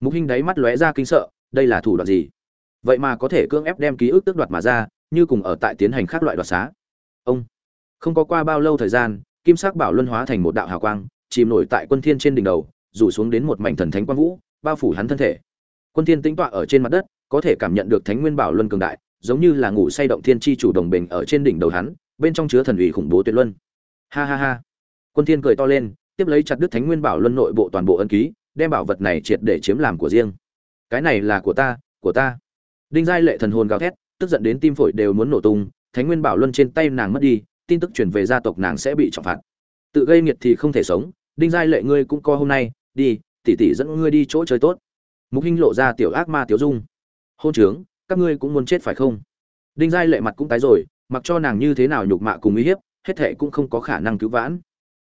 mục hinh đáy mắt lóe ra kinh sợ, đây là thủ đoạn gì? Vậy mà có thể cưỡng ép đem ký ức tước đoạt mà ra, như cùng ở tại tiến hành khác loại đoạt xá. Ông, không có qua bao lâu thời gian, kim sắc bảo luân hóa thành một đạo hào quang, chìm nổi tại quân thiên trên đỉnh đầu, rủ xuống đến một mảnh thần thánh quang vũ, bao phủ hắn thân thể. Quân thiên tĩnh tọa ở trên mặt đất, có thể cảm nhận được thánh nguyên bảo luân cường đại, giống như là ngủ say động thiên chi chủ đồng bình ở trên đỉnh đầu hắn, bên trong chứa thần ủy khủng bố tuyệt luân. Ha ha ha. Quân thiên cười to lên, tiếp lấy chặt đứt thánh nguyên bảo luân nội bộ toàn bộ ân ký đem bảo vật này triệt để chiếm làm của riêng. Cái này là của ta của ta. Đinh giai lệ thần hồn gào thét, tức giận đến tim phổi đều muốn nổ tung, thánh nguyên bảo luân trên tay nàng mất đi, tin tức truyền về gia tộc nàng sẽ bị trọng phạt. Tự gây nghiệt thì không thể sống, đinh giai lệ ngươi cũng co hôm nay, đi, tỷ tỷ dẫn ngươi đi chỗ chơi tốt. Mục hinh lộ ra tiểu ác ma tiểu dung. Hôn trướng, các ngươi cũng muốn chết phải không? Đinh giai lệ mặt cũng tái rồi, mặc cho nàng như thế nào nhục mạ cùng uy hiếp, hết thệ cũng không có khả năng cứu vãn.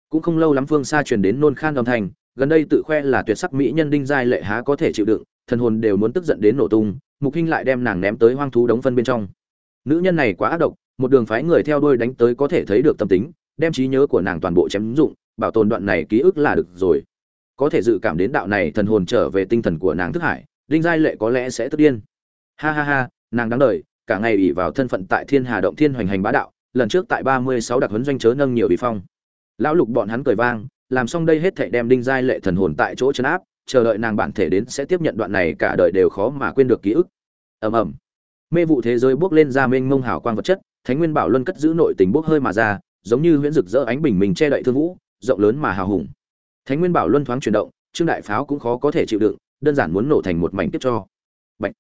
Cũng không lâu lắm phương xa truyền đến nôn khan âm thanh gần đây tự khoe là tuyệt sắc mỹ nhân đinh giai lệ há có thể chịu đựng, thần hồn đều muốn tức giận đến nổ tung, mục hinh lại đem nàng ném tới hoang thú đống phân bên trong. Nữ nhân này quá ác độc, một đường phái người theo đuôi đánh tới có thể thấy được tâm tính, đem trí nhớ của nàng toàn bộ chém dụng, bảo tồn đoạn này ký ức là được rồi. Có thể dự cảm đến đạo này thần hồn trở về tinh thần của nàng thức hải, đinh giai lệ có lẽ sẽ tức điên. Ha ha ha, nàng đáng đời, cả ngày ủy vào thân phận tại thiên hà động thiên hoành hành bá đạo, lần trước tại ba mươi sáu đặc huấn doanh chớ nâng nhiều bị phong. Lão lục bọn hắn cười vang làm xong đây hết thảy đem đinh giai lệ thần hồn tại chỗ chấn áp, chờ đợi nàng bản thể đến sẽ tiếp nhận đoạn này cả đời đều khó mà quên được ký ức. Ầm ầm. Mê vụ thế giới bước lên ra mênh mông hào quang vật chất, thánh nguyên bảo luân cất giữ nội tình bốc hơi mà ra, giống như huyễn rực rỡ ánh bình minh che đậy thương vũ, rộng lớn mà hào hùng. Thánh nguyên bảo luân thoáng chuyển động, trương đại pháo cũng khó có thể chịu đựng, đơn giản muốn nổ thành một mảnh tiếp cho. Bạch.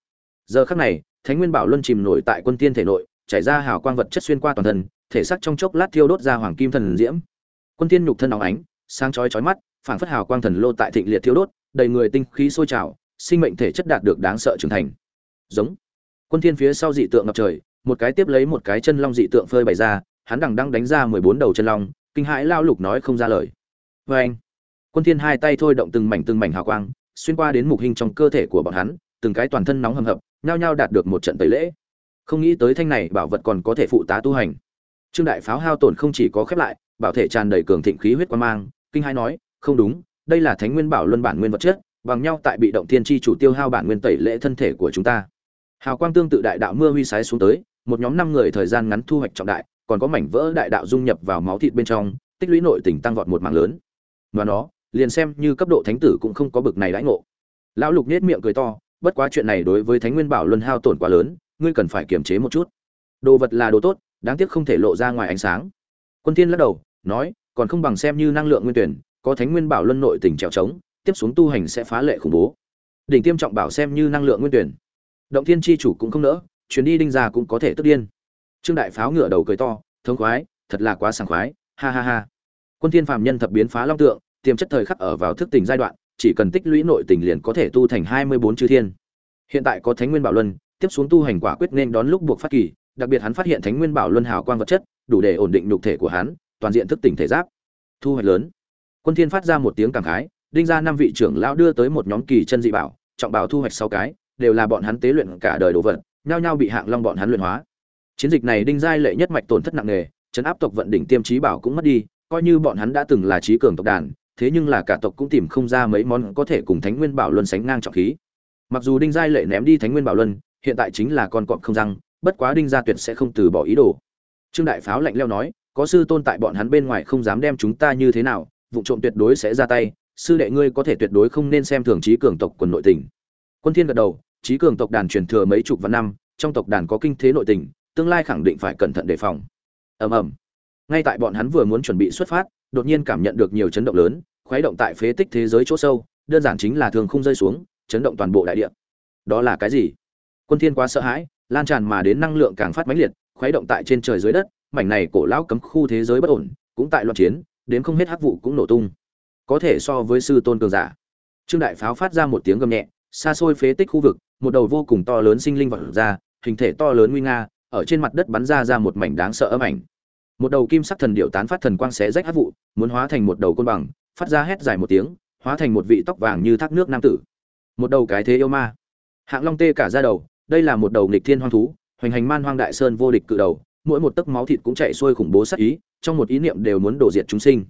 giờ khắc này, thánh nguyên bảo luân chìm nổi tại quân tiên thể nội, chảy ra hào quang vật chất xuyên qua toàn thân, thể xác trong chốc lát thiêu đốt ra hoàng kim thần diễm. Quân tiên nhục thân óng ánh sáng chói chói mắt, phảng phất hào quang thần lô tại thịnh liệt thiêu đốt, đầy người tinh khí sôi trào, sinh mệnh thể chất đạt được đáng sợ trưởng thành. Giống. Quân thiên phía sau dị tượng ngập trời, một cái tiếp lấy một cái chân long dị tượng phơi bày ra, hắn đằng đang đánh ra mười bốn đầu chân long, kinh hãi lao lục nói không ra lời. Với anh, quân thiên hai tay thôi động từng mảnh từng mảnh hào quang, xuyên qua đến mục hình trong cơ thể của bọn hắn, từng cái toàn thân nóng hầm hập, nhao nhao đạt được một trận tẩy lễ. Không nghĩ tới thanh này bảo vật còn có thể phụ tá tu hành. Trương đại pháo hao tổn không chỉ có khép lại, bảo thể tràn đầy cường thịnh khí huyết quang mang kinh hai nói, không đúng, đây là thánh nguyên bảo luân bản nguyên vật chất, bằng nhau tại bị động thiên chi chủ tiêu hao bản nguyên tẩy lễ thân thể của chúng ta. Hào quang tương tự đại đạo mưa huy sái xuống tới, một nhóm năm người thời gian ngắn thu hoạch trọng đại, còn có mảnh vỡ đại đạo dung nhập vào máu thịt bên trong, tích lũy nội tình tăng vọt một mạng lớn. Và nó, liền xem như cấp độ thánh tử cũng không có bực này đãi ngộ. Lão lục nết miệng cười to, bất quá chuyện này đối với thánh nguyên bảo luân hao tổn quá lớn, ngươi cần phải kiềm chế một chút. Đồ vật là đồ tốt, đáng tiếc không thể lộ ra ngoài ánh sáng. Quân thiên lắc đầu, nói còn không bằng xem như năng lượng nguyên tuyển, có thánh nguyên bảo luân nội tình trèo trống, tiếp xuống tu hành sẽ phá lệ khủng bố. Đỉnh tiêm trọng bảo xem như năng lượng nguyên tuyển. Động thiên chi chủ cũng không nỡ, chuyến đi đinh già cũng có thể tức điên. Trương đại pháo ngửa đầu cười to, thống khoái, thật là quá sảng khoái, ha ha ha. Quân thiên phàm nhân thập biến phá long tượng, tiềm chất thời khắc ở vào thức tỉnh giai đoạn, chỉ cần tích lũy nội tình liền có thể tu thành 24 chư thiên. Hiện tại có thánh nguyên bảo luân, tiếp xuống tu hành quả quyết nên đón lúc buộc phát kỳ, đặc biệt hắn phát hiện thánh nguyên bảo luân hào quang vật chất, đủ để ổn định nhục thể của hắn toàn diện thức tỉnh thể giáp. Thu hoạch lớn. Quân thiên phát ra một tiếng cảm khái, đinh ra năm vị trưởng lão đưa tới một nhóm kỳ chân dị bảo, trọng bảo thu hoạch sáu cái, đều là bọn hắn tế luyện cả đời đồ vật, nhao nhao bị hạng long bọn hắn luyện hóa. Chiến dịch này đinh giai lệ nhất mạch tổn thất nặng nề, chấn áp tộc vận đỉnh tiêm trí bảo cũng mất đi, coi như bọn hắn đã từng là trí cường tộc đàn, thế nhưng là cả tộc cũng tìm không ra mấy món có thể cùng thánh nguyên bảo luân sánh ngang trọng khí. Mặc dù đinh giai lệ ném đi thánh nguyên bảo luân, hiện tại chính là con cọp không răng, bất quá đinh gia tuyệt sẽ không từ bỏ ý đồ. Trương đại pháo lạnh leo nói có sư tôn tại bọn hắn bên ngoài không dám đem chúng ta như thế nào, vụ trộm tuyệt đối sẽ ra tay, sư đệ ngươi có thể tuyệt đối không nên xem thường trí cường tộc quần nội tình. Quân thiên gật đầu, trí cường tộc đàn truyền thừa mấy chục vạn năm, trong tộc đàn có kinh thế nội tình, tương lai khẳng định phải cẩn thận đề phòng. Ầm ầm. Ngay tại bọn hắn vừa muốn chuẩn bị xuất phát, đột nhiên cảm nhận được nhiều chấn động lớn, khuấy động tại phế tích thế giới chỗ sâu, đơn giản chính là thường không rơi xuống, chấn động toàn bộ đại địa. Đó là cái gì? Quân thiên quá sợ hãi, lan tràn mà đến năng lượng càng phát mãnh liệt, khuấy động tại trên trời dưới đất mảnh này cổ lão cấm khu thế giới bất ổn, cũng tại loạn chiến, đến không hết hắc vụ cũng nổ tung. Có thể so với sư tôn cường giả. Trương đại pháo phát ra một tiếng gầm nhẹ, xa xôi phế tích khu vực, một đầu vô cùng to lớn sinh linh vọt ra, hình thể to lớn nguy nga, ở trên mặt đất bắn ra ra một mảnh đáng sợ âm ảnh. Một đầu kim sắc thần điểu tán phát thần quang xé rách hắc vụ, muốn hóa thành một đầu côn bằng, phát ra hét dài một tiếng, hóa thành một vị tóc vàng như thác nước nam tử. Một đầu cái thế yêu ma. Hạng long tê cả ra đầu, đây là một đầu nghịch thiên hoang thú, hoành hành man hoang đại sơn vô địch cự đầu mỗi một tấc máu thịt cũng chạy xuôi khủng bố sát ý, trong một ý niệm đều muốn đổ diệt chúng sinh.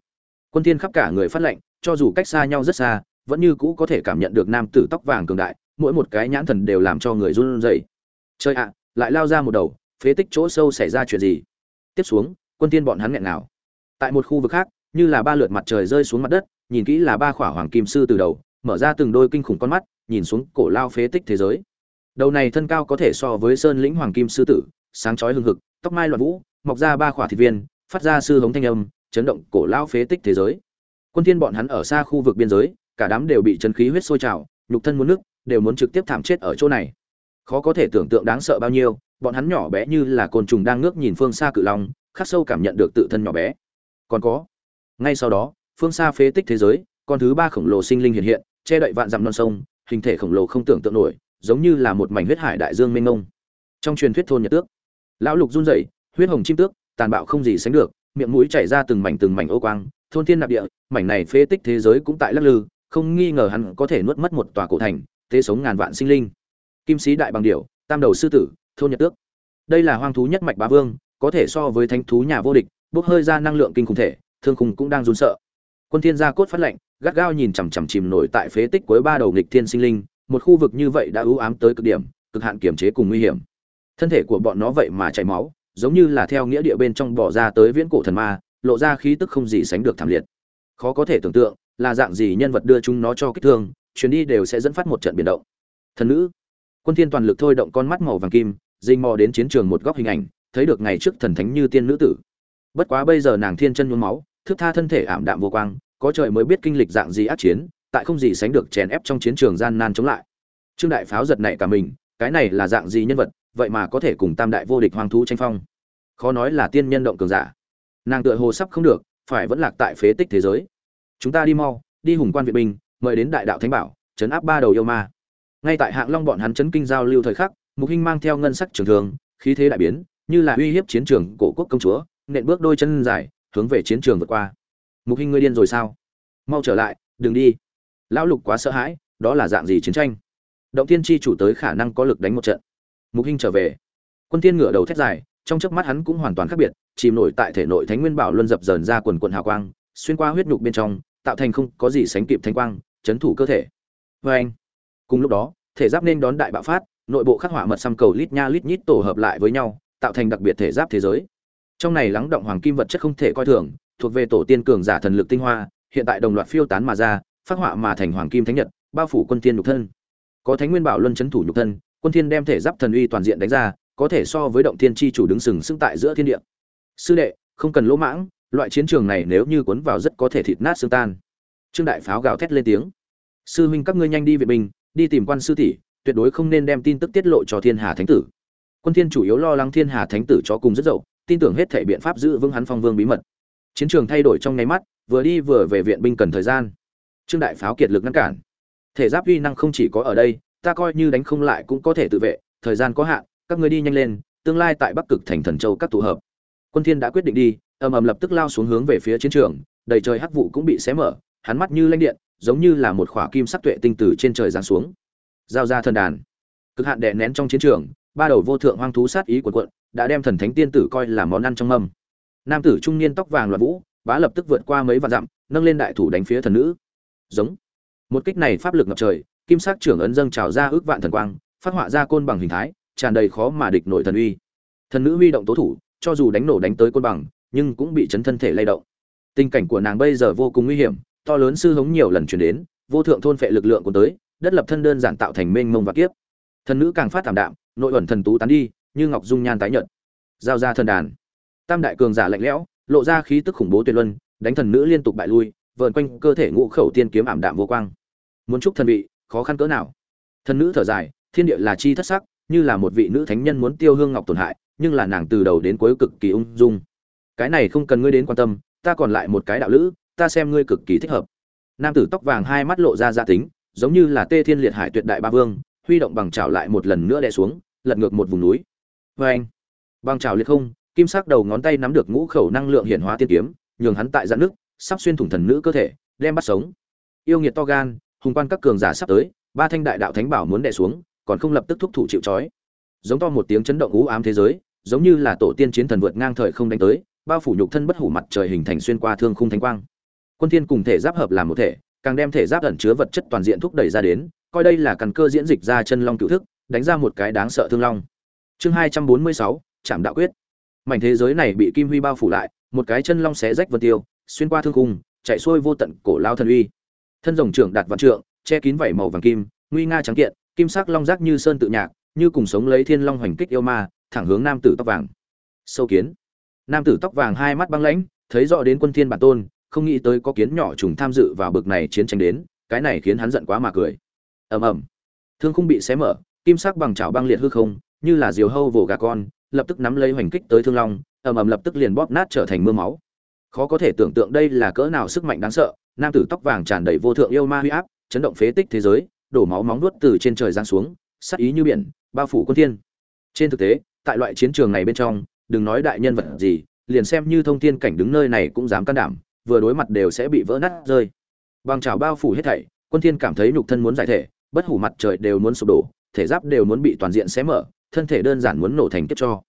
Quân thiên khắp cả người phát lệnh, cho dù cách xa nhau rất xa, vẫn như cũ có thể cảm nhận được nam tử tóc vàng cường đại, mỗi một cái nhãn thần đều làm cho người run rẩy. Chơi ạ, lại lao ra một đầu, phế tích chỗ sâu xảy ra chuyện gì? Tiếp xuống, quân Thiên bọn hắn nghẹn nào tại một khu vực khác, như là ba lượt mặt trời rơi xuống mặt đất, nhìn kỹ là ba khỏa hoàng kim sư từ đầu, mở ra từng đôi kinh khủng con mắt, nhìn xuống cổ lao phế tích thế giới. Đầu này thân cao có thể so với sơn lĩnh hoàng kim sư tử sáng chói hừng hực, tóc mai loạn vũ, mọc ra ba khỏa thịt viên, phát ra sư hống thanh âm, chấn động cổ lão phế tích thế giới. Quân thiên bọn hắn ở xa khu vực biên giới, cả đám đều bị chân khí huyết sôi trào, nhục thân muốn nước đều muốn trực tiếp thảm chết ở chỗ này. Khó có thể tưởng tượng đáng sợ bao nhiêu, bọn hắn nhỏ bé như là côn trùng đang ngước nhìn phương xa cự long, khắc sâu cảm nhận được tự thân nhỏ bé. Còn có, ngay sau đó, phương xa phế tích thế giới, con thứ ba khổng lồ sinh linh hiện hiện, che đậy vạn dặm non sông, hình thể khổng lồ không tưởng tượng nổi, giống như là một mảnh huyết hải đại dương mênh mông. Trong truyền thuyết thôn nhật tước lão lục run rẩy, huyết hồng chim tước, tàn bạo không gì sánh được, miệng mũi chảy ra từng mảnh từng mảnh ô quang, thôn thiên nạp địa, mảnh này phế tích thế giới cũng tại lắc lư, không nghi ngờ hắn có thể nuốt mất một tòa cổ thành thế sống ngàn vạn sinh linh. Kim sĩ đại bằng điểu, tam đầu sư tử, thôn nhật tước. Đây là hoang thú nhất mạch bá vương, có thể so với thánh thú nhà vô địch, bốc hơi ra năng lượng kinh khủng thể, thương khung cũng đang run sợ. Quân thiên gia cốt phát lệnh, gắt gao nhìn chằm chằm chìm nổi tại phế tích cuối ba đầu nghịch thiên sinh linh, một khu vực như vậy đã ưu ám tới cực điểm, cực hạn kiểm chế cùng nguy hiểm thân thể của bọn nó vậy mà chảy máu, giống như là theo nghĩa địa bên trong bỏ ra tới viễn cổ thần ma, lộ ra khí tức không gì sánh được thảm liệt. Khó có thể tưởng tượng, là dạng gì nhân vật đưa chúng nó cho kích thương, chuyến đi đều sẽ dẫn phát một trận biến động. Thần nữ. Quân thiên toàn lực thôi động con mắt màu vàng kim dinh mò đến chiến trường một góc hình ảnh, thấy được ngày trước thần thánh như tiên nữ tử. Bất quá bây giờ nàng thiên chân nhuốm máu, thức tha thân thể ảm đạm vô quang, có trời mới biết kinh lịch dạng gì ác chiến, tại không gì sánh được chèn ép trong chiến trường gian nan chống lại. Trương đại pháo giật nảy cả mình, cái này là dạng gì nhân vật vậy mà có thể cùng tam đại vô địch hoang thú tranh phong. Khó nói là tiên nhân động cường giả. Nàng tựa hồ sắp không được, phải vẫn lạc tại phế tích thế giới. Chúng ta đi mau, đi hùng quan viện binh, mời đến đại đạo thánh bảo chấn áp ba đầu yêu ma. Ngay tại hạng long bọn hắn chấn kinh giao lưu thời khắc, mục hinh mang theo ngân sắc trường thường khí thế đại biến, như là uy hiếp chiến trường cổ quốc công chúa, nện bước đôi chân dài, hướng về chiến trường vượt qua. Mục hinh ngươi điên rồi sao? Mau trở lại, đừng đi. Lão lục quá sợ hãi, đó là dạng gì chiến tranh? Động tiên tri chủ tới khả năng có lực đánh một trận mục hinh trở về. Quân tiên ngửa đầu thét dài, trong chớp mắt hắn cũng hoàn toàn khác biệt, chìm nổi tại thể nội thánh nguyên bảo luân dập dờn ra quần quần hào quang, xuyên qua huyết nhục bên trong, tạo thành không có gì sánh kịp thánh quang, chấn thủ cơ thể. Với anh, cùng lúc đó, thể giáp nên đón đại bạo phát, nội bộ khắc họa mật xăm cầu lít nha lít nhít tổ hợp lại với nhau, tạo thành đặc biệt thể giáp thế giới. Trong này lắng động hoàng kim vật chất không thể coi thường, thuộc về tổ tiên cường giả thần lực tinh hoa, hiện tại đồng loạt phiêu tán mà ra, phát họa mà thành hoàng kim thánh nhật, bao phủ quân thiên nhục thân. Có thánh nguyên bảo luân chấn thủ nhục thân quân thiên đem thể giáp thần uy toàn diện đánh ra, có thể so với động thiên chi chủ đứng sừng sững tại giữa thiên địa. Sư đệ, không cần lỗ mãng, loại chiến trường này nếu như cuốn vào rất có thể thịt nát xương tan. Trương đại pháo gào thét lên tiếng. Sư huynh các ngươi nhanh đi viện binh, đi tìm quan sư tỷ, tuyệt đối không nên đem tin tức tiết lộ cho thiên hà thánh tử. Quân thiên chủ yếu lo lắng thiên hà thánh tử cho cùng rất dậu, tin tưởng hết thể biện pháp giữ vững hắn phong vương bí mật. Chiến trường thay đổi trong nháy mắt, vừa đi vừa về viện binh cần thời gian. Trương đại pháo kiệt lực ngăn cản. Thể giáp uy năng không chỉ có ở đây ta coi như đánh không lại cũng có thể tự vệ, thời gian có hạn, các ngươi đi nhanh lên, tương lai tại bắc cực thành thần châu các tụ hợp. Quân thiên đã quyết định đi, ầm ầm lập tức lao xuống hướng về phía chiến trường, đầy trời hắc vụ cũng bị xé mở, hắn mắt như lanh điện, giống như là một khỏa kim sắc tuệ tinh tử trên trời giáng xuống. Giao ra thần đàn. Cực hạn đè nén trong chiến trường, ba đầu vô thượng hoang thú sát ý của quận đã đem thần thánh tiên tử coi là món ăn trong mâm. Nam tử trung niên tóc vàng loạn vũ, bá lập tức vượt qua mấy vạn dặm, nâng lên đại thủ đánh phía thần nữ. Giống. Một kích này pháp lực ngập trời kim sắc trưởng ấn dâng trào ra ước vạn thần quang, phát họa ra côn bằng hình thái, tràn đầy khó mà địch nổi thần uy. Thần nữ huy động tố thủ, cho dù đánh nổ đánh tới côn bằng, nhưng cũng bị chấn thân thể lay động. Tình cảnh của nàng bây giờ vô cùng nguy hiểm, to lớn sư hống nhiều lần truyền đến, vô thượng thôn phệ lực lượng của tới, đất lập thân đơn giản tạo thành mênh mông và kiếp. Thần nữ càng phát thảm đạm, nội ẩn thần tú tán đi, như ngọc dung nhan tái nhợt. Giao ra thần đàn. Tam đại cường giả lạnh lẽo, lộ ra khí tức khủng bố tuyệt luân, đánh thần nữ liên tục bại lui, vờn quanh cơ thể ngũ khẩu tiên kiếm ảm đạm vô quang. Muốn chúc thần vị khó khăn cỡ nào. Thần nữ thở dài, thiên địa là chi thất sắc, như là một vị nữ thánh nhân muốn tiêu hương ngọc tổn hại, nhưng là nàng từ đầu đến cuối cực kỳ ung dung. Cái này không cần ngươi đến quan tâm, ta còn lại một cái đạo lữ, ta xem ngươi cực kỳ thích hợp. Nam tử tóc vàng hai mắt lộ ra gia tính, giống như là tê thiên liệt hải tuyệt đại ba vương, huy động bằng chảo lại một lần nữa đè xuống, lật ngược một vùng núi. Vê anh, bằng chảo liệt không, kim sắc đầu ngón tay nắm được ngũ khẩu năng lượng hiển hóa tiên kiếm, nhường hắn tại dạn nước, sắp xuyên thủng thần nữ cơ thể, đem bắt sống. Yêu nghiệt to gan hùng quan các cường giả sắp tới, ba thanh đại đạo thánh bảo muốn đè xuống, còn không lập tức thúc thủ chịu trói. Giống to một tiếng chấn động ú ám thế giới, giống như là tổ tiên chiến thần vượt ngang thời không đánh tới, bao phủ nhục thân bất hủ mặt trời hình thành xuyên qua thương khung thánh quang. Quân thiên cùng thể giáp hợp làm một thể, càng đem thể giáp ẩn chứa vật chất toàn diện thúc đẩy ra đến, coi đây là căn cơ diễn dịch ra chân long cựu thức, đánh ra một cái đáng sợ thương long. Chương hai trăm bốn mươi sáu trạm đạo quyết. Mảnh thế giới này bị kim huy bao phủ lại, một cái chân long xé rách vân tiêu, xuyên qua thương khung, chạy xuôi vô tận cổ lao thần uy thân rồng trưởng đạt vạn trượng, che kín vảy màu vàng kim, nguy nga trắng kiện, kim sắc long giác như sơn tự nhạc, như cùng sống lấy thiên long hoành kích yêu ma, thẳng hướng nam tử tóc vàng. Sâu kiến. Nam tử tóc vàng hai mắt băng lãnh, thấy rõ đến quân thiên bản tôn, không nghĩ tới có kiến nhỏ trùng tham dự vào bực này chiến tranh đến, cái này khiến hắn giận quá mà cười. Ầm ầm. Thương khung bị xé mở, kim sắc bằng chảo băng liệt hư không, như là diều hâu vồ gà con, lập tức nắm lấy hoành kích tới thương long, ầm ầm lập tức liền bóp nát trở thành mưa máu. Khó có thể tưởng tượng đây là cỡ nào sức mạnh đáng sợ nam tử tóc vàng tràn đầy vô thượng yêu ma huy áp, chấn động phế tích thế giới, đổ máu móng nuốt từ trên trời giáng xuống, sát ý như biển, bao phủ quân thiên. Trên thực tế, tại loại chiến trường này bên trong, đừng nói đại nhân vật gì, liền xem như thông thiên cảnh đứng nơi này cũng dám can đảm, vừa đối mặt đều sẽ bị vỡ nát rơi. Bằng chảo bao phủ hết thảy, quân thiên cảm thấy nhục thân muốn giải thể, bất hủ mặt trời đều muốn sụp đổ, thể giáp đều muốn bị toàn diện xé mở, thân thể đơn giản muốn nổ thành kiếp cho.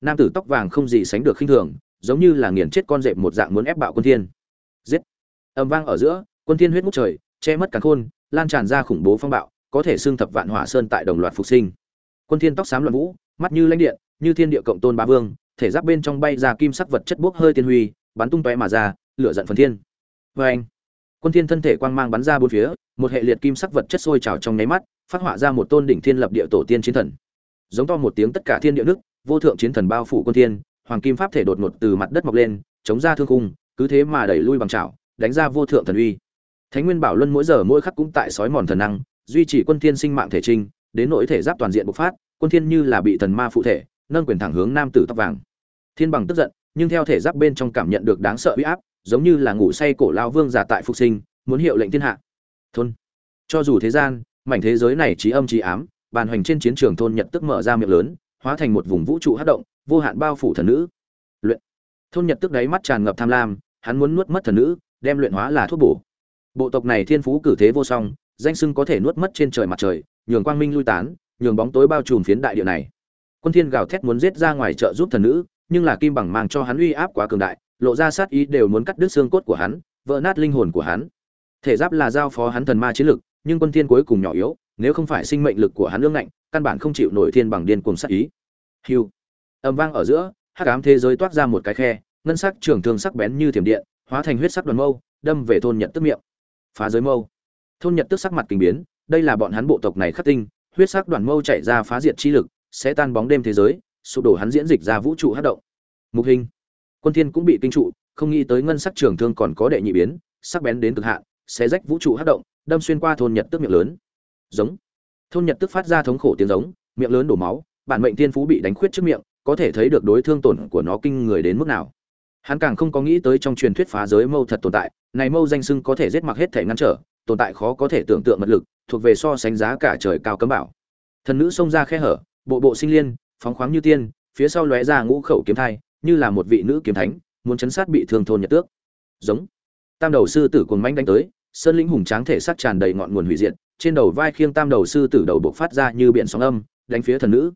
Nam tử tóc vàng không gì sánh được khinh thường, giống như là nghiền chết con dẹp một dạng muốn ép bạo quân thiên. Giết! Âm vang ở giữa, quân thiên huyết ngút trời, che mất cả khôn, lan tràn ra khủng bố phong bạo, có thể xương thập vạn hỏa sơn tại đồng loạt phục sinh. Quân thiên tóc xám loạn vũ, mắt như lãnh điện, như thiên địa cộng tôn bá vương, thể giáp bên trong bay ra kim sắc vật chất bốc hơi tiên huy, bắn tung tóe mà ra, lửa giận phần thiên. Với anh, quân thiên thân thể quang mang bắn ra bốn phía, một hệ liệt kim sắc vật chất sôi trào trong nháy mắt, phát họa ra một tôn đỉnh thiên lập địa tổ tiên chiến thần. Giống to một tiếng tất cả thiên địa nước, vô thượng chiến thần bao phủ quân thiên, hoàng kim pháp thể đột ngột từ mặt đất mọc lên, chống ra thương khung, cứ thế mà đẩy lui bằng chảo đánh ra vô thượng thần uy. Thánh nguyên bảo luân mỗi giờ mỗi khắc cũng tại sói mòn thần năng, duy trì quân thiên sinh mạng thể trinh đến nỗi thể giáp toàn diện bộc phát, quân thiên như là bị thần ma phụ thể, nâng quyền thẳng hướng nam tử tóc vàng. Thiên bằng tức giận, nhưng theo thể giáp bên trong cảm nhận được đáng sợ uy áp, giống như là ngủ say cổ lao vương giả tại phục sinh, muốn hiệu lệnh thiên hạ. Thôn. Cho dù thế gian, mảnh thế giới này trí âm trí ám, bàn hoành trên chiến trường thôn nhật tức mở ra miệng lớn, hóa thành một vùng vũ trụ hất động, vô hạn bao phủ thần nữ. Luyện. Thôn nhật tức đáy mắt tràn ngập tham lam, hắn muốn nuốt mất thần nữ đem luyện hóa là thuốc bổ. Bộ tộc này thiên phú cử thế vô song, danh sưng có thể nuốt mất trên trời mặt trời, nhường quang minh lui tán, nhường bóng tối bao trùm phiến đại địa này. Quân thiên gào thét muốn giết ra ngoài trợ giúp thần nữ, nhưng là kim bằng mang cho hắn uy áp quá cường đại, lộ ra sát ý đều muốn cắt đứt xương cốt của hắn, vỡ nát linh hồn của hắn. Thể giáp là giao phó hắn thần ma chiến lực, nhưng quân thiên cuối cùng nhỏ yếu, nếu không phải sinh mệnh lực của hắn lương ngạnh, căn bản không chịu nổi thiên bằng điên cuồng sát ý. Hưu. Âm vang ở giữa, hắc ám thế giới toát ra một cái khe, ngân sắc trường thương sắc bén như thiểm điện hóa thành huyết sắc đoàn mâu, đâm về thôn nhật tức miệng. Phá giới mâu. Thôn nhật tức sắc mặt kinh biến, đây là bọn hắn bộ tộc này khắc tinh, huyết sắc đoàn mâu chạy ra phá diệt chi lực, sẽ tan bóng đêm thế giới, sụp đổ hắn diễn dịch ra vũ trụ hát động. Mục hình. Quân thiên cũng bị kinh trụ, không nghĩ tới ngân sắc trường thương còn có đệ nhị biến, sắc bén đến cực hạn, sẽ rách vũ trụ hát động, đâm xuyên qua thôn nhật tức miệng lớn. Giống. Thôn nhật tức phát ra thống khổ tiếng giống, miệng lớn đổ máu, bản mệnh thiên phú bị đánh khuyết trước miệng, có thể thấy được đối thương tổn của nó kinh người đến mức nào hắn càng không có nghĩ tới trong truyền thuyết phá giới mâu thật tồn tại, này mâu danh sưng có thể giết mặc hết thể ngăn trở, tồn tại khó có thể tưởng tượng mật lực, thuộc về so sánh giá cả trời cao cấm bảo. Thần nữ xông ra khe hở, bộ bộ sinh liên, phóng khoáng như tiên, phía sau lóe ra ngũ khẩu kiếm thai, như là một vị nữ kiếm thánh, muốn chấn sát bị thương thôn nhật tước. Giống. Tam đầu sư tử cuồng manh đánh tới, sơn lĩnh hùng tráng thể sắc tràn đầy ngọn nguồn hủy diệt, trên đầu vai khiêng tam đầu sư tử đầu bộc phát ra như biển sóng âm, đánh phía thần nữ.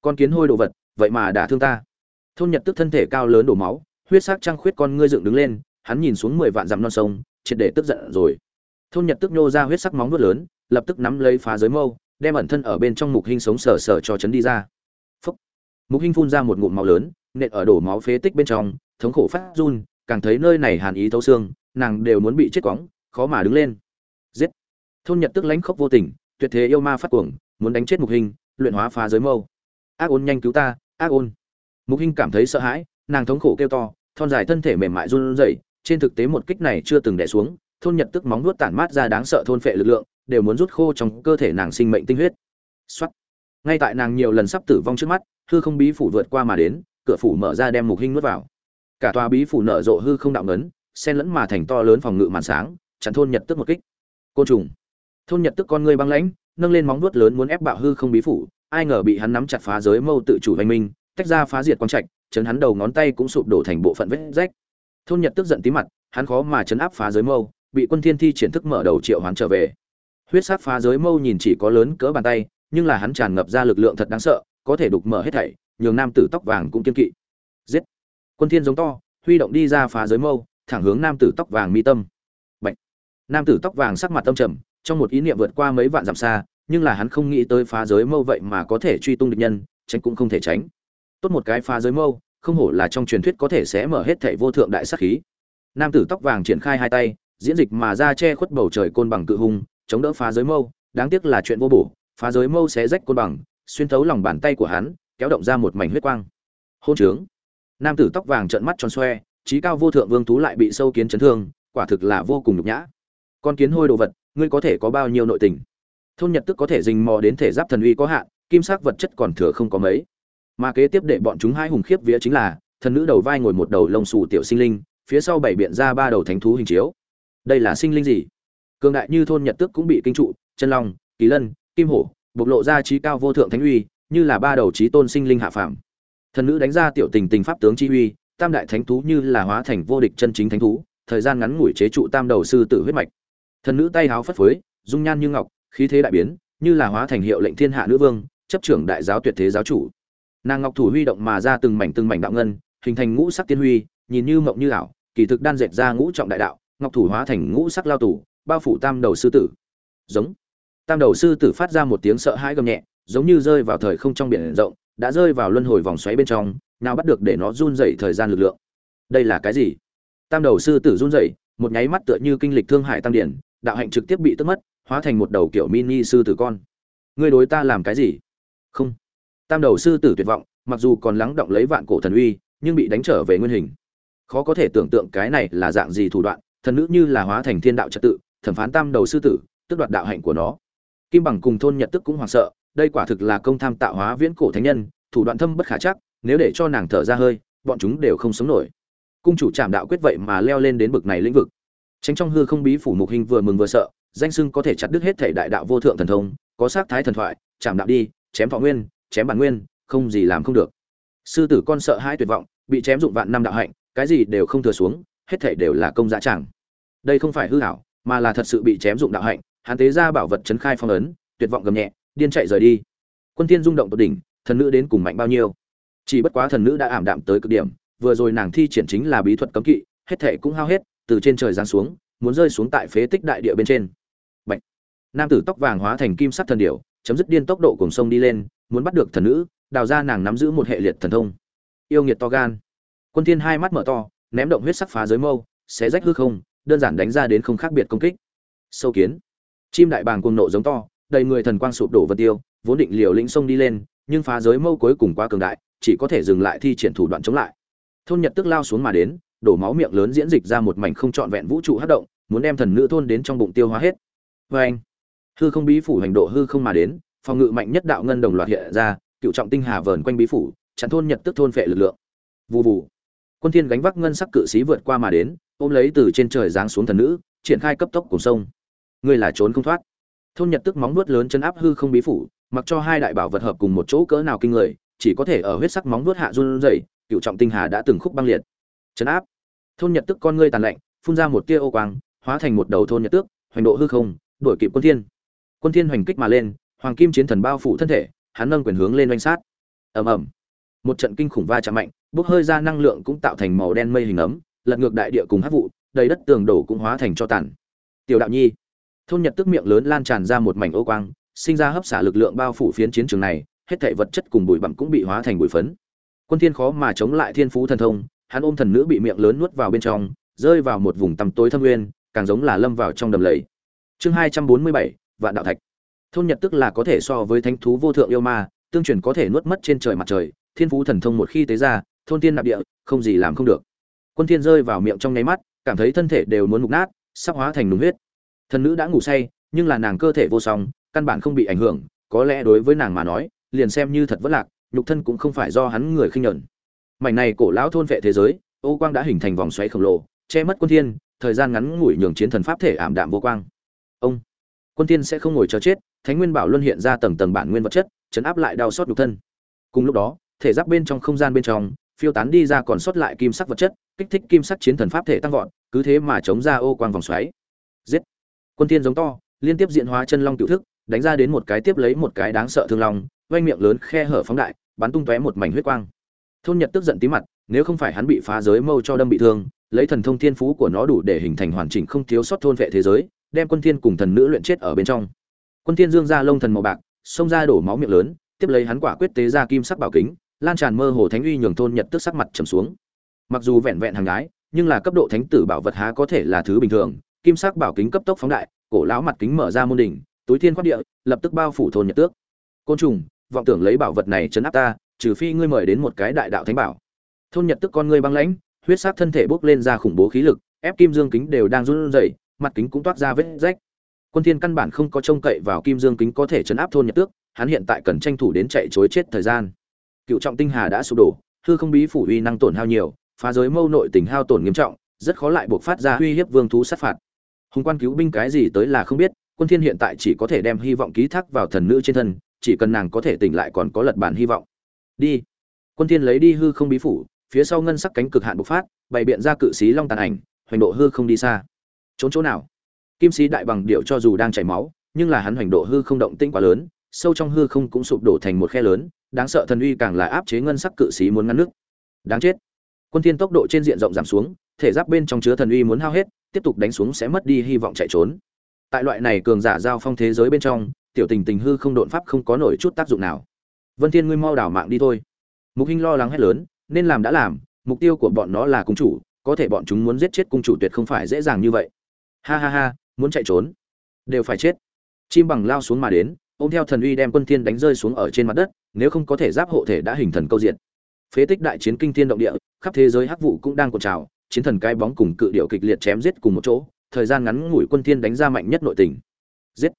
Con kiến hôi đồ vật, vậy mà đã thương ta. Thôn nhật tức thân thể cao lớn đổ máu huyết sắc trăng khuyết con ngươi dựng đứng lên, hắn nhìn xuống mười vạn dặm non sông, triệt để tức giận rồi. Thôn nhật tức nhô ra huyết sắc móng vuốt lớn, lập tức nắm lấy phá giới mâu, đem ẩn thân ở bên trong mục hình sống sờ sờ cho chấn đi ra. Phúc. mục hình phun ra một ngụm máu lớn, nện ở đổ máu phế tích bên trong, thống khổ phát run, càng thấy nơi này hàn ý thấu xương, nàng đều muốn bị chết quóng khó mà đứng lên. Giết. Thôn nhật tức lãnh khốc vô tình, tuyệt thế yêu ma phát cuồng, muốn đánh chết mục hình luyện hóa phá giới mâu. Ác ôn nhanh cứu ta, ác ôn. Mục hình cảm thấy sợ hãi, nàng thống khổ kêu to thon dài thân thể mềm mại run rẩy, trên thực tế một kích này chưa từng đè xuống, thôn nhật tức móng nuốt tản mát ra đáng sợ thôn phệ lực lượng, đều muốn rút khô trong cơ thể nàng sinh mệnh tinh huyết. Soát. ngay tại nàng nhiều lần sắp tử vong trước mắt, hư không bí phủ vượt qua mà đến, cửa phủ mở ra đem mục hình nuốt vào. Cả tòa bí phủ nở rộ hư không đạo ngấn, xen lẫn mà thành to lớn phòng ngự màn sáng, chặn thôn nhật tức một kích. Côn trùng. Thôn nhật tức con ngươi băng lãnh, nâng lên móng vuốt lớn muốn ép bạo hư không bí phủ, ai ngờ bị hắn nắm chặt phá giới mâu tự chủ hành minh, tách ra phá diệt quang trạch chấn hắn đầu ngón tay cũng sụp đổ thành bộ phận vết rách. Thôn nhật tức giận tí mặt, hắn khó mà chấn áp phá giới mâu, bị quân thiên thi triển thức mở đầu triệu hoán trở về. Huyết sát phá giới mâu nhìn chỉ có lớn cỡ bàn tay, nhưng là hắn tràn ngập ra lực lượng thật đáng sợ, có thể đục mở hết thảy, nhường nam tử tóc vàng cũng kiên kỵ. Giết! Quân thiên giống to, huy động đi ra phá giới mâu, thẳng hướng nam tử tóc vàng mi tâm. Bạch. nam tử tóc vàng sắc mặt tâm trầm, trong một ý niệm vượt qua mấy vạn dặm xa, nhưng là hắn không nghĩ tới phá giới mâu vậy mà có thể truy tung địch nhân, tránh cũng không thể tránh tốt một cái phá giới mâu không hổ là trong truyền thuyết có thể sẽ mở hết thảy vô thượng đại sát khí. Nam tử tóc vàng triển khai hai tay diễn dịch mà ra che khuất bầu trời côn bằng cự hùng, chống đỡ phá giới mâu đáng tiếc là chuyện vô bổ phá giới mâu sẽ rách côn bằng xuyên thấu lòng bàn tay của hắn kéo động ra một mảnh huyết quang. Hôn trướng. Nam tử tóc vàng trợn mắt tròn xoe trí cao vô thượng vương thú lại bị sâu kiến chấn thương quả thực là vô cùng nhục nhã. Con kiến hôi đồ vật ngươi có thể có bao nhiêu nội tình? Thôn nhật tức có thể dình mò đến thể giáp thần uy có hạn kim sắc vật chất còn thừa không có mấy mà kế tiếp để bọn chúng hai hùng khiếp vía chính là, thần nữ đầu vai ngồi một đầu lông xù tiểu sinh linh, phía sau bảy biện ra ba đầu thánh thú hình chiếu. Đây là sinh linh gì? Cường đại như thôn nhật tước cũng bị kinh trụ, chân long, kỳ lân, kim hổ, bộc lộ ra trí cao vô thượng thánh uy, như là ba đầu trí tôn sinh linh hạ phàm. Thần nữ đánh ra tiểu tình tình pháp tướng chi uy, tam đại thánh thú như là hóa thành vô địch chân chính thánh thú, thời gian ngắn ngủi chế trụ tam đầu sư tử huyết mạch. Thần nữ tay háo phất phới, dung nhan như ngọc, khí thế đại biến, như là hóa thành hiệu lệnh thiên hạ nữ vương, chấp trưởng đại giáo tuyệt thế giáo chủ nàng ngọc thủ huy động mà ra từng mảnh từng mảnh đạo ngân, hình thành ngũ sắc tiên huy, nhìn như mộng như ảo, kỳ thực đan dệt ra ngũ trọng đại đạo, ngọc thủ hóa thành ngũ sắc lao tủ bao phủ tam đầu sư tử. Giống. Tam đầu sư tử phát ra một tiếng sợ hãi gầm nhẹ, giống như rơi vào thời không trong biển rộng, đã rơi vào luân hồi vòng xoáy bên trong, nào bắt được để nó run dậy thời gian lực lượng. Đây là cái gì? Tam đầu sư tử run dậy một nháy mắt tựa như kinh lịch thương hại tăng điển, đạo hạnh trực tiếp bị tức mất, hóa thành một đầu kiểu mini sư tử con. Ngươi đối ta làm cái gì? Không tam đầu sư tử tuyệt vọng, mặc dù còn lắng động lấy vạn cổ thần uy, nhưng bị đánh trở về nguyên hình. Khó có thể tưởng tượng cái này là dạng gì thủ đoạn, thần nữ như là hóa thành thiên đạo trật tự, thẩm phán tam đầu sư tử tức đoạt đạo hạnh của nó. Kim bằng cùng thôn nhật tức cũng hoảng sợ, đây quả thực là công tham tạo hóa viễn cổ thánh nhân, thủ đoạn thâm bất khả chắc, nếu để cho nàng thở ra hơi, bọn chúng đều không sống nổi. Cung chủ trảm đạo quyết vậy mà leo lên đến bực này lĩnh vực. Tránh trong hư không bí phủ mục hình vừa mừng vừa sợ, danh sưng có thể chặt đứt hết thể đại đạo vô thượng thần thông, có sắc thái thần thoại chạm đạo đi, chém thọ nguyên chém bản nguyên, không gì làm không được. Sư tử con sợ hãi tuyệt vọng, bị chém dụng vạn năm đạo hạnh, cái gì đều không thừa xuống, hết thảy đều là công dã chẳng đây không phải hư hảo mà là thật sự bị chém dụng đạo hạnh, hắn tế ra bảo vật chấn khai phong ấn, tuyệt vọng gầm nhẹ, điên chạy rời đi. Quân tiên rung động tột đỉnh, thần nữ đến cùng mạnh bao nhiêu? Chỉ bất quá thần nữ đã ảm đạm tới cực điểm, vừa rồi nàng thi triển chính là bí thuật cấm kỵ, hết thể cũng hao hết, từ trên trời giáng xuống, muốn rơi xuống tại phế tích đại địa bên trên. Bạch. nam tử tóc vàng hóa thành kim sắc thần điểu, chấm dứt điên tốc độ cùng sông đi lên muốn bắt được thần nữ, đào ra nàng nắm giữ một hệ liệt thần thông. Yêu nghiệt to gan. Quân thiên hai mắt mở to, ném động huyết sắc phá giới mâu, xé rách hư không, đơn giản đánh ra đến không khác biệt công kích. Sâu kiến. Chim đại bàng cuồng nộ giống to, đầy người thần quang sụp đổ vật tiêu, vốn định liều lĩnh sông đi lên, nhưng phá giới mâu cuối cùng quá cường đại, chỉ có thể dừng lại thi triển thủ đoạn chống lại. Thôn nhật tức lao xuống mà đến, đổ máu miệng lớn diễn dịch ra một mảnh không trọn vẹn vũ trụ hất động, muốn đem thần nữ thôn đến trong bụng tiêu hóa hết. Vê anh hư không bí phủ hành độ hư không mà đến phòng ngự mạnh nhất đạo ngân đồng loạt hiện ra cựu trọng tinh hà vờn quanh bí phủ chặn thôn nhật tức thôn phệ lực lượng. Vù vù, quân thiên gánh vác ngân sắc cự sĩ vượt qua mà đến ôm lấy từ trên trời giáng xuống thần nữ triển khai cấp tốc cùng sông. Ngươi là trốn không thoát. Thôn nhật tức móng vuốt lớn chân áp hư không bí phủ mặc cho hai đại bảo vật hợp cùng một chỗ cỡ nào kinh người chỉ có thể ở huyết sắc móng vuốt hạ run rẩy cựu trọng tinh hà đã từng khúc băng liệt. Chân áp. Thôn nhật tức con ngươi tàn lạnh phun ra một tia ô quang hóa thành một đầu thôn nhật tước hoành độ hư không đuổi kịp quân thiên. Quân thiên hoành kích mà lên hoàng kim chiến thần bao phủ thân thể, hắn nâng quyền hướng lên oanh sát. Ầm ầm. Một trận kinh khủng va chạm mạnh, bốc hơi ra năng lượng cũng tạo thành màu đen mây hình ấm, lật ngược đại địa cùng hắc vụ, đầy đất tường đổ cũng hóa thành cho tàn. Tiểu đạo nhi. Thôn nhật tức miệng lớn lan tràn ra một mảnh ô quang, sinh ra hấp xả lực lượng bao phủ phiến chiến trường này, hết thảy vật chất cùng bụi bặm cũng bị hóa thành bụi phấn. Quân thiên khó mà chống lại thiên phú thần thông, hắn ôm thần nữ bị miệng lớn nuốt vào bên trong, rơi vào một vùng tăm tối thâm nguyên, càng giống là lâm vào trong đầm lầy. Chương hai trăm bốn mươi bảy, vạn đạo thạch thôn nhật tức là có thể so với thánh thú vô thượng yêu ma, tương truyền có thể nuốt mất trên trời mặt trời, thiên phú thần thông một khi tế ra, thôn tiên nạp địa, không gì làm không được. Quân thiên rơi vào miệng trong nháy mắt, cảm thấy thân thể đều muốn mục nát, sắp hóa thành nùng huyết. Thần nữ đã ngủ say, nhưng là nàng cơ thể vô song, căn bản không bị ảnh hưởng, có lẽ đối với nàng mà nói, liền xem như thật vất lạc, nhục thân cũng không phải do hắn người khinh nhẫn. Mảnh này cổ lão thôn vệ thế giới, ô quang đã hình thành vòng xoáy khổng lồ, che mất quân thiên, thời gian ngắn ngủi nhường chiến thần pháp thể ảm đạm vô quang. Ông, quân thiên sẽ không ngồi chờ chết thánh nguyên bảo luân hiện ra tầng tầng bản nguyên vật chất, chấn áp lại đau sót nhục thân. Cùng lúc đó, thể giáp bên trong không gian bên trong, phiêu tán đi ra còn sót lại kim sắc vật chất, kích thích kim sắc chiến thần pháp thể tăng vọt, cứ thế mà chống ra ô quang vòng xoáy. Giết! Quân thiên giống to, liên tiếp diện hóa chân long tiểu thức, đánh ra đến một cái tiếp lấy một cái đáng sợ thương long, vang miệng lớn khe hở phóng đại, bắn tung tóe một mảnh huyết quang. Thôn nhật tức giận tí mặt, nếu không phải hắn bị phá giới mâu cho đâm bị thương, lấy thần thông thiên phú của nó đủ để hình thành hoàn chỉnh không thiếu sót thôn vệ thế giới, đem quân thiên cùng thần nữ luyện chết ở bên trong quân thiên dương ra lông thần màu bạc, xông ra đổ máu miệng lớn, tiếp lấy hắn quả quyết tế ra kim sắc bảo kính, lan tràn mơ hồ thánh uy nhường thôn nhật tức sắc mặt trầm xuống. Mặc dù vẹn vẹn hàng gái nhưng là cấp độ thánh tử bảo vật há có thể là thứ bình thường, kim sắc bảo kính cấp tốc phóng đại, cổ lão mặt kính mở ra môn đỉnh, túi thiên quát địa, lập tức bao phủ thôn nhật tước. Côn trùng, vọng tưởng lấy bảo vật này chấn áp ta, trừ phi ngươi mời đến một cái đại đạo thánh bảo. Thôn nhật tức con ngươi băng lãnh, huyết sắc thân thể bốc lên ra khủng bố khí lực, ép kim dương kính đều đang run rẩy, mặt kính cũng toát ra vết rách quân thiên căn bản không có trông cậy vào kim dương kính có thể chấn áp thôn nhật tước, hắn hiện tại cần tranh thủ đến chạy chối chết thời gian. Cựu trọng tinh hà đã sụp đổ, hư không bí phủ uy năng tổn hao nhiều, phá giới mâu nội tình hao tổn nghiêm trọng, rất khó lại buộc phát ra uy hiếp vương thú sát phạt. Hùng quan cứu binh cái gì tới là không biết, quân thiên hiện tại chỉ có thể đem hy vọng ký thác vào thần nữ trên thân, chỉ cần nàng có thể tỉnh lại còn có lật bản hy vọng. Đi. Quân thiên lấy đi hư không bí phủ, phía sau ngân sắc cánh cực hạn bộc phát, bày biện ra cự sĩ long tàn ảnh, hoành độ hư không đi xa. Trốn chỗ nào? Kim sĩ đại bằng điệu cho dù đang chảy máu, nhưng là hắn hoành độ hư không động tĩnh quá lớn, sâu trong hư không cũng sụp đổ thành một khe lớn, đáng sợ thần uy càng là áp chế ngân sắc cự sĩ muốn ngăn nước. Đáng chết. Quân thiên tốc độ trên diện rộng giảm xuống, thể giáp bên trong chứa thần uy muốn hao hết, tiếp tục đánh xuống sẽ mất đi hy vọng chạy trốn. Tại loại này cường giả giao phong thế giới bên trong, tiểu tình tình hư không độn pháp không có nổi chút tác dụng nào. Vân thiên ngươi mau đảo mạng đi thôi. Mục hinh lo lắng hét lớn, nên làm đã làm, mục tiêu của bọn nó là cung chủ, có thể bọn chúng muốn giết chết cung chủ tuyệt không phải dễ dàng như vậy. Ha ha ha muốn chạy trốn, đều phải chết. Chim bằng lao xuống mà đến, ôm theo thần uy đem quân thiên đánh rơi xuống ở trên mặt đất, nếu không có thể giáp hộ thể đã hình thần câu diện phế tích đại chiến kinh thiên động địa, khắp thế giới hắc vụ cũng đang cuộn trào, chiến thần cái bóng cùng cự điệu kịch liệt chém giết cùng một chỗ, thời gian ngắn ngủi quân thiên đánh ra mạnh nhất nội tình. Giết!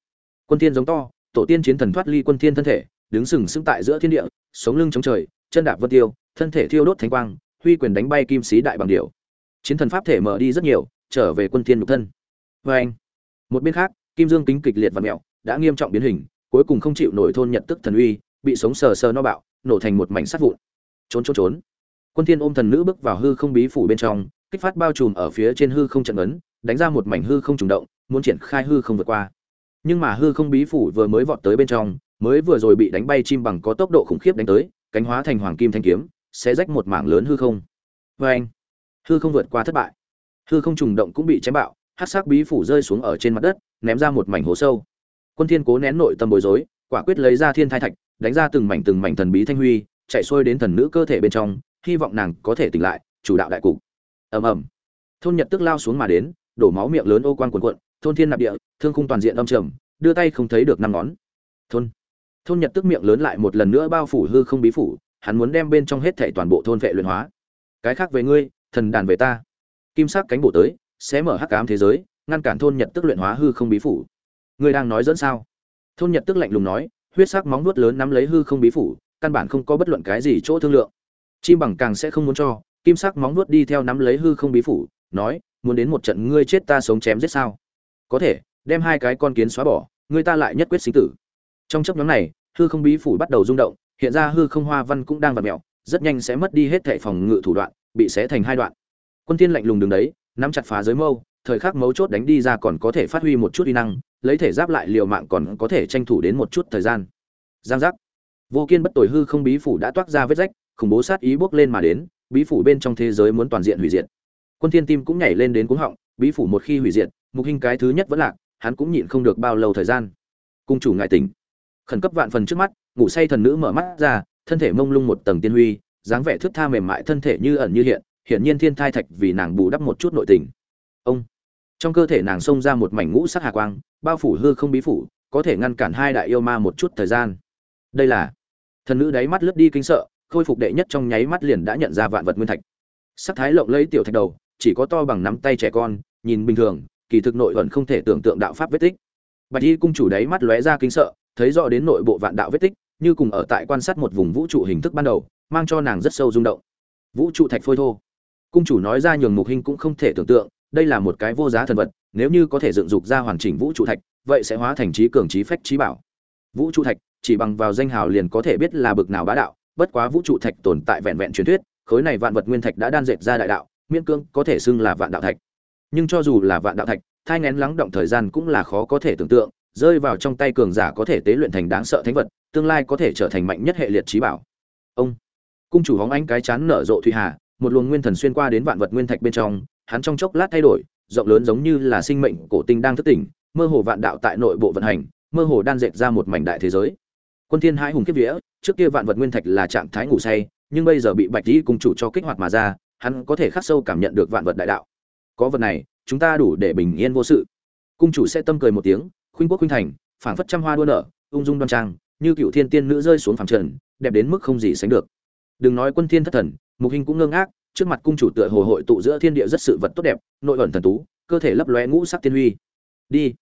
Quân thiên giống to, tổ tiên chiến thần thoát ly quân thiên thân thể, đứng sừng sững tại giữa thiên địa, sống lưng chống trời, chân đạp vân tiêu, thân thể thiêu đốt thánh quang, huy quyền đánh bay kim sĩ đại bằng điểu. Chiến thần pháp thể mở đi rất nhiều, trở về quân thiên nhục thân. Với anh một bên khác, kim dương kính kịch liệt và mèo đã nghiêm trọng biến hình, cuối cùng không chịu nổi thôn nhận tức thần uy, bị sống sờ sờ no bạo, nổ thành một mảnh sắt vụn. Trốn trốn trốn. Quân thiên ôm thần nữ bước vào hư không bí phủ bên trong, kích phát bao trùm ở phía trên hư không trận ấn, đánh ra một mảnh hư không trùng động, muốn triển khai hư không vượt qua. Nhưng mà hư không bí phủ vừa mới vọt tới bên trong, mới vừa rồi bị đánh bay chim bằng có tốc độ khủng khiếp đánh tới, cánh hóa thành hoàng kim thanh kiếm, sẽ rách một mảng lớn hư không. Vê anh, hư không vượt qua thất bại. Hư không trùng động cũng bị chém bạo hát sắc bí phủ rơi xuống ở trên mặt đất, ném ra một mảnh hố sâu. Quân thiên cố nén nội tâm bối rối, quả quyết lấy ra thiên thai thạch, đánh ra từng mảnh từng mảnh thần bí thanh huy, chạy xuôi đến thần nữ cơ thể bên trong, hy vọng nàng có thể tỉnh lại, chủ đạo đại cục. Ầm ầm. Thôn nhật tức lao xuống mà đến, đổ máu miệng lớn ô quan cuộn cuộn, thôn thiên nạp địa, thương khung toàn diện âm trầm, đưa tay không thấy được năm ngón. Thôn. Thôn nhật tức miệng lớn lại một lần nữa bao phủ hư không bí phủ, hắn muốn đem bên trong hết thảy toàn bộ thôn vệ luyện hóa. Cái khác về ngươi, thần đàn về ta. Kim sắc cánh bổ tới sẽ mở hắc ám thế giới, ngăn cản thôn nhật tức luyện hóa hư không bí phủ. Ngươi đang nói dẫn sao? Thôn nhật tức lạnh lùng nói, huyết sắc móng nuốt lớn nắm lấy hư không bí phủ, căn bản không có bất luận cái gì chỗ thương lượng. Chim bằng càng sẽ không muốn cho, kim sắc móng nuốt đi theo nắm lấy hư không bí phủ, nói, muốn đến một trận ngươi chết ta sống chém giết sao? Có thể, đem hai cái con kiến xóa bỏ ngươi ta lại nhất quyết sinh tử. Trong chấp nhóm này, hư không bí phủ bắt đầu rung động, hiện ra hư không hoa văn cũng đang vặt mẹo, rất nhanh sẽ mất đi hết thệ phòng ngự thủ đoạn, bị xé thành hai đoạn. Quân thiên lạnh lùng đứng đấy nắm chặt phá giới mâu, thời khắc mấu chốt đánh đi ra còn có thể phát huy một chút uy năng, lấy thể giáp lại liều mạng còn có thể tranh thủ đến một chút thời gian. Giang giác. Vô kiên bất tồi hư không bí phủ đã toát ra vết rách, khủng bố sát ý bước lên mà đến, bí phủ bên trong thế giới muốn toàn diện hủy diệt. Quân thiên tim cũng nhảy lên đến cuống họng, bí phủ một khi hủy diệt, mục hình cái thứ nhất vẫn lạc, hắn cũng nhịn không được bao lâu thời gian. Cung chủ ngại tỉnh. Khẩn cấp vạn phần trước mắt, ngủ say thần nữ mở mắt ra, thân thể mông lung một tầng tiên huy, dáng vẻ thướt tha mềm mại thân thể như ẩn như hiện hiển nhiên thiên thai thạch vì nàng bù đắp một chút nội tình. Ông. Trong cơ thể nàng xông ra một mảnh ngũ sắc hà quang, bao phủ hư không bí phủ, có thể ngăn cản hai đại yêu ma một chút thời gian. Đây là. Thần nữ đáy mắt lướt đi kinh sợ, khôi phục đệ nhất trong nháy mắt liền đã nhận ra vạn vật nguyên thạch. Sắc thái lộng lấy tiểu thạch đầu, chỉ có to bằng nắm tay trẻ con, nhìn bình thường, kỳ thực nội ẩn không thể tưởng tượng đạo pháp vết tích. Bạch y cung chủ đáy mắt lóe ra kinh sợ, thấy rõ đến nội bộ vạn đạo vết tích, như cùng ở tại quan sát một vùng vũ trụ hình thức ban đầu, mang cho nàng rất sâu rung động. Vũ trụ thạch phôi thô cung chủ nói ra nhường mục hình cũng không thể tưởng tượng, đây là một cái vô giá thần vật, nếu như có thể dựng dục ra hoàn chỉnh vũ trụ thạch, vậy sẽ hóa thành trí cường trí phách trí bảo. Vũ trụ thạch, chỉ bằng vào danh hào liền có thể biết là bực nào bá đạo, bất quá vũ trụ thạch tồn tại vẹn vẹn truyền thuyết, khối này vạn vật nguyên thạch đã đan dệt ra đại đạo, miễn cương có thể xưng là vạn đạo thạch. Nhưng cho dù là vạn đạo thạch, thai ngén lắng động thời gian cũng là khó có thể tưởng tượng, rơi vào trong tay cường giả có thể tế luyện thành đáng sợ thánh vật, tương lai có thể trở thành mạnh nhất hệ liệt trí bảo. Ông, cung chủ hóng ánh cái chán nở rộ thủy hà một luồng nguyên thần xuyên qua đến vạn vật nguyên thạch bên trong, hắn trong chốc lát thay đổi, rộng lớn giống như là sinh mệnh cổ tinh đang thức tỉnh, mơ hồ vạn đạo tại nội bộ vận hành, mơ hồ đan dệt ra một mảnh đại thế giới. Quân thiên hãi hùng kiếp vía, trước kia vạn vật nguyên thạch là trạng thái ngủ say, nhưng bây giờ bị bạch tỷ cung chủ cho kích hoạt mà ra, hắn có thể khắc sâu cảm nhận được vạn vật đại đạo. Có vật này, chúng ta đủ để bình yên vô sự. Cung chủ sẽ tâm cười một tiếng, khuynh quốc khuynh thành, phảng phất trăm hoa đua nở, ung dung đoan trang, như cựu thiên tiên nữ rơi xuống phàm trần, đẹp đến mức không gì sánh được đừng nói quân thiên thất thần, mục hình cũng ngơ ngác, trước mặt cung chủ tựa hồ hội tụ giữa thiên địa rất sự vật tốt đẹp, nội ẩn thần tú, cơ thể lấp lóe ngũ sắc tiên huy. Đi.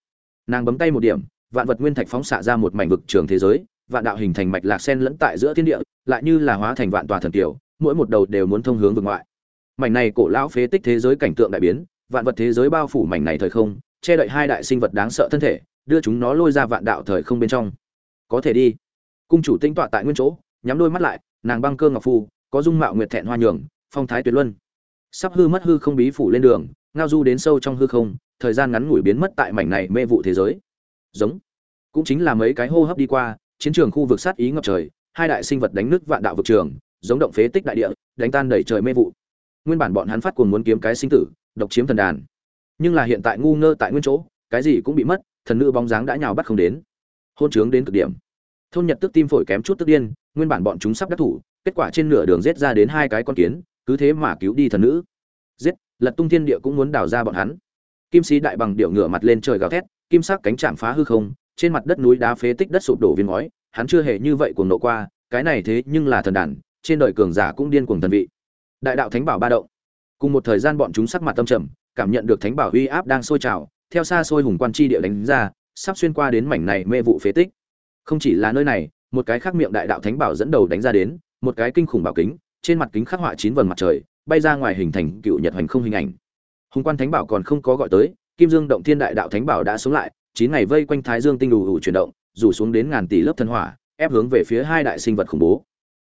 Nàng bấm tay một điểm, vạn vật nguyên thạch phóng xạ ra một mảnh vực trường thế giới, vạn đạo hình thành mạch lạc sen lẫn tại giữa thiên địa, lại như là hóa thành vạn tòa thần tiểu, mỗi một đầu đều muốn thông hướng vực ngoại. Mảnh này cổ lão phế tích thế giới cảnh tượng đại biến, vạn vật thế giới bao phủ mảnh này thời không, che đậy hai đại sinh vật đáng sợ thân thể, đưa chúng nó lôi ra vạn đạo thời không bên trong. Có thể đi. Cung chủ tinh tọa tại nguyên chỗ, nhắm đôi mắt lại nàng băng cơ ngọc phu, có dung mạo nguyệt thẹn hoa nhường, phong thái tuyệt luân. Sắp hư mất hư không bí phủ lên đường, ngao du đến sâu trong hư không, thời gian ngắn ngủi biến mất tại mảnh này mê vụ thế giới. Giống. Cũng chính là mấy cái hô hấp đi qua, chiến trường khu vực sát ý ngập trời, hai đại sinh vật đánh nước vạn đạo vực trường, giống động phế tích đại địa, đánh tan đẩy trời mê vụ. Nguyên bản bọn hắn phát cuồng muốn kiếm cái sinh tử, độc chiếm thần đàn. Nhưng là hiện tại ngu ngơ tại nguyên chỗ, cái gì cũng bị mất, thần nữ bóng dáng đã nhào bắt không đến. Hôn trướng đến cực điểm. Thôn nhật tức tim phổi kém chút tức điên nguyên bản bọn chúng sắp đắc thủ, kết quả trên nửa đường giết ra đến hai cái con kiến, cứ thế mà cứu đi thần nữ. Giết, lật tung thiên địa cũng muốn đào ra bọn hắn. Kim sĩ đại bằng điệu ngửa mặt lên trời gào thét, kim sắc cánh chạm phá hư không, trên mặt đất núi đá phế tích đất sụp đổ viên ngói, hắn chưa hề như vậy cuồng nộ qua, cái này thế nhưng là thần đàn, trên đời cường giả cũng điên cuồng thần vị. Đại đạo thánh bảo ba động. Cùng một thời gian bọn chúng sắc mặt tâm trầm, cảm nhận được thánh bảo uy áp đang sôi trào, theo xa xôi hùng quan chi địa đánh ra, sắp xuyên qua đến mảnh này mê vụ phế tích. Không chỉ là nơi này một cái khác miệng đại đạo thánh bảo dẫn đầu đánh ra đến, một cái kinh khủng bảo kính, trên mặt kính khắc họa chín vầng mặt trời, bay ra ngoài hình thành cựu nhật hoành không hình ảnh. Hùng quan thánh bảo còn không có gọi tới, kim dương động thiên đại đạo thánh bảo đã sống lại, chín ngày vây quanh thái dương tinh đủ đủ chuyển động, rủ xuống đến ngàn tỷ lớp thân hỏa, ép hướng về phía hai đại sinh vật khủng bố.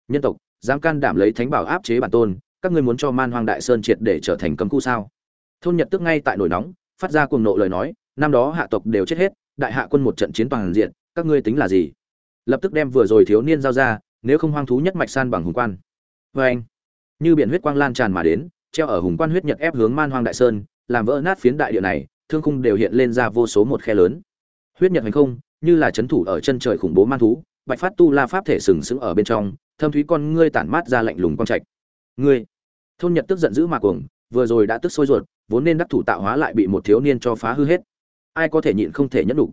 Nhân tộc, dám can đảm lấy thánh bảo áp chế bản tôn, các ngươi muốn cho man hoang đại sơn triệt để trở thành cấm khu sao? Thôn nhật tức ngay tại nổi nóng, phát ra cuồng nộ lời nói, năm đó hạ tộc đều chết hết, đại hạ quân một trận chiến toàn diện, các ngươi tính là gì? Lập tức đem vừa rồi thiếu niên giao ra, nếu không hoang thú nhất mạch san bằng hùng quan. Vê anh, như biển huyết quang lan tràn mà đến, treo ở hùng quan huyết nhật ép hướng man hoang đại sơn, làm vỡ nát phiến đại địa này, thương khung đều hiện lên ra vô số một khe lớn. Huyết nhật hành không, như là chấn thủ ở chân trời khủng bố man thú, bạch phát tu la pháp thể sừng sững ở bên trong, thâm thúy con ngươi tản mát ra lạnh lùng quang trạch. Ngươi, thôn nhật tức giận dữ mà cuồng, vừa rồi đã tức sôi ruột, vốn nên đắc thủ tạo hóa lại bị một thiếu niên cho phá hư hết. Ai có thể nhịn không thể nhẫn đủ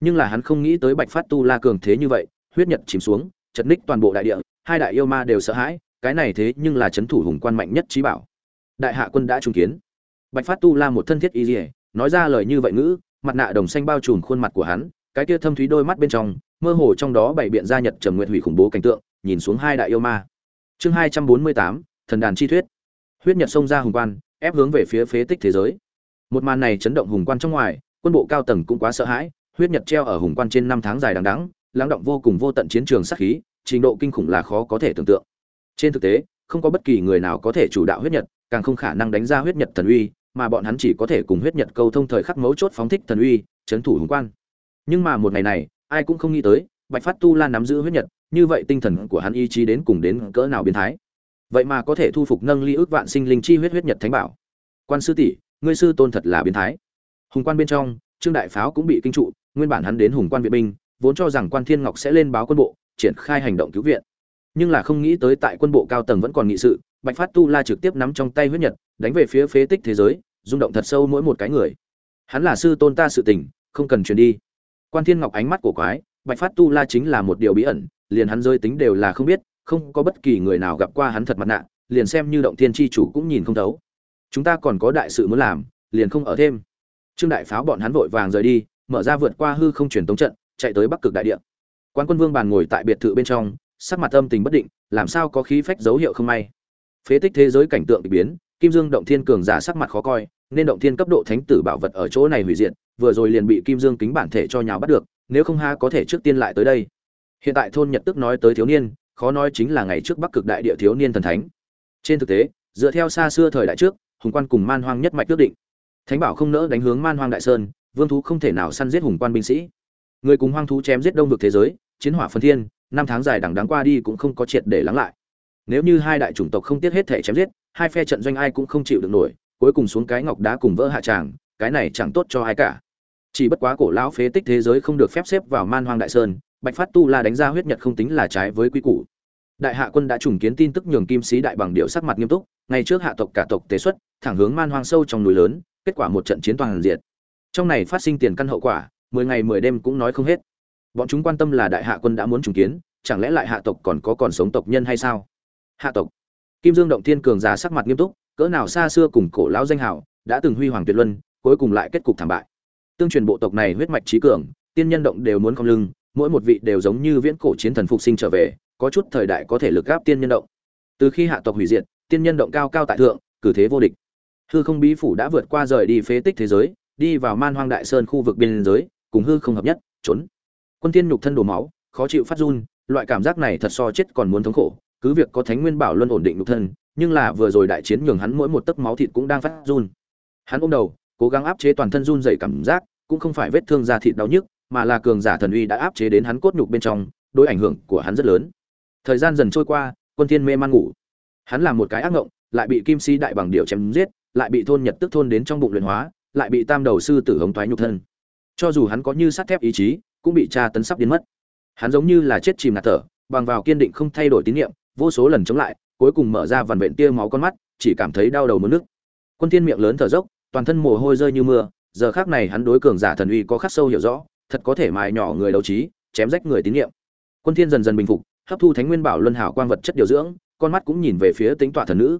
nhưng là hắn không nghĩ tới bạch phát tu la cường thế như vậy, huyết nhật chìm xuống, chật ních toàn bộ đại địa, hai đại yêu ma đều sợ hãi, cái này thế nhưng là chấn thủ hùng quan mạnh nhất trí bảo. Đại hạ quân đã trung kiến. Bạch phát tu la một thân thiết y dỉa nói ra lời như vậy ngữ, mặt nạ đồng xanh bao trùm khuôn mặt của hắn, cái kia thâm thúy đôi mắt bên trong, mơ hồ trong đó bảy biện gia nhật trầm nguyện hủy khủng bố cảnh tượng, nhìn xuống hai đại yêu ma. Chương hai trăm bốn mươi tám, thần đàn chi thuyết. Huyết nhật xông ra hùng quan, ép hướng về phía phế tích thế giới. Một màn này chấn động hùng quan trong ngoài, quân bộ cao tầng cũng quá sợ hãi huyết nhật treo ở hùng quan trên năm tháng dài đằng đẵng, lắng động vô cùng vô tận chiến trường sát khí, trình độ kinh khủng là khó có thể tưởng tượng. Trên thực tế, không có bất kỳ người nào có thể chủ đạo huyết nhật, càng không khả năng đánh ra huyết nhật thần uy, mà bọn hắn chỉ có thể cùng huyết nhật câu thông thời khắc mấu chốt phóng thích thần uy, chấn thủ hùng quan. Nhưng mà một ngày này, ai cũng không nghĩ tới, bạch phát tu la nắm giữ huyết nhật, như vậy tinh thần của hắn ý chí đến cùng đến cỡ nào biến thái. Vậy mà có thể thu phục nâng ly ước vạn sinh linh chi huyết huyết nhật thánh bảo. Quan sư tỷ, ngươi sư tôn thật là biến thái. Hùng quan bên trong, trương đại pháo cũng bị kinh trụ nguyên bản hắn đến hùng quan viện binh, vốn cho rằng quan thiên ngọc sẽ lên báo quân bộ, triển khai hành động cứu viện. Nhưng là không nghĩ tới tại quân bộ cao tầng vẫn còn nghị sự, bạch phát tu la trực tiếp nắm trong tay huyết nhật, đánh về phía phế tích thế giới, rung động thật sâu mỗi một cái người. Hắn là sư tôn ta sự tình, không cần truyền đi. Quan thiên ngọc ánh mắt của quái, bạch phát tu la chính là một điều bí ẩn, liền hắn rơi tính đều là không biết, không có bất kỳ người nào gặp qua hắn thật mặt nạ, liền xem như động thiên tri chủ cũng nhìn không thấu. Chúng ta còn có đại sự muốn làm, liền không ở thêm. Trương đại pháo bọn hắn vội vàng rời đi mở ra vượt qua hư không truyền tống trận, chạy tới bắc cực đại địa. Quan quân vương bàn ngồi tại biệt thự bên trong, sắc mặt âm tình bất định, làm sao có khí phách dấu hiệu không may. Phế tích thế giới cảnh tượng bị biến, kim dương động thiên cường giả sắc mặt khó coi, nên động thiên cấp độ thánh tử bảo vật ở chỗ này hủy diệt, vừa rồi liền bị kim dương kính bản thể cho nhào bắt được, nếu không ha có thể trước tiên lại tới đây. Hiện tại thôn nhật tức nói tới thiếu niên, khó nói chính là ngày trước bắc cực đại địa thiếu niên thần thánh. Trên thực tế, dựa theo xa xưa thời đại trước, hùng quan cùng man hoang nhất mạch quyết định. Thánh bảo không nỡ đánh hướng man hoang đại sơn vương thú không thể nào săn giết hùng quan binh sĩ. Người cùng hoang thú chém giết đông vực thế giới, chiến hỏa phân thiên, năm tháng dài đằng đáng qua đi cũng không có triệt để lắng lại. Nếu như hai đại chủng tộc không tiếc hết thể chém giết, hai phe trận doanh ai cũng không chịu được nổi, cuối cùng xuống cái ngọc đá cùng vỡ hạ tràng, cái này chẳng tốt cho ai cả. Chỉ bất quá cổ lão phế tích thế giới không được phép xếp vào man hoang đại sơn, bạch phát tu la đánh ra huyết nhật không tính là trái với quy củ. Đại hạ quân đã trùng kiến tin tức nhường kim sĩ đại bằng điệu sắc mặt nghiêm túc, ngày trước hạ tộc cả tộc tế xuất, thẳng hướng man hoang sâu trong núi lớn, kết quả một trận chiến toàn diện trong này phát sinh tiền căn hậu quả, mười ngày mười đêm cũng nói không hết. Bọn chúng quan tâm là đại hạ quân đã muốn trùng kiến, chẳng lẽ lại hạ tộc còn có còn sống tộc nhân hay sao? Hạ tộc. Kim dương động thiên cường già sắc mặt nghiêm túc, cỡ nào xa xưa cùng cổ lão danh hào, đã từng huy hoàng tuyệt luân, cuối cùng lại kết cục thảm bại. Tương truyền bộ tộc này huyết mạch trí cường, tiên nhân động đều muốn không lưng, mỗi một vị đều giống như viễn cổ chiến thần phục sinh trở về, có chút thời đại có thể lực gáp tiên nhân động. Từ khi hạ tộc hủy diệt, tiên nhân động cao cao tại thượng, cử thế vô địch. Hư không bí phủ đã vượt qua rời đi phế tích thế giới đi vào man hoang đại sơn khu vực biên giới, cùng hư không hợp nhất, trốn. Quân tiên nhục thân đổ máu, khó chịu phát run, loại cảm giác này thật so chết còn muốn thống khổ. Cứ việc có thánh nguyên bảo luân ổn định nhục thân, nhưng là vừa rồi đại chiến nhường hắn mỗi một tấc máu thịt cũng đang phát run. Hắn ôm đầu, cố gắng áp chế toàn thân run dày cảm giác, cũng không phải vết thương da thịt đau nhức, mà là cường giả thần uy đã áp chế đến hắn cốt nhục bên trong, đối ảnh hưởng của hắn rất lớn. Thời gian dần trôi qua, quân thiên mê man ngủ. Hắn là một cái ác ngộng, lại bị kim si đại bằng điệu chém giết, lại bị thôn nhật tức thôn đến trong bụng luyện hóa lại bị tam đầu sư tử hống thoái nhục thân. Cho dù hắn có như sắt thép ý chí, cũng bị tra tấn sắp biến mất. Hắn giống như là chết chìm ngạt thở, bằng vào kiên định không thay đổi tín niệm, vô số lần chống lại, cuối cùng mở ra vằn vện tia máu con mắt, chỉ cảm thấy đau đầu mất nước. Quân thiên miệng lớn thở dốc, toàn thân mồ hôi rơi như mưa, giờ khắc này hắn đối cường giả thần uy có khắc sâu hiểu rõ, thật có thể mài nhỏ người đấu trí, chém rách người tín niệm. Quân thiên dần dần bình phục, hấp thu thánh nguyên bảo luân hảo quang vật chất điều dưỡng, con mắt cũng nhìn về phía tính tọa thần nữ.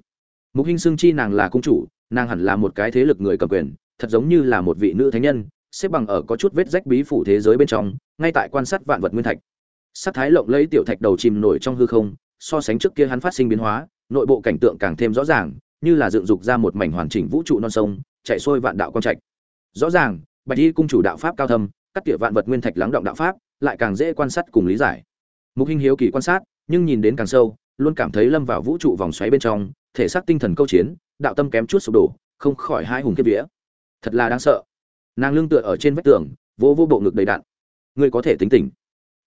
Mục hinh xương chi nàng là cung chủ, nàng hẳn là một cái thế lực người cầm quyền thật giống như là một vị nữ thánh nhân, xếp bằng ở có chút vết rách bí phủ thế giới bên trong, ngay tại quan sát vạn vật nguyên thạch. Sắc thái lộng lấy tiểu thạch đầu chìm nổi trong hư không, so sánh trước kia hắn phát sinh biến hóa, nội bộ cảnh tượng càng thêm rõ ràng, như là dựng dục ra một mảnh hoàn chỉnh vũ trụ non sông, chạy xuôi vạn đạo quang trạch. Rõ ràng, bạch y cung chủ đạo pháp cao thâm cắt tỉa vạn vật nguyên thạch lắng động đạo pháp, lại càng dễ quan sát cùng lý giải. Mục hình hiếu kỳ quan sát, nhưng nhìn đến càng sâu, luôn cảm thấy lâm vào vũ trụ vòng xoáy bên trong, thể xác tinh thần câu chiến, đạo tâm kém chút sụp đổ, không khỏi hai hùng kiếp vía thật là đáng sợ. Nàng lưng tựa ở trên vách tường vô vô bộ ngực đầy đạn. Ngươi có thể tính tình.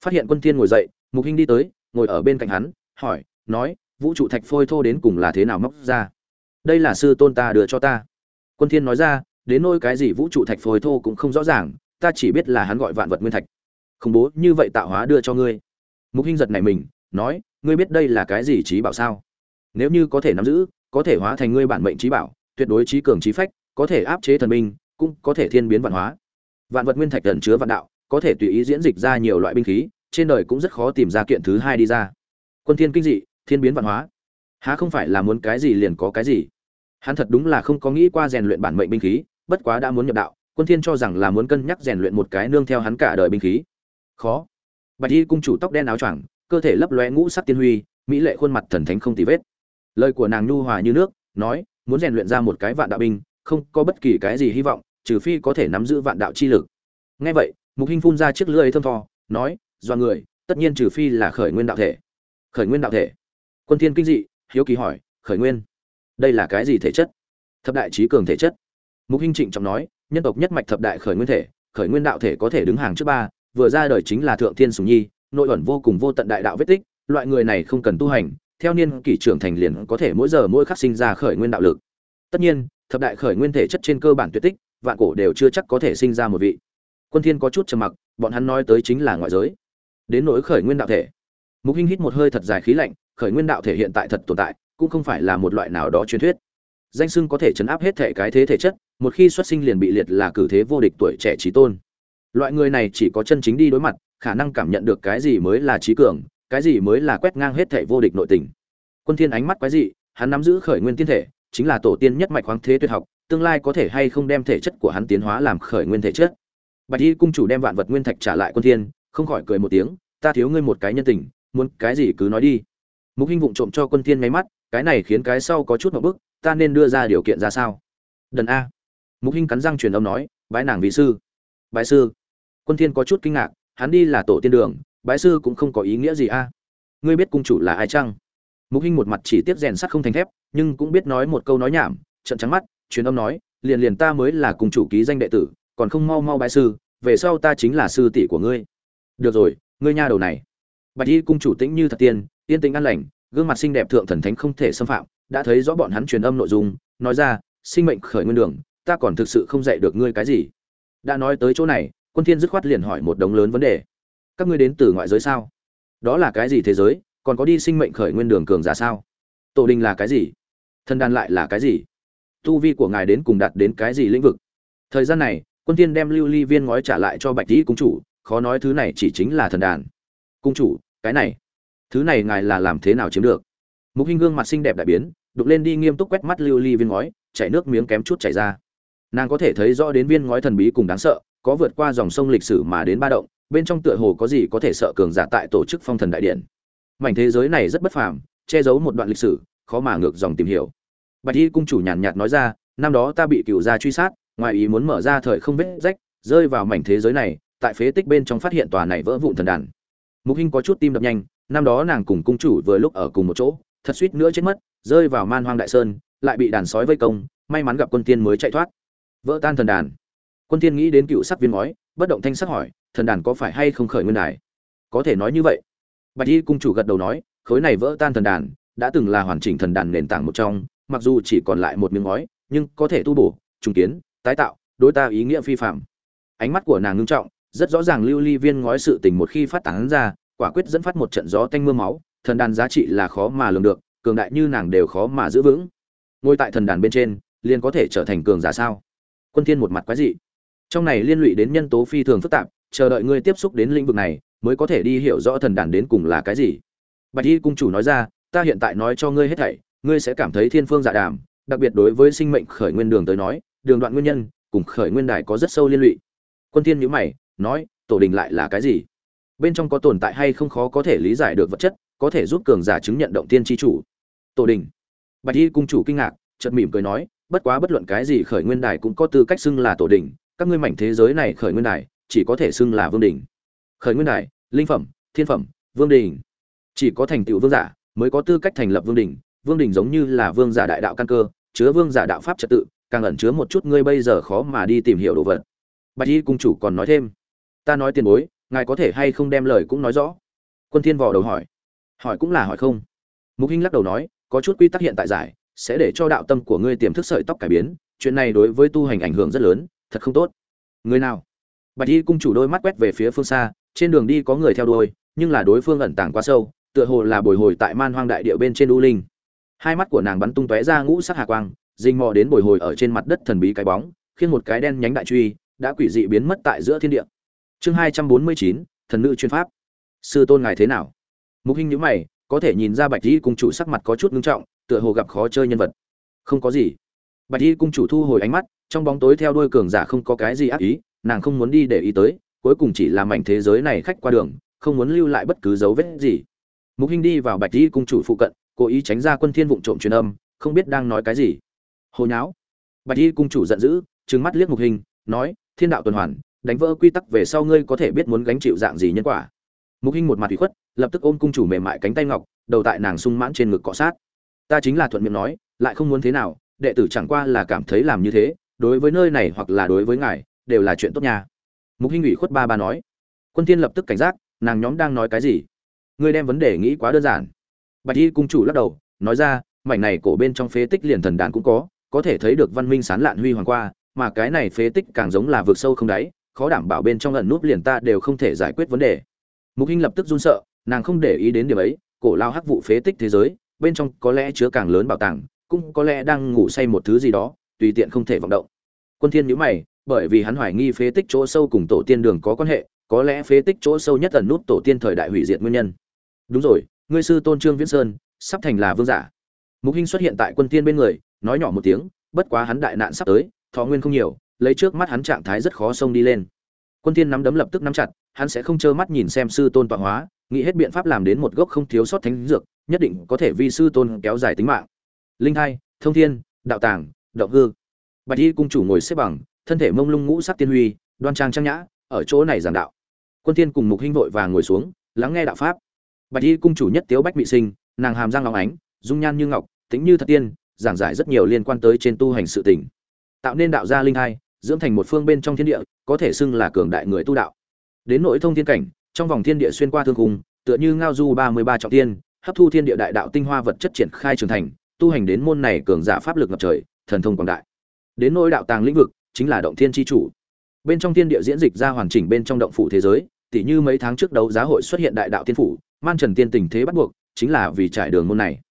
Phát hiện quân thiên ngồi dậy, mục hinh đi tới, ngồi ở bên cạnh hắn, hỏi, nói, vũ trụ thạch phôi thô đến cùng là thế nào móc ra? Đây là sư tôn ta đưa cho ta. Quân thiên nói ra, đến nỗi cái gì vũ trụ thạch phôi thô cũng không rõ ràng, ta chỉ biết là hắn gọi vạn vật nguyên thạch. Khủng bố, như vậy tạo hóa đưa cho ngươi. Mục hinh giật này mình, nói, ngươi biết đây là cái gì trí bảo sao? Nếu như có thể nắm giữ, có thể hóa thành ngươi bản mệnh trí bảo, tuyệt đối trí cường trí phách có thể áp chế thần binh cũng có thể thiên biến vạn hóa. Vạn vật nguyên thạch ẩn chứa vạn đạo, có thể tùy ý diễn dịch ra nhiều loại binh khí, trên đời cũng rất khó tìm ra kiện thứ hai đi ra. Quân thiên kinh dị, thiên biến vạn hóa. Há không phải là muốn cái gì liền có cái gì? Hắn thật đúng là không có nghĩ qua rèn luyện bản mệnh binh khí, bất quá đã muốn nhập đạo, quân thiên cho rằng là muốn cân nhắc rèn luyện một cái nương theo hắn cả đời binh khí. Khó. Bạch y cung chủ tóc đen áo choàng, cơ thể lấp lóe ngũ sắc tiên huy, mỹ lệ khuôn mặt thần thánh không tì vết. Lời của nàng nhu hòa như nước, nói, muốn rèn luyện ra một cái vạn đạo binh không có bất kỳ cái gì hy vọng, trừ phi có thể nắm giữ vạn đạo chi lực. Nghe vậy, mục hinh phun ra chiếc lưỡi thơm tho, nói do người, tất nhiên trừ phi là khởi nguyên đạo thể. Khởi nguyên đạo thể? Quân thiên kinh dị, hiếu kỳ hỏi, khởi nguyên? Đây là cái gì thể chất? Thập đại trí cường thể chất. Mục hinh trịnh trọng nói, nhân tộc nhất mạch thập đại khởi nguyên thể, khởi nguyên đạo thể có thể đứng hàng trước ba, vừa ra đời chính là thượng thiên sùng nhi, nội ẩn vô cùng vô tận đại đạo vết tích, loại người này không cần tu hành, theo niên kỷ trưởng thành liền có thể mỗi giờ mỗi khắc sinh ra khởi nguyên đạo lực. Tất nhiên thập đại khởi nguyên thể chất trên cơ bản tuyệt tích, vạn cổ đều chưa chắc có thể sinh ra một vị. Quân thiên có chút trầm mặc, bọn hắn nói tới chính là ngoại giới. Đến nỗi khởi nguyên đạo thể. Mục hinh hít một hơi thật dài khí lạnh, khởi nguyên đạo thể hiện tại thật tồn tại, cũng không phải là một loại nào đó truyền thuyết. Danh sưng có thể chấn áp hết thể cái thế thể chất, một khi xuất sinh liền bị liệt là cử thế vô địch tuổi trẻ trí tôn. Loại người này chỉ có chân chính đi đối mặt, khả năng cảm nhận được cái gì mới là trí cường, cái gì mới là quét ngang hết thể vô địch nội tình. Quân thiên ánh mắt quái dị, hắn nắm giữ khởi nguyên tiên thể chính là tổ tiên nhất mạch khoáng thế tuyệt học, tương lai có thể hay không đem thể chất của hắn tiến hóa làm khởi nguyên thể chất. Bạch y cung chủ đem vạn vật nguyên thạch trả lại quân thiên, không khỏi cười một tiếng, ta thiếu ngươi một cái nhân tình, muốn cái gì cứ nói đi. Mục hinh vụng trộm cho quân thiên mấy mắt, cái này khiến cái sau có chút ngượng bức, ta nên đưa ra điều kiện ra sao? Đần a. Mục hinh cắn răng truyền âm nói, bái nàng vị sư. Bái sư? Quân thiên có chút kinh ngạc, hắn đi là tổ tiên đường, bái sư cũng không có ý nghĩa gì a. Ngươi biết cung chủ là ai chăng? Mục hinh một mặt chỉ tiếp rèn sắt không thành thép, nhưng cũng biết nói một câu nói nhảm trận trắng mắt, truyền âm nói, liền liền ta mới là cung chủ ký danh đệ tử, còn không mau mau bái sư, về sau ta chính là sư tỷ của ngươi. Được rồi, ngươi nha đầu này. Bạch y cung chủ tĩnh như thật tiên, yên tĩnh an lành, gương mặt xinh đẹp thượng thần thánh không thể xâm phạm, đã thấy rõ bọn hắn truyền âm nội dung, nói ra, sinh mệnh khởi nguyên đường, ta còn thực sự không dạy được ngươi cái gì. Đã nói tới chỗ này, quân thiên dứt khoát liền hỏi một đống lớn vấn đề. Các ngươi đến từ ngoại giới sao? Đó là cái gì thế giới? Còn có đi sinh mệnh khởi nguyên đường cường giả sao? Tổ đình là cái gì? Thần đàn lại là cái gì? Tu vi của ngài đến cùng đạt đến cái gì lĩnh vực? Thời gian này, quân tiên đem lưu ly viên ngói trả lại cho bạch tỷ cung chủ, khó nói thứ này chỉ chính là thần đàn. Cung chủ, cái này, thứ này ngài là làm thế nào chiếm được? Mục hình gương mặt xinh đẹp đại biến, đục lên đi nghiêm túc quét mắt lưu ly viên ngói, chảy nước miếng kém chút chảy ra. Nàng có thể thấy rõ đến viên ngói thần bí cùng đáng sợ, có vượt qua dòng sông lịch sử mà đến ba động, bên trong tựa hồ có gì có thể sợ cường giả tại tổ chức phong thần đại điện mảnh thế giới này rất bất phàm, che giấu một đoạn lịch sử, khó mà ngược dòng tìm hiểu. Bạch y cung chủ nhàn nhạt nói ra, năm đó ta bị cửu gia truy sát, ngoài ý muốn mở ra thời không vết rách, rơi vào mảnh thế giới này, tại phế tích bên trong phát hiện tòa này vỡ vụn thần đàn. Mục hinh có chút tim đập nhanh, năm đó nàng cùng cung chủ vừa lúc ở cùng một chỗ, thật suýt nữa chết mất, rơi vào man hoang đại sơn, lại bị đàn sói vây công, may mắn gặp quân tiên mới chạy thoát. Vỡ tan thần đàn. Quân tiên nghĩ đến cựu sắc viên ngói, bất động thanh sắc hỏi, thần đàn có phải hay không khởi nguyên đài? Có thể nói như vậy bạch y cung chủ gật đầu nói, khối này vỡ tan thần đàn, đã từng là hoàn chỉnh thần đàn nền tảng một trong, mặc dù chỉ còn lại một miếng ngói, nhưng có thể tu bổ, trùng kiến, tái tạo, đối ta ý nghĩa phi phạm. Ánh mắt của nàng ngưng trọng, rất rõ ràng lưu ly viên ngói sự tình một khi phát tán ra, quả quyết dẫn phát một trận gió tanh mưa máu, thần đàn giá trị là khó mà lường được, cường đại như nàng đều khó mà giữ vững. Ngồi tại thần đàn bên trên, liền có thể trở thành cường giả sao? Quân thiên một mặt quái dị. Trong này liên lụy đến nhân tố phi thường phức tạp, chờ đợi ngươi tiếp xúc đến lĩnh vực này mới có thể đi hiểu rõ thần đàn đến cùng là cái gì. Bạch y cung chủ nói ra, ta hiện tại nói cho ngươi hết thảy, ngươi sẽ cảm thấy thiên phương dạ đàm, đặc biệt đối với sinh mệnh khởi nguyên đường tới nói, đường đoạn nguyên nhân cùng khởi nguyên đài có rất sâu liên lụy. Quân thiên nhữ mày, nói, tổ đình lại là cái gì? Bên trong có tồn tại hay không khó có thể lý giải được vật chất, có thể giúp cường giả chứng nhận động tiên chi chủ. Tổ đình? Bạch y cung chủ kinh ngạc, chợt mỉm cười nói, bất quá bất luận cái gì khởi nguyên đài cũng có tư cách xưng là tổ đình, các ngươi mảnh thế giới này khởi nguyên đài chỉ có thể xưng là vương đình khởi nguyên đài, linh phẩm, thiên phẩm, vương đình. Chỉ có thành tựu vương giả mới có tư cách thành lập vương đình. Vương đình giống như là vương giả đại đạo căn cơ, chứa vương giả đạo pháp trật tự, càng ẩn chứa một chút ngươi bây giờ khó mà đi tìm hiểu đồ vật. Bạch y cung chủ còn nói thêm, ta nói tiền bối, ngài có thể hay không đem lời cũng nói rõ? Quân thiên vò đầu hỏi hỏi cũng là hỏi không? Mục hinh lắc đầu nói, có chút quy tắc hiện tại giải, sẽ để cho đạo tâm của ngươi tiềm thức sợi tóc cải biến, chuyện này đối với tu hành ảnh hưởng rất lớn, thật không tốt. Người nào? Bạch y cung chủ đôi mắt quét về phía phương xa trên đường đi có người theo đuôi, nhưng là đối phương ẩn tàng quá sâu, tựa hồ là bồi hồi tại man hoang đại địa bên trên u linh. Hai mắt của nàng bắn tung tóe ra ngũ sắc hà quang, rình mò đến bồi hồi ở trên mặt đất thần bí cái bóng, khiến một cái đen nhánh đại truy đã quỷ dị biến mất tại giữa thiên địa. Chương hai trăm bốn mươi chín, thần nữ chuyên pháp. Sư tôn ngài thế nào? Mục hình nhữ mày, có thể nhìn ra bạch y cung chủ sắc mặt có chút ngưng trọng, tựa hồ gặp khó chơi nhân vật. Không có gì. Bạch y cung chủ thu hồi ánh mắt, trong bóng tối theo đuôi cường giả không có cái gì ác ý, nàng không muốn đi để ý tới cuối cùng chỉ là mảnh thế giới này khách qua đường không muốn lưu lại bất cứ dấu vết gì. Mục hinh đi vào bạch y cung chủ phụ cận cố ý tránh ra quân thiên vụng trộm truyền âm không biết đang nói cái gì. Hồ nháo. Bạch y cung chủ giận dữ trừng mắt liếc mục Hinh, nói thiên đạo tuần hoàn đánh vỡ quy tắc về sau ngươi có thể biết muốn gánh chịu dạng gì nhân quả. Mục Hinh một mặt ủy khuất lập tức ôm cung chủ mềm mại cánh tay ngọc đầu tại nàng sung mãn trên ngực cọ sát. Ta chính là thuận miệng nói lại không muốn thế nào đệ tử chẳng qua là cảm thấy làm như thế đối với nơi này hoặc là đối với ngài đều là chuyện tốt nha mục Hinh ủy khuất ba ba nói. Quân Thiên lập tức cảnh giác, nàng nhóm đang nói cái gì? Ngươi đem vấn đề nghĩ quá đơn giản. Bạch y cung chủ lắc đầu, nói ra, mảnh này cổ bên trong phế tích liền thần đàn cũng có có thể thấy được văn minh sán lạn huy hoàng qua, mà cái này phế tích càng giống là vực sâu không đáy, khó đảm bảo bên trong ẩn nút liền ta đều không thể giải quyết vấn đề. Mục hinh lập tức run sợ, nàng không để ý đến điểm ấy, cổ lao hắc vụ phế tích thế giới, bên trong có lẽ chứa càng lớn bảo tàng, cũng có lẽ đang ngủ say một thứ gì đó, tùy tiện không thể vọng động. Quân thiên nhíu mày bởi vì hắn hoài nghi phế tích chỗ sâu cùng tổ tiên đường có quan hệ, có lẽ phế tích chỗ sâu nhất ẩn nút tổ tiên thời đại hủy diệt nguyên nhân. Đúng rồi, ngươi sư tôn trương viễn sơn, sắp thành là vương giả. Mục hinh xuất hiện tại quân tiên bên người, nói nhỏ một tiếng, bất quá hắn đại nạn sắp tới, thọ nguyên không nhiều, lấy trước mắt hắn trạng thái rất khó xông đi lên. Quân tiên nắm đấm lập tức nắm chặt, hắn sẽ không trơ mắt nhìn xem sư tôn tọa hóa, nghĩ hết biện pháp làm đến một gốc không thiếu sót thánh dược, nhất định có thể vi sư tôn kéo dài tính mạng. Linh hai thông thiên, đạo tàng, động hư. Bạch y cung chủ ngồi xếp bằng thân thể mông lung ngũ sắc tiên huy đoan trang trang nhã ở chỗ này giảng đạo. Quân tiên cùng mục hinh vội vàng ngồi xuống lắng nghe đạo pháp. Bạch y cung chủ nhất tiếu bách Mị sinh nàng hàm răng long ánh dung nhan như ngọc tính như thật tiên giảng giải rất nhiều liên quan tới trên tu hành sự tình. Tạo nên đạo gia linh hai dưỡng thành một phương bên trong thiên địa có thể xưng là cường đại người tu đạo. Đến nội thông thiên cảnh trong vòng thiên địa xuyên qua thương cung tựa như ngao du ba mươi ba trọng thiên, hấp thu thiên địa đại đạo tinh hoa vật chất triển khai trưởng thành tu hành đến môn này cường giả pháp lực ngập trời thần thông quảng đại. Đến nỗi đạo tàng lĩnh vực chính là động thiên chi chủ. Bên trong thiên địa diễn dịch ra hoàn chỉnh bên trong động phủ thế giới, tỉ như mấy tháng trước đấu giá hội xuất hiện đại đạo tiên phủ, man trần tiên tình thế bắt buộc, chính là vì trải đường môn này.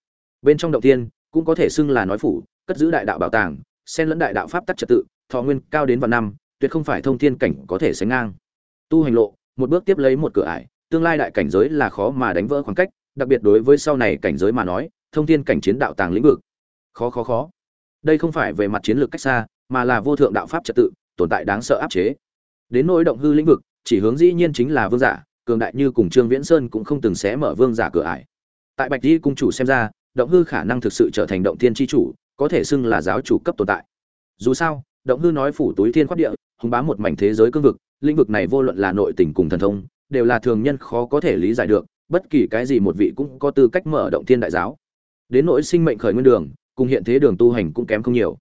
Bên trong động tiên cũng có thể xưng là nói phủ, cất giữ đại đạo bảo tàng, xen lẫn đại đạo pháp tắc trật tự, thọ nguyên cao đến vạn năm, tuyệt không phải thông thiên cảnh có thể sánh ngang. Tu hành lộ, một bước tiếp lấy một cửa ải, tương lai đại cảnh giới là khó mà đánh vỡ khoảng cách, đặc biệt đối với sau này cảnh giới mà nói, thông thiên cảnh chiến đạo tàng lĩnh vực. Khó khó khó. Đây không phải về mặt chiến lược cách xa mà là vô thượng đạo pháp trật tự, tồn tại đáng sợ áp chế. Đến nỗi động hư lĩnh vực, chỉ hướng dĩ nhiên chính là vương giả, cường đại như cùng trương viễn sơn cũng không từng xé mở vương giả cửa ải. Tại bạch di cung chủ xem ra, động hư khả năng thực sự trở thành động thiên tri chủ, có thể xưng là giáo chủ cấp tồn tại. Dù sao, động hư nói phủ túi thiên khoát địa, hùng bám một mảnh thế giới cương vực, lĩnh vực này vô luận là nội tình cùng thần thông, đều là thường nhân khó có thể lý giải được, bất kỳ cái gì một vị cũng có tư cách mở động thiên đại giáo. Đến nỗi sinh mệnh khởi nguyên đường, cùng hiện thế đường tu hành cũng kém không nhiều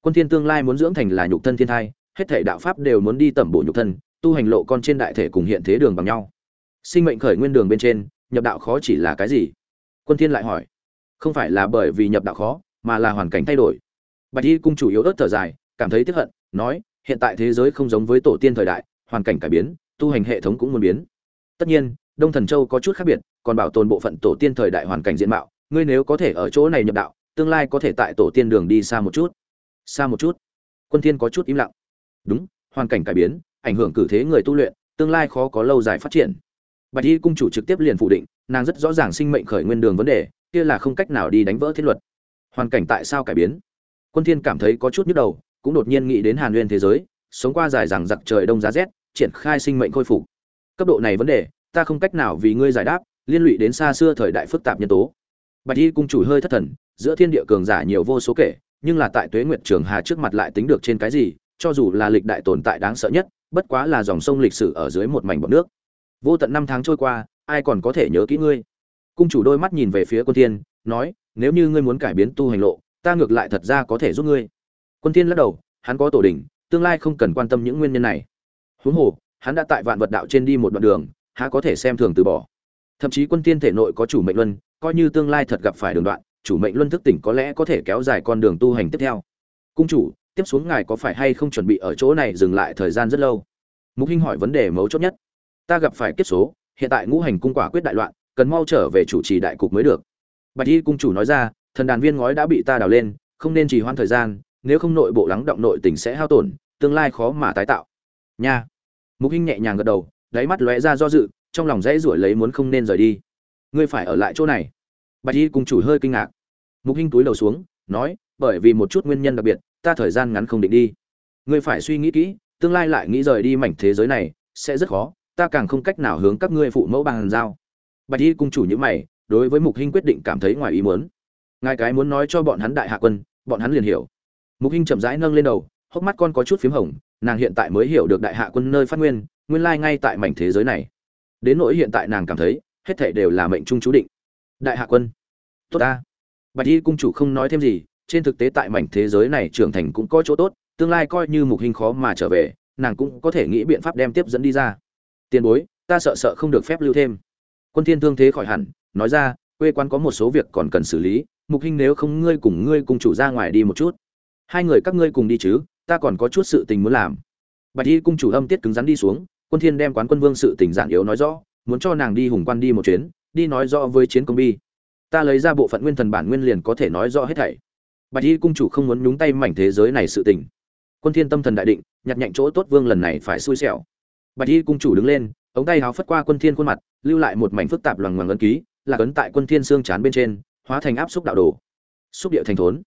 quân thiên tương lai muốn dưỡng thành là nhục thân thiên thai, hết thể đạo pháp đều muốn đi tẩm bổ nhục thân, tu hành lộ con trên đại thể cùng hiện thế đường bằng nhau. Sinh mệnh khởi nguyên đường bên trên, nhập đạo khó chỉ là cái gì? Quân thiên lại hỏi. Không phải là bởi vì nhập đạo khó, mà là hoàn cảnh thay đổi. Bạch y cung chủ yếu ớt thở dài, cảm thấy tiếc hận, nói, hiện tại thế giới không giống với tổ tiên thời đại, hoàn cảnh cải biến, tu hành hệ thống cũng muốn biến. Tất nhiên, đông thần châu có chút khác biệt, còn bảo tồn bộ phận tổ tiên thời đại hoàn cảnh diện mạo, ngươi nếu có thể ở chỗ này nhập đạo, tương lai có thể tại tổ tiên đường đi xa một chút xa một chút. Quân thiên có chút im lặng. Đúng, hoàn cảnh cải biến, ảnh hưởng cử thế người tu luyện, tương lai khó có lâu dài phát triển. Bạch y cung chủ trực tiếp liền phủ định, nàng rất rõ ràng sinh mệnh khởi nguyên đường vấn đề, kia là không cách nào đi đánh vỡ thiết luật. Hoàn cảnh tại sao cải biến? Quân thiên cảm thấy có chút nhức đầu, cũng đột nhiên nghĩ đến hàn nguyên thế giới, sống qua dài dằng dặc trời đông giá rét, triển khai sinh mệnh khôi phục. Cấp độ này vấn đề, ta không cách nào vì ngươi giải đáp, liên lụy đến xa xưa thời đại phức tạp nhân tố. Bạch y cung chủ hơi thất thần, giữa thiên địa cường giả nhiều vô số kể nhưng là tại tuế nguyệt trường hà trước mặt lại tính được trên cái gì, cho dù là lịch đại tồn tại đáng sợ nhất, bất quá là dòng sông lịch sử ở dưới một mảnh bọt nước. Vô tận năm tháng trôi qua, ai còn có thể nhớ kỹ ngươi? Cung chủ đôi mắt nhìn về phía quân thiên, nói, nếu như ngươi muốn cải biến tu hành lộ, ta ngược lại thật ra có thể giúp ngươi. Quân thiên lắc đầu, hắn có tổ đỉnh, tương lai không cần quan tâm những nguyên nhân này. Huống hồ, hắn đã tại vạn vật đạo trên đi một đoạn đường, há có thể xem thường từ bỏ. Thậm chí quân tiên thể nội có chủ mệnh luân, coi như tương lai thật gặp phải đường đoạn chủ mệnh luân thức tỉnh có lẽ có thể kéo dài con đường tu hành tiếp theo. Cung chủ, tiếp xuống ngài có phải hay không chuẩn bị ở chỗ này dừng lại thời gian rất lâu? Mục hinh hỏi vấn đề mấu chốt nhất. Ta gặp phải kiếp số, hiện tại ngũ hành cung quả quyết đại loạn, cần mau trở về chủ trì đại cục mới được. Bạch y cung chủ nói ra, thần đàn viên ngói đã bị ta đào lên, không nên trì hoãn thời gian, nếu không nội bộ lắng động nội tình sẽ hao tổn, tương lai khó mà tái tạo. Nha. Mục hinh nhẹ nhàng gật đầu, đáy mắt lóe ra do dự, trong lòng dãy ruổi lấy muốn không nên rời đi. Ngươi phải ở lại chỗ này bạch y cung chủ hơi kinh ngạc. Mục hinh túi đầu xuống, nói, bởi vì một chút nguyên nhân đặc biệt, ta thời gian ngắn không định đi. Ngươi phải suy nghĩ kỹ, tương lai lại nghĩ rời đi mảnh thế giới này, sẽ rất khó, ta càng không cách nào hướng các ngươi phụ mẫu bằng giao. Bạch y cung chủ như mày, đối với mục hinh quyết định cảm thấy ngoài ý muốn. Ngài cái muốn nói cho bọn hắn đại hạ quân, bọn hắn liền hiểu. Mục hinh chậm rãi nâng lên đầu, hốc mắt con có chút phím hồng, nàng hiện tại mới hiểu được đại hạ quân nơi phát nguyên nguyên lai ngay tại mảnh thế giới này. Đến nỗi hiện tại nàng cảm thấy, hết thảy đều là mệnh trung chú định đại hạ quân. Tốt ta. Bạch y cung chủ không nói thêm gì, trên thực tế tại mảnh thế giới này trưởng thành cũng có chỗ tốt, tương lai coi như mục hình khó mà trở về, nàng cũng có thể nghĩ biện pháp đem tiếp dẫn đi ra. Tiền bối, ta sợ sợ không được phép lưu thêm. Quân thiên thương thế khỏi hẳn, nói ra, quê quán có một số việc còn cần xử lý, mục hình nếu không ngươi cùng ngươi cùng chủ ra ngoài đi một chút. Hai người các ngươi cùng đi chứ, ta còn có chút sự tình muốn làm. Bạch y cung chủ âm tiết cứng rắn đi xuống, quân thiên đem quán quân vương sự tình giản yếu nói rõ, muốn cho nàng đi hùng quan đi một chuyến đi nói rõ với chiến công bi. Ta lấy ra bộ phận nguyên thần bản nguyên liền có thể nói rõ hết thảy. Bạch y cung chủ không muốn nhúng tay mảnh thế giới này sự tình. Quân thiên tâm thần đại định, nhặt nhạnh chỗ tốt vương lần này phải xui xẻo. Bạch y cung chủ đứng lên, ống tay háo phất qua quân thiên khuôn mặt, lưu lại một mảnh phức tạp loằng ngoằng ấn ký, là ấn tại quân thiên xương chán bên trên, hóa thành áp xúc đạo đồ. Xúc địa thành thốn.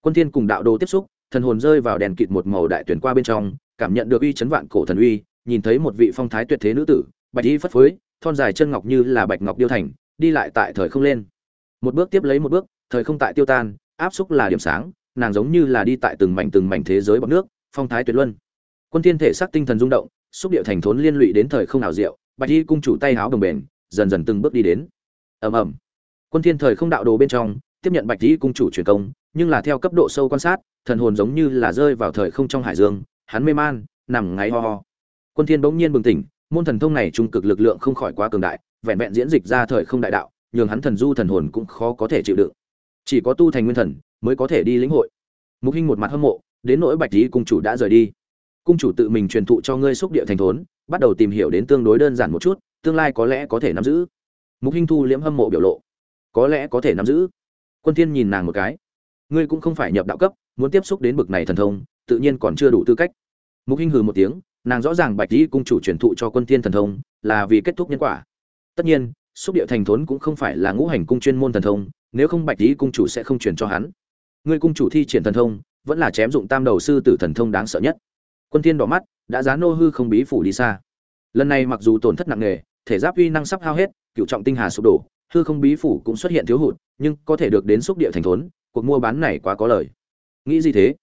Quân thiên cùng đạo đồ tiếp xúc, thần hồn rơi vào đèn kịt một màu đại tuyển qua bên trong, cảm nhận được uy chấn vạn cổ thần uy, nhìn thấy một vị phong thái tuyệt thế nữ tử, bạch y phất phới thon dài chân ngọc như là bạch ngọc điêu thành, đi lại tại thời không lên. Một bước tiếp lấy một bước, thời không tại tiêu tan, áp xúc là điểm sáng, nàng giống như là đi tại từng mảnh từng mảnh thế giới bọt nước, phong thái tuyệt luân. Quân thiên thể sắc tinh thần rung động, xúc điệu thành thốn liên lụy đến thời không nào diệu, bạch y cung chủ tay háo đồng bền, dần dần từng bước đi đến. Ầm ầm. Quân thiên thời không đạo đồ bên trong, tiếp nhận bạch y cung chủ truyền công, nhưng là theo cấp độ sâu quan sát, thần hồn giống như là rơi vào thời không trong hải dương, hắn mê man, nằm ngáy ho ho. Quân thiên bỗng nhiên bừng tỉnh môn thần thông này trung cực lực lượng không khỏi quá cường đại, vẹn vẹn diễn dịch ra thời không đại đạo, nhường hắn thần du thần hồn cũng khó có thể chịu đựng. Chỉ có tu thành nguyên thần, mới có thể đi lĩnh hội. Mục hinh một mặt hâm mộ, đến nỗi bạch lý cung chủ đã rời đi. Cung chủ tự mình truyền thụ cho ngươi xúc địa thành thốn, bắt đầu tìm hiểu đến tương đối đơn giản một chút, tương lai có lẽ có thể nắm giữ. Mục hinh thu liễm hâm mộ biểu lộ. Có lẽ có thể nắm giữ. Quân thiên nhìn nàng một cái. Ngươi cũng không phải nhập đạo cấp, muốn tiếp xúc đến bậc này thần thông, tự nhiên còn chưa đủ tư cách. Mục hinh hừ một tiếng nàng rõ ràng bạch tỷ cung chủ truyền thụ cho quân thiên thần thông, là vì kết thúc nhân quả. Tất nhiên, xúc địa thành thốn cũng không phải là ngũ hành cung chuyên môn thần thông, nếu không bạch tỷ cung chủ sẽ không truyền cho hắn. Người cung chủ thi triển thần thông, vẫn là chém dụng tam đầu sư tử thần thông đáng sợ nhất. Quân thiên đỏ mắt, đã giá nô hư không bí phủ đi xa. Lần này mặc dù tổn thất nặng nề, thể giáp uy năng sắp hao hết, cựu trọng tinh hà sụp đổ, hư không bí phủ cũng xuất hiện thiếu hụt, nhưng có thể được đến xúc địa thành thốn, cuộc mua bán này quá có lời. Nghĩ gì thế?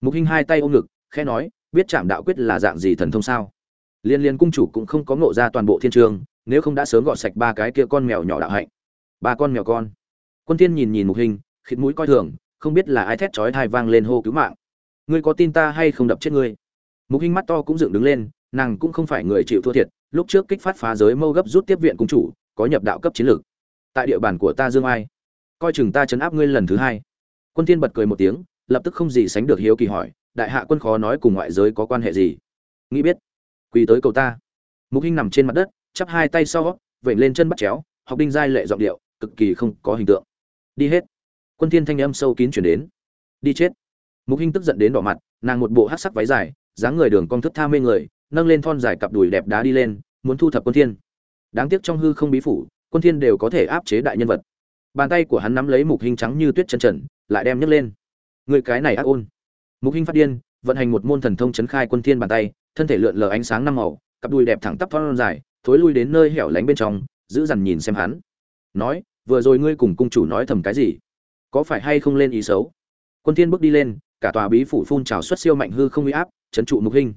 Mục hinh hai tay ôm ngực, khẽ nói biết chạm đạo quyết là dạng gì thần thông sao? Liên liên cung chủ cũng không có ngộ ra toàn bộ thiên trường, nếu không đã sớm gọt sạch ba cái kia con mèo nhỏ đạo hạnh. Ba con mèo con. Quân thiên nhìn nhìn mục hình, khịt mũi coi thường, không biết là ai thét chói tai vang lên hô cứu mạng. Ngươi có tin ta hay không đập chết ngươi? Mục hình mắt to cũng dựng đứng lên, nàng cũng không phải người chịu thua thiệt, lúc trước kích phát phá giới mâu gấp rút tiếp viện cung chủ, có nhập đạo cấp chiến lược. Tại địa bàn của ta dương ai, coi chừng ta chấn áp ngươi lần thứ hai. Quân thiên bật cười một tiếng, lập tức không gì sánh được hiếu kỳ hỏi đại hạ quân khó nói cùng ngoại giới có quan hệ gì. Nghĩ biết, quỳ tới cầu ta. Mục hinh nằm trên mặt đất, chắp hai tay sau, vểnh lên chân bắt chéo, học đinh giai lệ giọng điệu, cực kỳ không có hình tượng. Đi hết. Quân thiên thanh âm sâu kín truyền đến. Đi chết. Mục hinh tức giận đến đỏ mặt, nàng một bộ hắc sắc váy dài, dáng người đường cong thức tha mê người, nâng lên thon dài cặp đùi đẹp đá đi lên, muốn thu thập quân thiên. Đáng tiếc trong hư không bí phủ, quân thiên đều có thể áp chế đại nhân vật. Bàn tay của hắn nắm lấy mục hinh trắng như tuyết chân trần, lại đem nhấc lên. Người cái này ác ôn mục hinh phát điên, vận hành một môn thần thông chấn khai quân thiên bàn tay, thân thể lượn lờ ánh sáng năm màu, cặp đùi đẹp thẳng tắp thon dài, thối lui đến nơi hẻo lánh bên trong, giữ dằn nhìn xem hắn. Nói, vừa rồi ngươi cùng cung chủ nói thầm cái gì? Có phải hay không lên ý xấu? Quân thiên bước đi lên, cả tòa bí phủ phun trào xuất siêu mạnh hư không uy áp, chấn trụ mục hinh.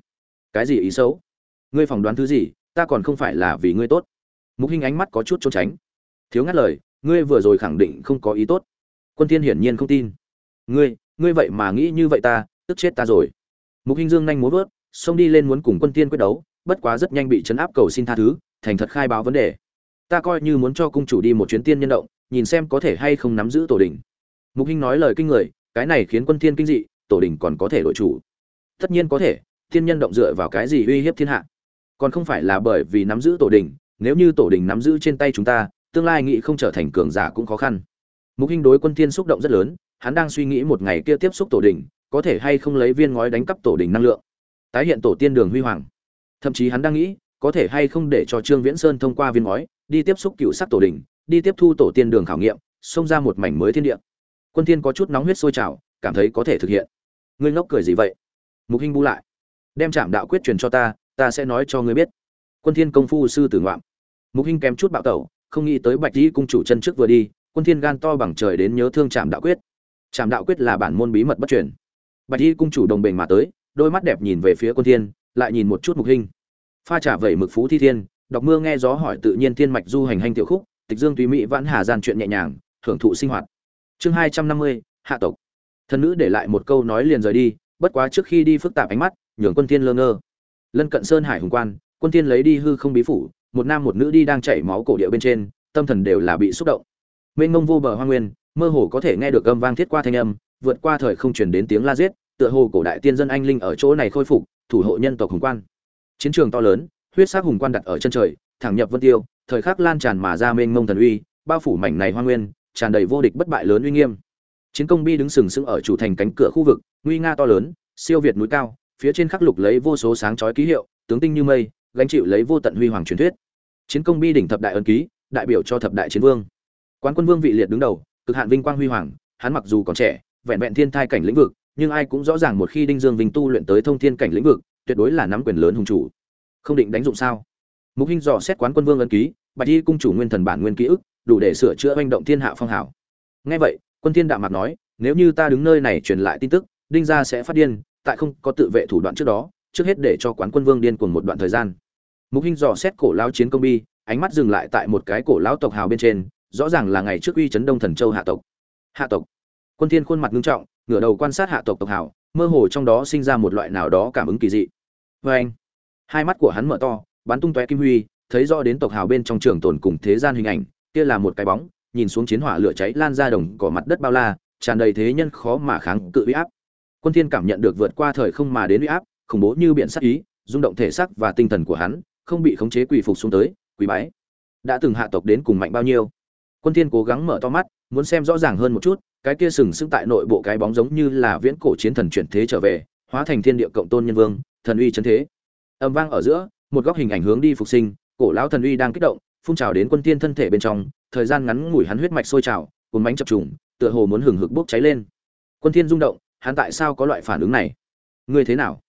Cái gì ý xấu? Ngươi phỏng đoán thứ gì? Ta còn không phải là vì ngươi tốt. Mục hinh ánh mắt có chút trốn tránh. Thiếu ngắt lời, ngươi vừa rồi khẳng định không có ý tốt. Quân thiên hiển nhiên không tin. Ngươi ngươi vậy mà nghĩ như vậy ta tức chết ta rồi. Mục hinh dương nhanh muốn vớt, xông đi lên muốn cùng quân tiên quyết đấu, bất quá rất nhanh bị chấn áp cầu xin tha thứ, thành thật khai báo vấn đề. Ta coi như muốn cho cung chủ đi một chuyến tiên nhân động, nhìn xem có thể hay không nắm giữ tổ đình mục hinh nói lời kinh người, cái này khiến quân thiên kinh dị, tổ đình còn có thể đổi chủ. Tất nhiên có thể, tiên nhân động dựa vào cái gì uy hiếp thiên hạ? Còn không phải là bởi vì nắm giữ tổ đình nếu như tổ đình nắm giữ trên tay chúng ta, tương lai nghĩ không trở thành cường giả cũng khó khăn. Mục hinh đối quân thiên xúc động rất lớn, hắn đang suy nghĩ một ngày kia tiếp xúc tổ đình có thể hay không lấy viên ngói đánh cắp tổ đình năng lượng. Tái hiện tổ tiên đường huy hoàng. Thậm chí hắn đang nghĩ, có thể hay không để cho trương viễn sơn thông qua viên ngói, đi tiếp xúc cựu sắc tổ đình đi tiếp thu tổ tiên đường khảo nghiệm, xông ra một mảnh mới thiên địa. Quân thiên có chút nóng huyết sôi trào, cảm thấy có thể thực hiện. Ngươi ngốc cười gì vậy? Mục hinh bu lại. Đem chạm đạo quyết truyền cho ta ta sẽ nói cho ngươi biết. Quân thiên công phu sư tử ngoạm. Mục hinh kém chút bạo tẩu, không nghĩ tới bạch tỷ cung chủ chân trước vừa đi, quân thiên gan to bằng trời đến nhớ thương chạm đạo quyết. Chạm đạo quyết là bản môn bí mật bất truyền bạch y cung chủ đồng bình mà tới, đôi mắt đẹp nhìn về phía quân thiên, lại nhìn một chút mục hình pha trả vẩy mực phú thi thiên, đọc mưa nghe gió hỏi tự nhiên thiên mạch du hành hành tiểu khúc, tịch dương tùy mỹ vãn hà gian chuyện nhẹ nhàng, thưởng thụ sinh hoạt. Chương hai trăm năm mươi, hạ tộc. Thân nữ để lại một câu nói liền rời đi, bất quá trước khi đi phức tạp ánh mắt, nhường quân thiên lơ ngơ. Lân cận sơn hải hùng quan, quân thiên lấy đi hư không bí phủ, một nam một nữ đi đang chảy máu cổ địa bên trên, tâm thần đều là bị xúc động. Mênh mông vô bờ hoa nguyên, mơ hồ có thể nghe được âm vang thiết qua thanh âm, vượt qua thời không truyền đến tiếng la giết tựa hồ cổ đại tiên dân anh linh ở chỗ này khôi phục, thủ hộ nhân tộc hùng quan. Chiến trường to lớn, huyết sắc hùng quan đặt ở chân trời, thẳng nhập vân tiêu, thời khắc lan tràn mà ra mênh mông thần uy, bao phủ mảnh này hoa nguyên, tràn đầy vô địch bất bại lớn uy nghiêm. Chiến công bi đứng sừng sững ở chủ thành cánh cửa khu vực, nguy nga to lớn, siêu việt núi cao, phía trên khắc lục lấy vô số sáng chói ký hiệu, tướng tinh như mây, gánh chịu lấy vô tận huy hoàng truyền thuyết. Chiến công bi đỉnh thập đại ân ký, đại biểu cho thập đại chiến vương. Quán quân vương vị liệt đứng đầu, cực hạn vinh quang huy hoàng, hắn mặc dù còn trẻ, vẹn vẹn thiên thai cảnh lĩnh vực nhưng ai cũng rõ ràng một khi đinh dương vinh tu luyện tới thông thiên cảnh lĩnh vực, tuyệt đối là nắm quyền lớn hùng chủ. Không định đánh dụng sao? Mục hinh dò xét quán quân vương ân ký, bạch y cung chủ nguyên thần bản nguyên ký ức, đủ để sửa chữa hành động thiên hạ phong hảo nghe vậy, quân thiên đạm mặt nói, nếu như ta đứng nơi này truyền lại tin tức, đinh gia sẽ phát điên, tại không có tự vệ thủ đoạn trước đó, trước hết để cho quán quân vương điên cuồng một đoạn thời gian. Mục hinh dò xét cổ lão chiến công bi, ánh mắt dừng lại tại một cái cổ lão tộc hào bên trên, rõ ràng là ngày trước uy chấn đông thần châu hạ tộc. Hạ tộc. Quân thiên khuôn mặt nghiêm trọng ngửa đầu quan sát hạ tộc tộc hào mơ hồ trong đó sinh ra một loại nào đó cảm ứng kỳ dị. Vê anh, hai mắt của hắn mở to, bắn tung tóe kim huy, thấy rõ đến tộc hào bên trong trường tồn cùng thế gian hình ảnh, kia là một cái bóng, nhìn xuống chiến hỏa lửa cháy lan ra đồng cỏ mặt đất bao la, tràn đầy thế nhân khó mà kháng cự uy áp. Quân thiên cảm nhận được vượt qua thời không mà đến uy áp, khủng bố như biển sắc ý, rung động thể xác và tinh thần của hắn, không bị khống chế quỳ phục xuống tới, quỳ bái. Đã từng hạ tộc đến cùng mạnh bao nhiêu? Quân thiên cố gắng mở to mắt muốn xem rõ ràng hơn một chút, cái kia sừng sững tại nội bộ cái bóng giống như là viễn cổ chiến thần chuyển thế trở về, hóa thành thiên địa cộng tôn nhân vương, thần uy chấn thế. Âm vang ở giữa, một góc hình ảnh hướng đi phục sinh, cổ lão thần uy đang kích động, phun trào đến quân tiên thân thể bên trong, thời gian ngắn ngủi hắn huyết mạch sôi trào, cuốn bánh chập trùng, tựa hồ muốn hừng hực bốc cháy lên. Quân thiên rung động, hắn tại sao có loại phản ứng này? Ngươi thế nào?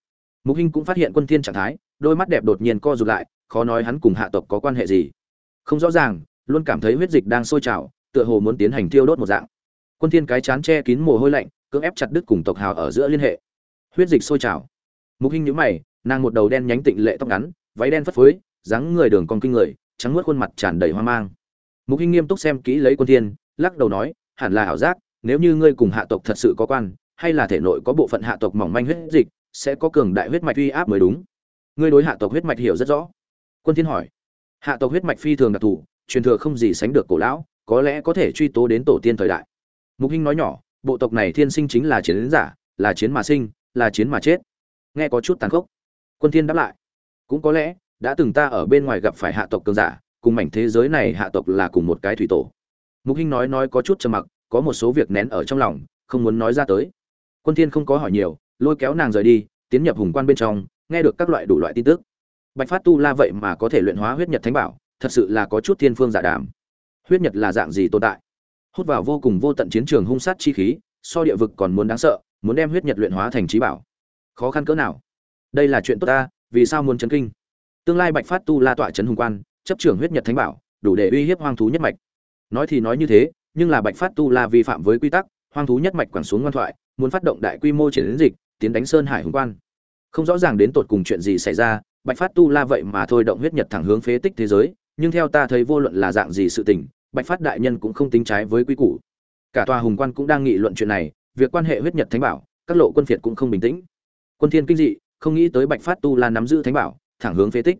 Mục hinh cũng phát hiện quân thiên trạng thái, đôi mắt đẹp đột nhiên co rụt lại, khó nói hắn cùng hạ tộc có quan hệ gì. Không rõ ràng, luôn cảm thấy huyết dịch đang sôi trào tựa hồ muốn tiến hành thiêu đốt một dạng. Quân thiên cái chán che kín mồ hôi lạnh, cưỡng ép chặt đứt cùng tộc hào ở giữa liên hệ. Huyết dịch sôi trào. Mục hinh nhíu mày, nàng một đầu đen nhánh tịnh lệ tóc ngắn, váy đen phất phới, dáng người đường cong kinh người, trắng muốt khuôn mặt tràn đầy hoang mang. Mục hinh nghiêm túc xem kỹ lấy quân thiên, lắc đầu nói, hẳn là ảo giác, nếu như ngươi cùng hạ tộc thật sự có quan, hay là thể nội có bộ phận hạ tộc mỏng manh huyết dịch, sẽ có cường đại huyết mạch uy áp mới đúng. Ngươi đối hạ tộc huyết mạch hiểu rất rõ. Quân thiên hỏi. Hạ tộc huyết mạch phi thường đặc thù, truyền thừa không gì sánh được cổ lão có lẽ có thể truy tố đến tổ tiên thời đại. Mục hinh nói nhỏ, bộ tộc này thiên sinh chính là chiến giả, là chiến mà sinh, là chiến mà chết. Nghe có chút tàn khốc. Quân thiên đáp lại, cũng có lẽ đã từng ta ở bên ngoài gặp phải hạ tộc cường giả, cùng mảnh thế giới này hạ tộc là cùng một cái thủy tổ. Mục hinh nói nói có chút trầm mặc, có một số việc nén ở trong lòng, không muốn nói ra tới. Quân thiên không có hỏi nhiều, lôi kéo nàng rời đi, tiến nhập hùng quan bên trong, nghe được các loại đủ loại tin tức. Bạch phát tu la vậy mà có thể luyện hóa huyết nhật thánh bảo, thật sự là có chút thiên phương giả đảm huyết nhật là dạng gì tồn tại? Hút vào vô cùng vô tận chiến trường hung sát chi khí, so địa vực còn muốn đáng sợ, muốn đem huyết nhật luyện hóa thành trí bảo. Khó khăn cỡ nào? Đây là chuyện tốt ta, vì sao muốn chấn kinh? Tương lai bạch phát tu la tọa chấn hùng quan, chấp trưởng huyết nhật thánh bảo, đủ để uy hiếp hoang thú nhất mạch. Nói thì nói như thế, nhưng là bạch phát tu la vi phạm với quy tắc, hoang thú nhất mạch quẳng xuống ngoan thoại, muốn phát động đại quy mô triển dịch, tiến đánh sơn hải hùng quan. Không rõ ràng đến tột cùng chuyện gì xảy ra, bạch phát tu la vậy mà thôi động huyết nhật thẳng hướng phế tích thế giới nhưng theo ta thấy vô luận là dạng gì sự tình, bạch phát đại nhân cũng không tính trái với quy củ. Cả tòa hùng quan cũng đang nghị luận chuyện này, việc quan hệ huyết nhật thánh bảo, các lộ quân phiệt cũng không bình tĩnh. Quân thiên kinh dị, không nghĩ tới bạch phát tu la nắm giữ thánh bảo, thẳng hướng phế tích.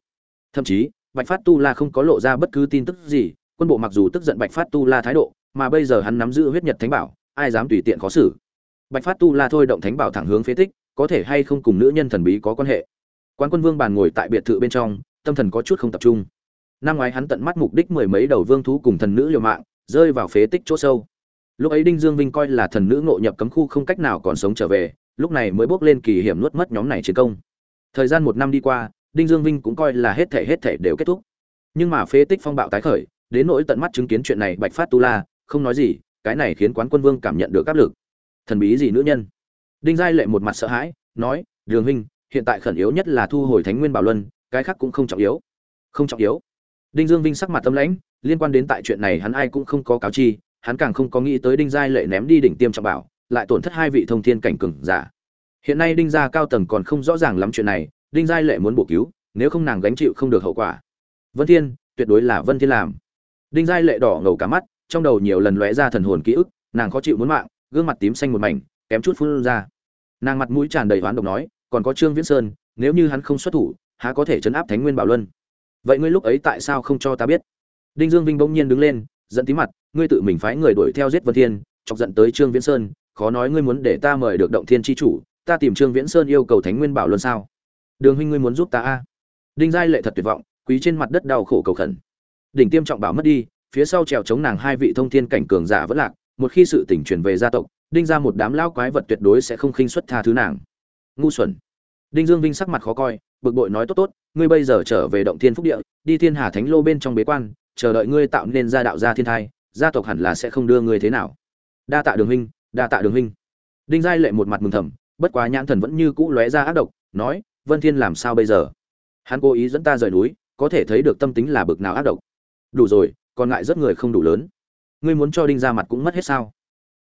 Thậm chí, bạch phát tu la không có lộ ra bất cứ tin tức gì, quân bộ mặc dù tức giận bạch phát tu la thái độ, mà bây giờ hắn nắm giữ huyết nhật thánh bảo, ai dám tùy tiện khó xử? Bạch phát tu la thôi động thánh bảo thẳng hướng phế tích, có thể hay không cùng nữ nhân thần bí có quan hệ? Quan quân vương bàn ngồi tại biệt thự bên trong, tâm thần có chút không tập trung năm ngoái hắn tận mắt mục đích mười mấy đầu vương thú cùng thần nữ liều mạng, rơi vào phế tích chỗ sâu. Lúc ấy đinh dương vinh coi là thần nữ ngộ nhập cấm khu không cách nào còn sống trở về, lúc này mới bước lên kỳ hiểm nuốt mất nhóm này chiến công. Thời gian một năm đi qua, đinh dương vinh cũng coi là hết thể hết thể đều kết thúc. Nhưng mà phế tích phong bạo tái khởi, đến nỗi tận mắt chứng kiến chuyện này bạch phát tu la, không nói gì, cái này khiến quán quân vương cảm nhận được áp lực. Thần bí gì nữ nhân? Đinh giai lệ một mặt sợ hãi, nói, đường huynh, hiện tại khẩn yếu nhất là thu hồi thánh nguyên bảo luân, cái khác cũng không trọng yếu. Không trọng yếu đinh dương vinh sắc mặt tâm lãnh, liên quan đến tại chuyện này hắn ai cũng không có cáo chi, hắn càng không có nghĩ tới đinh giai lệ ném đi đỉnh tiêm trọng bảo, lại tổn thất hai vị thông thiên cảnh cường giả. Hiện nay đinh gia cao tầng còn không rõ ràng lắm chuyện này, đinh giai lệ muốn bổ cứu, nếu không nàng gánh chịu không được hậu quả. Vân thiên, tuyệt đối là vân thiên làm. Đinh giai lệ đỏ ngầu cả mắt, trong đầu nhiều lần lóe ra thần hồn ký ức, nàng khó chịu muốn mạng, gương mặt tím xanh một mảnh, kém chút phun ra. Nàng mặt mũi tràn đầy oán độc nói, còn có trương viễn sơn, nếu như hắn không xuất thủ, há có thể chấn áp thánh nguyên bảo luân? Vậy ngươi lúc ấy tại sao không cho ta biết? Đinh dương vinh bỗng nhiên đứng lên dẫn tí mặt, ngươi tự mình phái người đuổi theo giết vân thiên, chọc giận tới trương viễn sơn, khó nói ngươi muốn để ta mời được động thiên chi chủ, ta tìm trương viễn sơn yêu cầu thánh nguyên bảo luân sao? Đường huynh ngươi muốn giúp ta a? Đinh giai lệ thật tuyệt vọng quý trên mặt đất đau khổ cầu khẩn. Đỉnh tiêm trọng bảo mất đi, phía sau trèo chống nàng hai vị thông thiên cảnh cường giả vẫn lạc, một khi sự tỉnh truyền về gia tộc, đinh ra một đám lao quái vật tuyệt đối sẽ không khinh xuất tha thứ nàng. Ngu xuẩn đinh dương vinh sắc mặt khó coi, bực bội nói, tốt tốt, ngươi bây giờ trở về động thiên phúc địa, đi thiên hà thánh lô bên trong bế quan, chờ đợi ngươi tạo nên gia đạo gia thiên thai, gia tộc hẳn là sẽ không đưa ngươi thế nào. Đa tạ đường huynh, đa tạ đường huynh. Đinh giai lệ một mặt mừng thầm, bất quá nhãn thần vẫn như cũ lóe ra ác độc, nói, vân thiên làm sao bây giờ? Hắn cố ý dẫn ta rời núi, có thể thấy được tâm tính là bực nào ác độc. Đủ rồi, còn ngại rất người không đủ lớn. Ngươi muốn cho đinh Gia mặt cũng mất hết sao?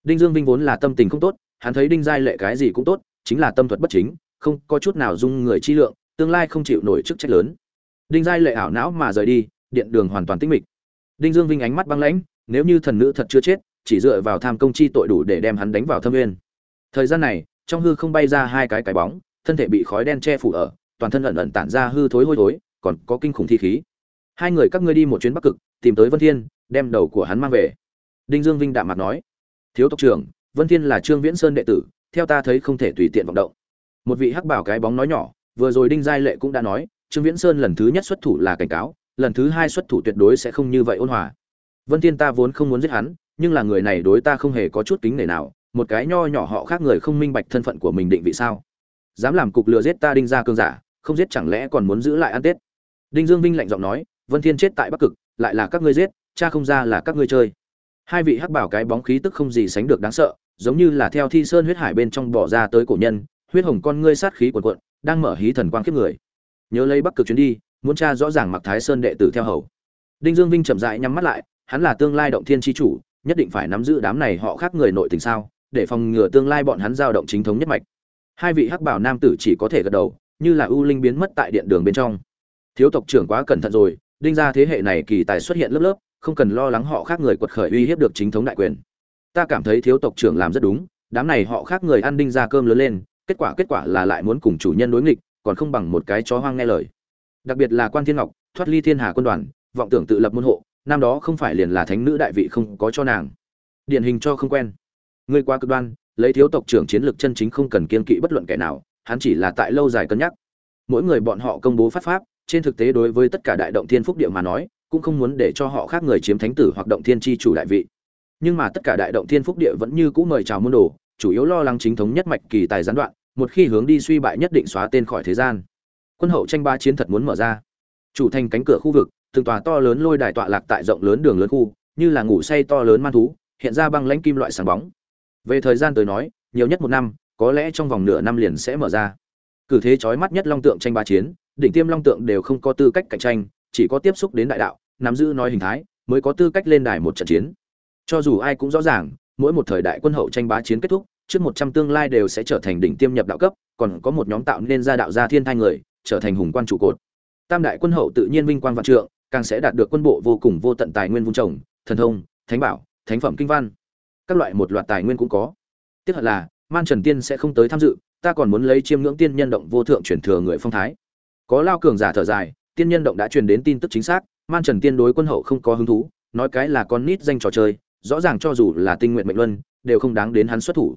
Đinh dương vinh vốn là tâm tình không tốt, hắn thấy đinh giai lệ cái gì cũng tốt, chính là tâm thuật bất chính không có chút nào dung người chi lượng, tương lai không chịu nổi chức trách lớn. Đinh giai lệ ảo não mà rời đi, điện đường hoàn toàn tĩnh mịch. Đinh dương vinh ánh mắt băng lãnh, nếu như thần nữ thật chưa chết, chỉ dựa vào tham công chi tội đủ để đem hắn đánh vào thâm nguyên thời gian này, trong hư không bay ra hai cái cái bóng, thân thể bị khói đen che phủ ở, toàn thân ẩn ẩn tản ra hư thối hôi thối, còn có kinh khủng thi khí. Hai người các ngươi đi một chuyến bắc cực, tìm tới vân thiên, đem đầu của hắn mang về. Đinh dương vinh đạm mặt nói, thiếu tộc trưởng, vân thiên là trương viễn sơn đệ tử, theo ta thấy không thể tùy tiện vọng động một vị hắc bảo cái bóng nói nhỏ, vừa rồi đinh giai lệ cũng đã nói, trương viễn sơn lần thứ nhất xuất thủ là cảnh cáo, lần thứ hai xuất thủ tuyệt đối sẽ không như vậy ôn hòa. Vân thiên ta vốn không muốn giết hắn, nhưng là người này đối ta không hề có chút kính nể nào, một cái nho nhỏ họ khác người không minh bạch thân phận của mình định vị sao? Dám làm cục lừa giết ta đinh gia cương giả, không giết chẳng lẽ còn muốn giữ lại ăn tết? Đinh dương vinh lạnh giọng nói, vân thiên chết tại bắc cực, lại là các ngươi giết, cha không ra là các ngươi chơi. Hai vị hắc bảo cái bóng khí tức không gì sánh được đáng sợ, giống như là theo thi sơn huyết hải bên trong bỏ ra tới cổ nhân huyết hồng con ngươi sát khí cuồn cuộn đang mở hí thần quang kiếp người. Nhớ lấy bắc cực chuyến đi, muốn tra rõ ràng mặc thái sơn đệ tử theo hầu. Đinh dương vinh chậm rãi nhắm mắt lại, hắn là tương lai động thiên chi chủ, nhất định phải nắm giữ đám này họ khác người nội tình sao, để phòng ngừa tương lai bọn hắn giao động chính thống nhất mạch. Hai vị hắc bảo nam tử chỉ có thể gật đầu, như là ưu linh biến mất tại điện đường bên trong. Thiếu tộc trưởng quá cẩn thận rồi, đinh ra thế hệ này kỳ tài xuất hiện lớp lớp, không cần lo lắng họ khác người quật khởi uy hiếp được chính thống đại quyền. Ta cảm thấy thiếu tộc trưởng làm rất đúng, đám này họ khác người ăn đinh ra cơm lớn lên kết quả kết quả là lại muốn cùng chủ nhân đối nghịch, còn không bằng một cái chó hoang nghe lời. Đặc biệt là quan thiên ngọc, thoát ly thiên hà quân đoàn, vọng tưởng tự lập môn hộ, năm đó không phải liền là thánh nữ đại vị không có cho nàng. Điển hình cho không quen. Ngươi quá cực đoan, lấy thiếu tộc trưởng chiến lược chân chính không cần kiên kỵ bất luận kẻ nào, hắn chỉ là tại lâu dài cân nhắc. Mỗi người bọn họ công bố phát pháp, trên thực tế đối với tất cả đại động thiên phúc địa mà nói, cũng không muốn để cho họ khác người chiếm thánh tử hoặc động thiên tri chủ đại vị. Nhưng mà tất cả đại động thiên phúc địa vẫn như cũ mời chào môn đồ chủ yếu lo lắng chính thống nhất mạch kỳ tài gián đoạn, một khi hướng đi suy bại nhất định xóa tên khỏi thế gian. Quân hậu tranh ba chiến thật muốn mở ra. Chủ thành cánh cửa khu vực, từng tòa to lớn lôi đài tọa lạc tại rộng lớn đường lớn khu, như là ngủ say to lớn man thú, hiện ra băng lãnh kim loại sáng bóng. Về thời gian tới nói, nhiều nhất một năm, có lẽ trong vòng nửa năm liền sẽ mở ra. Cử thế chói mắt nhất long tượng tranh ba chiến, đỉnh tiêm long tượng đều không có tư cách cạnh tranh, chỉ có tiếp xúc đến đại đạo, nắm giữ nói hình thái, mới có tư cách lên đài một trận chiến. Cho dù ai cũng rõ ràng, mỗi một thời đại quân hậu tranh bá chiến kết thúc trước một trăm tương lai đều sẽ trở thành đỉnh tiêm nhập đạo cấp, còn có một nhóm tạo nên ra đạo gia thiên thai người, trở thành hùng quan trụ cột. Tam đại quân hậu tự nhiên vinh quang vạn trượng, càng sẽ đạt được quân bộ vô cùng vô tận tài nguyên vun trồng, thần thông, thánh bảo, thánh phẩm kinh văn. Các loại một loạt tài nguyên cũng có. Tiếc thật là, man trần tiên sẽ không tới tham dự, ta còn muốn lấy chiêm ngưỡng tiên nhân động vô thượng chuyển thừa người phong thái. Có lao cường giả thở dài, tiên nhân động đã truyền đến tin tức chính xác, man trần tiên đối quân hậu không có hứng thú, nói cái là con nít danh trò chơi, rõ ràng cho dù là tinh nguyện mệnh luân, đều không đáng đến hắn xuất thủ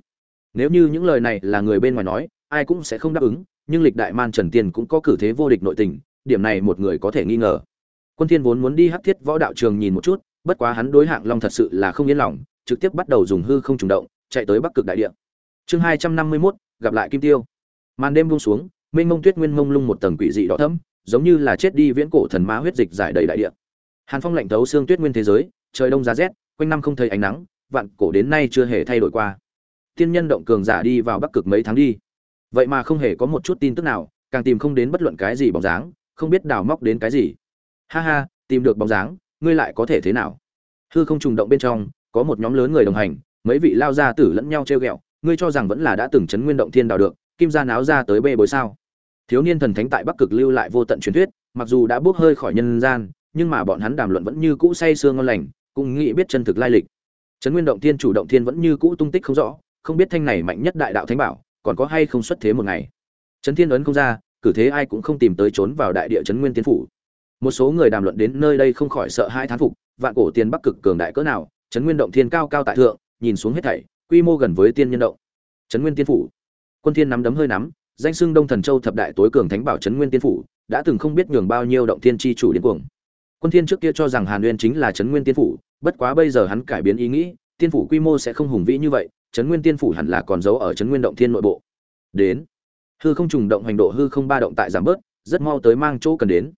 nếu như những lời này là người bên ngoài nói ai cũng sẽ không đáp ứng nhưng lịch đại man trần tiên cũng có cử thế vô địch nội tình điểm này một người có thể nghi ngờ. Quân thiên vốn muốn đi hắc thiết võ đạo trường nhìn một chút bất quá hắn đối hạng long thật sự là không yên lòng trực tiếp bắt đầu dùng hư không trùng động chạy tới bắc cực đại địa. Chương hai trăm năm mươi 251, gặp lại kim tiêu. Màn đêm buông xuống mênh mông tuyết nguyên mông lung một tầng quỷ dị đỏ thẫm giống như là chết đi viễn cổ thần ma huyết dịch giải đầy đại địa. Hàn phong lạnh thấu xương tuyết nguyên thế giới trời đông giá rét quanh năm không thấy ánh nắng vạn cổ đến nay chưa hề thay đổi qua tiên nhân động cường giả đi vào bắc cực mấy tháng đi. Vậy mà không hề có một chút tin tức nào, càng tìm không đến bất luận cái gì bóng dáng, không biết đào móc đến cái gì. Ha ha, tìm được bóng dáng, ngươi lại có thể thế nào? Hư không trùng động bên trong, có một nhóm lớn người đồng hành, mấy vị lao ra tử lẫn nhau treo ghẹo, ngươi cho rằng vẫn là đã từng chấn nguyên động thiên đào được, kim gia náo ra tới bê bối sao? Thiếu niên thần thánh tại bắc cực lưu lại vô tận truyền thuyết, mặc dù đã bước hơi khỏi nhân gian, nhưng mà bọn hắn đàm luận vẫn như cũ say sương ngon lành, cũng nghĩ biết chân thực lai lịch. Chấn nguyên động thiên chủ động thiên vẫn như cũ tung tích không rõ không biết thanh này mạnh nhất đại đạo thánh bảo, còn có hay không xuất thế một ngày. Trấn thiên ấn không ra, cử thế ai cũng không tìm tới trốn vào đại địa trấn nguyên tiên phủ. Một số người đàm luận đến nơi đây không khỏi sợ hai thán phục, vạn cổ tiền bắc cực cường đại cỡ nào trấn nguyên động thiên cao cao tại thượng, nhìn xuống hết thảy, quy mô gần với tiên nhân động. Trấn nguyên tiên phủ. Quân thiên nắm đấm hơi nắm, danh xưng đông thần châu thập đại tối cường thánh bảo trấn nguyên tiên phủ, đã từng không biết nhường bao nhiêu động thiên chi chủ đến cuồng. Quân thiên trước kia cho rằng hàn nguyên chính là trấn nguyên tiên phủ, bất quá bây giờ hắn cải biến ý nghĩ, tiên phủ quy mô sẽ không hùng vĩ như vậy trấn nguyên tiên phủ hẳn là còn giấu ở trấn nguyên động thiên nội bộ. Đến. Hư không trùng động hành độ hư không ba động tại giảm bớt, rất mau tới mang chỗ cần đến.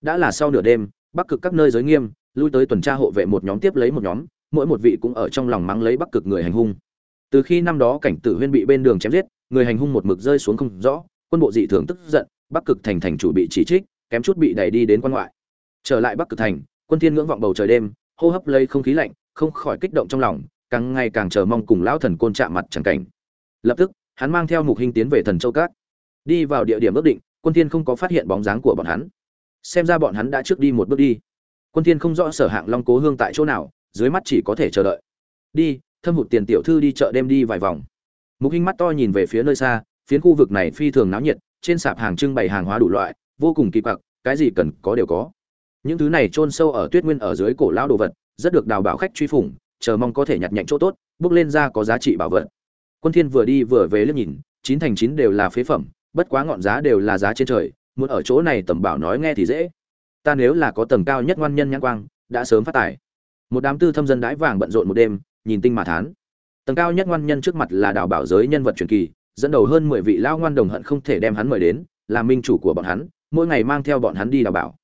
Đã là sau nửa đêm, bắc cực các nơi giới nghiêm, lui tới tuần tra hộ vệ một nhóm tiếp lấy một nhóm, mỗi một vị cũng ở trong lòng mắng lấy bắc cực người hành hung. Từ khi năm đó cảnh tử huyên bị bên đường chém giết, người hành hung một mực rơi xuống không rõ, quân bộ dị thường tức giận, bắc cực thành thành chủ bị chỉ trích, kém chút bị đẩy đi đến quan ngoại. Trở lại bắc cực thành, quân thiên ngưỡng vọng bầu trời đêm, hô hấp lấy không khí lạnh, không khỏi kích động trong lòng càng ngày càng chờ mong cùng lão thần côn chạm mặt chẳng cảnh. Lập tức, hắn mang theo mục hình tiến về thần châu cát đi vào địa điểm ước định, quân thiên không có phát hiện bóng dáng của bọn hắn. Xem ra bọn hắn đã trước đi một bước đi. Quân thiên không rõ sở hạng long cố hương tại chỗ nào, dưới mắt chỉ có thể chờ đợi. Đi, thâm hụt tiền tiểu thư đi chợ đêm đi vài vòng. Mục hình mắt to nhìn về phía nơi xa, phiến khu vực này phi thường náo nhiệt, trên sạp hàng trưng bày hàng hóa đủ loại, vô cùng kỳ quặc, cái gì cần có đều có. Những thứ này chôn sâu ở tuyết nguyên ở dưới cổ lão đồ vật, rất được đào bảo khách truy phủng chờ mong có thể nhặt nhạnh chỗ tốt, bước lên ra có giá trị bảo vật. Quân thiên vừa đi vừa về liếc nhìn, chín thành chín đều là phế phẩm, bất quá ngọn giá đều là giá trên trời, muốn ở chỗ này tầm bảo nói nghe thì dễ. Ta nếu là có tầng cao nhất ngoan nhân nhãn quang, đã sớm phát tài. Một đám tư thâm dân đãi vàng bận rộn một đêm, nhìn tinh mà thán. Tầng cao nhất ngoan nhân trước mặt là đào bảo giới nhân vật truyền kỳ, dẫn đầu hơn mười vị lao ngoan đồng hận không thể đem hắn mời đến làm minh chủ của bọn hắn, mỗi ngày mang theo bọn hắn đi đào bảo.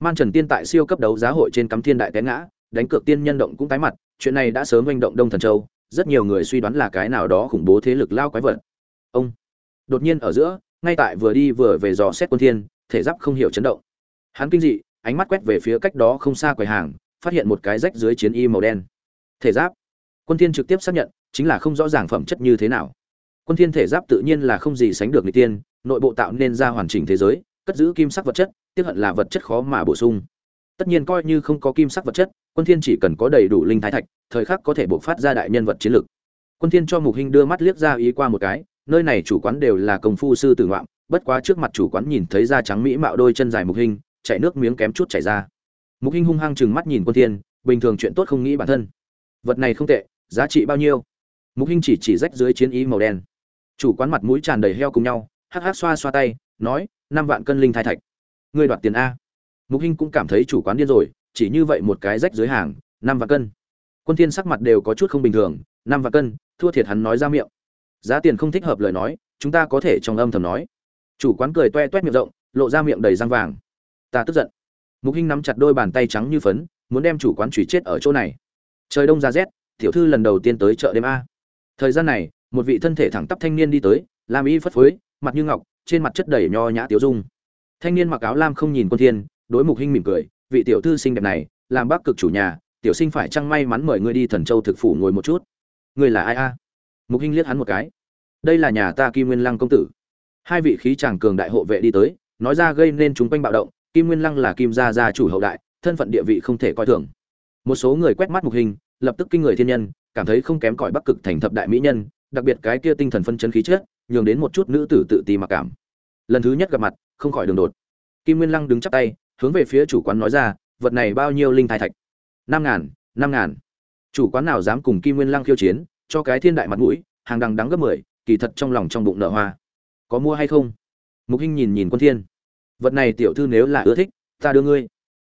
Man trần tiên tại siêu cấp đấu giá hội trên cắm thiên đại té ngã, đánh cược tiên nhân động cũng tái mặt chuyện này đã sớm manh động đông thần châu, rất nhiều người suy đoán là cái nào đó khủng bố thế lực lao quái vật. Ông đột nhiên ở giữa, ngay tại vừa đi vừa về dò xét quân thiên, thể giáp không hiểu chấn động. Hắn kinh dị, ánh mắt quét về phía cách đó không xa quầy hàng, phát hiện một cái rách dưới chiến y màu đen. Thể giáp. Quân thiên trực tiếp xác nhận, chính là không rõ ràng phẩm chất như thế nào. Quân thiên thể giáp tự nhiên là không gì sánh được người tiên, nội bộ tạo nên ra hoàn chỉnh thế giới, cất giữ kim sắc vật chất tiếc hận là vật chất khó mà bổ sung tất nhiên coi như không có kim sắc vật chất, quân thiên chỉ cần có đầy đủ linh thái thạch, thời khắc có thể bộc phát ra đại nhân vật chiến lược. quân thiên cho mục hình đưa mắt liếc ra ý qua một cái, nơi này chủ quán đều là công phu sư tử ngoạm, bất quá trước mặt chủ quán nhìn thấy da trắng mỹ mạo đôi chân dài mục hình chảy nước miếng kém chút chảy ra. Mục hình hung hăng chừng mắt nhìn quân thiên, bình thường chuyện tốt không nghĩ bản thân. Vật này không tệ, giá trị bao nhiêu? Mục hình chỉ chỉ rách dưới chiến ý màu đen. Chủ quán mặt mũi tràn đầy heo cùng nhau, hắc hắc xoa xoa tay, nói, năm vạn cân linh thái thạch. Ngươi đoạt tiền a mục hinh cũng cảm thấy chủ quán điên rồi, chỉ như vậy một cái rách dưới hàng, năm vạn cân. Quân thiên sắc mặt đều có chút không bình thường, năm vạn cân, thua thiệt hắn nói ra miệng. Giá tiền không thích hợp lời nói, chúng ta có thể trong âm thầm nói. Chủ quán cười toe toét miệng rộng, lộ ra miệng đầy răng vàng. Ta tức giận. Mục hinh nắm chặt đôi bàn tay trắng như phấn, muốn đem chủ quán chủy chết ở chỗ này. Trời đông ra rét, tiểu thư lần đầu tiên tới chợ đêm a. Thời gian này, một vị thân thể thẳng tắp thanh niên đi tới làm y phất phới, mặt như ngọc, trên mặt chất đầy nho nhã tiếu dung. Thanh niên mặc áo lam không nhìn quân thiên đối mục hinh mỉm cười, vị tiểu thư xinh đẹp này, làm bác cực chủ nhà, tiểu sinh phải chăng may mắn mời ngươi đi thần châu thực phủ ngồi một chút? Ngươi là ai a? Mục hinh liếc hắn một cái. Đây là nhà ta kim nguyên lăng công tử. Hai vị khí chàng cường đại hộ vệ đi tới, nói ra gây nên chúng quanh bạo động, kim nguyên lăng là kim gia gia chủ hậu đại, thân phận địa vị không thể coi thường. Một số người quét mắt mục hình, lập tức kinh người thiên nhân, cảm thấy không kém cỏi bắc cực thành thập đại mỹ nhân, đặc biệt cái kia tinh thần phân chấn khí chất, nhường đến một chút nữ tử tự ti mặc cảm. Lần thứ nhất gặp mặt, không khỏi đường đột. Kim nguyên lăng đứng chắp tay hướng về phía chủ quán nói ra, vật này bao nhiêu linh thai thạch? Năm ngàn năm ngàn. Chủ quán nào dám cùng kim nguyên lăng khiêu chiến, cho cái thiên đại mặt mũi, hàng đằng đắng gấp mười, kỳ thật trong lòng trong bụng nợ hoa. Có mua hay không? Mục hinh nhìn nhìn quân thiên. Vật này tiểu thư nếu là ưa thích, ta đưa ngươi.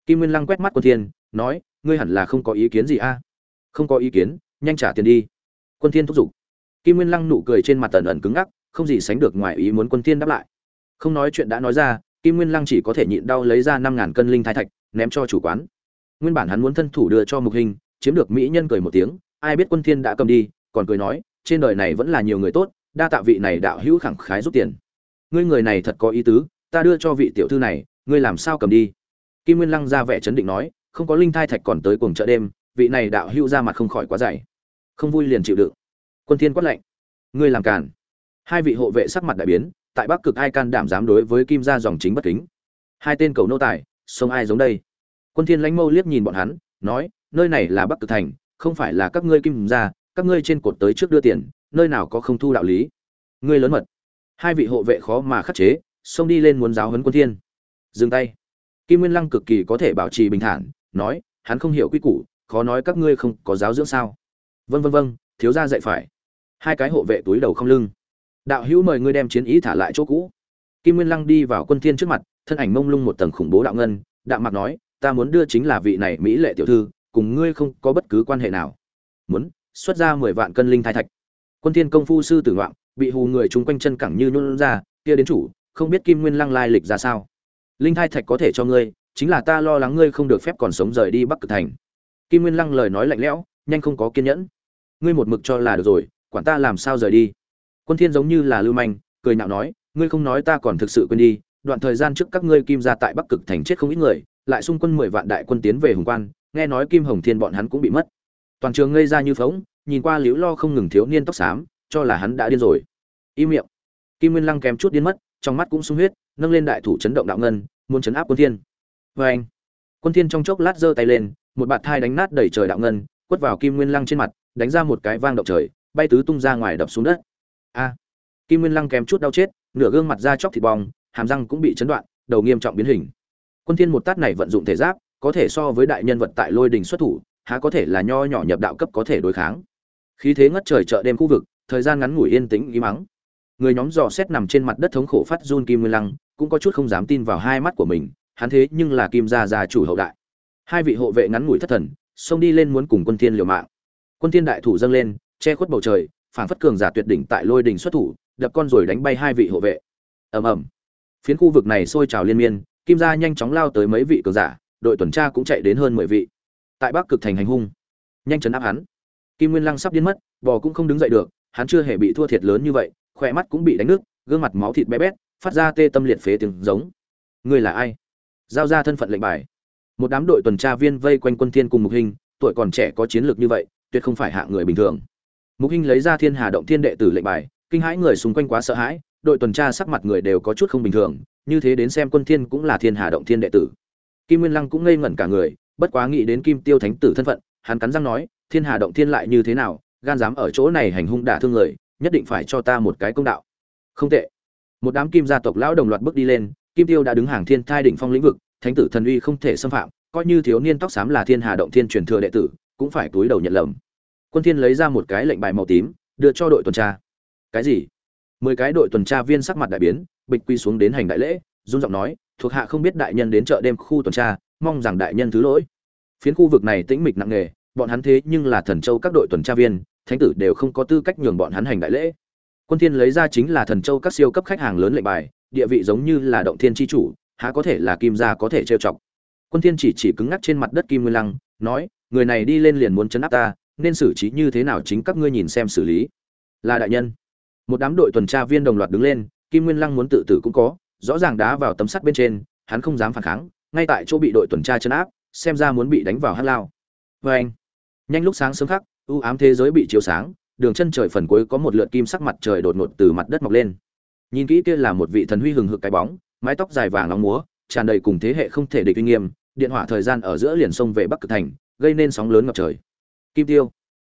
Kim nguyên lăng quét mắt quân thiên, nói, ngươi hẳn là không có ý kiến gì a? Không có ý kiến, nhanh trả tiền đi. Quân thiên thúc giục. Kim nguyên lăng nụ cười trên mặt tần ẩn cứng ngắc, không gì sánh được ngoài ý muốn quân thiên đáp lại. Không nói chuyện đã nói ra kim nguyên lăng chỉ có thể nhịn đau lấy ra năm ngàn cân linh thái thạch, ném cho chủ quán. Nguyên bản hắn muốn thân thủ đưa cho mục hình, chiếm được mỹ nhân cười một tiếng, ai biết quân thiên đã cầm đi, còn cười nói, trên đời này vẫn là nhiều người tốt, đa tạ vị này đạo hữu khẳng khái giúp tiền. Ngươi người này thật có ý tứ, ta đưa cho vị tiểu thư này, ngươi làm sao cầm đi? Kim nguyên lăng ra vẻ chấn định nói, không có linh thai thạch còn tới cuồng chợ đêm, vị này đạo hữu ra mặt không khỏi quá dày. Không vui liền chịu đựng. Quân thiên quát lệnh ngươi làm càn. Hai vị hộ vệ sắc mặt đại biến tại bắc cực ai can đảm dám đối với kim gia dòng chính bất kính? Hai tên cầu nô tài, sông ai giống đây? Quân thiên lãnh mâu liếc nhìn bọn hắn, nói, nơi này là bắc cực thành, không phải là các ngươi kim gia, các ngươi trên cột tới trước đưa tiền, nơi nào có không thu đạo lý? Ngươi lớn mật. Hai vị hộ vệ khó mà khắc chế, xông đi lên muốn giáo huấn quân thiên. Dừng tay. Kim nguyên lăng cực kỳ có thể bảo trì bình thản, nói, hắn không hiểu quy củ, khó nói các ngươi không có giáo dưỡng sao? Vân vân vân thiếu gia dạy phải. Hai cái hộ vệ túi đầu không lưng đạo hữu mời ngươi đem chiến ý thả lại chỗ cũ. Kim nguyên lăng đi vào quân thiên trước mặt, thân ảnh mông lung một tầng khủng bố đạo ngân Đạo mặc nói, ta muốn đưa chính là vị này mỹ lệ tiểu thư, cùng ngươi không có bất cứ quan hệ nào. Muốn xuất ra mười vạn cân linh thai thạch. Quân thiên công phu sư tử ngoạn bị hù người chúng quanh chân cẳng như nhún ra, kia đến chủ, không biết kim nguyên lăng lai lịch ra sao? Linh thai thạch có thể cho ngươi, chính là ta lo lắng ngươi không được phép còn sống rời đi bắc cực thành. Kim nguyên lăng lời nói lạnh lẽo, nhanh không có kiên nhẫn. Ngươi một mực cho là được rồi, quản ta làm sao rời đi? Quân thiên giống như là lưu manh, cười nhạo nói, ngươi không nói ta còn thực sự quên đi, đoạn thời gian trước các ngươi kim gia tại bắc cực thành chết không ít người, lại xung quân mười vạn đại quân tiến về hùng quan, nghe nói kim hồng thiên bọn hắn cũng bị mất. Toàn trường ngây ra như phóng nhìn qua liễu lo không ngừng thiếu niên tóc xám, cho là hắn đã điên rồi. Im miệng. Kim nguyên lăng kém chút điên mất, trong mắt cũng sung huyết, nâng lên đại thủ chấn động đạo ngân, muốn chấn áp quân thiên. Với anh quân thiên trong chốc lát giơ tay lên, một bạt thai đánh nát đẩy trời đạo ngân, quất vào kim nguyên lăng trên mặt, đánh ra một cái vang động trời, bay tứ tung ra ngoài đập xuống đất a. Kim nguyên lăng kém chút đau chết, nửa gương mặt da chóc thịt bong, hàm răng cũng bị chấn đoạn, đầu nghiêm trọng biến hình. Quân thiên một tát này vận dụng thể giáp, có thể so với đại nhân vật tại lôi đình xuất thủ, há có thể là nho nhỏ nhập đạo cấp có thể đối kháng. Khí thế ngất trời chợ đêm khu vực, thời gian ngắn ngủi yên tĩnh ý mắng. Người nhóm dò xét nằm trên mặt đất thống khổ phát run kim nguyên lăng, cũng có chút không dám tin vào hai mắt của mình, hắn thế nhưng là kim gia gia chủ hậu đại. Hai vị hộ vệ ngắn ngủi thất thần, xông đi lên muốn cùng quân thiên liều mạng. Quân thiên đại thủ dâng lên, che khuất bầu trời phảng phất cường giả tuyệt đỉnh tại lôi đỉnh xuất thủ, đập con rồi đánh bay hai vị hộ vệ. Ầm ầm. Phiến khu vực này sôi trào liên miên, kim gia nhanh chóng lao tới mấy vị cường giả, đội tuần tra cũng chạy đến hơn mười vị. Tại bắc cực thành hành hung, nhanh chấn áp hắn. Kim nguyên lăng sắp điên mất, bò cũng không đứng dậy được, hắn chưa hề bị thua thiệt lớn như vậy, khỏe mắt cũng bị đánh nước gương mặt máu thịt bé bét, phát ra tê tâm liệt phế tiếng giống. Ngươi là ai? Giao ra thân phận lệnh bài. Một đám đội tuần tra viên vây quanh quân thiên cùng mục hình, tuổi còn trẻ có chiến lược như vậy, tuyệt không phải hạng người bình thường mục hình lấy ra thiên hà động thiên đệ tử lệnh bài, kinh hãi người xung quanh quá sợ hãi, đội tuần tra sắc mặt người đều có chút không bình thường, như thế đến xem quân thiên cũng là thiên hà động thiên đệ tử. Kim nguyên lăng cũng ngây ngẩn cả người, bất quá nghĩ đến kim tiêu thánh tử thân phận, hắn cắn răng nói, thiên hà động thiên lại như thế nào, gan dám ở chỗ này hành hung đả thương người, nhất định phải cho ta một cái công đạo. Không tệ. Một đám kim gia tộc lão đồng loạt bước đi lên, kim tiêu đã đứng hàng thiên thai đỉnh phong lĩnh vực, thánh tử thần uy không thể xâm phạm, coi như thiếu niên tóc xám là thiên hà động thiên truyền thừa đệ tử, cũng phải túi đầu nhận lầm quân thiên lấy ra một cái lệnh bài màu tím, đưa cho đội tuần tra. Cái gì? Mười cái đội tuần tra viên sắc mặt đại biến, bịch quy xuống đến hành đại lễ, run giọng nói, thuộc hạ không biết đại nhân đến chợ đêm khu tuần tra, mong rằng đại nhân thứ lỗi. Phiến khu vực này tĩnh mịch nặng nề, bọn hắn thế nhưng là thần châu các đội tuần tra viên, thánh tử đều không có tư cách nhường bọn hắn hành đại lễ. Quân thiên lấy ra chính là thần châu các siêu cấp khách hàng lớn lệnh bài, địa vị giống như là động thiên chi chủ, há có thể là kim gia có thể trêu chọc. Quân thiên chỉ chỉ cứng ngắc trên mặt đất kim nguyên lăng, nói, người này đi lên liền muốn chấn áp ta nên xử trí như thế nào chính các ngươi nhìn xem xử lý. Là đại nhân. Một đám đội tuần tra viên đồng loạt đứng lên, kim nguyên lăng muốn tự tử cũng có, rõ ràng đá vào tấm sắt bên trên, hắn không dám phản kháng, ngay tại chỗ bị đội tuần tra chấn áp, xem ra muốn bị đánh vào hát lao. Vê anh, nhanh lúc sáng sớm khắc, u ám thế giới bị chiếu sáng, đường chân trời phần cuối có một lượt kim sắc mặt trời đột ngột từ mặt đất mọc lên. Nhìn kỹ kia là một vị thần huy hừng hực cái bóng, mái tóc dài vàng nóng múa, tràn đầy cùng thế hệ không thể địch uy nghiêm, điện hỏa thời gian ở giữa liền sông về bắc cực thành, gây nên sóng lớn ngập trời kim tiêu.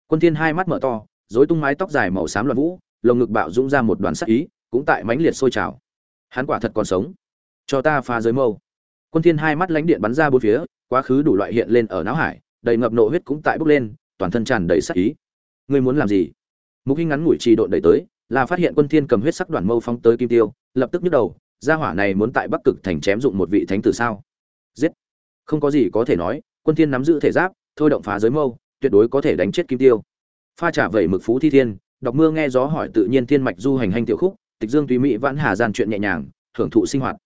Quân thiên hai mắt mở to, rối tung mái tóc dài màu xám loạn vũ, lồng ngực bạo dũng ra một đoàn sắc ý, cũng tại mãnh liệt sôi trào. Hắn quả thật còn sống. Cho ta phá giới mâu. Quân thiên hai mắt lánh điện bắn ra bốn phía, quá khứ đủ loại hiện lên ở não hải, đầy ngập nộ huyết cũng tại bốc lên, toàn thân tràn đầy sắc ý. Ngươi muốn làm gì? Mục hinh ngắn ngủi trì độn đẩy tới, là phát hiện quân thiên cầm huyết sắc đoàn mâu phóng tới kim tiêu, lập tức nhức đầu, gia hỏa này muốn tại bắc cực thành chém dụng một vị thánh tử sao? Giết! Không có gì có thể nói, quân thiên nắm giữ thể giáp, thôi động phá giới mâu tuyệt đối có thể đánh chết kim tiêu. Pha trả vẩy mực phú thi thiên, đọc mưa nghe gió hỏi tự nhiên thiên mạch du hành hành tiểu khúc, tịch dương tùy mỹ vãn hà gian chuyện nhẹ nhàng, hưởng thụ sinh hoạt.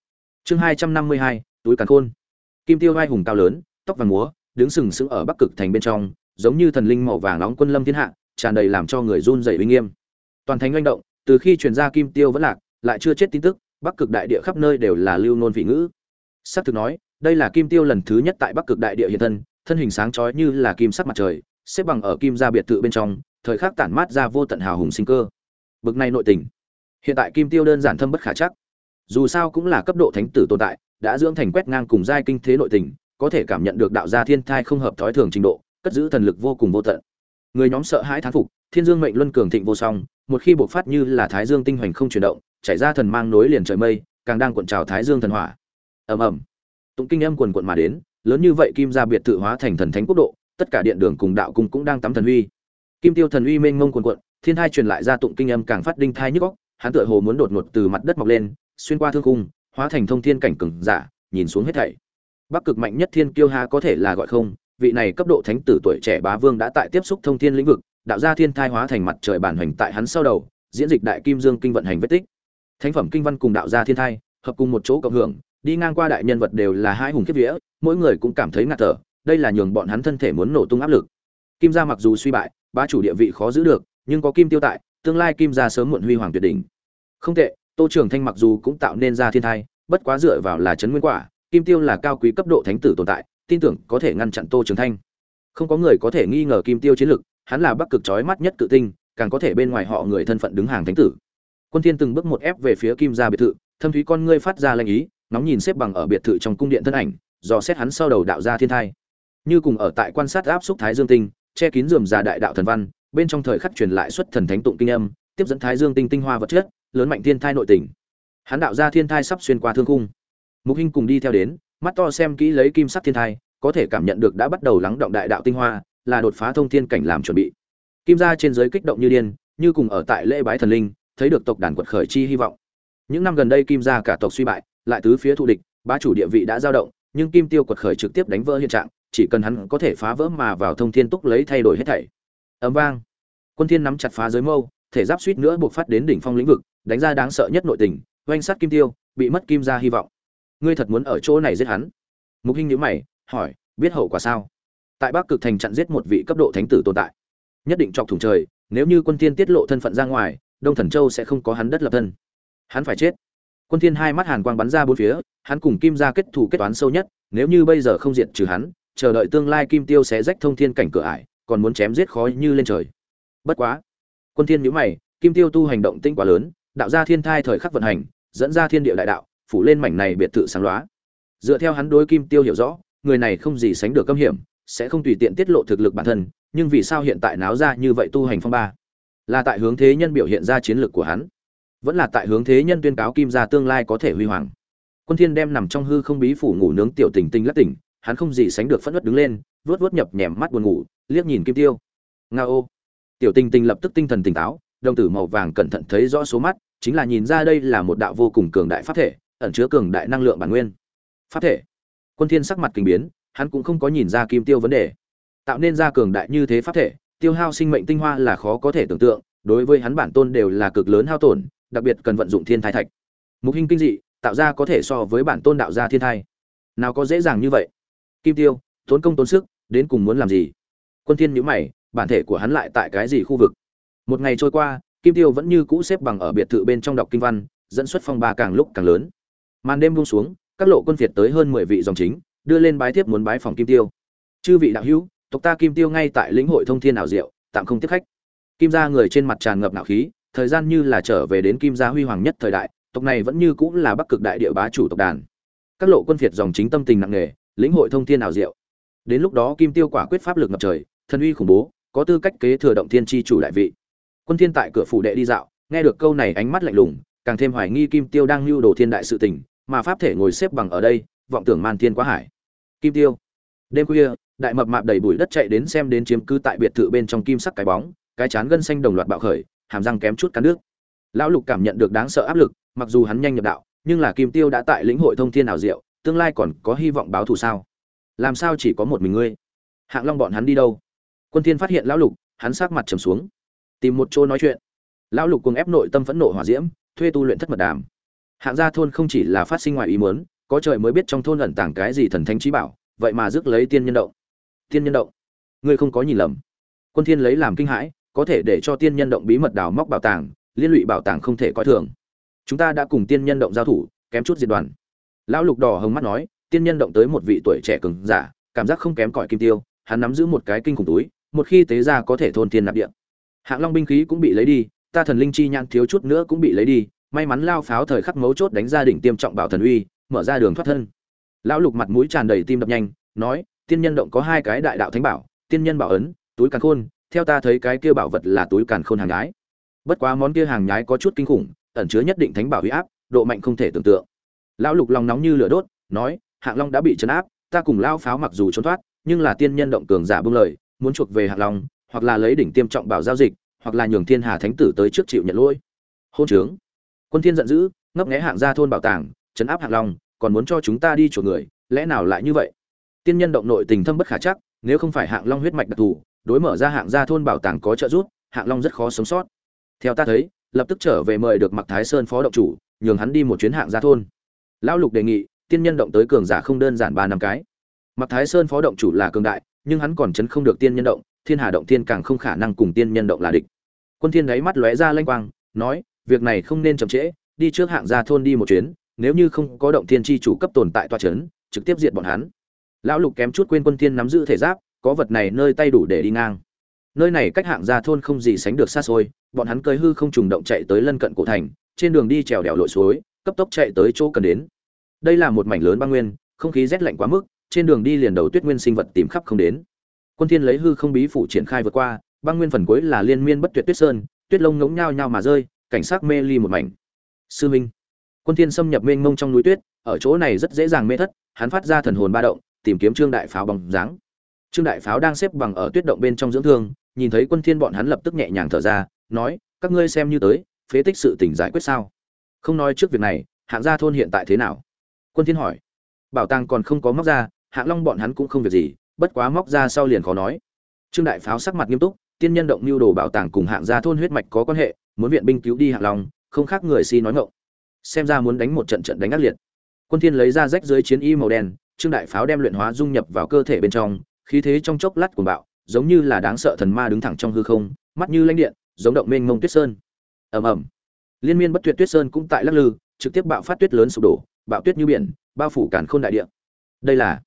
Chương hai trăm năm mươi hai, túi càn khôn. Kim tiêu vai hùng cao lớn, tóc vàng múa, đứng sừng sững ở bắc cực thành bên trong, giống như thần linh màu vàng nóng quân lâm thiên hạ, tràn đầy làm cho người run rẩy uy nghiêm. Toàn thành oanh động, từ khi truyền ra kim tiêu vẫn lạc, lại chưa chết tin tức, bắc cực đại địa khắp nơi đều là lưu nôn vị ngữ. Sắp thực nói, đây là kim tiêu lần thứ nhất tại bắc cực đại địa hiện thân thân hình sáng chói như là kim sắc mặt trời, xếp bằng ở kim gia biệt thự bên trong, thời khắc tản mát ra vô tận hào hùng sinh cơ. Bực này nội tình. Hiện tại kim tiêu đơn giản thâm bất khả chắc. Dù sao cũng là cấp độ thánh tử tồn tại, đã dưỡng thành quét ngang cùng giai kinh thế nội tình, có thể cảm nhận được đạo gia thiên thai không hợp thói thường trình độ, cất giữ thần lực vô cùng vô tận. Người nhóm sợ hãi thán phục, thiên dương mệnh luân cường thịnh vô song, một khi bộc phát như là thái dương tinh hoành không chuyển động, chảy ra thần mang nối liền trời mây, càng đang cuộn trào thái dương thần hỏa. Ầm ầm. Tụng kinh âm quần quần mà đến lớn như vậy kim gia biệt thự hóa thành thần thánh quốc độ, tất cả điện đường cùng đạo cung cũng đang tắm thần uy kim tiêu thần uy mênh mông cuồn cuộn, thiên thai truyền lại ra tụng kinh âm càng phát đinh thai nhức góc hắn tựa hồ muốn đột ngột từ mặt đất mọc lên, xuyên qua thương cung hóa thành thông thiên cảnh cường giả, nhìn xuống hết thảy. Bắc cực mạnh nhất thiên kiêu ha có thể là gọi không, vị này cấp độ thánh tử tuổi trẻ bá vương đã tại tiếp xúc thông thiên lĩnh vực, đạo gia thiên thai hóa thành mặt trời bản hành tại hắn sau đầu, diễn dịch đại kim dương kinh vận hành vết tích. Thánh phẩm kinh văn cùng đạo gia thiên thai, hợp cùng một chỗ cộng hưởng đi ngang qua đại nhân vật đều là hai hùng kiếp vía, mỗi người cũng cảm thấy ngạt thở, đây là nhường bọn hắn thân thể muốn nổ tung áp lực. Kim gia mặc dù suy bại, bá chủ địa vị khó giữ được, nhưng có kim tiêu tại, tương lai kim gia sớm muộn huy hoàng tuyệt đỉnh. Không tệ, tô trường thanh mặc dù cũng tạo nên ra thiên thai, bất quá dựa vào là chấn nguyên quả, kim tiêu là cao quý cấp độ thánh tử tồn tại, tin tưởng có thể ngăn chặn tô trường thanh. Không có người có thể nghi ngờ kim tiêu chiến lực, hắn là bắc cực trói mắt nhất cự tinh, càng có thể bên ngoài họ người thân phận đứng hàng thánh tử. Quân thiên từng bước một ép về phía kim gia biệt thự, thâm thúy con ngươi phát ra lanh ý nóng nhìn xếp bằng ở biệt thự trong cung điện thân ảnh, dò xét hắn sau đầu đạo gia thiên thai. Như cùng ở tại quan sát áp xúc thái dương tinh, che kín dườm già đại đạo thần văn, bên trong thời khắc truyền lại xuất thần thánh tụng kinh âm, tiếp dẫn thái dương tinh tinh hoa vật chất, lớn mạnh thiên thai nội tình. Hắn đạo gia thiên thai sắp xuyên qua thương cung mục hinh cùng đi theo đến, mắt to xem kỹ lấy kim sắc thiên thai, có thể cảm nhận được đã bắt đầu lắng động đại đạo tinh hoa, là đột phá thông thiên cảnh làm chuẩn bị. Kim gia trên giới kích động như điên, như cùng ở tại lễ bái thần linh, thấy được tộc đàn quật khởi chi hy vọng. Những năm gần đây kim gia cả tộc suy bại lại tứ phía thù địch, bá chủ địa vị đã dao động, nhưng kim tiêu quật khởi trực tiếp đánh vỡ hiện trạng, chỉ cần hắn có thể phá vỡ mà vào thông thiên túc lấy thay đổi hết thảy. Ấm vang. Quân thiên nắm chặt phá giới mâu, thể giáp suýt nữa buộc phát đến đỉnh phong lĩnh vực, đánh ra đáng sợ nhất nội tình, oanh sát kim tiêu, bị mất kim gia hy vọng. Ngươi thật muốn ở chỗ này giết hắn? Mục hinh nhíu mày, hỏi, biết hậu quả sao? Tại bắc cực thành chặn giết một vị cấp độ thánh tử tồn tại. Nhất định chọc thủng trời, nếu như quân thiên tiết lộ thân phận ra ngoài, đông thần châu sẽ không có hắn đất lập thân. Hắn phải chết quân thiên hai mắt hàn quang bắn ra bốn phía, hắn cùng kim gia kết thù kết toán sâu nhất, nếu như bây giờ không diệt trừ hắn, chờ đợi tương lai kim tiêu sẽ rách thông thiên cảnh cửa ải, còn muốn chém giết khó như lên trời. Bất quá, quân thiên nhíu mày, kim tiêu tu hành động tinh quá lớn, đạo gia thiên thai thời khắc vận hành, dẫn ra thiên địa đại đạo, phủ lên mảnh này biệt thự sáng loá. dựa theo hắn đối kim tiêu hiểu rõ, người này không gì sánh được cấm hiểm, sẽ không tùy tiện tiết lộ thực lực bản thân, nhưng vì sao hiện tại náo ra như vậy tu hành phong ba? Là tại hướng thế nhân biểu hiện ra chiến lược của hắn vẫn là tại hướng thế nhân tuyên cáo kim gia tương lai có thể huy hoàng. Quân thiên đem nằm trong hư không bí phủ ngủ nướng tiểu tình tinh lắc tỉnh, hắn không gì sánh được phẫn nộ đứng lên, vuốt vuốt nhập nhèm mắt buồn ngủ, liếc nhìn kim tiêu. Nga ô. Tiểu tình tình lập tức tinh thần tỉnh táo, đồng tử màu vàng cẩn thận thấy rõ số mắt, chính là nhìn ra đây là một đạo vô cùng cường đại pháp thể, ẩn chứa cường đại năng lượng bản nguyên. Pháp thể. Quân thiên sắc mặt kinh biến, hắn cũng không có nhìn ra kim tiêu vấn đề. Tạo nên ra cường đại như thế pháp thể, tiêu hao sinh mệnh tinh hoa là khó có thể tưởng tượng, đối với hắn bản tôn đều là cực lớn hao tổn đặc biệt cần vận dụng thiên thai thạch. Mục hình kinh dị, tạo ra có thể so với bản tôn đạo gia thiên thai. Nào có dễ dàng như vậy? Kim tiêu, tốn công tốn sức, đến cùng muốn làm gì? Quân thiên nhíu mày, bản thể của hắn lại tại cái gì khu vực? Một ngày trôi qua, kim tiêu vẫn như cũ xếp bằng ở biệt thự bên trong đọc kinh văn, dẫn xuất phong ba càng lúc càng lớn. Màn đêm buông xuống, các lộ quân phiệt tới hơn mười vị dòng chính, đưa lên bái tiếp muốn bái phòng kim tiêu. Chư vị đạo hữu, tộc ta kim tiêu ngay tại lĩnh hội thông thiên ảo diệu, tạm không tiếp khách. Kim gia người trên mặt tràn ngập nạo khí thời gian như là trở về đến kim gia huy hoàng nhất thời đại, tộc này vẫn như cũng là bắc cực đại địa bá chủ tộc đàn. Các lộ quân phiệt dòng chính tâm tình nặng nề, lĩnh hội thông thiên ảo diệu. Đến lúc đó kim tiêu quả quyết pháp lực ngập trời, thần uy khủng bố, có tư cách kế thừa động thiên tri chủ đại vị. Quân thiên tại cửa phủ đệ đi dạo, nghe được câu này ánh mắt lạnh lùng, càng thêm hoài nghi kim tiêu đang lưu đồ thiên đại sự tình, mà pháp thể ngồi xếp bằng ở đây, vọng tưởng man thiên quá hải. Kim tiêu, đêm khuya, đại mập mạp đầy bụi đất chạy đến xem đến chiếm cư tại biệt thự bên trong kim sắc cái bóng, cái chán gân xanh đồng loạt bạo khởi hàm răng kém chút cắn nước. Lão lục cảm nhận được đáng sợ áp lực, mặc dù hắn nhanh nhập đạo, nhưng là kim tiêu đã tại lĩnh hội thông thiên ảo diệu, tương lai còn có hy vọng báo thù sao? Làm sao chỉ có một mình ngươi? Hạng long bọn hắn đi đâu? Quân thiên phát hiện lão lục, hắn sắc mặt trầm xuống. Tìm một chỗ nói chuyện. Lão lục cùng ép nội tâm phẫn nộ hỏa diễm, thuê tu luyện thất mật đàm. Hạng gia thôn không chỉ là phát sinh ngoài ý muốn, có trời mới biết trong thôn ẩn tàng cái gì thần thánh trí bảo, vậy mà rước lấy tiên nhân động. Tiên nhân động? Ngươi không có nhìn lầm. Quân thiên lấy làm kinh hãi có thể để cho tiên nhân động bí mật đào móc bảo tàng, liên lụy bảo tàng không thể coi thường. Chúng ta đã cùng tiên nhân động giao thủ, kém chút diệt đoàn. Lão lục đỏ hồng mắt nói, tiên nhân động tới một vị tuổi trẻ cường giả, cảm giác không kém cỏi kim tiêu, hắn nắm giữ một cái kinh khủng túi, một khi tế ra có thể thôn tiên nạp địa. Hạng long binh khí cũng bị lấy đi, ta thần linh chi nhãn thiếu chút nữa cũng bị lấy đi, may mắn lao pháo thời khắc mấu chốt đánh ra đỉnh tiêm trọng bảo thần uy, mở ra đường thoát thân. Lão lục mặt mũi tràn đầy tim đập nhanh, nói, tiên nhân động có hai cái đại đạo thánh bảo, tiên nhân bảo ấn, túi càn khôn theo ta thấy cái kia bảo vật là túi càn khôn hàng nhái. Bất quá món kia hàng nhái có chút kinh khủng, ẩn chứa nhất định thánh bảo huy áp, độ mạnh không thể tưởng tượng. Lão lục lòng nóng như lửa đốt, nói, hạng long đã bị chấn áp, ta cùng lao pháo mặc dù trốn thoát, nhưng là tiên nhân động cường giả bưng lời, muốn chuộc về hạng long, hoặc là lấy đỉnh tiêm trọng bảo giao dịch, hoặc là nhường thiên hà thánh tử tới trước chịu nhận lỗi. Hôn trướng. Quân thiên giận dữ, ngấp nghé hạng gia thôn bảo tàng chấn áp hạng long, còn muốn cho chúng ta đi chuộc người, lẽ nào lại như vậy? Tiên nhân động nội tình thâm bất khả chắc, nếu không phải hạng long huyết mạch đặc thù đối mở ra hạng gia thôn bảo tàng có trợ giúp, hạng long rất khó sống sót. Theo ta thấy, lập tức trở về mời được mặc thái sơn phó động chủ, nhường hắn đi một chuyến hạng gia thôn. Lão lục đề nghị, tiên nhân động tới cường giả không đơn giản ba năm cái. Mặc thái sơn phó động chủ là cường đại, nhưng hắn còn chấn không được tiên nhân động, thiên hà động thiên càng không khả năng cùng tiên nhân động là địch. Quân thiên đáy mắt lóe ra lanh quang, nói, việc này không nên chậm trễ, đi trước hạng gia thôn đi một chuyến, nếu như không có động thiên chi chủ cấp tồn tại toa chấn, trực tiếp diệt bọn hắn. Lão lục kém chút quên quân thiên nắm giữ thể giáp có vật này nơi tay đủ để đi ngang. Nơi này cách hạng gia thôn không gì sánh được xa xôi, bọn hắn cơi hư không trùng động chạy tới lân cận cổ thành, trên đường đi trèo đèo lội suối, cấp tốc chạy tới chỗ cần đến. Đây là một mảnh lớn băng nguyên, không khí rét lạnh quá mức, trên đường đi liền đầu tuyết nguyên sinh vật tìm khắp không đến. Quân thiên lấy hư không bí phủ triển khai vượt qua, băng nguyên phần cuối là liên miên bất tuyệt tuyết sơn, tuyết lông ngỗng nhao nhao mà rơi, cảnh sắc mê ly một mảnh. Sư minh, quân thiên xâm nhập mênh mông trong núi tuyết, ở chỗ này rất dễ dàng mê thất, hắn phát ra thần hồn ba động, tìm kiếm trương đại pháo bóng dáng trương đại pháo đang xếp bằng ở tuyết động bên trong dưỡng thương, nhìn thấy quân thiên bọn hắn lập tức nhẹ nhàng thở ra, nói, các ngươi xem như tới, phế tích sự tình giải quyết sao? Không nói trước việc này, hạng gia thôn hiện tại thế nào? Quân thiên hỏi. Bảo tàng còn không có móc ra, hạng long bọn hắn cũng không việc gì, bất quá móc ra sau liền khó nói. Trương đại pháo sắc mặt nghiêm túc, tiên nhân động lưu đồ bảo tàng cùng hạng gia thôn huyết mạch có quan hệ, muốn viện binh cứu đi hạng long, không khác người si nói ngọng. Xem ra muốn đánh một trận trận đánh ác liệt. Quân thiên lấy ra rách dưới chiến y màu đen, trương đại pháo đem luyện hóa dung nhập vào cơ thể bên trong khí thế trong chốc lát cuồng bạo, giống như là đáng sợ thần ma đứng thẳng trong hư không, mắt như lãnh điện, giống động mênh mông tuyết sơn. Ầm ầm. Liên miên bất tuyệt tuyết sơn cũng tại lắc lư, trực tiếp bạo phát tuyết lớn sụp đổ, bạo tuyết như biển, bao phủ càn khôn đại địa. Đây là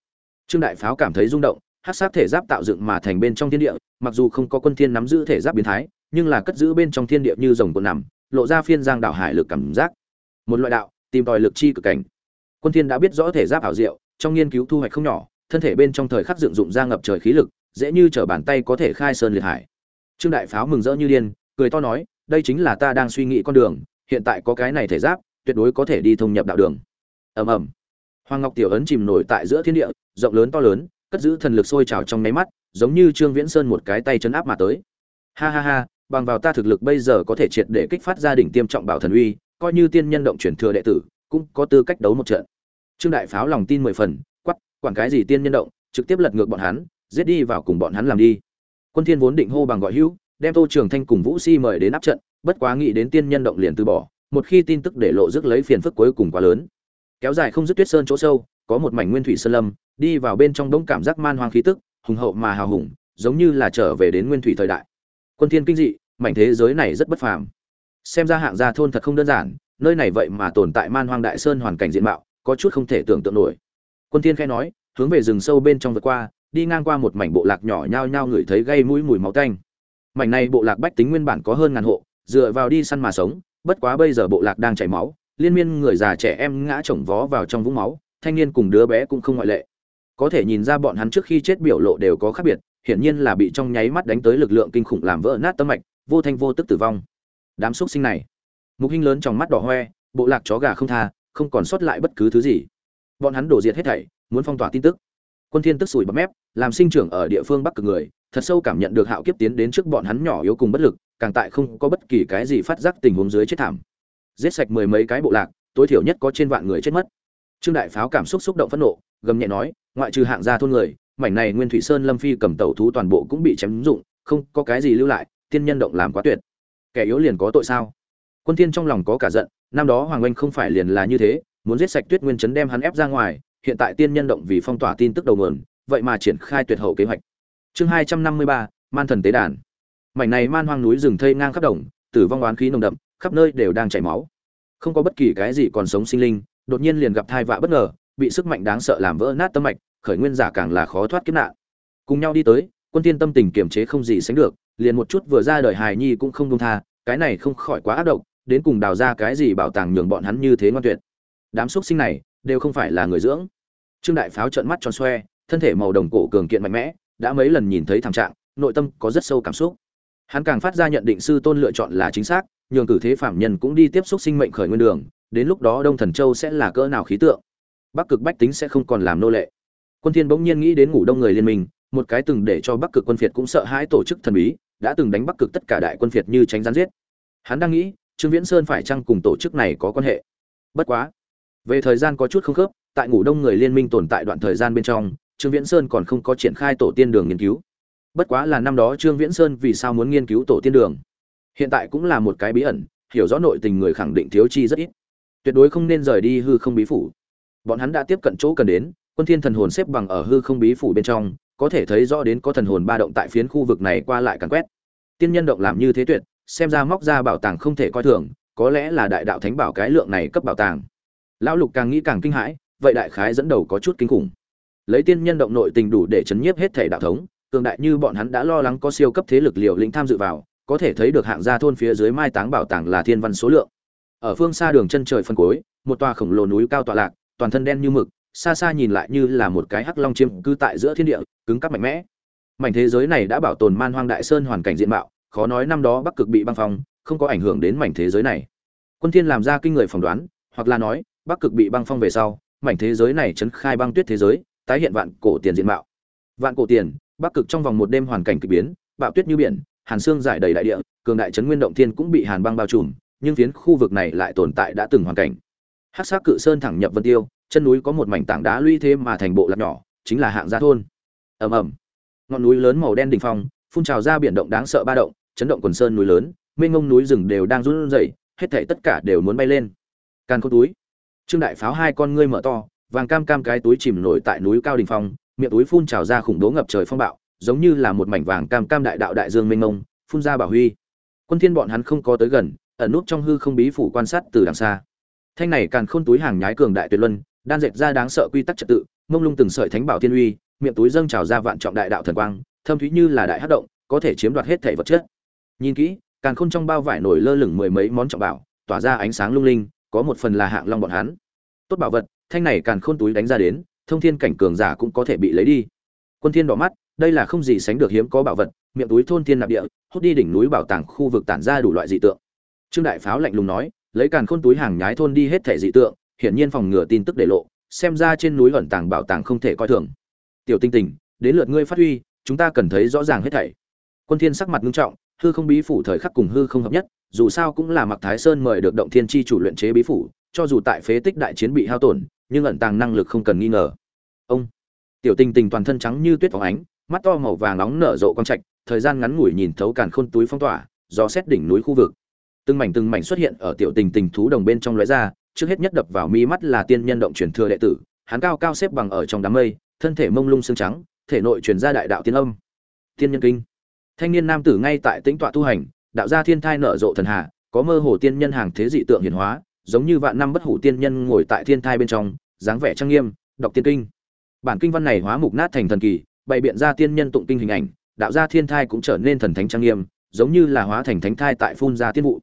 trương đại pháo cảm thấy rung động, hắc sát thể giáp tạo dựng mà thành bên trong thiên địa, mặc dù không có quân thiên nắm giữ thể giáp biến thái, nhưng là cất giữ bên trong thiên địa như rồng cuộn nằm, lộ ra phiên giang đảo hải lực cảm giác. Một loại đạo, tìm tòi lực chi cực cảnh. Quân thiên đã biết rõ thể giáp ảo diệu, trong nghiên cứu thu hoạch không nhỏ thân thể bên trong thời khắc dựng dụng ra ngập trời khí lực, dễ như trở bàn tay có thể khai sơn liệt hải. Trương đại pháo mừng rỡ như điên, cười to nói, đây chính là ta đang suy nghĩ con đường, hiện tại có cái này thể giáp, tuyệt đối có thể đi thông nhập đạo đường. Ầm ầm. Hoàng ngọc tiểu ấn chìm nổi tại giữa thiên địa, rộng lớn to lớn, cất giữ thần lực sôi trào trong nháy mắt, giống như trương viễn sơn một cái tay chấn áp mà tới. Ha ha ha, bằng vào ta thực lực bây giờ có thể triệt để kích phát gia đình tiêm trọng bảo thần uy, coi như tiên nhân động chuyển thừa đệ tử, cũng có tư cách đấu một trận. Trương đại pháo lòng tin mười phần quản cái gì tiên nhân động, trực tiếp lật ngược bọn hắn, giết đi vào cùng bọn hắn làm đi. Quân thiên vốn định hô bằng gọi hữu, đem tô trường thanh cùng vũ si mời đến áp trận, bất quá nghĩ đến tiên nhân động liền từ bỏ, một khi tin tức để lộ rước lấy phiền phức cuối cùng quá lớn. Kéo dài không dứt tuyết sơn chỗ sâu, có một mảnh nguyên thủy sơn lâm, đi vào bên trong đông cảm giác man hoang khí tức, hùng hậu mà hào hùng, giống như là trở về đến nguyên thủy thời đại. Quân thiên kinh dị, mảnh thế giới này rất bất phàm. Xem ra hạng gia thôn thật không đơn giản, nơi này vậy mà tồn tại man hoang đại sơn hoàn cảnh diện mạo, có chút không thể tưởng tượng nổi quân thiên khẽ nói, hướng về rừng sâu bên trong vượt qua, đi ngang qua một mảnh bộ lạc nhỏ nhao nhao ngửi thấy gây mũi mùi máu tanh. Mảnh này bộ lạc bách tính nguyên bản có hơn ngàn hộ, dựa vào đi săn mà sống, bất quá bây giờ bộ lạc đang chảy máu, liên miên người già trẻ em ngã chồng vó vào trong vũng máu, thanh niên cùng đứa bé cũng không ngoại lệ. Có thể nhìn ra bọn hắn trước khi chết biểu lộ đều có khác biệt, hiển nhiên là bị trong nháy mắt đánh tới lực lượng kinh khủng làm vỡ nát tâm mạch, vô thanh vô tức tử vong. Đám xúc sinh này, mục hinh lớn trong mắt đỏ hoe, bộ lạc chó gà không tha, không còn sót lại bất cứ thứ gì bọn hắn đổ diệt hết thảy, muốn phong tỏa tin tức. Quân thiên tức sủi bắp mép, làm sinh trưởng ở địa phương bắc cực người, thật sâu cảm nhận được hạo kiếp tiến đến trước bọn hắn nhỏ yếu cùng bất lực, càng tại không có bất kỳ cái gì phát giác tình huống dưới chết thảm. Giết sạch mười mấy cái bộ lạc, tối thiểu nhất có trên vạn người chết mất. Trương đại pháo cảm xúc xúc động phẫn nộ, gầm nhẹ nói, ngoại trừ hạng gia thôn người, mảnh này nguyên thủy sơn lâm phi cầm tẩu thú toàn bộ cũng bị chém dụng, không có cái gì lưu lại, tiên nhân động làm quá tuyệt. Kẻ yếu liền có tội sao? Quân thiên trong lòng có cả giận, năm đó hoàng anh không phải liền là như thế muốn giết sạch tuyết nguyên chấn đem hắn ép ra ngoài, hiện tại tiên nhân động vì phong tỏa tin tức đầu nguồn, vậy mà triển khai tuyệt hậu kế hoạch. Chương hai trăm năm mươi ba, man thần tế đàn. Mảnh này man hoang núi rừng thây ngang khắp đồng, tử vong oán khí nồng đậm, khắp nơi đều đang chảy máu. Không có bất kỳ cái gì còn sống sinh linh, đột nhiên liền gặp thai vạ bất ngờ, bị sức mạnh đáng sợ làm vỡ nát tâm mạch, khởi nguyên giả càng là khó thoát kiếp nạn. Cùng nhau đi tới, quân tiên tâm tình kiềm chế không gì sánh được, liền một chút vừa ra đời hài nhi cũng không dung tha, cái này không khỏi quá ác độc, đến cùng đào ra cái gì bảo tàng nhường bọn hắn như thế ngoan tuyệt đám xuất sinh này đều không phải là người dưỡng. Trương đại pháo trợn mắt tròn xoe, thân thể màu đồng cổ cường kiện mạnh mẽ, đã mấy lần nhìn thấy thảm trạng, nội tâm có rất sâu cảm xúc. Hắn càng phát ra nhận định sư tôn lựa chọn là chính xác, nhường cử thế phạm nhân cũng đi tiếp xúc sinh mệnh khởi nguyên đường, đến lúc đó đông thần châu sẽ là cỡ nào khí tượng. Bắc cực bách tính sẽ không còn làm nô lệ. Quân thiên bỗng nhiên nghĩ đến ngủ đông người liên minh, một cái từng để cho bắc cực quân phiệt cũng sợ hãi tổ chức thần bí, đã từng đánh bắc cực tất cả đại quân phiệt như tránh gián giết. Hắn đang nghĩ, trương viễn sơn phải chăng cùng tổ chức này có quan hệ? Bất quá về thời gian có chút không khớp, tại ngủ đông người liên minh tồn tại đoạn thời gian bên trong, trương viễn sơn còn không có triển khai tổ tiên đường nghiên cứu. Bất quá là năm đó trương viễn sơn vì sao muốn nghiên cứu tổ tiên đường? Hiện tại cũng là một cái bí ẩn, hiểu rõ nội tình người khẳng định thiếu chi rất ít. Tuyệt đối không nên rời đi hư không bí phủ. Bọn hắn đã tiếp cận chỗ cần đến, quân thiên thần hồn xếp bằng ở hư không bí phủ bên trong, có thể thấy rõ đến có thần hồn ba động tại phiến khu vực này qua lại càn quét. Tiên nhân động làm như thế tuyệt, xem ra móc ra bảo tàng không thể coi thường, có lẽ là đại đạo thánh bảo cái lượng này cấp bảo tàng lão lục càng nghĩ càng kinh hãi vậy đại khái dẫn đầu có chút kinh khủng. Lấy tiên nhân động nội tình đủ để chấn nhiếp hết thể đạo thống cường đại như bọn hắn đã lo lắng có siêu cấp thế lực liều lĩnh tham dự vào có thể thấy được hạng gia thôn phía dưới mai táng bảo tàng là thiên văn số lượng. Ở phương xa đường chân trời phân cối, một tòa khổng lồ núi cao tọa lạc toàn thân đen như mực xa xa nhìn lại như là một cái hắc long chiêm cư tại giữa thiên địa cứng cắp mạnh mẽ. Mảnh thế giới này đã bảo tồn man hoang đại sơn hoàn cảnh diện mạo khó nói năm đó bắc cực bị băng phong không có ảnh hưởng đến mảnh thế giới này. Quân thiên làm ra kinh người phỏng đoán hoặc là nói bắc cực bị băng phong về sau, mảnh thế giới này chấn khai băng tuyết thế giới, tái hiện vạn cổ tiền diện mạo. Vạn cổ tiền, bắc cực trong vòng một đêm hoàn cảnh kỳ biến, bạo tuyết như biển, hàn xương giải đầy đại địa, cường đại chấn nguyên động thiên cũng bị hàn băng bao trùm, nhưng phiến khu vực này lại tồn tại đã từng hoàn cảnh. Hắc sắc cự sơn thẳng nhập vân tiêu, chân núi có một mảnh tảng đá lũy thế mà thành bộ lạc nhỏ, chính là hạng gia thôn. Ầm ầm. Ngọn núi lớn màu đen đỉnh phong, phun trào ra biển động đáng sợ ba động, chấn động quần sơn núi lớn, mênh ngông núi rừng đều đang run rẩy, hết thảy tất cả đều muốn bay lên. Can khôn túi trương đại pháo hai con ngươi mở to, vàng cam cam cái túi chìm nổi tại núi cao đỉnh phong, miệng túi phun trào ra khủng bố ngập trời phong bạo, giống như là một mảnh vàng cam cam đại đạo đại dương mênh mông, phun ra bảo huy. Quân thiên bọn hắn không có tới gần, ẩn nút trong hư không bí phủ quan sát từ đằng xa. Thanh này càn khôn túi hàng nhái cường đại tuyệt luân, đan dệt ra đáng sợ quy tắc trật tự, mông lung từng sợi thánh bảo thiên uy, miệng túi dâng trào ra vạn trọng đại đạo thần quang, thâm thúy như là đại hắc động, có thể chiếm đoạt hết thể vật chất. Nhìn kỹ, càn khôn trong bao vải nổi lơ lửng mười mấy món trọng bảo, tỏa ra ánh sáng lung linh có một phần là hạng long bọn hắn. Tốt bảo vật, thanh này càn khôn túi đánh ra đến, thông thiên cảnh cường giả cũng có thể bị lấy đi. Quân thiên đỏ mắt, đây là không gì sánh được hiếm có bảo vật, miệng túi thôn thiên nạp địa, hút đi đỉnh núi bảo tàng khu vực tản ra đủ loại dị tượng. Trương đại pháo lạnh lùng nói, lấy càn khôn túi hàng nhái thôn đi hết thể dị tượng, hiển nhiên phòng ngừa tin tức để lộ, xem ra trên núi ẩn tàng bảo tàng không thể coi thường. Tiểu tinh tình, đến lượt ngươi phát huy, chúng ta cần thấy rõ ràng hết thảy. Quân thiên sắc mặt nghiêm trọng, hư không bí phủ thời khắc cùng hư không hợp nhất dù sao cũng là mặc thái sơn mời được động thiên chi chủ luyện chế bí phủ, cho dù tại phế tích đại chiến bị hao tổn, nhưng ẩn tàng năng lực không cần nghi ngờ. Ông, tiểu tinh tình toàn thân trắng như tuyết phóng ánh, mắt to màu vàng nóng nở rộ quang trạch, thời gian ngắn ngủi nhìn thấu càn khôn túi phong tỏa, do xét đỉnh núi khu vực. Từng mảnh từng mảnh xuất hiện ở tiểu tình tình thú đồng bên trong lóe ra, trước hết nhất đập vào mi mắt là tiên nhân động truyền thừa đệ tử, hắn cao cao xếp bằng ở trong đám mây, thân thể mông lung xương trắng, thể nội truyền ra đại đạo tiên âm. Tiên nhân kinh. Thanh niên nam tử ngay tại tĩnh tọa tu hành đạo gia thiên thai nở rộ thần hạ có mơ hồ tiên nhân hàng thế dị tượng hiển hóa, giống như vạn năm bất hủ tiên nhân ngồi tại thiên thai bên trong, dáng vẻ trang nghiêm, đọc tiên kinh. Bản kinh văn này hóa mục nát thành thần kỳ, bày biện ra tiên nhân tụng kinh hình ảnh, đạo gia thiên thai cũng trở nên thần thánh trang nghiêm, giống như là hóa thành thánh thai tại phun ra tiên vụ.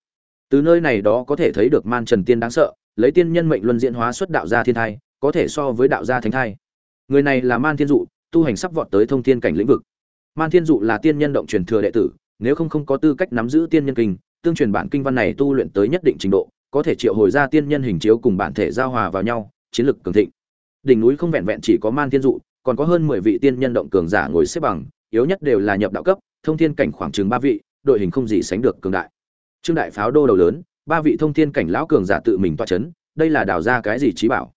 Từ nơi này đó có thể thấy được man trần tiên đáng sợ, lấy tiên nhân mệnh luân diễn hóa xuất đạo gia thiên thai, có thể so với đạo gia thánh thai. Người này là man thiên dụ, tu hành sắp vọt tới thông thiên cảnh lĩnh vực. Man thiên dụ là tiên nhân động truyền thừa đệ tử nếu không không có tư cách nắm giữ tiên nhân kinh, tương truyền bản kinh văn này tu luyện tới nhất định trình độ, có thể triệu hồi ra tiên nhân hình chiếu cùng bản thể giao hòa vào nhau, chiến lực cường thịnh. Đỉnh núi không vẹn vẹn chỉ có man thiên dụ, còn có hơn mười vị tiên nhân động cường giả ngồi xếp bằng, yếu nhất đều là nhập đạo cấp, thông thiên cảnh khoảng chừng ba vị, đội hình không gì sánh được cường đại. Trương đại pháo đô đầu lớn, ba vị thông thiên cảnh lão cường giả tự mình toa chấn, đây là đào ra cái gì trí bảo?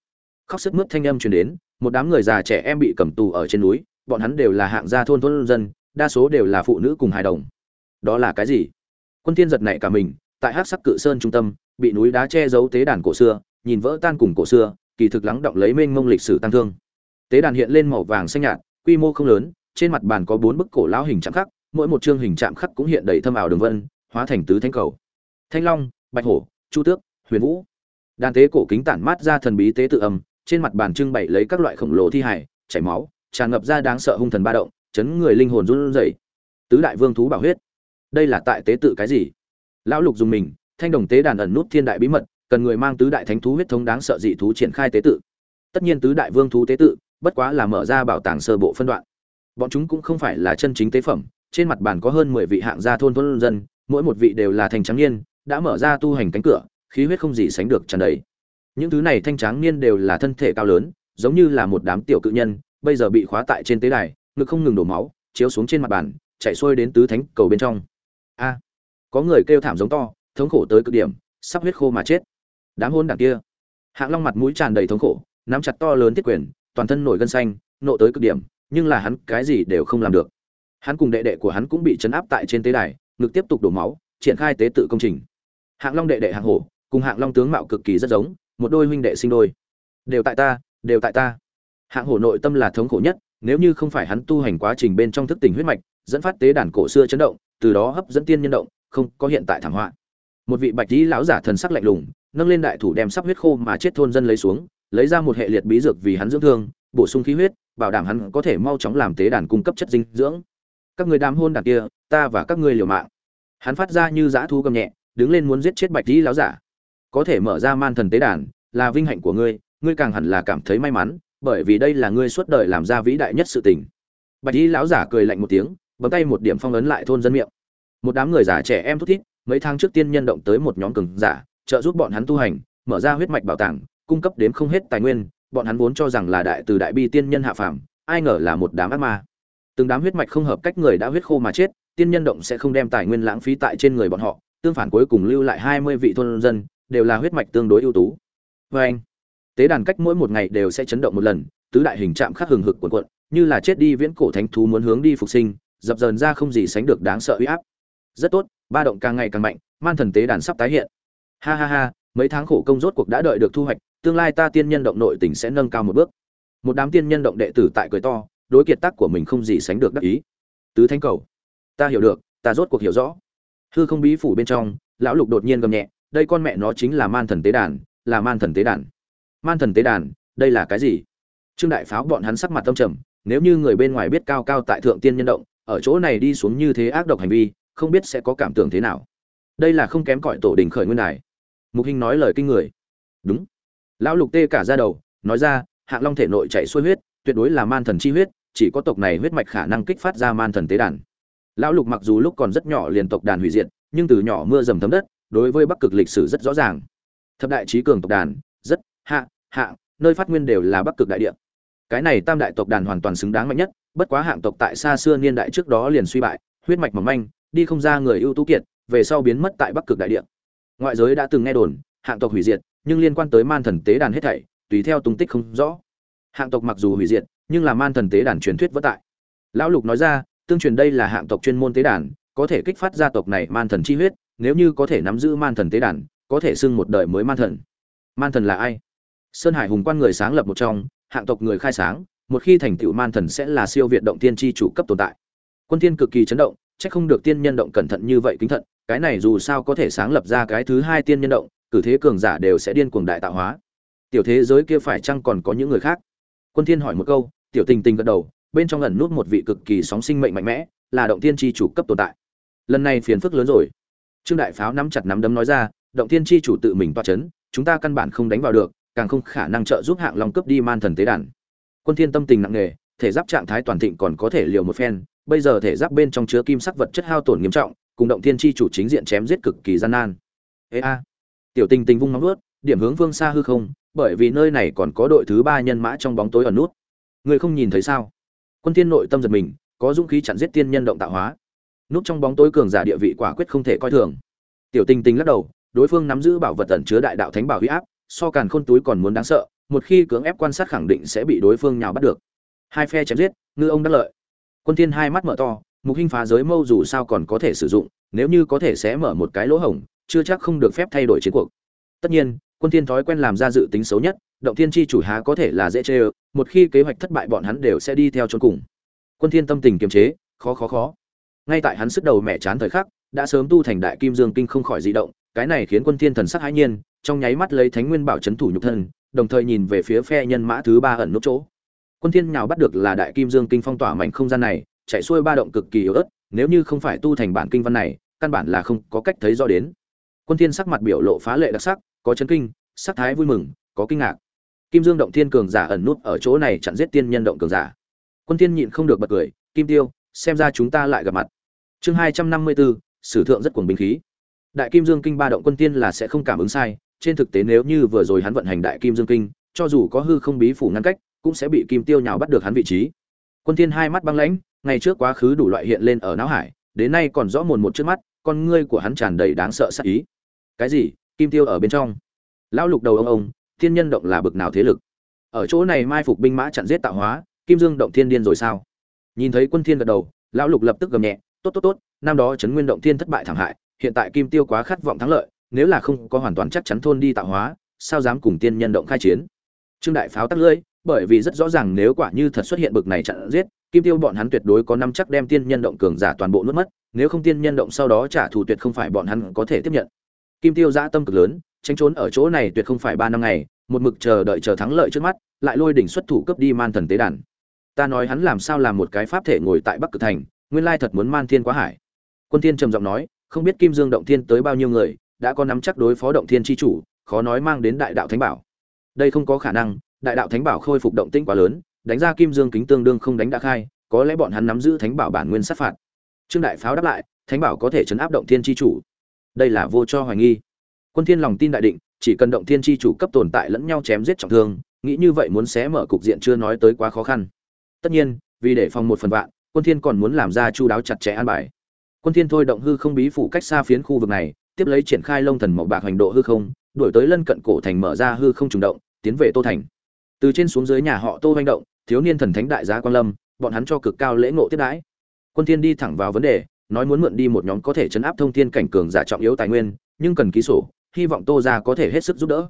Khóc sức mướt thanh âm truyền đến, một đám người già trẻ em bị cầm tù ở trên núi, bọn hắn đều là hạng gia thôn thôn dân, đa số đều là phụ nữ cùng hài đồng đó là cái gì? Quân thiên giật nảy cả mình, tại hắc sắc cự sơn trung tâm, bị núi đá che giấu tế đàn cổ xưa, nhìn vỡ tan cùng cổ xưa, kỳ thực lắng động lấy mênh mông lịch sử tăng thương. Tế đàn hiện lên màu vàng xanh nhạt, quy mô không lớn, trên mặt bàn có bốn bức cổ lão hình chạm khắc, mỗi một chương hình chạm khắc cũng hiện đầy thâm ảo đường vân, hóa thành tứ thanh cầu. Thanh long, bạch hổ, chu tước, huyền vũ. Đàn tế cổ kính tản mát ra thần bí tế tự âm, trên mặt bàn trưng bày lấy các loại khổng lồ thi hải chảy máu, tràn ngập ra đáng sợ hung thần ba động, chấn người linh hồn run rẩy. Tứ đại vương thú bảo huyết đây là tại tế tự cái gì? Lão lục dùng mình, thanh đồng tế đàn ẩn nút thiên đại bí mật, cần người mang tứ đại thánh thú huyết thống đáng sợ dị thú triển khai tế tự. Tất nhiên tứ đại vương thú tế tự, bất quá là mở ra bảo tàng sơ bộ phân đoạn. Bọn chúng cũng không phải là chân chính tế phẩm, trên mặt bàn có hơn mười vị hạng gia thôn thôn dân, mỗi một vị đều là thành trắng niên, đã mở ra tu hành cánh cửa, khí huyết không gì sánh được tràn đầy. Những thứ này thanh tráng niên đều là thân thể cao lớn, giống như là một đám tiểu cự nhân, bây giờ bị khóa tại trên tế đài, ngực không ngừng đổ máu, chiếu xuống trên mặt bàn, chạy xuôi đến tứ thánh cầu bên trong có người kêu thảm giống to, thống khổ tới cực điểm, sắp huyết khô mà chết. Đám hôn đảng kia. Hạng long mặt mũi tràn đầy thống khổ, nắm chặt to lớn thiết quyền, toàn thân nổi gân xanh, nộ tới cực điểm, nhưng là hắn cái gì đều không làm được. Hắn cùng đệ đệ của hắn cũng bị chấn áp tại trên tế đài, ngực tiếp tục đổ máu, triển khai tế tự công trình. Hạng long đệ đệ hạng hổ, cùng hạng long tướng mạo cực kỳ rất giống, một đôi huynh đệ sinh đôi. Đều tại ta, đều tại ta. Hạng hổ nội tâm là thống khổ nhất, nếu như không phải hắn tu hành quá trình bên trong thức tỉnh huyết mạch, dẫn phát tế đàn cổ xưa chấn động, từ đó hấp dẫn tiên nhân động không có hiện tại thảm họa. Một vị bạch lý lão giả thần sắc lạnh lùng, nâng lên đại thủ đem sắp huyết khô mà chết thôn dân lấy xuống, lấy ra một hệ liệt bí dược vì hắn dưỡng thương, bổ sung khí huyết, bảo đảm hắn có thể mau chóng làm tế đàn cung cấp chất dinh dưỡng. Các người đám hôn đàn kia, ta và các ngươi liều mạng. Hắn phát ra như dã thu gầm nhẹ, đứng lên muốn giết chết bạch lý lão giả. Có thể mở ra man thần tế đàn, là vinh hạnh của ngươi ngươi càng hẳn là cảm thấy may mắn, bởi vì đây là ngươi suốt đời làm ra vĩ đại nhất sự tình. Bạch lý lão giả cười lạnh một tiếng, bấm tay một điểm phong ấn lại thôn dân miệng một đám người già trẻ em thút thít, mấy tháng trước tiên nhân động tới một nhóm cường giả, trợ giúp bọn hắn tu hành, mở ra huyết mạch bảo tàng, cung cấp đến không hết tài nguyên, bọn hắn vốn cho rằng là đại từ đại bi tiên nhân hạ phàm, ai ngờ là một đám ác ma. Từng đám huyết mạch không hợp cách người đã huyết khô mà chết, tiên nhân động sẽ không đem tài nguyên lãng phí tại trên người bọn họ, tương phản cuối cùng lưu lại hai mươi vị thôn dân, đều là huyết mạch tương đối ưu tú. Vê anh, tế đàn cách mỗi một ngày đều sẽ chấn động một lần, tứ đại hình chạm khắc hừng hực cuộn cuộn, như là chết đi viễn cổ thánh thú muốn hướng đi phục sinh, dập dờn ra không gì sánh được đáng sợ uy áp rất tốt, ba động càng ngày càng mạnh, man thần tế đàn sắp tái hiện. Ha ha ha, mấy tháng khổ công rốt cuộc đã đợi được thu hoạch, tương lai ta tiên nhân động nội tình sẽ nâng cao một bước. Một đám tiên nhân động đệ tử tại cười to, đối kiệt tác của mình không gì sánh được đắc ý. Tứ thánh cầu, ta hiểu được, ta rốt cuộc hiểu rõ. Hư không bí phủ bên trong, lão lục đột nhiên gầm nhẹ, đây con mẹ nó chính là man thần tế đàn, là man thần tế đàn. Man thần tế đàn, đây là cái gì? Trương đại pháo bọn hắn sắc mặt tâm trầm, nếu như người bên ngoài biết cao cao tại thượng tiên nhân động, ở chỗ này đi xuống như thế ác độc hành vi không biết sẽ có cảm tưởng thế nào. Đây là không kém cỏi tổ đình khởi nguyên đài. Mục hình nói lời kinh người. Đúng. Lão lục tê cả ra đầu, nói ra, hạng long thể nội chạy xuôi huyết, tuyệt đối là man thần chi huyết, chỉ có tộc này huyết mạch khả năng kích phát ra man thần tế đàn. Lão lục mặc dù lúc còn rất nhỏ liền tộc đàn hủy diệt, nhưng từ nhỏ mưa dầm thấm đất, đối với bắc cực lịch sử rất rõ ràng. Thập đại trí cường tộc đàn, rất, hạ hạ, nơi phát nguyên đều là bắc cực đại địa. Cái này tam đại tộc đàn hoàn toàn xứng đáng mạnh nhất, bất quá hạng tộc tại xa xưa niên đại trước đó liền suy bại, huyết mạch mỏng manh đi không ra người ưu tú kiệt, về sau biến mất tại bắc cực đại địa. Ngoại giới đã từng nghe đồn, hạng tộc hủy diệt, nhưng liên quan tới man thần tế đàn hết thảy, tùy theo tung tích không rõ. Hạng tộc mặc dù hủy diệt, nhưng là man thần tế đàn truyền thuyết vất tại. Lão lục nói ra, tương truyền đây là hạng tộc chuyên môn tế đàn, có thể kích phát gia tộc này man thần chi huyết, nếu như có thể nắm giữ man thần tế đàn, có thể xưng một đời mới man thần. Man thần là ai? Sơn hải hùng quan người sáng lập một trong, hạng tộc người khai sáng, một khi thành tựu man thần sẽ là siêu việt động tiên tri chủ cấp tồn tại. Quân thiên cực kỳ chấn động chắc không được tiên nhân động cẩn thận như vậy kính thận, cái này dù sao có thể sáng lập ra cái thứ hai tiên nhân động, cử thế cường giả đều sẽ điên cuồng đại tạo hóa. Tiểu thế giới kia phải chăng còn có những người khác? Quân thiên hỏi một câu, tiểu tình tình gật đầu, bên trong ẩn nút một vị cực kỳ sóng sinh mệnh mạnh mẽ, là động tiên Chi chủ cấp tồn tại. Lần này phiền phức lớn rồi. Trương đại pháo nắm chặt nắm đấm nói ra, động tiên Chi chủ tự mình toa chấn, chúng ta căn bản không đánh vào được, càng không khả năng trợ giúp hạng long cấp đi man thần tế đàn. Quân thiên tâm tình nặng nề, thể giáp trạng thái toàn thịnh còn có thể liều một phen bây giờ thể giáp bên trong chứa kim sắc vật chất hao tổn nghiêm trọng, cùng động thiên chi chủ chính diện chém giết cực kỳ gian nan. Ê a. Tiểu tình tình vung nóng nuốt điểm hướng vương xa hư không, bởi vì nơi này còn có đội thứ ba nhân mã trong bóng tối ẩn nút. Người không nhìn thấy sao? Quân thiên nội tâm giật mình, có dũng khí chặn giết tiên nhân động tạo hóa. Nút trong bóng tối cường giả địa vị quả quyết không thể coi thường. Tiểu tình tình lắc đầu, đối phương nắm giữ bảo vật ẩn chứa đại đạo thánh bảo huy áp, so càn khôn túi còn muốn đáng sợ, một khi cưỡng ép quan sát khẳng định sẽ bị đối phương nhào bắt được. Hai phe chém giết, ngư ông đắc lợi quân thiên hai mắt mở to, mục hình phá giới mâu dù sao còn có thể sử dụng, nếu như có thể sẽ mở một cái lỗ hổng, chưa chắc không được phép thay đổi chiến cuộc. Tất nhiên, quân thiên thói quen làm ra dự tính xấu nhất, động thiên chi chủ há có thể là dễ chơi một khi kế hoạch thất bại bọn hắn đều sẽ đi theo chôn cùng. Quân thiên tâm tình kiềm chế, khó khó khó. Ngay tại hắn sức đầu mẹ chán thời khắc, đã sớm tu thành đại kim dương kinh không khỏi dị động, cái này khiến quân thiên thần sắc hãi nhiên, trong nháy mắt lấy thánh nguyên bảo chấn thủ nhục thân, đồng thời nhìn về phía phe nhân mã thứ ba ẩn nút chỗ quân thiên nhào bắt được là đại kim dương kinh phong tỏa mảnh không gian này chạy xuôi ba động cực kỳ yếu ớt nếu như không phải tu thành bản kinh văn này căn bản là không có cách thấy rõ đến. Quân thiên sắc mặt biểu lộ phá lệ đặc sắc có chấn kinh sắc thái vui mừng có kinh ngạc. Kim dương động thiên cường giả ẩn nút ở chỗ này chặn giết tiên nhân động cường giả. Quân thiên nhịn không được bật cười kim tiêu xem ra chúng ta lại gặp mặt. Chương 254, sử thượng rất cuồng binh khí. Đại kim dương kinh ba động quân tiên là sẽ không cảm ứng sai trên thực tế nếu như vừa rồi hắn vận hành đại kim dương kinh cho dù có hư không bí phủ ngăn cách cũng sẽ bị kim tiêu nhào bắt được hắn vị trí. Quân Thiên hai mắt băng lãnh, ngày trước quá khứ đủ loại hiện lên ở não hải, đến nay còn rõ mồn một trước mắt, con ngươi của hắn tràn đầy đáng sợ sắc ý. Cái gì? Kim tiêu ở bên trong. Lão lục đầu ông ông, thiên nhân động là bực nào thế lực? Ở chỗ này mai phục binh mã chặn giết tạo hóa, kim dương động thiên điên rồi sao? Nhìn thấy quân thiên gật đầu, lão lục lập tức gầm nhẹ, tốt tốt tốt, năm đó chấn nguyên động thiên thất bại thảm hại, hiện tại kim tiêu quá khát vọng thắng lợi, nếu là không có hoàn toàn chắc chắn thôn đi tạo hóa, sao dám cùng tiên nhân động khai chiến? Trương đại pháo tắt lưỡi bởi vì rất rõ ràng nếu quả như thật xuất hiện bực này chặn giết, kim tiêu bọn hắn tuyệt đối có năm chắc đem tiên nhân động cường giả toàn bộ nuốt mất, nếu không tiên nhân động sau đó trả thù tuyệt không phải bọn hắn có thể tiếp nhận. Kim tiêu dã tâm cực lớn, tránh trốn ở chỗ này tuyệt không phải ba năm ngày, một mực chờ đợi chờ thắng lợi trước mắt, lại lôi đỉnh xuất thủ cấp đi man thần tế đàn. Ta nói hắn làm sao làm một cái pháp thể ngồi tại bắc cực thành, nguyên lai thật muốn man thiên quá hải. Quân thiên trầm giọng nói, không biết kim dương động thiên tới bao nhiêu người, đã có nắm chắc đối phó động thiên chi chủ, khó nói mang đến đại đạo thánh bảo. Đây không có khả năng đại đạo thánh bảo khôi phục động tĩnh quá lớn, đánh ra kim dương kính tương đương không đánh đã khai, có lẽ bọn hắn nắm giữ thánh bảo bản nguyên sát phạt. Trương đại pháo đáp lại, thánh bảo có thể chấn áp động thiên chi chủ. Đây là vô cho hoài nghi. Quân thiên lòng tin đại định, chỉ cần động thiên chi chủ cấp tồn tại lẫn nhau chém giết trọng thương, nghĩ như vậy muốn xé mở cục diện chưa nói tới quá khó khăn. Tất nhiên, vì để phòng một phần vạn, quân thiên còn muốn làm ra chu đáo chặt chẽ an bài. Quân thiên thôi động hư không bí phủ cách xa phiến khu vực này, tiếp lấy triển khai lông thần màu bạc hành độ hư không, đuổi tới lân cận cổ thành mở ra hư không trùng động, tiến về tô thành từ trên xuống dưới nhà họ tô manh động, thiếu niên thần thánh đại giá quan lâm, bọn hắn cho cực cao lễ ngộ tiếp đãi. Quân thiên đi thẳng vào vấn đề, nói muốn mượn đi một nhóm có thể chấn áp thông thiên cảnh cường giả trọng yếu tài nguyên, nhưng cần ký sổ, hy vọng tô gia có thể hết sức giúp đỡ.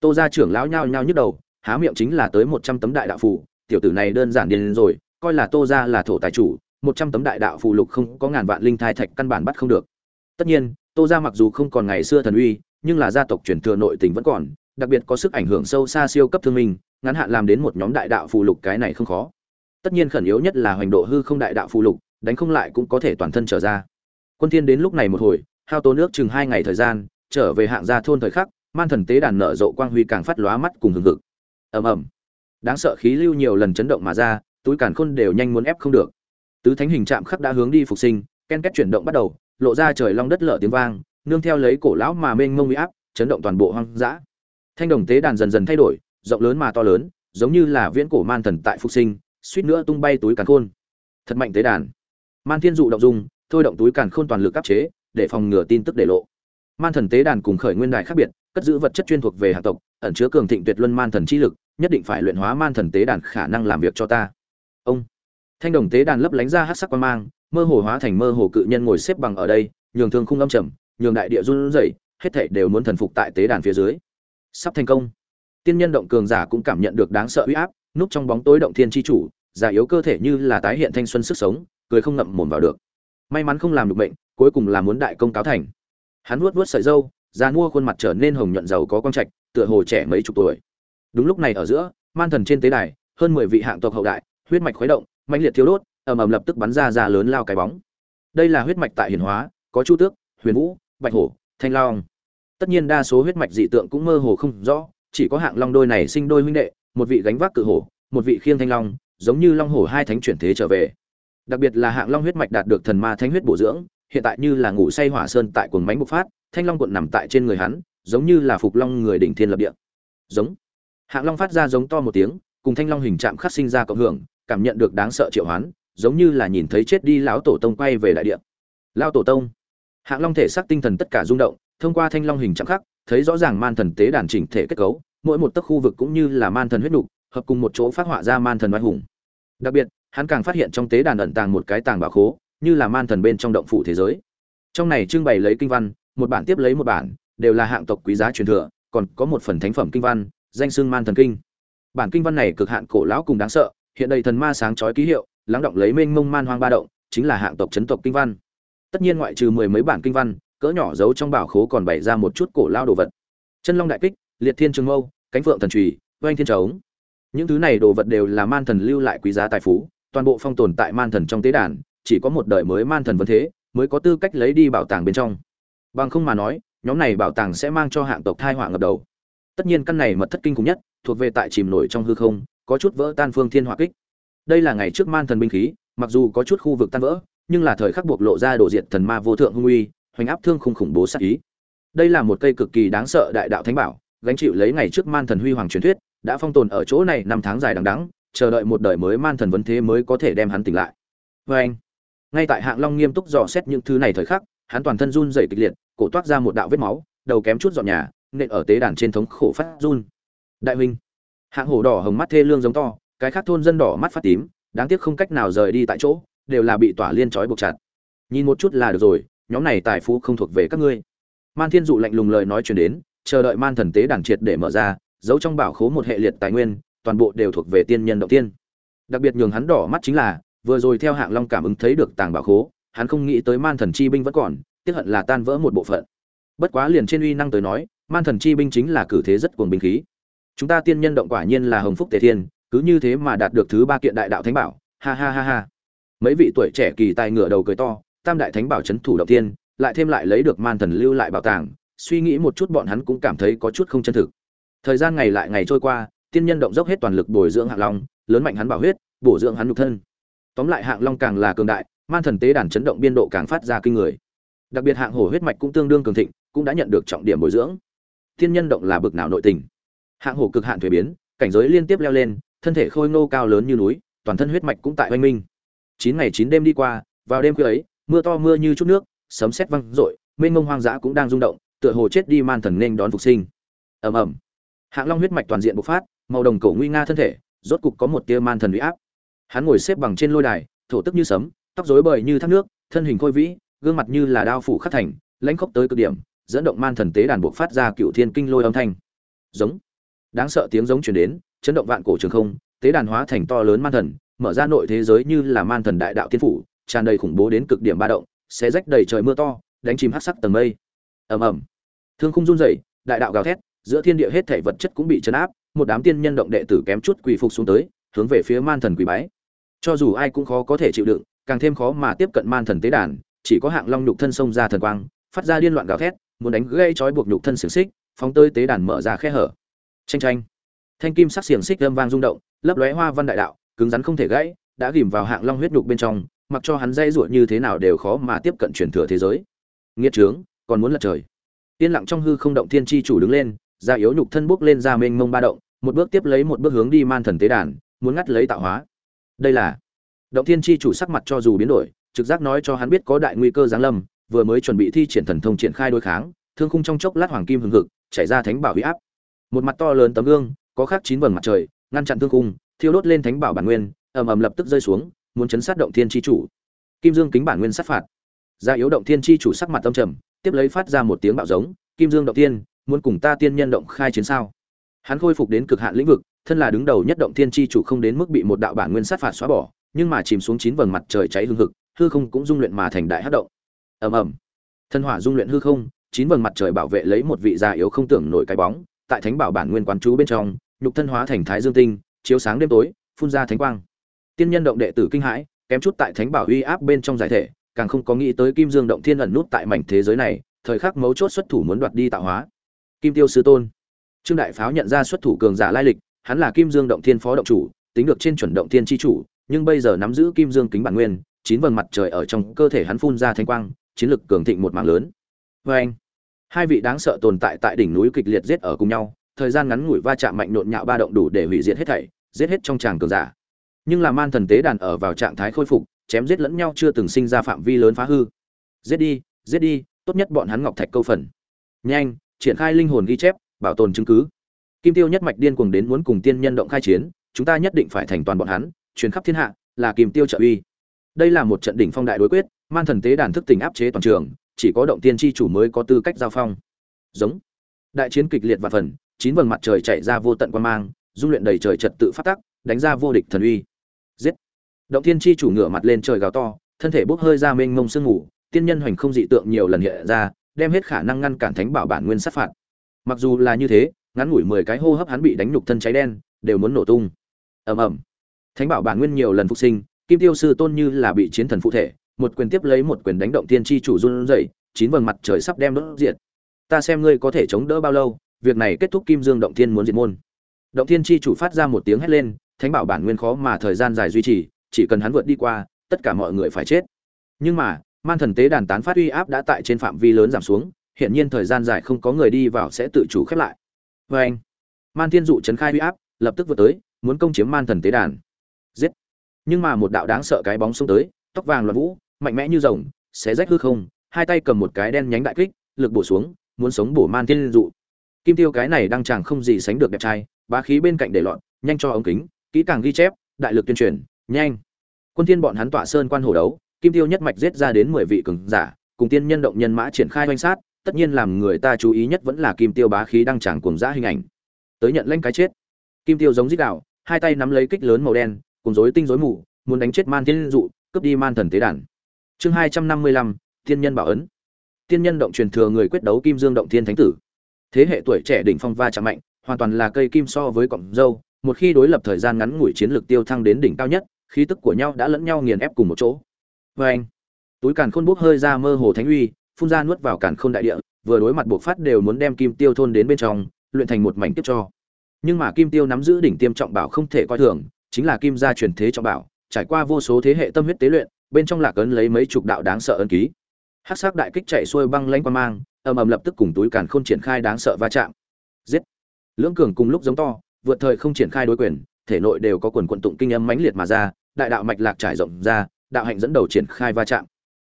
Tô gia trưởng lão nhao nhao nhức đầu, há miệng chính là tới một trăm tấm đại đạo phù, tiểu tử này đơn giản điên rồi, coi là tô gia là thổ tài chủ, một trăm tấm đại đạo phù lục không có ngàn vạn linh thai thạch căn bản bắt không được. Tất nhiên, tô gia mặc dù không còn ngày xưa thần uy, nhưng là gia tộc truyền thừa nội tình vẫn còn đặc biệt có sức ảnh hưởng sâu xa siêu cấp thương minh, ngắn hạn làm đến một nhóm đại đạo phù lục cái này không khó. Tất nhiên khẩn yếu nhất là hoành độ hư không đại đạo phù lục, đánh không lại cũng có thể toàn thân trở ra. Quân thiên đến lúc này một hồi, hao tố nước chừng hai ngày thời gian, trở về hạng gia thôn thời khắc, man thần tế đàn nở rộ quang huy càng phát lóa mắt cùng hừng hực. Ầm ầm. Đáng sợ khí lưu nhiều lần chấn động mà ra, túi càn khôn đều nhanh muốn ép không được. Tứ thánh hình chạm khắc đã hướng đi phục sinh, ken kết chuyển động bắt đầu, lộ ra trời long đất lở tiếng vang, nương theo lấy cổ lão mà mênh mông uy áp, chấn động toàn bộ hoang dã thanh đồng tế đàn dần dần thay đổi, rộng lớn mà to lớn, giống như là viễn cổ man thần tại phục sinh, suýt nữa tung bay túi càn khôn. Thật mạnh tế đàn. Man thiên dụ động dung, thôi động túi càn khôn toàn lực áp chế, để phòng ngừa tin tức để lộ. Man thần tế đàn cùng khởi nguyên đại khác biệt, cất giữ vật chất chuyên thuộc về hạ tộc, ẩn chứa cường thịnh tuyệt luân man thần chi lực, nhất định phải luyện hóa man thần tế đàn khả năng làm việc cho ta. Ông. Thanh đồng tế đàn lấp lánh ra hát sắc quan mang, mơ hồ hóa thành mơ hồ cự nhân ngồi xếp bằng ở đây, nhường thương khung âm trầm, nhường đại địa run rẩy, hết thảy đều muốn thần phục tại tế đàn phía dưới sắp thành công. Tiên nhân động cường giả cũng cảm nhận được đáng sợ uy áp núp trong bóng tối động thiên chi chủ già yếu cơ thể như là tái hiện thanh xuân sức sống cười không ngậm mồm vào được. May mắn không làm được bệnh cuối cùng là muốn đại công cáo thành. Hắn nuốt vuốt sợi dâu, da mua khuôn mặt trở nên hồng nhuận giàu có quang trạch tựa hồ trẻ mấy chục tuổi. Đúng lúc này ở giữa man thần trên tế đài hơn mười vị hạng tộc hậu đại huyết mạch khuấy động mãnh liệt thiếu đốt ầm ầm lập tức bắn ra ra lớn lao cái bóng. Đây là huyết mạch tại hiển hóa có chu tước huyền vũ bạch hổ thanh long tất nhiên đa số huyết mạch dị tượng cũng mơ hồ không rõ, chỉ có hạng long đôi này sinh đôi huynh đệ, một vị gánh vác cự hổ, một vị khiêng thanh long, giống như long hổ hai thánh chuyển thế trở về. Đặc biệt là hạng long huyết mạch đạt được thần ma thanh huyết bổ dưỡng, hiện tại như là ngủ say hỏa sơn tại cuồng mánh bộc phát, thanh long cuộn nằm tại trên người hắn, giống như là phục long người đỉnh thiên lập địa. Giống. Hạng long phát ra giống to một tiếng, cùng thanh long hình chạm khắc sinh ra cộng hưởng, cảm nhận được đáng sợ triệu hoán, giống như là nhìn thấy chết đi lão tổ tông quay về đại địa. Lao tổ tông. Hạng long thể xác tinh thần tất cả rung động thông qua thanh long hình chạm khắc, thấy rõ ràng man thần tế đàn chỉnh thể kết cấu, mỗi một tấc khu vực cũng như là man thần huyết nục, hợp cùng một chỗ phát họa ra man thần oai hùng. Đặc biệt, hắn càng phát hiện trong tế đàn ẩn tàng một cái tàng bảo khố, như là man thần bên trong động phủ thế giới. Trong này trưng bày lấy kinh văn, một bản tiếp lấy một bản, đều là hạng tộc quý giá truyền thừa, còn có một phần thánh phẩm kinh văn, danh xưng man thần kinh. Bản kinh văn này cực hạn cổ lão cùng đáng sợ, hiện đầy thần ma sáng chói ký hiệu, lắng động lấy mênh mông man hoang ba động, chính là hạng tộc chấn tộc kinh văn. Tất nhiên ngoại trừ mười mấy bản kinh văn cỡ nhỏ giấu trong bảo khố còn bày ra một chút cổ lao đồ vật. Chân long đại kích, liệt thiên trường mâu, cánh phượng thần trùy, oanh thiên trống. Những thứ này đồ vật đều là man thần lưu lại quý giá tài phú, toàn bộ phong tồn tại man thần trong tế đàn, chỉ có một đời mới man thần vấn thế, mới có tư cách lấy đi bảo tàng bên trong. Bằng không mà nói, nhóm này bảo tàng sẽ mang cho hạng tộc thai họa ngập đầu. Tất nhiên căn này mật thất kinh khủng nhất, thuộc về tại chìm nổi trong hư không, có chút vỡ tan phương thiên hỏa kích. Đây là ngày trước man thần binh khí, mặc dù có chút khu vực tan vỡ, nhưng là thời khắc buộc lộ ra đổ diệt thần ma vô thượng hung uy hoành áp thương khung khủng bố sát ý. Đây là một cây cực kỳ đáng sợ đại đạo thánh bảo, gánh chịu lấy ngày trước man thần huy hoàng truyền thuyết, đã phong tồn ở chỗ này năm tháng dài đằng đẵng, chờ đợi một đời mới man thần vấn thế mới có thể đem hắn tỉnh lại. Vê anh, ngay tại hạng long nghiêm túc dò xét những thứ này thời khắc, hắn toàn thân run rẩy kịch liệt, cổ toát ra một đạo vết máu, đầu kém chút dọn nhà nên ở tế đàn trên thống khổ phát run. Đại huynh, hạng hổ đỏ hồng mắt thê lương giống to, cái khác thôn dân đỏ mắt phát tím, đáng tiếc không cách nào rời đi tại chỗ, đều là bị tỏa liên trói buộc chặt. Nhìn một chút là được rồi nhóm này tài phú không thuộc về các ngươi. Man thiên dụ lạnh lùng lời nói chuyển đến, chờ đợi man thần tế đàn triệt để mở ra, giấu trong bảo khố một hệ liệt tài nguyên, toàn bộ đều thuộc về tiên nhân động tiên. Đặc biệt nhường hắn đỏ mắt chính là, vừa rồi theo hạng long cảm ứng thấy được tàng bảo khố, hắn không nghĩ tới man thần chi binh vẫn còn, tiếc hận là tan vỡ một bộ phận. Bất quá liền trên uy năng tới nói, man thần chi binh chính là cử thế rất cuồng binh khí. Chúng ta tiên nhân động quả nhiên là hồng phúc tề thiên, cứ như thế mà đạt được thứ ba kiện đại đạo thánh bảo. Ha ha ha ha. Mấy vị tuổi trẻ kỳ tài ngửa đầu cười to tam đại thánh bảo c h ấ n thủ động tiên lại thêm lại lấy được man thần lưu lại bảo tàng, suy nghĩ một chút bọn hắn cũng cảm thấy có chút không chân thực. Thời gian ngày lại ngày trôi qua, tiên nhân động dốc hết toàn lực bồi dưỡng hạng long, lớn mạnh hắn bảo huyết, bổ dưỡng hắn nhục thân. Tóm lại hạng long càng là cường đại, man thần tế đàn chấn động biên độ càng phát ra kinh người. Đặc biệt hạng hổ huyết mạch cũng tương đương cường thịnh, cũng đã nhận được trọng điểm bồi dưỡng. Tiên nhân động là bực nào nội tình. Hạng hổ cực hạn thuế biến, cảnh giới liên tiếp leo lên, thân thể khôi ngô cao lớn như núi, toàn thân huyết mạch cũng tại oanh minh. Chín ngày chín đêm đi qua, vào đêm khuya ấy mưa to mưa như chút nước, sấm sét văng rội mênh mông hoang dã cũng đang rung động, tựa hồ chết đi man thần nên đón phục sinh. Ầm ầm. Hạng long huyết mạch toàn diện bộc phát, màu đồng cổ nguy nga thân thể, rốt cục có một tia man thần uy áp. Hắn ngồi xếp bằng trên lôi đài, thổ tức như sấm, tóc rối bời như thác nước, thân hình khôi vĩ, gương mặt như là đao phủ khắc thành, lãnh khốc tới cực điểm, dẫn động man thần tế đàn buộc phát ra cựu thiên kinh lôi âm thanh. Giống. Đáng sợ tiếng giống truyền đến, chấn động vạn cổ trường không, tế đàn hóa thành to lớn man thần, mở ra nội thế giới như là man thần đại đạo tiên phủ tràn đầy khủng bố đến cực điểm ba động, xé rách đầy trời mưa to, đánh chìm hắc sắc tầng mây. Ầm ầm. Thương khung run rẩy, đại đạo gào thét, giữa thiên địa hết thảy vật chất cũng bị chấn áp, một đám tiên nhân động đệ tử kém chút quỳ phục xuống tới, hướng về phía man thần quỳ bái. Cho dù ai cũng khó có thể chịu đựng, càng thêm khó mà tiếp cận man thần tế đàn, chỉ có hạng long nhục thân xông ra thần quang, phát ra điên loạn gào thét, muốn đánh gây trói buộc nhục thân xiềng xích, phóng tới tế đàn mở ra khe hở. Tranh tranh thanh kim sắc xiềng xích âm vang rung động, lấp lóe hoa văn đại đạo, cứng rắn không thể gãy, đã ghìm vào hạng long huyết nhục bên trong mặc cho hắn dây ruột như thế nào đều khó mà tiếp cận truyền thừa thế giới. Nghiệt trướng, còn muốn lật trời. Yên lặng trong hư không động thiên chi chủ đứng lên ra yếu nhục thân bước lên ra mênh mông ba động, một bước tiếp lấy một bước hướng đi man thần tế đàn, muốn ngắt lấy tạo hóa. Đây là, động thiên chi chủ sắc mặt cho dù biến đổi, trực giác nói cho hắn biết có đại nguy cơ giáng lâm, vừa mới chuẩn bị thi triển thần thông triển khai đối kháng, thương khung trong chốc lát hoàng kim hừng hực, chảy ra thánh bảo huy áp. Một mặt to lớn tấm gương, có khắc chín vầng mặt trời, ngăn chặn thương khung, thiêu đốt lên thánh bảo bản nguyên, ầm ầm lập tức rơi xuống muốn chấn sát động thiên chi chủ. Kim dương kính bản nguyên sát phạt. Gia yếu động thiên chi chủ sắc mặt tâm trầm, tiếp lấy phát ra một tiếng bạo giống, kim dương động tiên, muốn cùng ta tiên nhân động khai chiến sao? Hắn khôi phục đến cực hạn lĩnh vực, thân là đứng đầu nhất động thiên chi chủ không đến mức bị một đạo bản nguyên sát phạt xóa bỏ, nhưng mà chìm xuống chín vầng mặt trời cháy hương hực, hư không cũng dung luyện mà thành đại hát động. Ầm ầm. Thân hỏa dung luyện hư không, chín vầng mặt trời bảo vệ lấy một vị già yếu không tưởng nổi cái bóng, tại thánh bảo bản nguyên quán chú bên trong, nhục thân hóa thành thái dương tinh, chiếu sáng đêm tối, phun ra thánh quang tiên nhân động đệ tử kinh hãi, kém chút tại thánh bảo uy áp bên trong giải thể, càng không có nghĩ tới kim dương động thiên ẩn nút tại mảnh thế giới này, thời khắc mấu chốt xuất thủ muốn đoạt đi tạo hóa. Kim tiêu sư tôn. Trương đại pháo nhận ra xuất thủ cường giả lai lịch, hắn là kim dương động thiên phó động chủ, tính được trên chuẩn động thiên chi chủ, nhưng bây giờ nắm giữ kim dương kính bản nguyên, chín vầng mặt trời ở trong cơ thể hắn phun ra thanh quang, chiến lực cường thịnh một mạng lớn. Vê anh hai vị đáng sợ tồn tại tại đỉnh núi kịch liệt giết ở cùng nhau, thời gian ngắn ngủi va chạm mạnh nộn nhạo ba động đủ để hủy diệt hết thảy, giết hết trong tràng cường giả nhưng là man thần tế đàn ở vào trạng thái khôi phục, chém giết lẫn nhau chưa từng sinh ra phạm vi lớn phá hư. Giết đi giết đi, tốt nhất bọn hắn ngọc thạch câu phần. Nhanh, triển khai linh hồn ghi chép, bảo tồn chứng cứ. Kim tiêu nhất mạch điên cuồng đến muốn cùng tiên nhân động khai chiến, chúng ta nhất định phải thành toàn bọn hắn, truyền khắp thiên hạ, là kim tiêu trợ uy. Đây là một trận đỉnh phong đại đối quyết, man thần tế đàn thức tình áp chế toàn trường, chỉ có động tiên tri chủ mới có tư cách giao phong. Giống. Đại chiến kịch liệt và phần, chín vầng mặt trời chạy ra vô tận quan mang, dung luyện đầy trời trật tự phát tắc, đánh ra vô địch thần uy giết. Động Thiên Chi chủ ngửa mặt lên trời gào to, thân thể bốc hơi ra mênh mông sương ngủ tiên nhân hoành không dị tượng nhiều lần hiện ra, đem hết khả năng ngăn cản thánh bảo bản nguyên sát phạt. Mặc dù là như thế, ngắn ngủi mười cái hô hấp hắn bị đánh nhục thân cháy đen, đều muốn nổ tung. Ầm ầm. Thánh bảo bản nguyên nhiều lần phục sinh, kim tiêu sư tôn như là bị chiến thần phụ thể, một quyền tiếp lấy một quyền đánh động tiên Chi chủ run rẩy, chín vầng mặt trời sắp đem đốt diệt. Ta xem ngươi có thể chống đỡ bao lâu, việc này kết thúc kim dương động thiên muốn diệt môn. Động thiên chi chủ phát ra một tiếng hét lên thánh bảo bản nguyên khó mà thời gian dài duy trì, chỉ cần hắn vượt đi qua, tất cả mọi người phải chết. Nhưng mà, man thần tế đàn tán phát uy áp đã tại trên phạm vi lớn giảm xuống hiện nhiên thời gian dài không có người đi vào sẽ tự chủ khép lại. Vê anh, man thiên dụ trấn khai uy áp, lập tức vượt tới, muốn công chiếm man thần tế đàn. Giết. Nhưng mà một đạo đáng sợ cái bóng xông tới, tóc vàng loạn vũ, mạnh mẽ như rồng, xé rách hư không, hai tay cầm một cái đen nhánh đại kích, lực bổ xuống, muốn sống bổ man thiên dụ. Kim tiêu cái này đang chẳng không gì sánh được đẹp trai, bá khí bên cạnh để loạn nhanh cho ống kính kỹ càng ghi chép đại lực tuyên truyền nhanh. Quân thiên bọn hắn tỏa sơn quan hồ đấu kim tiêu nhất mạch giết ra đến mười vị cường giả cùng tiên nhân động nhân mã triển khai oanh sát tất nhiên làm người ta chú ý nhất vẫn là kim tiêu bá khí đang chẳng cuồng dã hình ảnh. Tới nhận lãnh cái chết. Kim tiêu giống dít đảo, hai tay nắm lấy kích lớn màu đen cùng rối tinh rối mù muốn đánh chết man thiên dụ cướp đi man thần tế đàn. Chương hai trăm năm mươi lăm tiên nhân bảo ấn. Tiên nhân động truyền thừa người quyết đấu kim dương động thiên thánh tử. Thế hệ tuổi trẻ đỉnh phong va chạm mạnh hoàn toàn là cây kim so với cọng dâu một khi đối lập thời gian ngắn ngủi chiến lược tiêu thăng đến đỉnh cao nhất, khí tức của nhau đã lẫn nhau nghiền ép cùng một chỗ. Vê anh, túi càn khôn bốc hơi ra mơ hồ thánh uy, phun ra nuốt vào càn khôn đại địa, vừa đối mặt buộc phát đều muốn đem kim tiêu thôn đến bên trong, luyện thành một mảnh tiếp cho. Nhưng mà kim tiêu nắm giữ đỉnh tiêm trọng bảo không thể coi thường, chính là kim gia truyền thế trọng bảo, trải qua vô số thế hệ tâm huyết tế luyện, bên trong lạc ấn lấy mấy chục đạo đáng sợ ấn ký. Hắc sắc đại kích chạy xuôi băng lanh qua mang, ầm ầm lập tức cùng túi càn khôn triển khai đáng sợ va chạm. Giết. Lưỡng cường cùng lúc giống to vượt thời không triển khai đối quyền, thể nội đều có quần quần tụng kinh âm mãnh liệt mà ra, đại đạo mạch lạc trải rộng ra, đạo hạnh dẫn đầu triển khai va chạm.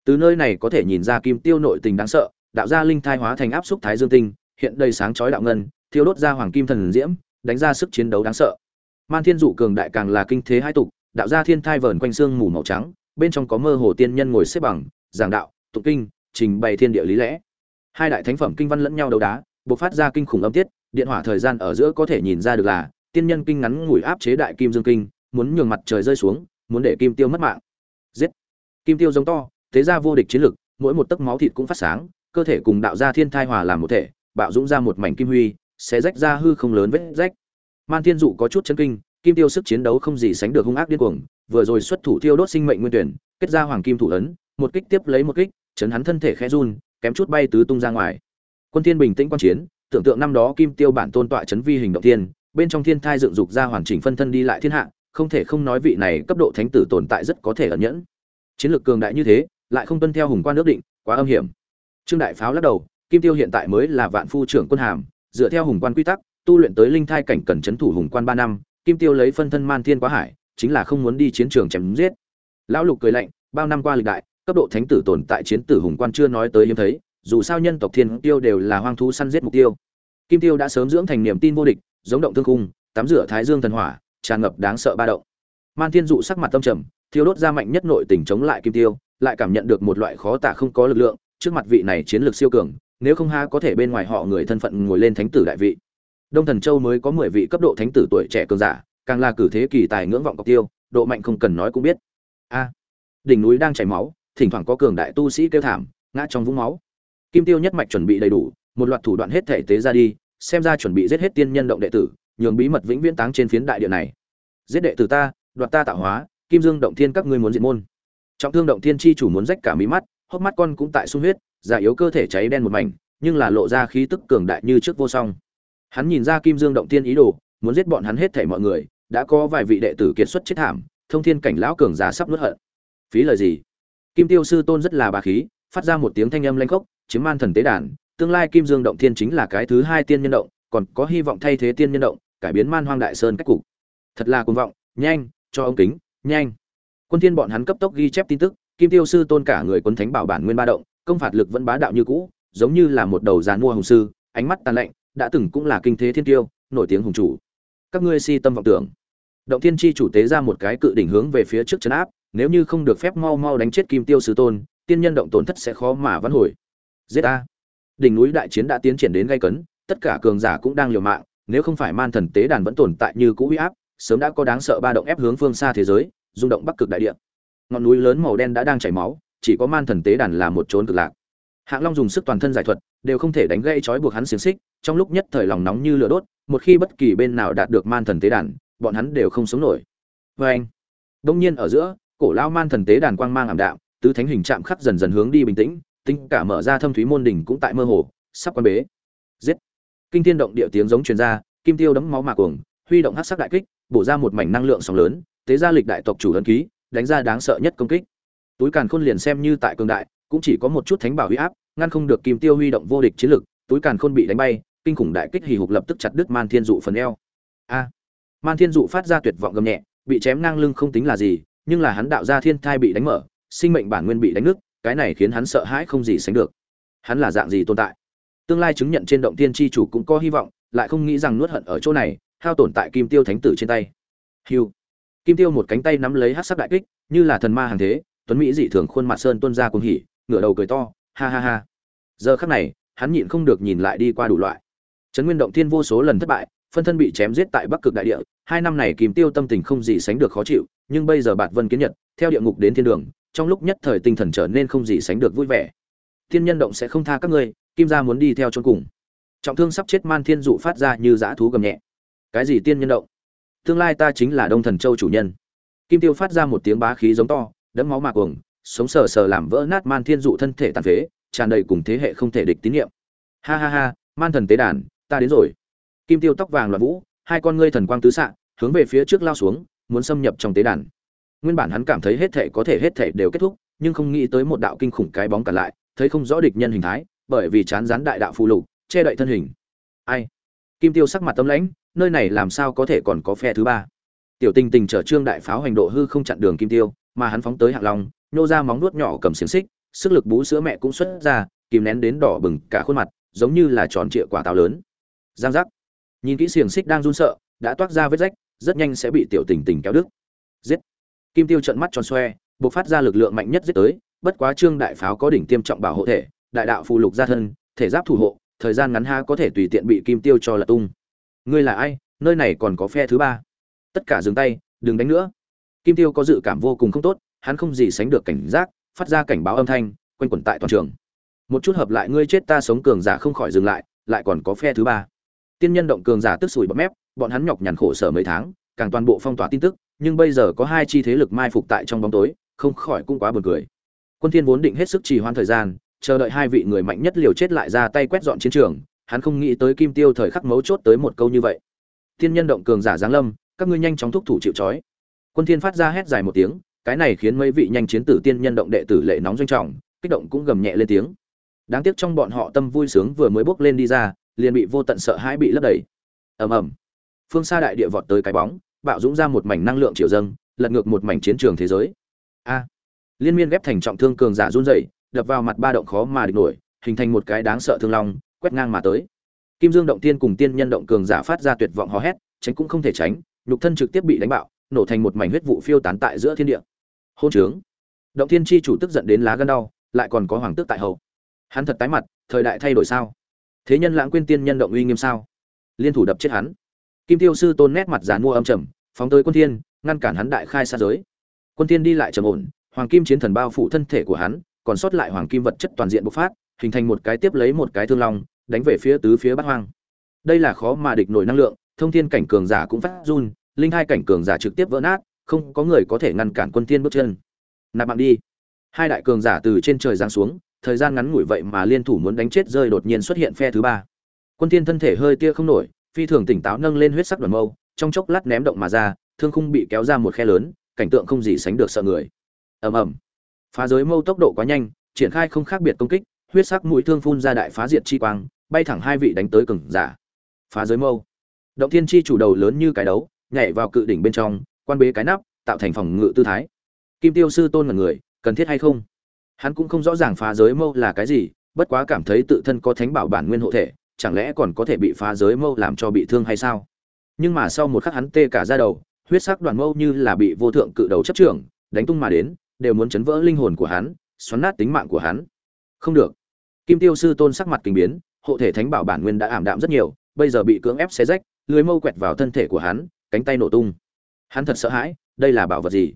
Từ nơi này có thể nhìn ra kim tiêu nội tình đáng sợ, đạo gia linh thai hóa thành áp xúc thái dương tinh, hiện đầy sáng chói đạo ngân, thiêu đốt ra hoàng kim thần diễm, đánh ra sức chiến đấu đáng sợ. Man thiên dụ cường đại càng là kinh thế hai tục, đạo gia thiên thai vờn quanh xương mù màu trắng, bên trong có mơ hồ tiên nhân ngồi xếp bằng, giảng đạo, tụng kinh, trình bày thiên địa lý lẽ. Hai đại thánh phẩm kinh văn lẫn nhau đấu đá, bộc phát ra kinh khủng âm tiết điện hỏa thời gian ở giữa có thể nhìn ra được là, tiên nhân kinh ngắn ngủi áp chế đại kim dương kinh, muốn nhường mặt trời rơi xuống, muốn để kim tiêu mất mạng. Giết! Kim tiêu giống to, thế ra vô địch chiến lực, mỗi một tấc máu thịt cũng phát sáng, cơ thể cùng đạo gia thiên thai hòa làm một thể, bạo dũng ra một mảnh kim huy, sẽ rách ra hư không lớn vết rách. Man thiên dụ có chút chân kinh, kim tiêu sức chiến đấu không gì sánh được hung ác điên cuồng, vừa rồi xuất thủ tiêu đốt sinh mệnh nguyên tuyển, kết ra hoàng kim thủ ấn, một kích tiếp lấy một kích, chấn hắn thân thể khẽ run, kém chút bay tứ tung ra ngoài. Quân thiên bình tĩnh quan chiến tưởng tượng năm đó kim tiêu bản tôn tọa chấn vi hình động thiên, bên trong thiên thai dựng dục ra hoàn chỉnh phân thân đi lại thiên hạ, không thể không nói vị này cấp độ thánh tử tồn tại rất có thể ẩn nhẫn. Chiến lược cường đại như thế, lại không tuân theo hùng quan nước định, quá âm hiểm. Trương đại pháo lắc đầu, kim tiêu hiện tại mới là vạn phu trưởng quân hàm, dựa theo hùng quan quy tắc, tu luyện tới linh thai cảnh cần chấn thủ hùng quan ba năm, kim tiêu lấy phân thân man thiên quá hải, chính là không muốn đi chiến trường chém giết. Lão lục cười lạnh, bao năm qua lịch đại, cấp độ thánh tử tồn tại chiến tử hùng quan chưa nói tới hiếm thấy dù sao nhân tộc thiên tiêu đều là hoang thú săn giết mục tiêu. Kim tiêu đã sớm dưỡng thành niềm tin vô địch, giống động thương cung tắm rửa thái dương thần hỏa, tràn ngập đáng sợ ba động. Man thiên dụ sắc mặt tâm trầm, thiêu đốt ra mạnh nhất nội tình chống lại kim tiêu, lại cảm nhận được một loại khó tả không có lực lượng, trước mặt vị này chiến lược siêu cường, nếu không ha có thể bên ngoài họ người thân phận ngồi lên thánh tử đại vị. Đông thần châu mới có mười vị cấp độ thánh tử tuổi trẻ cường giả, càng là cử thế kỳ tài ngưỡng vọng cọc tiêu, độ mạnh không cần nói cũng biết. A, đỉnh núi đang chảy máu, thỉnh thoảng có cường đại tu sĩ kêu thảm, ngã trong vũng máu kim tiêu nhất mạch chuẩn bị đầy đủ, một loạt thủ đoạn hết thể tế ra đi, xem ra chuẩn bị giết hết tiên nhân động đệ tử, nhường bí mật vĩnh viễn táng trên phiến đại địa này. Giết đệ tử ta, đoạt ta tạo hóa, kim dương động thiên các ngươi muốn diện môn. Trọng thương động thiên chi chủ muốn rách cả mí mắt, hốc mắt con cũng tại sung huyết, già yếu cơ thể cháy đen một mảnh, nhưng là lộ ra khí tức cường đại như trước vô song. Hắn nhìn ra kim dương động thiên ý đồ, muốn giết bọn hắn hết thảy mọi người, đã có vài vị đệ tử kiệt xuất chết thảm, thông thiên cảnh lão cường giả sắp nuốt hận. Phí lời gì? Kim tiêu sư tôn rất là bà khí, phát ra một tiếng thanh âm lanh khốc chiếm man thần tế đàn, tương lai kim dương động thiên chính là cái thứ hai tiên nhân động, còn có hy vọng thay thế tiên nhân động, cải biến man hoang đại sơn cách cục. Thật là cuồng vọng, nhanh, cho ông kính, nhanh. Quân thiên bọn hắn cấp tốc ghi chép tin tức, kim tiêu sư tôn cả người quân thánh bảo bản nguyên ba động, công phạt lực vẫn bá đạo như cũ, giống như là một đầu giàn mua hùng sư, ánh mắt tàn lạnh, đã từng cũng là kinh thế thiên tiêu, nổi tiếng hùng chủ. Các ngươi si tâm vọng tưởng. Động thiên chi chủ tế ra một cái cự đỉnh hướng về phía trước chấn áp, nếu như không được phép mau mau đánh chết kim tiêu sư tôn, tiên nhân động tổn thất sẽ khó mà vãn hồi giết a. Đỉnh núi đại chiến đã tiến triển đến gay cấn, tất cả cường giả cũng đang liều mạng, nếu không phải man thần tế đàn vẫn tồn tại như cũ uy áp, sớm đã có đáng sợ ba động ép hướng phương xa thế giới, rung động bắc cực đại địa. Ngọn núi lớn màu đen đã đang chảy máu, chỉ có man thần tế đàn là một chốn cực lạc. Hạng long dùng sức toàn thân giải thuật, đều không thể đánh gãy trói buộc hắn xiềng xích, trong lúc nhất thời lòng nóng như lửa đốt, một khi bất kỳ bên nào đạt được man thần tế đàn, bọn hắn đều không sống nổi. Vê anh đông nhiên ở giữa, cổ lao man thần tế đàn quang mang ảm đạm, tứ thánh hình chạm khắc dần dần hướng đi bình tĩnh tính cả mở ra thâm thúy môn đỉnh cũng tại mơ hồ, sắp quan bế. Giết! Kinh thiên động địa tiếng giống truyền ra, kim tiêu đấm máu mà cuồng, huy động hắc sắc đại kích, bổ ra một mảnh năng lượng sóng lớn, tế ra lịch đại tộc chủ ấn ký, đánh ra đáng sợ nhất công kích. Túi càn khôn liền xem như tại cường đại, cũng chỉ có một chút thánh bảo uy áp, ngăn không được kim tiêu huy động vô địch chiến lực, túi càn khôn bị đánh bay, kinh khủng đại kích hì hục lập tức chặt đứt man thiên dụ phần eo. A! Man thiên dụ phát ra tuyệt vọng gầm nhẹ, bị chém ngang lưng không tính là gì, nhưng là hắn đạo ra thiên thai bị đánh mở, sinh mệnh bản nguyên bị đánh nứt cái này khiến hắn sợ hãi không gì sánh được. Hắn là dạng gì tồn tại? Tương lai chứng nhận trên động tiên tri chủ cũng có hy vọng, lại không nghĩ rằng nuốt hận ở chỗ này, hao tổn tại kim tiêu thánh tử trên tay. Hiu kim tiêu một cánh tay nắm lấy hát sắc đại kích, như là thần ma hàng thế, tuấn mỹ dị thường khuôn mặt sơn tuân ra cùng hỉ, ngửa đầu cười to, ha ha ha. Giờ khắc này, hắn nhịn không được nhìn lại đi qua đủ loại. Trấn nguyên động thiên vô số lần thất bại, phân thân bị chém giết tại bắc cực đại địa, hai năm này kim tiêu tâm tình không gì sánh được khó chịu, nhưng bây giờ bạt vân kiến nhật, theo địa ngục đến thiên đường trong lúc nhất thời tinh thần trở nên không gì sánh được vui vẻ. Thiên nhân động sẽ không tha các ngươi, kim gia muốn đi theo chôn cùng. Trọng thương sắp chết man thiên dụ phát ra như dã thú gầm nhẹ. Cái gì tiên nhân động? Tương lai ta chính là đông thần châu chủ nhân. Kim tiêu phát ra một tiếng bá khí giống to, đẫm máu mạc cuồng, sống sờ sờ làm vỡ nát man thiên dụ thân thể tàn phế, tràn đầy cùng thế hệ không thể địch tín nhiệm. Ha ha ha, man thần tế đàn, ta đến rồi. Kim tiêu tóc vàng loạn vũ, hai con ngươi thần quang tứ xạ, hướng về phía trước lao xuống, muốn xâm nhập trong tế đàn nguyên bản hắn cảm thấy hết thể có thể hết thể đều kết thúc, nhưng không nghĩ tới một đạo kinh khủng cái bóng cản lại, thấy không rõ địch nhân hình thái, bởi vì chán rán đại đạo phù lục, che đậy thân hình. Ai? Kim tiêu sắc mặt tâm lãnh, nơi này làm sao có thể còn có phe thứ ba? Tiểu tình tình chở trương đại pháo hành độ hư không chặn đường kim tiêu, mà hắn phóng tới hạng long, nhô ra móng nuốt nhỏ cầm xiềng xích, sức lực bú sữa mẹ cũng xuất ra, kìm nén đến đỏ bừng cả khuôn mặt, giống như là tròn trịa quả táo lớn. Giang giác. Nhìn kỹ xiềng xích đang run sợ, đã toát ra vết rách, rất nhanh sẽ bị tiểu tình tình kéo đứt. Giết kim tiêu trận mắt tròn xoe buộc phát ra lực lượng mạnh nhất giết tới, bất quá trương đại pháo có đỉnh tiêm trọng bảo hộ thể, đại đạo phù lục gia thân, thể giáp thủ hộ, thời gian ngắn ha có thể tùy tiện bị kim tiêu cho lật tung. Ngươi là ai? Nơi này còn có phe thứ ba. Tất cả dừng tay, đừng đánh nữa. Kim tiêu có dự cảm vô cùng không tốt, hắn không gì sánh được cảnh giác, phát ra cảnh báo âm thanh, quanh quẩn tại toàn trường. Một chút hợp lại ngươi chết ta sống cường giả không khỏi dừng lại lại còn có phe thứ ba. Tiên nhân động cường giả tức sủi bọt mép, bọn hắn nhọc nhằn khổ sở mấy tháng, càng toàn bộ phong tỏa tin tức nhưng bây giờ có hai chi thế lực mai phục tại trong bóng tối, không khỏi cũng quá buồn cười. Quân thiên vốn định hết sức trì hoãn thời gian, chờ đợi hai vị người mạnh nhất liều chết lại ra tay quét dọn chiến trường, hắn không nghĩ tới kim tiêu thời khắc mấu chốt tới một câu như vậy. Tiên nhân động cường giả giáng lâm, các ngươi nhanh chóng thúc thủ chịu trói. Quân thiên phát ra hét dài một tiếng, cái này khiến mấy vị nhanh chiến tử tiên nhân động đệ tử lệ nóng doanh trọng, kích động cũng gầm nhẹ lên tiếng. Đáng tiếc trong bọn họ tâm vui sướng vừa mới bước lên đi ra, liền bị vô tận sợ hãi bị lấp đầy. Ầm ầm. Phương xa đại địa vọt tới cái bóng bạo dũng ra một mảnh năng lượng triều dâng, lật ngược một mảnh chiến trường thế giới. A! Liên miên ghép thành trọng thương cường giả run rẩy, đập vào mặt ba động khó mà địch nổi, hình thành một cái đáng sợ thương long, quét ngang mà tới. Kim dương động tiên cùng tiên nhân động cường giả phát ra tuyệt vọng hò hét, tránh cũng không thể tránh, nhục thân trực tiếp bị đánh bạo, nổ thành một mảnh huyết vụ phiêu tán tại giữa thiên địa. Hôn trướng. Động thiên chi chủ tức giận đến lá gân đau, lại còn có hoàng tước tại hậu hắn thật tái mặt, thời đại thay đổi sao? Thế nhân lãng quên tiên nhân động uy nghiêm sao? Liên thủ đập chết hắn kim tiêu sư tôn nét mặt giàn mua âm trầm, phóng tới quân thiên, ngăn cản hắn đại khai xa giới. Quân thiên đi lại trầm ổn, hoàng kim chiến thần bao phủ thân thể của hắn, còn sót lại hoàng kim vật chất toàn diện bộc phát, hình thành một cái tiếp lấy một cái thương long, đánh về phía tứ phía bát hoang. Đây là khó mà địch nổi năng lượng, thông thiên cảnh cường giả cũng phát run, linh hai cảnh cường giả trực tiếp vỡ nát, không có người có thể ngăn cản quân thiên bước chân. Nạp mạng đi. Hai đại cường giả từ trên trời giáng xuống, thời gian ngắn ngủi vậy mà liên thủ muốn đánh chết rơi đột nhiên xuất hiện phe thứ ba. Quân thiên thân thể hơi tia không nổi phi thường tỉnh táo nâng lên huyết sắc đoàn mâu, trong chốc lát ném động mà ra, thương khung bị kéo ra một khe lớn, cảnh tượng không gì sánh được sợ người. Ầm ầm. Phá giới mâu tốc độ quá nhanh, triển khai không khác biệt công kích, huyết sắc mũi thương phun ra đại phá diệt chi quang, bay thẳng hai vị đánh tới cường giả. Phá giới mâu. Động thiên chi chủ đầu lớn như cái đấu, nhảy vào cự đỉnh bên trong, quan bế cái nắp, tạo thành phòng ngự tư thái. Kim tiêu sư tôn là người, cần thiết hay không? Hắn cũng không rõ ràng phá giới mâu là cái gì, bất quá cảm thấy tự thân có thánh bảo bản nguyên hộ thể chẳng lẽ còn có thể bị phá giới mâu làm cho bị thương hay sao? Nhưng mà sau một khắc hắn tê cả ra đầu, huyết sắc đoàn mâu như là bị vô thượng cự đầu chấp trưởng, đánh tung mà đến, đều muốn chấn vỡ linh hồn của hắn, xoắn nát tính mạng của hắn. Không được. Kim tiêu sư tôn sắc mặt kinh biến, hộ thể thánh bảo bản nguyên đã ảm đạm rất nhiều, bây giờ bị cưỡng ép xé rách, lưới mâu quẹt vào thân thể của hắn, cánh tay nổ tung. Hắn thật sợ hãi, đây là bảo vật gì?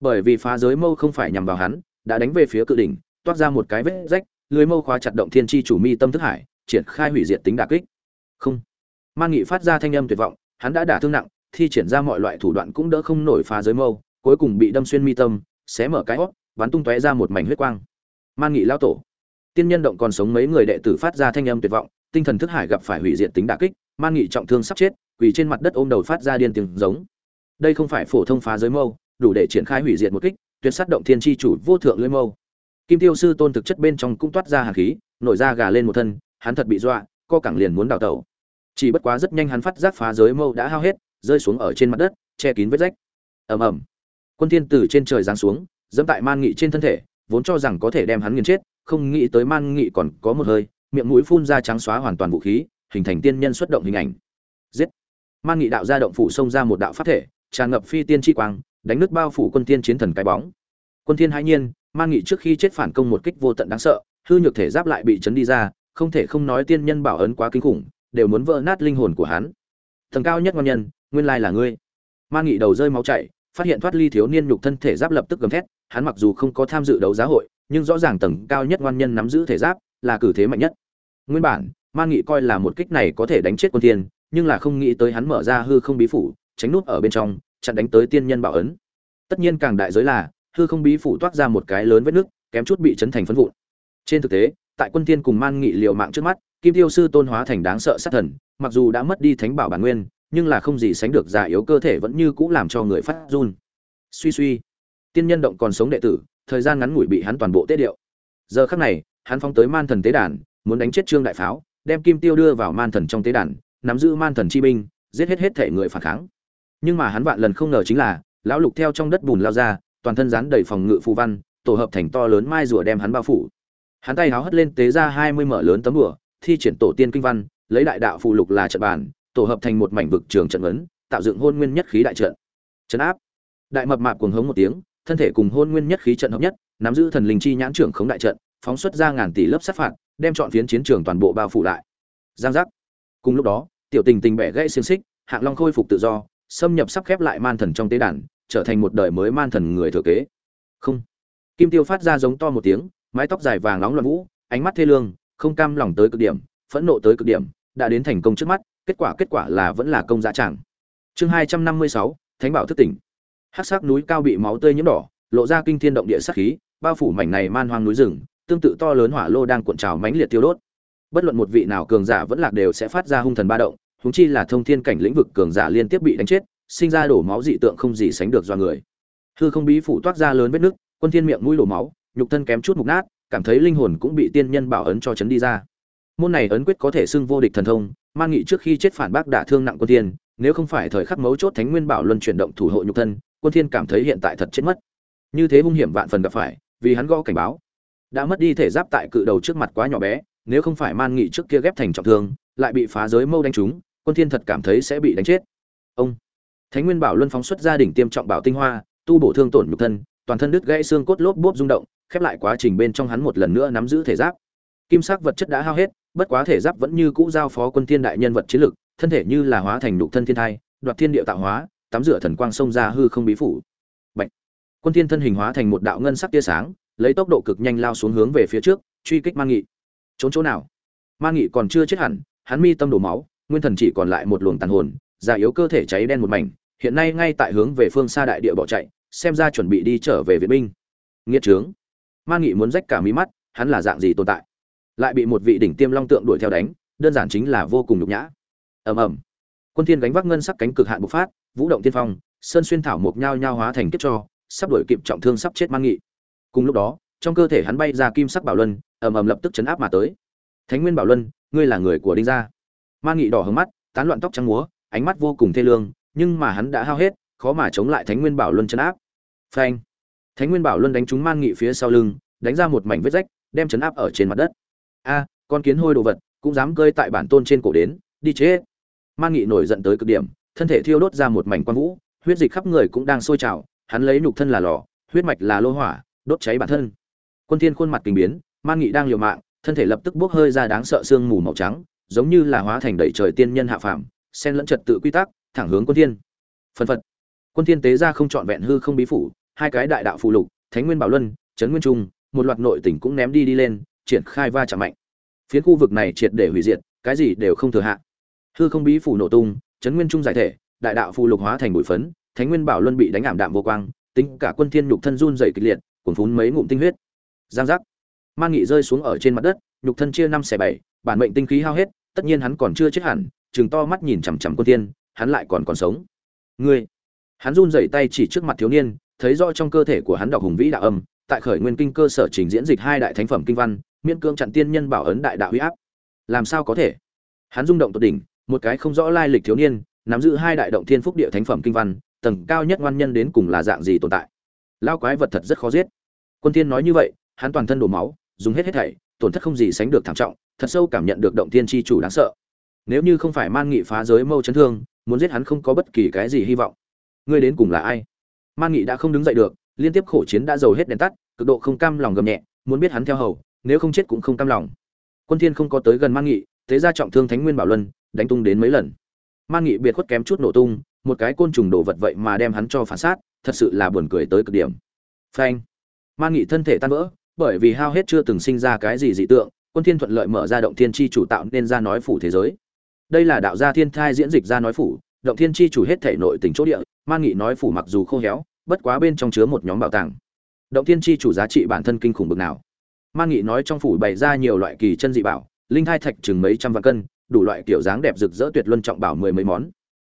Bởi vì phá giới mâu không phải nhằm vào hắn, đã đánh về phía cự đỉnh, toát ra một cái vết rách, lưới mâu khóa chặt động thiên tri chủ mi tâm thức hải triển khai hủy diệt tính đả kích. Không. Man nghị phát ra thanh âm tuyệt vọng hắn đã đả thương nặng thi triển ra mọi loại thủ đoạn cũng đỡ không nổi phá giới mâu cuối cùng bị đâm xuyên mi tâm xé mở cái hốc, bắn tung tóe ra một mảnh huyết quang. Man nghị lao tổ. Tiên nhân động còn sống mấy người đệ tử phát ra thanh âm tuyệt vọng tinh thần thức hải gặp phải hủy diệt tính đả kích man nghị trọng thương sắp chết quỳ trên mặt đất ôm đầu phát ra điên tiếng giống. Đây không phải phổ thông phá giới mâu đủ để triển khai hủy diệt một kích tuyệt sát động thiên chi chủ vô thượng lưỡi mâu. Kim tiêu sư tôn thực chất bên trong cũng toát ra hàn khí nổi ra gà lên một thân hắn thật bị dọa, co cẳng liền muốn đào tẩu. Chỉ bất quá rất nhanh hắn phát giác phá giới mâu đã hao hết, rơi xuống ở trên mặt đất, che kín vết rách. Ầm ầm. Quân thiên từ trên trời giáng xuống, dẫm tại man nghị trên thân thể, vốn cho rằng có thể đem hắn nghiền chết, không nghĩ tới man nghị còn có một hơi, miệng mũi phun ra trắng xóa hoàn toàn vũ khí, hình thành tiên nhân xuất động hình ảnh. Giết. Man nghị đạo ra động phủ xông ra một đạo pháp thể, tràn ngập phi tiên chi quang, đánh nứt bao phủ quân tiên chiến thần cái bóng. Quân thiên hãi nhiên, man nghị trước khi chết phản công một kích vô tận đáng sợ, hư nhược thể giáp lại bị chấn đi ra không thể không nói tiên nhân bảo ấn quá kinh khủng, đều muốn vỡ nát linh hồn của hắn. Thần cao nhất ngon nhân, nguyên lai là ngươi. Man nghị đầu rơi máu chảy, phát hiện thoát ly thiếu niên nhục thân thể giáp lập tức gầm thét, hắn mặc dù không có tham dự đấu giá hội, nhưng rõ ràng tầng cao nhất ngoan nhân nắm giữ thể giáp là cử thế mạnh nhất. Nguyên bản man nghị coi là một kích này có thể đánh chết quân tiên nhưng là không nghĩ tới hắn mở ra hư không bí phủ, tránh nút ở bên trong, chặn đánh tới tiên nhân bảo ấn. Tất nhiên càng đại giới là, hư không bí phủ toát ra một cái lớn vết nước kém chút bị chấn thành phân vụn. Trên thực tế tại quân thiên cùng man nghị liều mạng trước mắt, kim tiêu sư tôn hóa thành đáng sợ sát thần, mặc dù đã mất đi thánh bảo bản nguyên, nhưng là không gì sánh được già yếu cơ thể vẫn như cũ làm cho người phát run. Suy suy, tiên nhân động còn sống đệ tử, thời gian ngắn ngủi bị hắn toàn bộ tiết điệu. Giờ khắc này, hắn phóng tới man thần tế đàn, muốn đánh chết trương đại pháo, đem kim tiêu đưa vào man thần trong tế đàn, nắm giữ man thần chi binh, giết hết hết thể người phản kháng. Nhưng mà hắn vạn lần không ngờ chính là, lão lục theo trong đất bùn lao ra, toàn thân rán đầy phòng ngự phù văn, tổ hợp thành to lớn mai rùa đem hắn bao phủ hắn tay háo hất lên tế ra hai mươi mở lớn tấm đùa, thi triển tổ tiên kinh văn, lấy đại đạo phụ lục là trận bàn, tổ hợp thành một mảnh vực trường trận ấn, tạo dựng hôn nguyên nhất khí đại trận. Trận áp. Đại mập mạp cuồng hống một tiếng, thân thể cùng hôn nguyên nhất khí trận hợp nhất, nắm giữ thần linh chi nhãn trưởng khống đại trận, phóng xuất ra ngàn tỷ lớp sát phạt, đem chọn phiến chiến trường toàn bộ bao phủ lại. Giang giác. Cùng lúc đó, tiểu tình tình bẻ gãy xiềng xích, hạng long khôi phục tự do, xâm nhập sắp khép lại man thần trong tế đàn, trở thành một đời mới man thần người thừa kế. Không. Kim tiêu phát ra giống to một tiếng mái tóc dài vàng nóng loạn vũ, ánh mắt thê lương, không cam lòng tới cực điểm, phẫn nộ tới cực điểm, đã đến thành công trước mắt, kết quả kết quả là vẫn là công dã chẳng chương hai trăm năm mươi sáu, thánh bảo thức tỉnh. Hắc sắc núi cao bị máu tươi nhiễm đỏ, lộ ra kinh thiên động địa sát khí, bao phủ mảnh này man hoang núi rừng, tương tự to lớn hỏa lô đang cuộn trào mãnh liệt tiêu đốt. Bất luận một vị nào cường giả vẫn lạc đều sẽ phát ra hung thần ba động húng chi là thông thiên cảnh lĩnh vực cường giả liên tiếp bị đánh chết, sinh ra đổ máu dị tượng không gì sánh được do người. Hư không bí phủ toát ra lớn vết nước quân thiên miệng mũi đổ máu nhục thân kém chút mục nát, cảm thấy linh hồn cũng bị tiên nhân bảo ấn cho chấn đi ra. Môn này ấn quyết có thể xưng vô địch thần thông man nghị trước khi chết phản bác đả thương nặng quân thiên, nếu không phải thời khắc mấu chốt thánh nguyên bảo luân chuyển động thủ hộ nhục thân, quân thiên cảm thấy hiện tại thật chết mất. Như thế hung hiểm vạn phần gặp phải, vì hắn gõ cảnh báo. Đã mất đi thể giáp tại cự đầu trước mặt quá nhỏ bé, nếu không phải man nghị trước kia ghép thành trọng thương, lại bị phá giới mâu đánh trúng, quân thiên thật cảm thấy sẽ bị đánh chết. Ông. Thánh nguyên bảo luân phóng xuất ra đỉnh tiêm trọng bảo tinh hoa, tu bổ thương tổn nhục thân, toàn thân đứt gãy xương cốt lốp bốp rung động khép lại quá trình bên trong hắn một lần nữa nắm giữ thể giáp. Kim sắc vật chất đã hao hết, bất quá thể giáp vẫn như cũ giao phó quân thiên đại nhân vật chiến lực, thân thể như là hóa thành nhục thân thiên thai, đoạt thiên địa tạo hóa, tắm rửa thần quang sông ra hư không bí phủ. Bạch. quân thiên thân hình hóa thành một đạo ngân sắc tia sáng, lấy tốc độ cực nhanh lao xuống hướng về phía trước, truy kích man nghị. Trốn chỗ nào? Man nghị còn chưa chết hẳn, hắn mi tâm đổ máu, nguyên thần chỉ còn lại một luồng tàn hồn, già yếu cơ thể cháy đen một mảnh, hiện nay ngay tại hướng về phương xa đại địa bỏ chạy, xem ra chuẩn bị đi trở về viện binh. Nghiệt trướng man nghị muốn rách cả mí mắt, hắn là dạng gì tồn tại? Lại bị một vị đỉnh tiêm long tượng đuổi theo đánh, đơn giản chính là vô cùng nhục nhã. Ầm ầm. Quân thiên gánh vác ngân sắc cánh cực hạn bộc phát, vũ động tiên phong, sơn xuyên thảo mộc nhao nhao hóa thành kiếp cho, sắp đuổi kịp trọng thương sắp chết man nghị. Cùng lúc đó, trong cơ thể hắn bay ra kim sắc bảo luân, ầm ầm lập tức chấn áp mà tới. Thánh nguyên bảo luân, ngươi là người của đinh gia. Man nghị đỏ hướng mắt, tán loạn tóc trắng múa, ánh mắt vô cùng thê lương, nhưng mà hắn đã hao hết, khó mà chống lại thánh nguyên bảo luân chấn áp. Phanh thánh nguyên bảo luân đánh trúng man nghị phía sau lưng, đánh ra một mảnh vết rách, đem chấn áp ở trên mặt đất. A, con kiến hôi đồ vật, cũng dám cơi tại bản tôn trên cổ đến, đi chết. Man nghị nổi giận tới cực điểm, thân thể thiêu đốt ra một mảnh quang vũ, huyết dịch khắp người cũng đang sôi trào, hắn lấy nhục thân là lò, huyết mạch là lô hỏa, đốt cháy bản thân. Quân thiên khuôn mặt kinh biến man nghị đang liều mạng, thân thể lập tức bốc hơi ra đáng sợ sương mù màu trắng, giống như là hóa thành đầy trời tiên nhân hạ phàm, xen lẫn trật tự quy tắc, thẳng hướng quân thiên. Phần phật. Quân thiên tế ra không chọn vẹn hư không bí phủ hai cái đại đạo phụ lục, thánh nguyên bảo luân, chấn nguyên trung, một loạt nội tỉnh cũng ném đi đi lên, triển khai va chạm mạnh. Phiến khu vực này triệt để hủy diệt, cái gì đều không thừa hạ. Hư không bí phủ nổ tung, chấn nguyên trung giải thể, đại đạo phụ lục hóa thành bụi phấn, thánh nguyên bảo luân bị đánh ảm đạm vô quang, tính cả quân thiên nhục thân run rẩy kịch liệt, cuồn phún mấy ngụm tinh huyết. Giang giác. Man nghị rơi xuống ở trên mặt đất, nhục thân chia năm xẻ bảy, bản mệnh tinh khí hao hết, tất nhiên hắn còn chưa chết hẳn chừng to mắt nhìn chằm chằm quân thiên, hắn lại còn còn sống. Ngươi. Hắn run rẩy tay chỉ trước mặt thiếu niên thấy rõ trong cơ thể của hắn đọc hùng vĩ đạo âm, tại khởi nguyên kinh cơ sở trình diễn dịch hai đại thánh phẩm kinh văn, miễn cương chặn tiên nhân bảo ấn đại đạo uy áp. Làm sao có thể? Hắn rung động tột đỉnh, một cái không rõ lai lịch thiếu niên, nắm giữ hai đại động thiên phúc địa thánh phẩm kinh văn, tầng cao nhất ngoan nhân đến cùng là dạng gì tồn tại? Lao quái vật thật rất khó giết. Quân thiên nói như vậy, hắn toàn thân đổ máu, dùng hết hết thảy, tổn thất không gì sánh được thảm trọng, thật sâu cảm nhận được động thiên chi chủ đáng sợ. Nếu như không phải man nghị phá giới mâu chấn thương, muốn giết hắn không có bất kỳ cái gì hy vọng. Ngươi đến cùng là ai? Man nghị đã không đứng dậy được, liên tiếp khổ chiến đã dầu hết đèn tắt, cực độ không cam lòng gầm nhẹ, muốn biết hắn theo hầu, nếu không chết cũng không cam lòng. Quân thiên không có tới gần man nghị, thế ra trọng thương thánh nguyên bảo luân, đánh tung đến mấy lần. Man nghị biệt khuất kém chút nổ tung, một cái côn trùng đổ vật vậy mà đem hắn cho phản sát thật sự là buồn cười tới cực điểm. Phanh. Man nghị thân thể tan vỡ, bởi vì hao hết chưa từng sinh ra cái gì dị tượng, quân thiên thuận lợi mở ra động thiên chi chủ tạo nên ra nói phủ thế giới. Đây là đạo gia thiên thai diễn dịch ra nói phủ, động thiên chi chủ hết thể nội tình chỗ địa man nghị nói phủ mặc dù khô héo, bất quá bên trong chứa một nhóm bảo tàng. Động thiên chi chủ giá trị bản thân kinh khủng bực nào. Man nghị nói trong phủ bày ra nhiều loại kỳ chân dị bảo, linh thai thạch chừng mấy trăm vạn cân, đủ loại kiểu dáng đẹp rực rỡ tuyệt luân trọng bảo mười mấy món.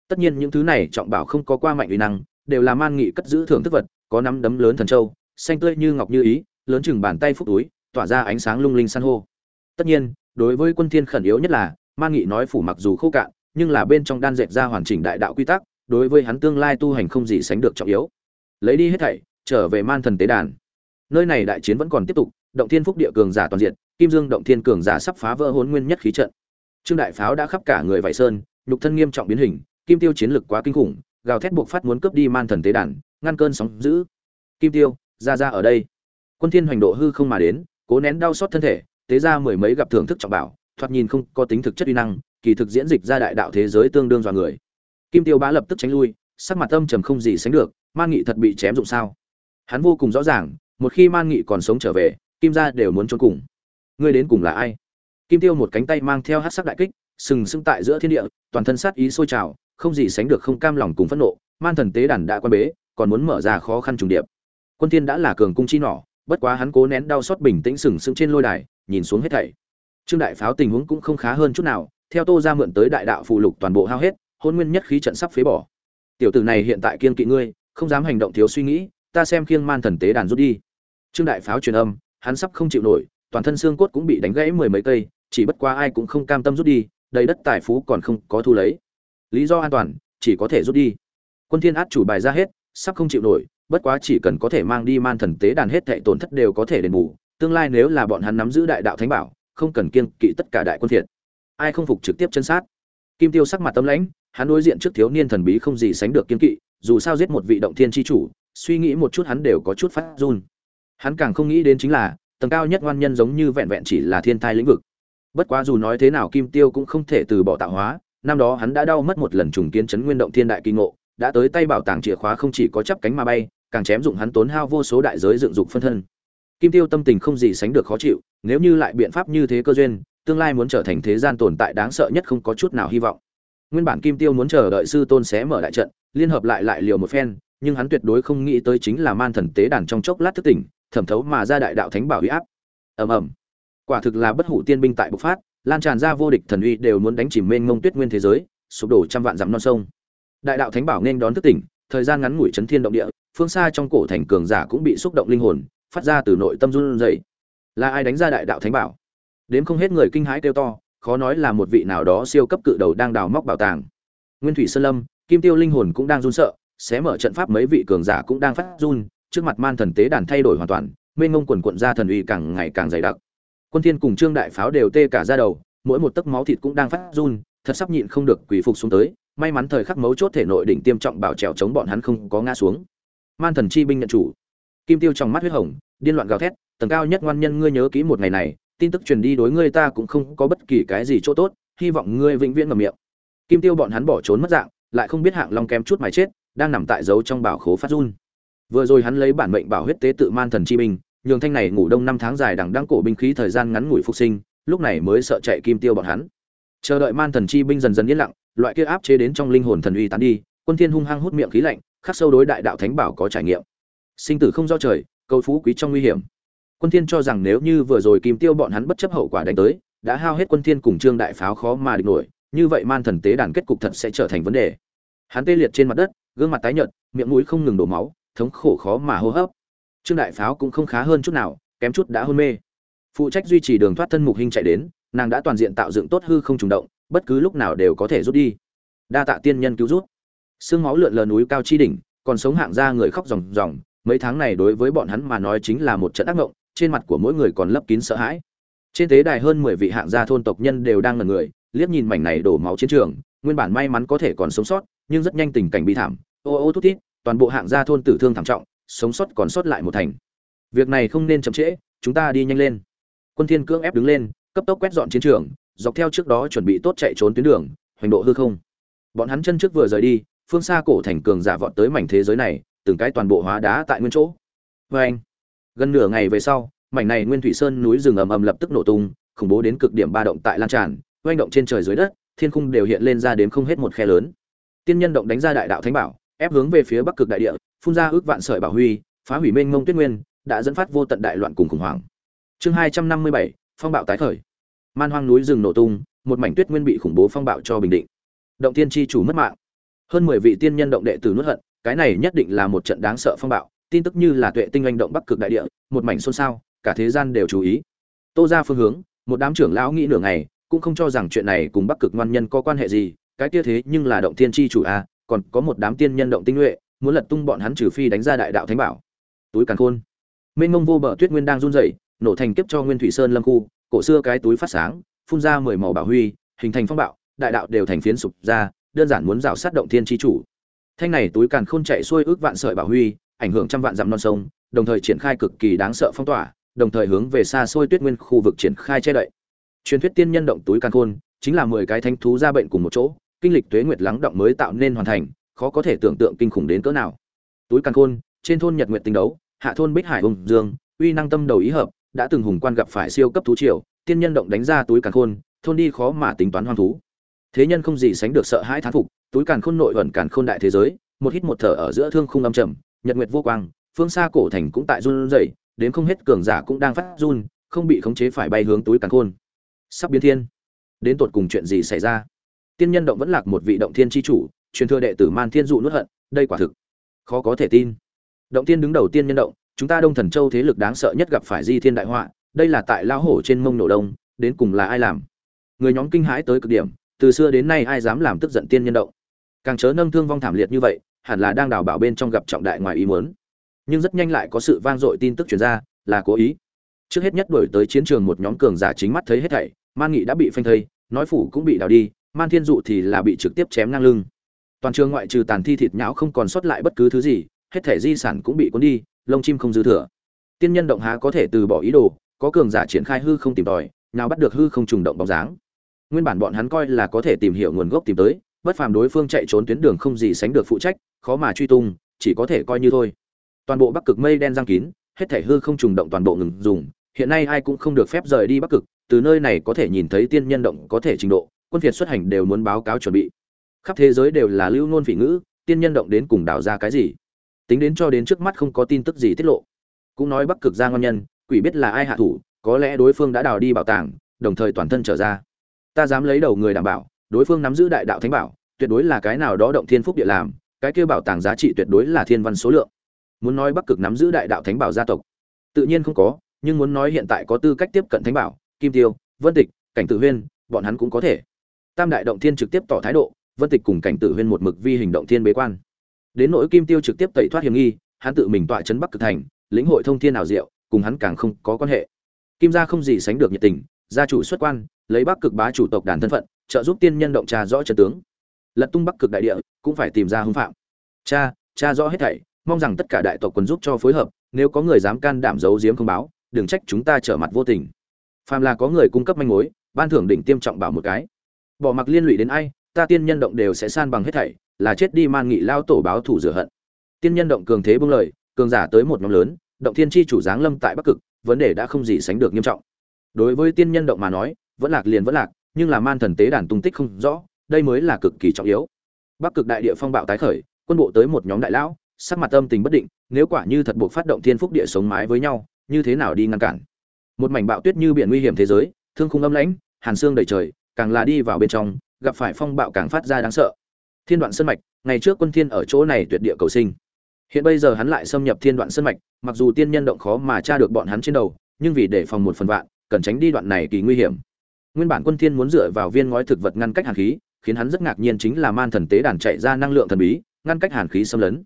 Tất nhiên những thứ này trọng bảo không có qua mạnh uy năng, đều là man nghị cất giữ thưởng thức vật, có nắm đấm lớn thần châu, xanh tươi như ngọc như ý, lớn chừng bàn tay phúc túi, tỏa ra ánh sáng lung linh san hô. Tất nhiên, đối với quân thiên khẩn yếu nhất là man nghị nói phủ mặc dù khô cạn, nhưng là bên trong đan dệt ra hoàn chỉnh đại đạo quy tắc đối với hắn tương lai tu hành không gì sánh được trọng yếu. Lấy đi hết thảy, trở về man thần tế đàn. Nơi này đại chiến vẫn còn tiếp tục, động thiên phúc địa cường giả toàn diện, kim dương động thiên cường giả sắp phá vỡ hỗn nguyên nhất khí trận. Trương đại pháo đã khắp cả người vải sơn, nhục thân nghiêm trọng biến hình, kim tiêu chiến lực quá kinh khủng, gào thét buộc phát muốn cướp đi man thần tế đàn, ngăn cơn sóng dữ. Kim tiêu, ra ra ở đây. Quân thiên hoành độ hư không mà đến, cố nén đau xót thân thể, tế ra mười mấy gặp thưởng thức trọng bảo, thoạt nhìn không có tính thực chất uy năng, kỳ thực diễn dịch ra đại đạo thế giới tương đương dọa người kim tiêu bá lập tức tránh lui, sắc mặt âm trầm không gì sánh được man nghị thật bị chém dụng sao? Hắn vô cùng rõ ràng, một khi man nghị còn sống trở về, kim gia đều muốn trốn cùng. Ngươi đến cùng là ai? Kim tiêu một cánh tay mang theo hát sắc đại kích, sừng sững tại giữa thiên địa, toàn thân sát ý sôi trào, không gì sánh được không cam lòng cùng phẫn nộ, man thần tế đàn đã quan bế, còn muốn mở ra khó khăn trùng điệp. Quân thiên đã là cường cung chi nỏ, bất quá hắn cố nén đau xót bình tĩnh sừng sững trên lôi đài, nhìn xuống hết thảy. Trương đại pháo tình huống cũng không khá hơn chút nào, theo tô ra mượn tới đại đạo phụ lục toàn bộ hao hết hôn nguyên nhất khí trận sắp phế bỏ. Tiểu tử này hiện tại kiên kỵ ngươi, không dám hành động thiếu suy nghĩ, ta xem khiêng man thần tế đàn rút đi. Trương đại pháo truyền âm, hắn sắp không chịu nổi, toàn thân xương cốt cũng bị đánh gãy mười mấy cây, chỉ bất quá ai cũng không cam tâm rút đi, đầy đất tài phú còn không có thu lấy. Lý do an toàn, chỉ có thể rút đi. Quân thiên át chủ bài ra hết, sắp không chịu nổi, bất quá chỉ cần có thể mang đi man thần tế đàn hết thệ tổn thất đều có thể đền bù, tương lai nếu là bọn hắn nắm giữ đại đạo thánh bảo, không cần kiêng kỵ tất cả đại quân thiệt. Ai không phục trực tiếp chân sát? Kim tiêu sắc mặt tâm lãnh hắn đối diện trước thiếu niên thần bí không gì sánh được kiên kỵ, dù sao giết một vị động thiên chi chủ, suy nghĩ một chút hắn đều có chút phát run. Hắn càng không nghĩ đến chính là, tầng cao nhất ngoan nhân giống như vẹn vẹn chỉ là thiên thai lĩnh vực. Bất quá dù nói thế nào kim tiêu cũng không thể từ bỏ tạo hóa, năm đó hắn đã đau mất một lần trùng kiến chấn nguyên động thiên đại kỳ ngộ, đã tới tay bảo tàng chìa khóa không chỉ có chắp cánh mà bay, càng chém dụng hắn tốn hao vô số đại giới dựng dục phân thân. Kim tiêu tâm tình không gì sánh được khó chịu, nếu như lại biện pháp như thế cơ duyên, tương lai muốn trở thành thế gian tồn tại đáng sợ nhất không có chút nào hy vọng nguyên bản kim tiêu muốn chờ đợi sư tôn xé mở đại trận, liên hợp lại lại liều một phen, nhưng hắn tuyệt đối không nghĩ tới chính là man thần tế đàn trong chốc lát thức tỉnh, thẩm thấu mà ra đại đạo thánh bảo huy áp. Ầm ầm. Quả thực là bất hủ tiên binh tại bộc phát, lan tràn ra vô địch thần uy đều muốn đánh chìm mênh mông tuyết nguyên thế giới, sụp đổ trăm vạn dặm non sông. Đại đạo thánh bảo nên đón thức tỉnh, thời gian ngắn ngủi chấn thiên động địa, phương xa trong cổ thành cường giả cũng bị xúc động linh hồn, phát ra từ nội tâm run rẩy. Là ai đánh ra đại đạo thánh bảo? Đếm không hết người kinh hãi kêu to khó nói là một vị nào đó siêu cấp cự đầu đang đào móc bảo tàng. Nguyên thủy sơn lâm, kim tiêu linh hồn cũng đang run sợ, xé mở trận pháp mấy vị cường giả cũng đang phát run, trước mặt man thần tế đàn thay đổi hoàn toàn, mênh ngông quần quận ra thần uy càng ngày càng dày đặc. Quân thiên cùng trương đại pháo đều tê cả ra đầu, mỗi một tấc máu thịt cũng đang phát run, thật sắp nhịn không được quỳ phục xuống tới, may mắn thời khắc mấu chốt thể nội đỉnh tiêm trọng bảo trèo chống bọn hắn không có ngã xuống. Man thần chi binh nhận chủ. Kim tiêu trong mắt huyết hồng, điên loạn gào thét, tầng cao nhất ngoan nhân ngươi nhớ kỹ một ngày này tin tức truyền đi đối ngươi ta cũng không có bất kỳ cái gì chỗ tốt, hy vọng ngươi vĩnh viễn ngậm miệng. Kim tiêu bọn hắn bỏ trốn mất dạng, lại không biết hạng long kém chút mài chết, đang nằm tại dấu trong bảo khố phát run. Vừa rồi hắn lấy bản mệnh bảo huyết tế tự man thần chi binh, nhường thanh này ngủ đông năm tháng dài đằng đăng cổ binh khí thời gian ngắn ngủi phục sinh, lúc này mới sợ chạy kim tiêu bọn hắn. Chờ đợi man thần chi binh dần dần yên lặng, loại kia áp chế đến trong linh hồn thần uy tán đi, quân thiên hung hăng hút miệng khí lạnh, khắc sâu đối đại đạo thánh bảo có trải nghiệm. Sinh tử không do trời, cầu phú quý trong nguy hiểm quân thiên cho rằng nếu như vừa rồi kim tiêu bọn hắn bất chấp hậu quả đánh tới, đã hao hết quân thiên cùng trương đại pháo khó mà địch nổi, như vậy man thần tế đàn kết cục thật sẽ trở thành vấn đề. Hắn tê liệt trên mặt đất, gương mặt tái nhợt, miệng mũi không ngừng đổ máu, thống khổ khó mà hô hấp. Trương đại pháo cũng không khá hơn chút nào, kém chút đã hôn mê. Phụ trách duy trì đường thoát thân mục hình chạy đến, nàng đã toàn diện tạo dựng tốt hư không trùng động, bất cứ lúc nào đều có thể rút đi. Đa tạ tiên nhân cứu rút. Xương máu lượn lờ núi cao chi đỉnh, còn sống hạng ra người khóc ròng ròng, mấy tháng này đối với bọn hắn mà nói chính là một trận ác mộng trên mặt của mỗi người còn lấp kín sợ hãi. Trên tế đài hơn mười vị hạng gia thôn tộc nhân đều đang ngẩn người, liếc nhìn mảnh này đổ máu chiến trường, nguyên bản may mắn có thể còn sống sót, nhưng rất nhanh tình cảnh bi thảm. Ô ô thút thít, toàn bộ hạng gia thôn tử thương thảm trọng, sống sót còn sót lại một thành. Việc này không nên chậm trễ, chúng ta đi nhanh lên. Quân thiên cưỡng ép đứng lên, cấp tốc quét dọn chiến trường, dọc theo trước đó chuẩn bị tốt chạy trốn tuyến đường, hoành độ hư không. Bọn hắn chân trước vừa rời đi, phương xa cổ thành cường giả vọt tới mảnh thế giới này, từng cái toàn bộ hóa đá tại nguyên chỗ. Vê anh gần nửa ngày về sau, mảnh này nguyên thủy sơn núi rừng ầm ầm lập tức nổ tung, khủng bố đến cực điểm ba động tại lan tràn, oanh động trên trời dưới đất, thiên khung đều hiện lên ra đến không hết một khe lớn. Tiên nhân động đánh ra đại đạo thánh bảo, ép hướng về phía bắc cực đại địa, phun ra ước vạn sợi bảo huy, phá hủy mênh mông tuyết nguyên, đã dẫn phát vô tận đại loạn cùng khủng hoảng. Chương hai trăm năm mươi bảy, phong bạo tái khởi. Man hoang núi rừng nổ tung, một mảnh tuyết nguyên bị khủng bố phong bạo cho bình định. Động tiên tri chủ mất mạng. Hơn mười vị tiên nhân động đệ tử nuốt hận, cái này nhất định là một trận đáng sợ phong bạo tin tức như là tuệ tinh anh động bắc cực đại địa, một mảnh xôn xao, cả thế gian đều chú ý. Tô ra phương hướng, một đám trưởng lão nghĩ nửa ngày, cũng không cho rằng chuyện này cùng bắc cực ngoan nhân có quan hệ gì, cái kia thế nhưng là động tiên tri chủ a, còn có một đám tiên nhân động tinh nhuệ, muốn lật tung bọn hắn trừ phi đánh ra đại đạo thánh bảo. Túi càn khôn. Mênh ngông vô bờ tuyết nguyên đang run rẩy, nổ thành kiếp cho nguyên thủy sơn lâm khu, cổ xưa cái túi phát sáng, phun ra mười màu bảo huy, hình thành phong bạo, đại đạo đều thành phiến sụp ra, đơn giản muốn rào sát động thiên chi chủ. Thanh này túi càn khôn chạy xuôi ước vạn sợi bảo huy ảnh hưởng trăm vạn dặm non sông, đồng thời triển khai cực kỳ đáng sợ phong tỏa, đồng thời hướng về xa xôi tuyết nguyên khu vực triển khai che đậy. Truyền thuyết tiên nhân động túi căn khôn chính là mười cái thanh thú ra bệnh cùng một chỗ, kinh lịch tuế nguyệt lắng động mới tạo nên hoàn thành, khó có thể tưởng tượng kinh khủng đến cỡ nào. Túi căn khôn, trên thôn nhật nguyệt tinh đấu, hạ thôn bích hải hùng dương, uy năng tâm đầu ý hợp, đã từng hùng quan gặp phải siêu cấp thú triều, tiên nhân động đánh ra túi căn khôn, thôn đi khó mà tính toán hoang thú. Thế nhân không gì sánh được sợ hãi thán phục, túi càn khôn nội ẩn càn khôn đại thế giới, một hít một thở ở giữa thương khung âm trầm nhật nguyệt vô quang, phương xa cổ thành cũng tại run rẩy, đến không hết cường giả cũng đang phát run, không bị khống chế phải bay hướng túi càn khôn. Sắp biến thiên. Đến tột cùng chuyện gì xảy ra? Tiên nhân động vẫn lạc một vị động thiên chi chủ, truyền thừa đệ tử man thiên dụ nuốt hận, đây quả thực khó có thể tin. Động Thiên đứng đầu tiên nhân động, chúng ta đông thần châu thế lực đáng sợ nhất gặp phải di thiên đại họa, đây là tại Lão hổ trên mông nổ đông, đến cùng là ai làm? Người nhóm kinh hãi tới cực điểm, từ xưa đến nay ai dám làm tức giận tiên nhân động? Càng chớ nâng thương vong thảm liệt như vậy hẳn là đang đào bảo bên trong gặp trọng đại ngoài ý muốn. Nhưng rất nhanh lại có sự vang dội tin tức truyền ra, là cố ý. Trước hết nhất đuổi tới chiến trường một nhóm cường giả chính mắt thấy hết thảy, man nghị đã bị phanh thây, nói phủ cũng bị đào đi, man thiên dụ thì là bị trực tiếp chém ngang lưng. Toàn trường ngoại trừ tàn thi thịt nhão không còn sót lại bất cứ thứ gì, hết thảy di sản cũng bị cuốn đi, lông chim không dư thừa. Tiên nhân động há có thể từ bỏ ý đồ, có cường giả triển khai hư không tìm tòi, nào bắt được hư không trùng động bóng dáng. Nguyên bản bọn hắn coi là có thể tìm hiểu nguồn gốc tìm tới, bất phàm đối phương chạy trốn tuyến đường không gì sánh được phụ trách khó mà truy tung, chỉ có thể coi như thôi. Toàn bộ bắc cực mây đen giang kín, hết thể hư không trùng động toàn bộ ngừng dùng. Hiện nay ai cũng không được phép rời đi bắc cực, từ nơi này có thể nhìn thấy tiên nhân động có thể trình độ, quân việt xuất hành đều muốn báo cáo chuẩn bị. Khắp thế giới đều là lưu ngôn phỉ ngữ, tiên nhân động đến cùng đào ra cái gì? Tính đến cho đến trước mắt không có tin tức gì tiết lộ. Cũng nói bắc cực ra ngon nhân, quỷ biết là ai hạ thủ, có lẽ đối phương đã đào đi bảo tàng, đồng thời toàn thân trở ra. Ta dám lấy đầu người đảm bảo, đối phương nắm giữ đại đạo thánh bảo, tuyệt đối là cái nào đó động thiên phúc địa làm cái kia bảo tàng giá trị tuyệt đối là thiên văn số lượng. Muốn nói bắc cực nắm giữ đại đạo thánh bảo gia tộc, tự nhiên không có, nhưng muốn nói hiện tại có tư cách tiếp cận thánh bảo, kim tiêu, vân tịch, cảnh tử huyên, bọn hắn cũng có thể. Tam đại động thiên trực tiếp tỏ thái độ, vân tịch cùng cảnh tử huyên một mực vi hình động thiên bế quan. Đến nỗi kim tiêu trực tiếp tẩy thoát hiểm nghi, hắn tự mình tọa chấn bắc cực thành, lĩnh hội thông thiên nào diệu, cùng hắn càng không có quan hệ. Kim gia không gì sánh được nhiệt tình, gia chủ xuất quan, lấy bắc cực bá chủ tộc đàn thân phận, trợ giúp tiên nhân động trà rõ trận tướng lật tung bắc cực đại địa, cũng phải tìm ra hưng phạm. Cha cha rõ hết thảy, mong rằng tất cả đại tộc quân giúp cho phối hợp, nếu có người dám can đảm giấu giếm không báo, đừng trách chúng ta trở mặt vô tình. Phàm là có người cung cấp manh mối, ban thưởng đỉnh tiêm trọng bảo một cái. Bỏ mặc liên lụy đến ai, ta tiên nhân động đều sẽ san bằng hết thảy, là chết đi man nghị lao tổ báo thủ rửa hận. Tiên nhân động cường thế bưng lời, cường giả tới một nhóm lớn, động thiên chi chủ giáng lâm tại bắc cực, vấn đề đã không gì sánh được nghiêm trọng. Đối với tiên nhân động mà nói, vẫn lạc liền vẫn lạc, nhưng là man thần tế đàn tung tích không rõ đây mới là cực kỳ trọng yếu. Bắc cực đại địa phong bạo tái khởi, quân bộ tới một nhóm đại lão, sắc mặt âm tình bất định, nếu quả như thật buộc phát động thiên phúc địa sống mái với nhau, như thế nào đi ngăn cản? Một mảnh bạo tuyết như biển nguy hiểm thế giới, thương khung âm lãnh, hàn xương đầy trời, càng là đi vào bên trong, gặp phải phong bạo càng phát ra đáng sợ. Thiên đoạn sơn mạch, ngày trước quân thiên ở chỗ này tuyệt địa cầu sinh. Hiện bây giờ hắn lại xâm nhập thiên đoạn sơn mạch, mặc dù tiên nhân động khó mà tra được bọn hắn trên đầu, nhưng vì để phòng một phần vạn, cần tránh đi đoạn này kỳ nguy hiểm. Nguyên bản quân thiên muốn dựa vào viên ngói thực vật ngăn cách hàn khí khiến hắn rất ngạc nhiên chính là man thần tế đàn chạy ra năng lượng thần bí, ngăn cách hàn khí xâm lấn.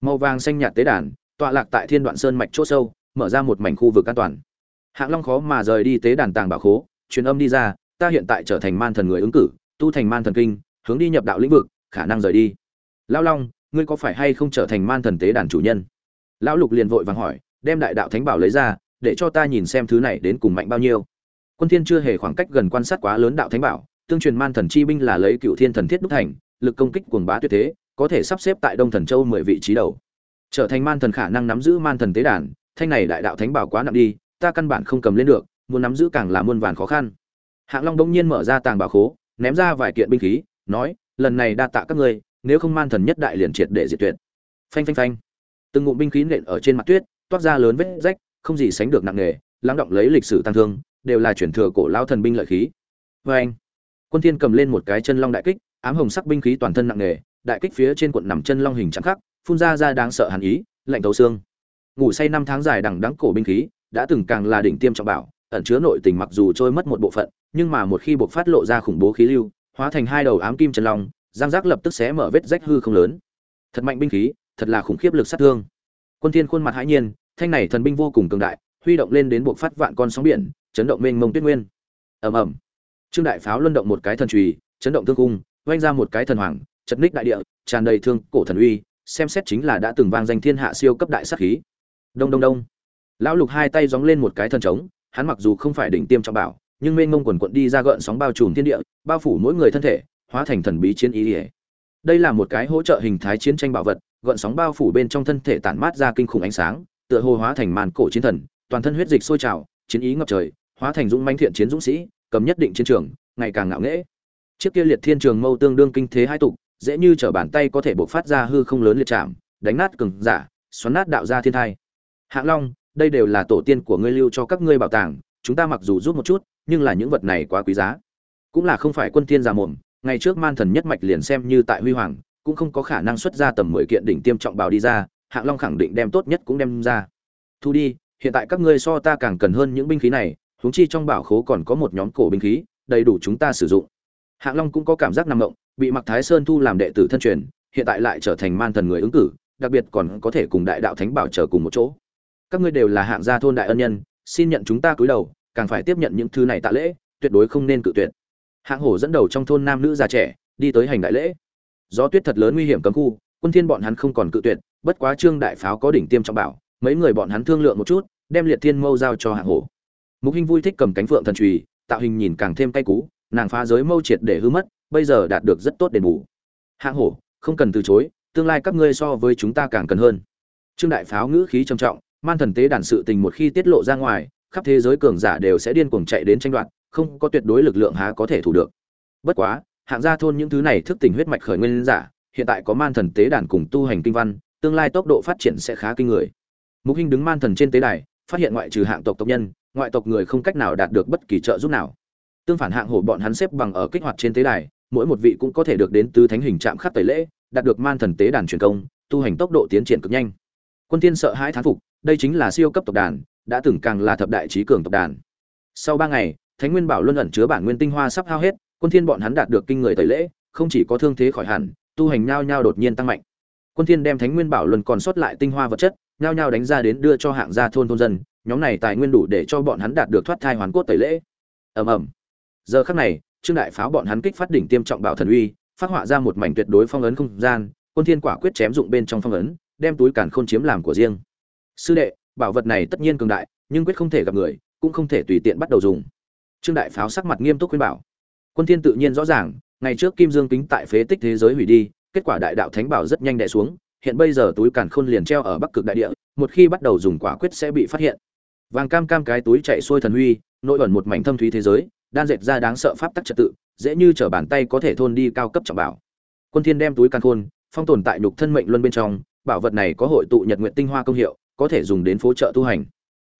Màu vàng xanh nhạt tế đàn, tọa lạc tại thiên đoạn sơn mạch chỗ sâu, mở ra một mảnh khu vực an toàn. Hạng long khó mà rời đi tế đàn tàng bảo khố, truyền âm đi ra, ta hiện tại trở thành man thần người ứng cử, tu thành man thần kinh, hướng đi nhập đạo lĩnh vực, khả năng rời đi. Lão long, ngươi có phải hay không trở thành man thần tế đàn chủ nhân? Lão lục liền vội vàng hỏi, đem đại đạo thánh bảo lấy ra, để cho ta nhìn xem thứ này đến cùng mạnh bao nhiêu. Quân thiên chưa hề khoảng cách gần quan sát quá lớn đạo thánh bảo tương truyền man thần chi binh là lấy cựu thiên thần thiết đúc thành, lực công kích cuồng bá tuyệt thế, có thể sắp xếp tại đông thần châu mười vị trí đầu. Trở thành man thần khả năng nắm giữ man thần tế đàn, thanh này đại đạo thánh bảo quá nặng đi, ta căn bản không cầm lên được, muốn nắm giữ càng là muôn vàn khó khăn. Hạng long đông nhiên mở ra tàng bảo khố, ném ra vài kiện binh khí, nói, lần này đa tạ các ngươi, nếu không man thần nhất đại liền triệt để diệt tuyệt. Phanh phanh phanh. Từng ngụm binh khí nện ở trên mặt tuyết, toát ra lớn vết rách, không gì sánh được nặng nề, lắng động lấy lịch sử tăng thương, đều là chuyển thừa cổ lao thần binh lợi khí. Vê anh quân thiên cầm lên một cái chân long đại kích, ám hồng sắc binh khí toàn thân nặng nề, đại kích phía trên cuộn nằm chân long hình trắng khắc, phun ra ra đáng sợ hàn ý, lạnh thấu xương. Ngủ say năm tháng dài đằng đẵng cổ binh khí, đã từng càng là đỉnh tiêm trọng bảo, ẩn chứa nội tình mặc dù trôi mất một bộ phận, nhưng mà một khi buộc phát lộ ra khủng bố khí lưu, hóa thành hai đầu ám kim chân long, giang giác lập tức xé mở vết rách hư không lớn. Thật mạnh binh khí, thật là khủng khiếp lực sát thương. Quân thiên khuôn mặt hãi nhiên, thanh này thần binh vô cùng cường đại, huy động lên đến buộc phát vạn con sóng biển, chấn động mênh mông tuyết nguyên. Ầm ầm trương đại pháo luân động một cái thần trùy, chấn động thương cung oanh ra một cái thần hoàng, chật ních đại địa, tràn đầy thương cổ thần uy, xem xét chính là đã từng vang danh thiên hạ siêu cấp đại sát khí. Đông đông đông. Lão lục hai tay gióng lên một cái thần trống, hắn mặc dù không phải đỉnh tiêm trọng bảo, nhưng mênh mông quần quận đi ra gợn sóng bao trùm thiên địa, bao phủ mỗi người thân thể, hóa thành thần bí chiến ý. Ỉa đây là một cái hỗ trợ hình thái chiến tranh bảo vật, gợn sóng bao phủ bên trong thân thể tản mát ra kinh khủng ánh sáng, tựa hồ hóa thành màn cổ chiến thần, toàn thân huyết dịch sôi trào, chiến ý ngập trời, hóa thành dũng manh thiện chiến dũng sĩ cầm nhất định chiến trường, ngày càng ngạo nghễ. Chiếc kia liệt thiên trường mâu tương đương kinh thế hai tục, dễ như trở bàn tay có thể buộc phát ra hư không lớn liệt chạm, đánh nát cường giả, xoắn nát đạo gia thiên thai. Hạng long, đây đều là tổ tiên của ngươi lưu cho các ngươi bảo tàng, chúng ta mặc dù rút một chút, nhưng là những vật này quá quý giá. Cũng là không phải quân thiên già mồm, ngày trước man thần nhất mạch liền xem như tại huy hoàng, cũng không có khả năng xuất ra tầm mười kiện đỉnh tiêm trọng bào đi ra hạng long khẳng định đem tốt nhất cũng đem ra. Thu đi, hiện tại các ngươi so ta càng cần hơn những binh khí này huống chi trong bảo khố còn có một nhóm cổ binh khí, đầy đủ chúng ta sử dụng. Hạng long cũng có cảm giác nằm động bị mặc thái sơn thu làm đệ tử thân truyền, hiện tại lại trở thành man thần người ứng cử, đặc biệt còn có thể cùng đại đạo thánh bảo trở cùng một chỗ. Các ngươi đều là hạng gia thôn đại ân nhân, xin nhận chúng ta cúi đầu, càng phải tiếp nhận những thứ này tạ lễ, tuyệt đối không nên cự tuyệt. Hạng hổ dẫn đầu trong thôn nam nữ già trẻ, đi tới hành đại lễ. Gió tuyết thật lớn nguy hiểm cấm khu, quân thiên bọn hắn không còn cự tuyệt, bất quá trương đại pháo có đỉnh tiêm trong bảo, mấy người bọn hắn thương lượng một chút, đem liệt thiên mâu giao cho hạng hổ mục hinh vui thích cầm cánh phượng thần trùy tạo hình nhìn càng thêm cay cú, nàng phá giới mâu triệt để hư mất, bây giờ đạt được rất tốt đền bù. Hạng hổ, không cần từ chối, tương lai các ngươi so với chúng ta càng cần hơn. Trương đại pháo ngữ khí trầm trọng, man thần tế đàn sự tình một khi tiết lộ ra ngoài, khắp thế giới cường giả đều sẽ điên cuồng chạy đến tranh đoạt, không có tuyệt đối lực lượng há có thể thủ được. Bất quá, hạng gia thôn những thứ này thức tỉnh huyết mạch khởi nguyên giả, hiện tại có man thần tế đàn cùng tu hành kinh văn, tương lai tốc độ phát triển sẽ khá kinh người. Mục hinh đứng man thần trên tế đài, phát hiện ngoại trừ hạng tộc tộc nhân ngoại tộc người không cách nào đạt được bất kỳ trợ giúp nào. Tương phản hạng hổ bọn hắn xếp bằng ở kích hoạt trên tế đài, mỗi một vị cũng có thể được đến tứ thánh hình trạm khắc tẩy lễ, đạt được man thần tế đàn truyền công, tu hành tốc độ tiến triển cực nhanh. Quân tiên sợ hãi thán phục, đây chính là siêu cấp tộc đàn, đã từng càng là thập đại trí cường tộc đàn. Sau ba ngày, thánh nguyên bảo luân ẩn chứa bản nguyên tinh hoa sắp hao hết, quân thiên bọn hắn đạt được kinh người tẩy lễ, không chỉ có thương thế khỏi hẳn, tu hành nhao nhao đột nhiên tăng mạnh. Quân thiên đem thánh nguyên bảo luân còn sót lại tinh hoa vật chất, nhao nhao đánh ra đến đưa cho hạng gia thôn thôn dân nhóm này tài nguyên đủ để cho bọn hắn đạt được thoát thai hoàn cốt tẩy lễ. Ầm ầm. Giờ khắc này, trương đại pháo bọn hắn kích phát đỉnh tiêm trọng bảo thần uy, phát họa ra một mảnh tuyệt đối phong ấn không gian, quân thiên quả quyết chém dụng bên trong phong ấn, đem túi cản khôn chiếm làm của riêng. Sư đệ, bảo vật này tất nhiên cường đại, nhưng quyết không thể gặp người, cũng không thể tùy tiện bắt đầu dùng. Trương đại pháo sắc mặt nghiêm túc khuyên bảo. Quân thiên tự nhiên rõ ràng, ngày trước kim dương kính tại phế tích thế giới hủy đi, kết quả đại đạo thánh bảo rất nhanh đè xuống, hiện bây giờ túi càn khôn liền treo ở bắc cực đại địa, một khi bắt đầu dùng quả quyết sẽ bị phát hiện vàng cam cam cái túi chạy xuôi thần huy, nội ẩn một mảnh thâm thúy thế giới, đan dệt ra đáng sợ pháp tắc trật tự, dễ như trở bàn tay có thể thôn đi cao cấp trọng bảo. Quân thiên đem túi càn khôn, phong tồn tại nhục thân mệnh luân bên trong, bảo vật này có hội tụ nhật nguyện tinh hoa công hiệu, có thể dùng đến phố trợ tu hành.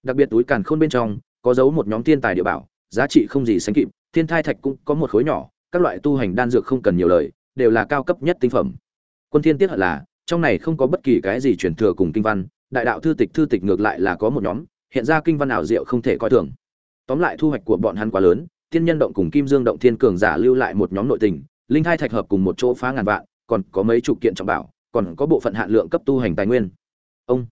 Đặc biệt túi càn khôn bên trong, có giấu một nhóm thiên tài địa bảo, giá trị không gì sánh kịp, thiên thai thạch cũng có một khối nhỏ, các loại tu hành đan dược không cần nhiều lời, đều là cao cấp nhất tinh phẩm. Quân thiên tiết hận là, trong này không có bất kỳ cái gì truyền thừa cùng kinh văn, đại đạo thư tịch thư tịch ngược lại là có một nhóm hiện ra kinh văn ảo diệu không thể coi thường. Tóm lại thu hoạch của bọn hắn quá lớn thiên nhân động cùng kim dương động thiên cường giả lưu lại một nhóm nội tình linh thai thạch hợp cùng một chỗ phá ngàn vạn còn có mấy chục kiện trọng bảo còn có bộ phận hạn lượng cấp tu hành tài nguyên. Ông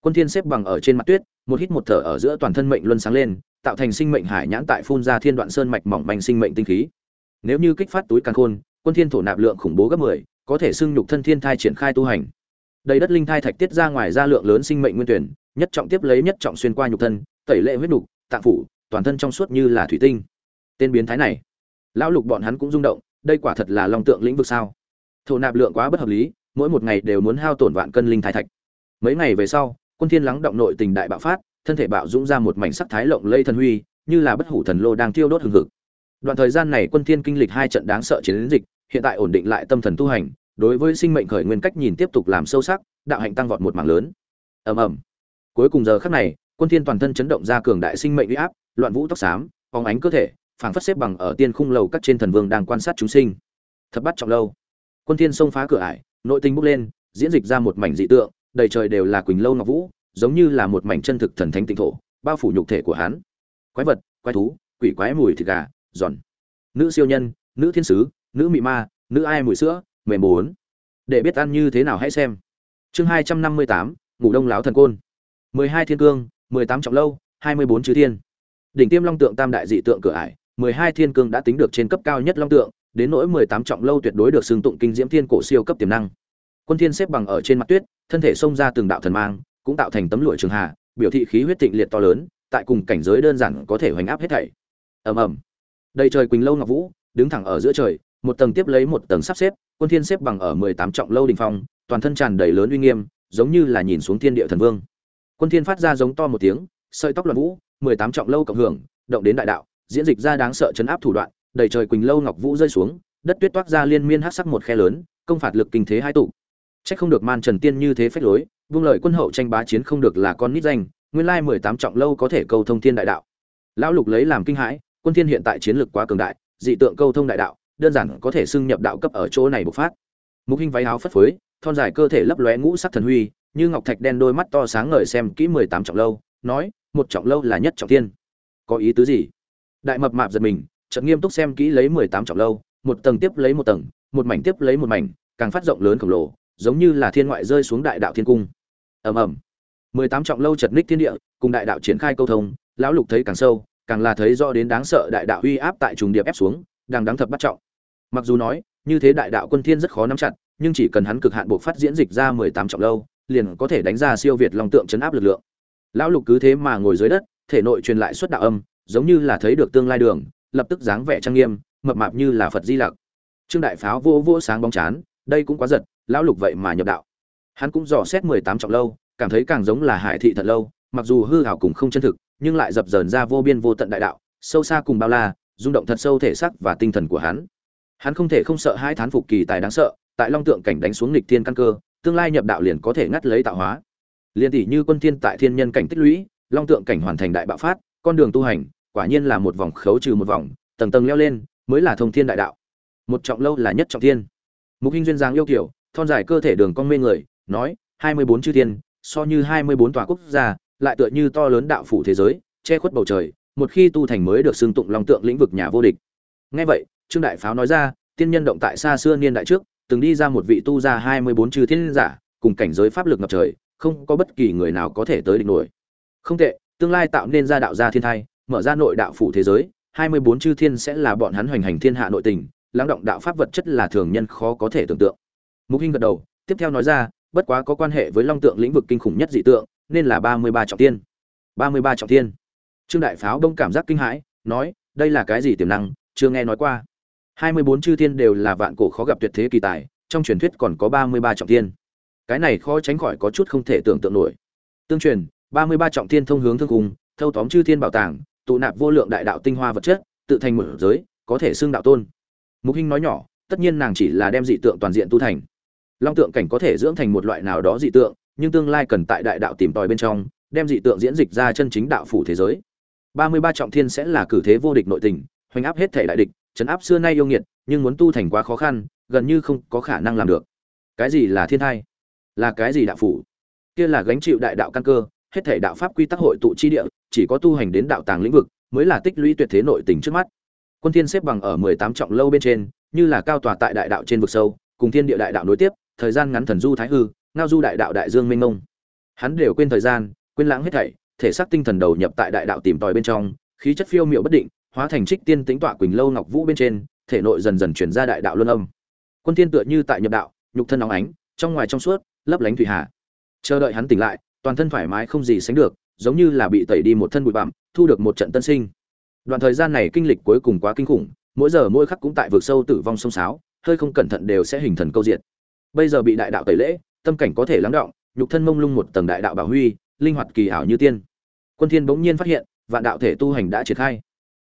quân thiên xếp bằng ở trên mặt tuyết một hít một thở ở giữa toàn thân mệnh luân sáng lên tạo thành sinh mệnh hải nhãn tại phun ra thiên đoạn sơn mạch mỏng manh sinh mệnh tinh khí. Nếu như kích phát túi càn khôn quân thiên thổ nạp lượng khủng bố gấp 10, có thể xưng nhục thân thiên thai triển khai tu hành. Đầy đất linh thai thạch tiết ra ngoài ra lượng lớn sinh mệnh nguyên tuyển nhất trọng tiếp lấy nhất trọng xuyên qua nhục thân, tẩy lệ huyết nục, tạng phủ, toàn thân trong suốt như là thủy tinh. Tên biến thái này, lão lục bọn hắn cũng rung động, đây quả thật là long tượng lĩnh vực sao? Thổ nạp lượng quá bất hợp lý, mỗi một ngày đều muốn hao tổn vạn cân linh thái thạch. Mấy ngày về sau, quân thiên lắng động nội tình đại bạo phát, thân thể bạo dũng ra một mảnh sắc thái lộng lây thần huy, như là bất hủ thần lô đang tiêu đốt hừng hực. Đoạn thời gian này quân thiên kinh lịch hai trận đáng sợ chiến dịch, hiện tại ổn định lại tâm thần tu hành, đối với sinh mệnh khởi nguyên cách nhìn tiếp tục làm sâu sắc, đạo hạnh tăng vọt một mảng lớn. Ầm ầm cuối cùng giờ khắc này, quân thiên toàn thân chấn động ra cường đại sinh mệnh uy áp, loạn vũ tóc xám, phóng ánh cơ thể, phảng phất xếp bằng ở tiên khung lầu các trên thần vương đang quan sát chúng sinh. Thập bắt trọng lâu. Quân thiên xông phá cửa ải, nội tinh bốc lên, diễn dịch ra một mảnh dị tượng, đầy trời đều là quỳnh lâu ngọc vũ, giống như là một mảnh chân thực thần thánh tinh thổ, bao phủ nhục thể của hắn. Quái vật, quái thú, quỷ quái mùi thịt gà, giòn. Nữ siêu nhân, nữ thiên sứ, nữ mị ma, nữ ai mùi sữa, mềm bốn. Để biết ăn như thế nào hãy xem. Chương hai trăm năm mươi tám, ngủ đông láo thần côn mười hai thiên cương, mười tám trọng lâu, hai mươi bốn chư thiên. Đỉnh tiêm long tượng tam đại dị tượng cửa ải, mười hai thiên cương đã tính được trên cấp cao nhất long tượng, đến nỗi mười tám trọng lâu tuyệt đối được xưng tụng kinh diễm thiên cổ siêu cấp tiềm năng. Quân thiên xếp bằng ở trên mặt tuyết, thân thể xông ra từng đạo thần mang, cũng tạo thành tấm lụa trường hà, biểu thị khí huyết thịnh liệt to lớn, tại cùng cảnh giới đơn giản có thể hoành áp hết thảy. Ầm ầm. Đầy trời quỳnh lâu ngọc vũ, đứng thẳng ở giữa trời, một tầng tiếp lấy một tầng sắp xếp, quân thiên xếp bằng ở mười tám trọng lâu đỉnh phong, toàn thân tràn đầy lớn uy nghiêm, giống như là nhìn xuống thiên địa thần vương quân thiên phát ra giống to một tiếng, sợi tóc loạn vũ, mười tám trọng lâu cộng hưởng, động đến đại đạo, diễn dịch ra đáng sợ chấn áp thủ đoạn, đầy trời quỳnh lâu ngọc vũ rơi xuống, đất tuyết toát ra liên miên hắc sắc một khe lớn, công phạt lực kinh thế hai tụ. Trách không được man trần tiên như thế phách lối, vung lời quân hậu tranh bá chiến không được là con nít danh, nguyên lai mười tám trọng lâu có thể câu thông thiên đại đạo. Lão lục lấy làm kinh hãi, quân thiên hiện tại chiến lực quá cường đại, dị tượng câu thông đại đạo, đơn giản có thể xưng nhập đạo cấp ở chỗ này bộc phát. Mục hình váy áo phất phới thon dài cơ thể lấp lóe ngũ sắc thần huy, như ngọc thạch đen đôi mắt to sáng ngời xem kỹ mười tám trọng lâu, nói, một trọng lâu là nhất trọng thiên. Có ý tứ gì? Đại mập mạp giật mình, chợt nghiêm túc xem kỹ lấy mười tám trọng lâu, một tầng tiếp lấy một tầng, một mảnh tiếp lấy một mảnh, càng phát rộng lớn khổng lồ, giống như là thiên ngoại rơi xuống đại đạo thiên cung. Ầm ầm. mười tám trọng lâu chật ních thiên địa, cùng đại đạo triển khai câu thông, lão lục thấy càng sâu, càng là thấy rõ đến đáng sợ đại đạo uy áp tại trùng điệp ép xuống, đang đáng thập bắt trọng. Mặc dù nói, như thế đại đạo quân thiên rất khó nắm chặt nhưng chỉ cần hắn cực hạn buộc phát diễn dịch ra mười tám trọng lâu, liền có thể đánh ra siêu việt long tượng chấn áp lực lượng. Lão lục cứ thế mà ngồi dưới đất, thể nội truyền lại xuất đạo âm, giống như là thấy được tương lai đường, lập tức dáng vẻ trang nghiêm, mập mạp như là phật di lặc. Trương đại pháo vô vô sáng bóng chán, đây cũng quá giật, lão lục vậy mà nhập đạo. Hắn cũng dò xét mười tám trọng lâu, cảm thấy càng giống là hải thị thật lâu, mặc dù hư hảo cùng không chân thực, nhưng lại dập dờn ra vô biên vô tận đại đạo, sâu xa cùng bao la, rung động thật sâu thể xác và tinh thần của hắn. Hắn không thể không sợ hai thán phục kỳ tài đáng sợ tại long tượng cảnh đánh xuống nghịch thiên căn cơ, tương lai nhập đạo liền có thể ngắt lấy tạo hóa. Liên tỷ như quân thiên tại thiên nhân cảnh tích lũy, long tượng cảnh hoàn thành đại bạo phát, con đường tu hành, quả nhiên là một vòng khấu trừ một vòng, tầng tầng leo lên, mới là thông thiên đại đạo. Một trọng lâu là nhất trọng thiên. Mục hình duyên giang yêu kiểu thon dài cơ thể đường cong mê người, nói, hai mươi bốn chư thiên, so như hai mươi bốn tòa quốc gia, lại tựa như to lớn đạo phủ thế giới, che khuất bầu trời, một khi tu thành mới được xưng tụng long tượng lĩnh vực nhà vô địch. Nghe vậy, trương đại pháo nói ra, tiên nhân động tại xa xưa niên đại trước từng đi ra một vị tu ra hai mươi bốn chư thiên giả cùng cảnh giới pháp lực ngập trời không có bất kỳ người nào có thể tới địch nổi. Không tệ tương lai tạo nên ra đạo gia thiên thai mở ra nội đạo phủ thế giới hai mươi bốn chư thiên sẽ là bọn hắn hoành hành thiên hạ nội tình lắng động đạo pháp vật chất là thường nhân khó có thể tưởng tượng. Mục hinh gật đầu tiếp theo nói ra bất quá có quan hệ với long tượng lĩnh vực kinh khủng nhất dị tượng nên là ba mươi ba trọng thiên. ba mươi ba trọng thiên, trương đại pháo đông cảm giác kinh hãi nói đây là cái gì tiềm năng chưa nghe nói qua hai mươi bốn chư thiên đều là vạn cổ khó gặp tuyệt thế kỳ tài, trong truyền thuyết còn có ba mươi ba trọng thiên. Cái này khó tránh khỏi có chút không thể tưởng tượng nổi. Tương truyền, ba mươi ba trọng thiên thông hướng thương cùng, thâu tóm chư thiên bảo tàng, tụ nạp vô lượng đại đạo tinh hoa vật chất, tự thành một giới, có thể xưng đạo tôn. Mục hinh nói nhỏ, tất nhiên nàng chỉ là đem dị tượng toàn diện tu thành. Long tượng cảnh có thể dưỡng thành một loại nào đó dị tượng, nhưng tương lai cần tại đại đạo tìm tòi bên trong, đem dị tượng diễn dịch ra chân chính đạo phủ thế giới. ba mươi ba trọng thiên sẽ là cử thế vô địch nội tình, hoành áp hết thể đại địch chấn áp xưa nay yêu nghiệt, nhưng muốn tu thành quá khó khăn, gần như không có khả năng làm được. Cái gì là thiên thai? Là cái gì đạo phủ? Kia là gánh chịu đại đạo căn cơ, hết thể đạo pháp quy tắc hội tụ chi địa, chỉ có tu hành đến đạo tàng lĩnh vực mới là tích lũy tuyệt thế nội tình trước mắt. Quân thiên xếp bằng ở mười tám trọng lâu bên trên, như là cao tòa tại đại đạo trên vực sâu, cùng thiên địa đại đạo nối tiếp, thời gian ngắn thần du thái hư, ngao du đại đạo đại dương mênh mông. Hắn đều quên thời gian, quên lãng hết thảy, thể xác tinh thần đầu nhập tại đại đạo tìm tòi bên trong, khí chất phiêu miệu bất định hóa thành trích tiên tính tọa quỳnh lâu ngọc vũ bên trên, thể nội dần dần chuyển ra đại đạo luân âm. Quân thiên tựa như tại nhập đạo, nhục thân nóng ánh, trong ngoài trong suốt, lấp lánh thủy hà. Chờ đợi hắn tỉnh lại, toàn thân thoải mái không gì sánh được, giống như là bị tẩy đi một thân bụi bặm, thu được một trận tân sinh. Đoạn thời gian này kinh lịch cuối cùng quá kinh khủng, mỗi giờ mỗi khắc cũng tại vực sâu tử vong sông sáo, hơi không cẩn thận đều sẽ hình thần câu diệt. Bây giờ bị đại đạo tẩy lễ, tâm cảnh có thể lắng động, nhục thân mông lung một tầng đại đạo bảo huy, linh hoạt kỳ ảo như tiên. Quân thiên bỗng nhiên phát hiện, vạn đạo thể tu hành đã triển khai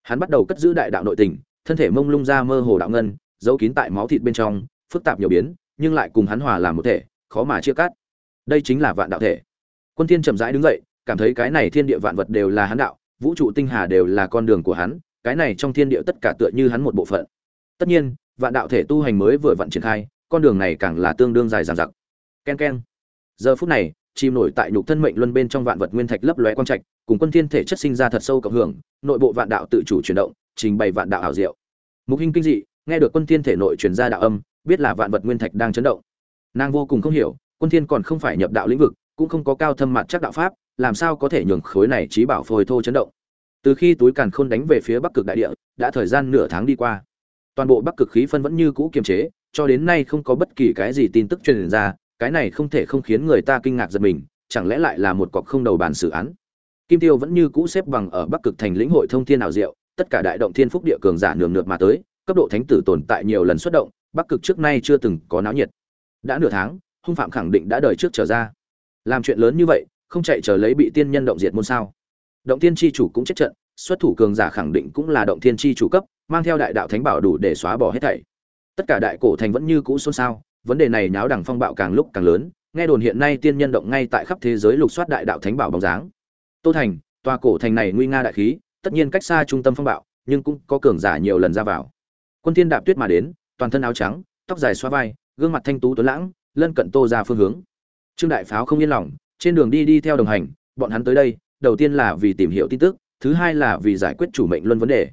hắn bắt đầu cất giữ đại đạo nội tình, thân thể mông lung ra mơ hồ đạo ngân, giấu kín tại máu thịt bên trong, phức tạp nhiều biến, nhưng lại cùng hắn hòa làm một thể, khó mà chia cắt. Đây chính là vạn đạo thể. Quân thiên chậm rãi đứng dậy, cảm thấy cái này thiên địa vạn vật đều là hắn đạo, vũ trụ tinh hà đều là con đường của hắn, cái này trong thiên địa tất cả tựa như hắn một bộ phận. Tất nhiên, vạn đạo thể tu hành mới vừa vặn triển khai, con đường này càng là tương đương dài dằng dặc. Ken ken. Giờ phút này chìm nổi tại nhục thân mệnh luân bên trong vạn vật nguyên thạch lấp lóe quang trạch, cùng quân thiên thể chất sinh ra thật sâu cộng hưởng, nội bộ vạn đạo tự chủ chuyển động, trình bày vạn đạo ảo diệu. Mục hình kinh dị, nghe được quân thiên thể nội truyền ra đạo âm, biết là vạn vật nguyên thạch đang chấn động. Nàng vô cùng không hiểu, quân thiên còn không phải nhập đạo lĩnh vực, cũng không có cao thâm mặt chắc đạo pháp, làm sao có thể nhường khối này trí bảo phôi thô chấn động? Từ khi túi càn khôn đánh về phía bắc cực đại địa, đã thời gian nửa tháng đi qua. Toàn bộ bắc cực khí phân vẫn như cũ kiềm chế, cho đến nay không có bất kỳ cái gì tin tức truyền ra cái này không thể không khiến người ta kinh ngạc giật mình, chẳng lẽ lại là một cọc không đầu bàn xử án? Kim tiêu vẫn như cũ xếp bằng ở bắc cực thành lĩnh hội thông thiên ảo diệu, tất cả đại động thiên phúc địa cường giả nườm nượp mà tới, cấp độ thánh tử tồn tại nhiều lần xuất động, bắc cực trước nay chưa từng có náo nhiệt. Đã nửa tháng, hung phạm khẳng định đã đời trước trở ra. Làm chuyện lớn như vậy, không chạy chờ lấy bị tiên nhân động diệt môn sao? Động tiên tri chủ cũng chết trận, xuất thủ cường giả khẳng định cũng là động thiên tri chủ cấp, mang theo đại đạo thánh bảo đủ để xóa bỏ hết thảy. Tất cả đại cổ thành vẫn như cũ xôn xao vấn đề này nháo đằng phong bạo càng lúc càng lớn, nghe đồn hiện nay tiên nhân động ngay tại khắp thế giới lục soát đại đạo thánh bảo bóng dáng. Tô thành, tòa cổ thành này nguy nga đại khí, tất nhiên cách xa trung tâm phong bạo, nhưng cũng có cường giả nhiều lần ra vào. Quân thiên đạp tuyết mà đến, toàn thân áo trắng, tóc dài xoa vai, gương mặt thanh tú tuấn lãng, lân cận tô ra phương hướng. Trương đại pháo không yên lòng, trên đường đi đi theo đồng hành, bọn hắn tới đây, đầu tiên là vì tìm hiểu tin tức, thứ hai là vì giải quyết chủ mệnh luân vấn đề.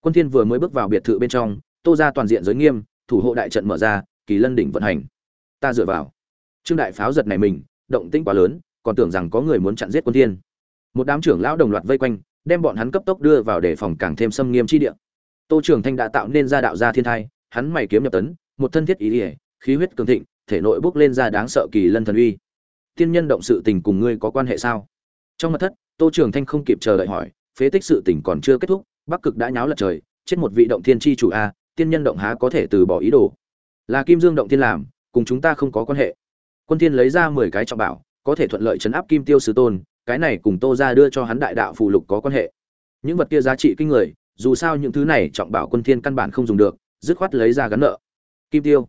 Quân thiên vừa mới bước vào biệt thự bên trong, tô ra toàn diện giới nghiêm, thủ hộ đại trận mở ra kỳ lân đỉnh vận hành. Ta dựa vào. Trương đại pháo giật này mình, động tĩnh quá lớn, còn tưởng rằng có người muốn chặn giết quân thiên. Một đám trưởng lão đồng loạt vây quanh, đem bọn hắn cấp tốc đưa vào để phòng càng thêm xâm nghiêm chi địa. Tô Trường thanh đã tạo nên ra đạo gia thiên thai, hắn mày kiếm nhập tấn, một thân thiết ý ỉa khí huyết cường thịnh, thể nội bốc lên ra đáng sợ kỳ lân thần uy. Tiên nhân động sự tình cùng ngươi có quan hệ sao? Trong mật thất, tô Trường thanh không kịp chờ đợi hỏi, phế tích sự tình còn chưa kết thúc, bắc cực đã nháo lật trời, chết một vị động thiên chi chủ a, tiên nhân động há có thể từ bỏ ý đồ? Là kim dương động thiên làm cùng chúng ta không có quan hệ. Quân thiên lấy ra mười cái trọng bảo có thể thuận lợi chấn áp kim tiêu sứ tôn cái này cùng tô ra đưa cho hắn đại đạo phù lục có quan hệ. Những vật kia giá trị kinh người dù sao những thứ này trọng bảo quân thiên căn bản không dùng được dứt khoát lấy ra gắn nợ. Kim tiêu.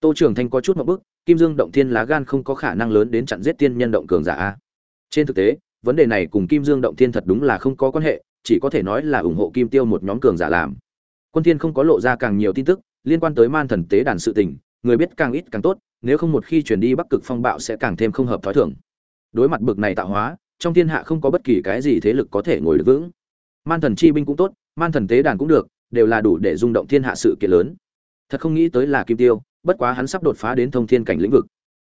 Tô trưởng thanh có chút một bước, kim dương động thiên lá gan không có khả năng lớn đến chặn giết tiên nhân động cường giả a. Trên thực tế vấn đề này cùng kim dương động thiên thật đúng là không có quan hệ chỉ có thể nói là ủng hộ kim tiêu một nhóm cường giả làm. Quân thiên không có lộ ra càng nhiều tin tức liên quan tới man thần tế đàn sự tình, người biết càng ít càng tốt, nếu không một khi chuyển đi bắc cực phong bạo sẽ càng thêm không hợp thói thường. Đối mặt bực này tạo hóa, trong thiên hạ không có bất kỳ cái gì thế lực có thể ngồi được vững. Man thần chi binh cũng tốt, man thần tế đàn cũng được, đều là đủ để rung động thiên hạ sự kiện lớn. Thật không nghĩ tới là kim tiêu, bất quá hắn sắp đột phá đến thông thiên cảnh lĩnh vực.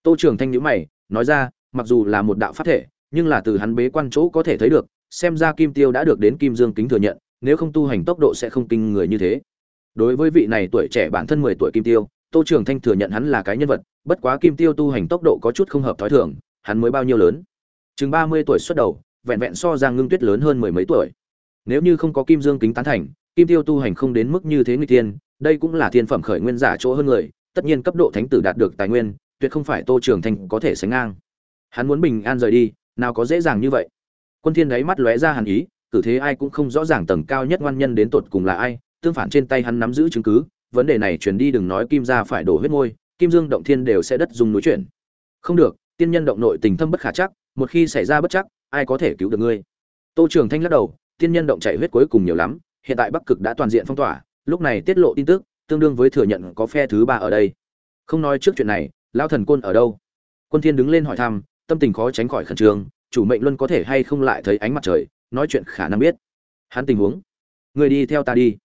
Tô trường thanh nhữ mày, nói ra, mặc dù là một đạo pháp thể, nhưng là từ hắn bế quan chỗ có thể thấy được, xem ra kim tiêu đã được đến kim dương kính thừa nhận, nếu không tu hành tốc độ sẽ không kinh người như thế đối với vị này tuổi trẻ bản thân mười tuổi kim tiêu, tô trường thanh thừa nhận hắn là cái nhân vật, bất quá kim tiêu tu hành tốc độ có chút không hợp thói thường, hắn mới bao nhiêu lớn? Chừng ba mươi tuổi xuất đầu, vẹn vẹn so ra ngưng tuyết lớn hơn mười mấy tuổi. Nếu như không có kim dương kính tán thành, kim tiêu tu hành không đến mức như thế người tiên đây cũng là thiên phẩm khởi nguyên giả chỗ hơn người, tất nhiên cấp độ thánh tử đạt được tài nguyên, tuyệt không phải tô trường thanh có thể sánh ngang. Hắn muốn bình an rời đi, nào có dễ dàng như vậy? Quân thiên đáy mắt lóe ra hàn ý, cử thế ai cũng không rõ ràng tầng cao nhất ngoan nhân đến tột cùng là ai tương phản trên tay hắn nắm giữ chứng cứ, vấn đề này truyền đi đừng nói kim gia phải đổ huyết môi, kim dương động thiên đều sẽ đất dùng núi chuyển. Không được, tiên nhân động nội tình thâm bất khả chắc, một khi xảy ra bất chắc, ai có thể cứu được ngươi? Tô trường thanh lắc đầu, tiên nhân động chạy huyết cuối cùng nhiều lắm, hiện tại bắc cực đã toàn diện phong tỏa, lúc này tiết lộ tin tức, tương đương với thừa nhận có phe thứ ba ở đây. Không nói trước chuyện này lao thần côn ở đâu? Quân thiên đứng lên hỏi thăm, tâm tình khó tránh khỏi khẩn trương, chủ mệnh luân có thể hay không lại thấy ánh mặt trời, nói chuyện khả năng biết. Hắn tình huống. Người đi theo ta đi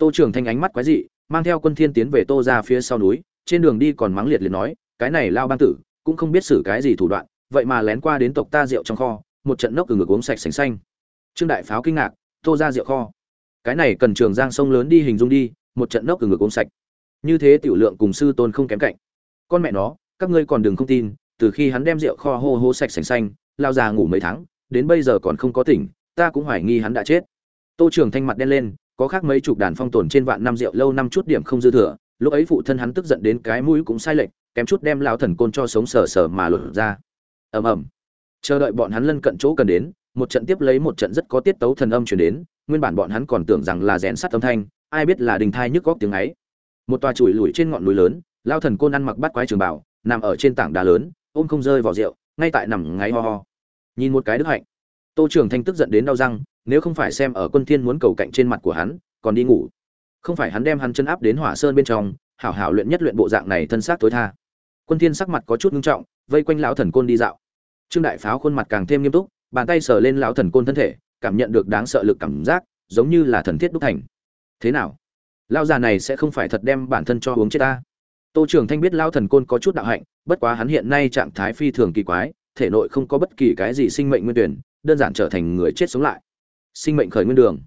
tô trường thanh ánh mắt quái dị, mang theo quân thiên tiến về tô ra phía sau núi, trên đường đi còn mắng liệt liền nói, cái này lao bang tử, cũng không biết xử cái gì thủ đoạn, vậy mà lén qua đến tộc ta rượu trong kho, một trận nốc từ ngực uống sạch sành xanh. Trương đại pháo kinh ngạc, tô ra rượu kho? Cái này cần trường giang sông lớn đi hình dung đi, một trận nốc từ ngực uống sạch. Như thế tiểu lượng cùng sư tôn không kém cạnh. Con mẹ nó, các ngươi còn đừng không tin, từ khi hắn đem rượu kho hô hô sạch sành xanh, lao già ngủ mấy tháng, đến bây giờ còn không có tỉnh, ta cũng hoài nghi hắn đã chết. Tô trường thanh mặt đen lên có khác mấy chục đàn phong tồn trên vạn năm rượu lâu năm chút điểm không dư thừa, lúc ấy phụ thân hắn tức giận đến cái mũi cũng sai lệch, kém chút đem lao thần côn cho sống sờ sờ mà lột ra. Ầm ầm. Chờ đợi bọn hắn lân cận chỗ cần đến, một trận tiếp lấy một trận rất có tiết tấu thần âm chuyển đến, nguyên bản bọn hắn còn tưởng rằng là rèn sắt âm thanh, ai biết là đình thai nhức góc tiếng ấy. Một tòa chùi lùi trên ngọn núi lớn lao thần côn ăn mặc bắt quái trường bảo nằm ở trên tảng đá lớn, ôm không rơi vào rượu, ngay tại nằm ngáy ho ho. Nhìn một cái đức hạnh, tô trường thanh tức giận đến đau răng nếu không phải xem ở quân thiên muốn cầu cạnh trên mặt của hắn, còn đi ngủ. Không phải hắn đem hắn chân áp đến hỏa sơn bên trong, hảo hảo luyện nhất luyện bộ dạng này thân xác tối tha. Quân thiên sắc mặt có chút ngưng trọng, vây quanh lão thần côn đi dạo. Trương đại pháo khuôn mặt càng thêm nghiêm túc, bàn tay sờ lên lão thần côn thân thể, cảm nhận được đáng sợ lực cảm giác, giống như là thần thiết đúc thành. Thế nào? Lão già này sẽ không phải thật đem bản thân cho uống chết ta. Tô trường thanh biết lão thần côn có chút đạo hạnh, bất quá hắn hiện nay trạng thái phi thường kỳ quái, thể nội không có bất kỳ cái gì sinh mệnh nguyên tuyển, đơn giản trở thành người chết sống lại sinh mệnh khởi nguyên đường.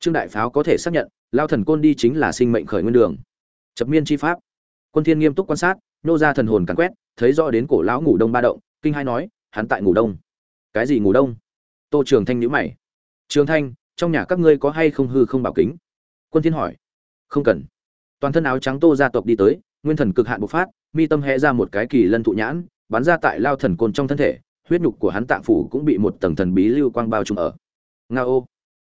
Trương đại pháo có thể xác nhận, lao thần côn đi chính là sinh mệnh khởi nguyên đường. Chập miên chi pháp. Quân thiên nghiêm túc quan sát, nô ra thần hồn càn quét, thấy rõ đến cổ lão ngủ đông ba động, kinh hai nói, hắn tại ngủ đông. Cái gì ngủ đông? Tô trường thanh nhíu mày. Trường thanh, trong nhà các ngươi có hay không hư không bảo kính? Quân thiên hỏi. Không cần. Toàn thân áo trắng tô gia tộc đi tới, nguyên thần cực hạn bộc phát, mi tâm hẽ ra một cái kỳ lân thụ nhãn, bắn ra tại lao thần côn trong thân thể, huyết nhục của hắn tạng phủ cũng bị một tầng thần bí lưu quang bao trùm ở. Nga ô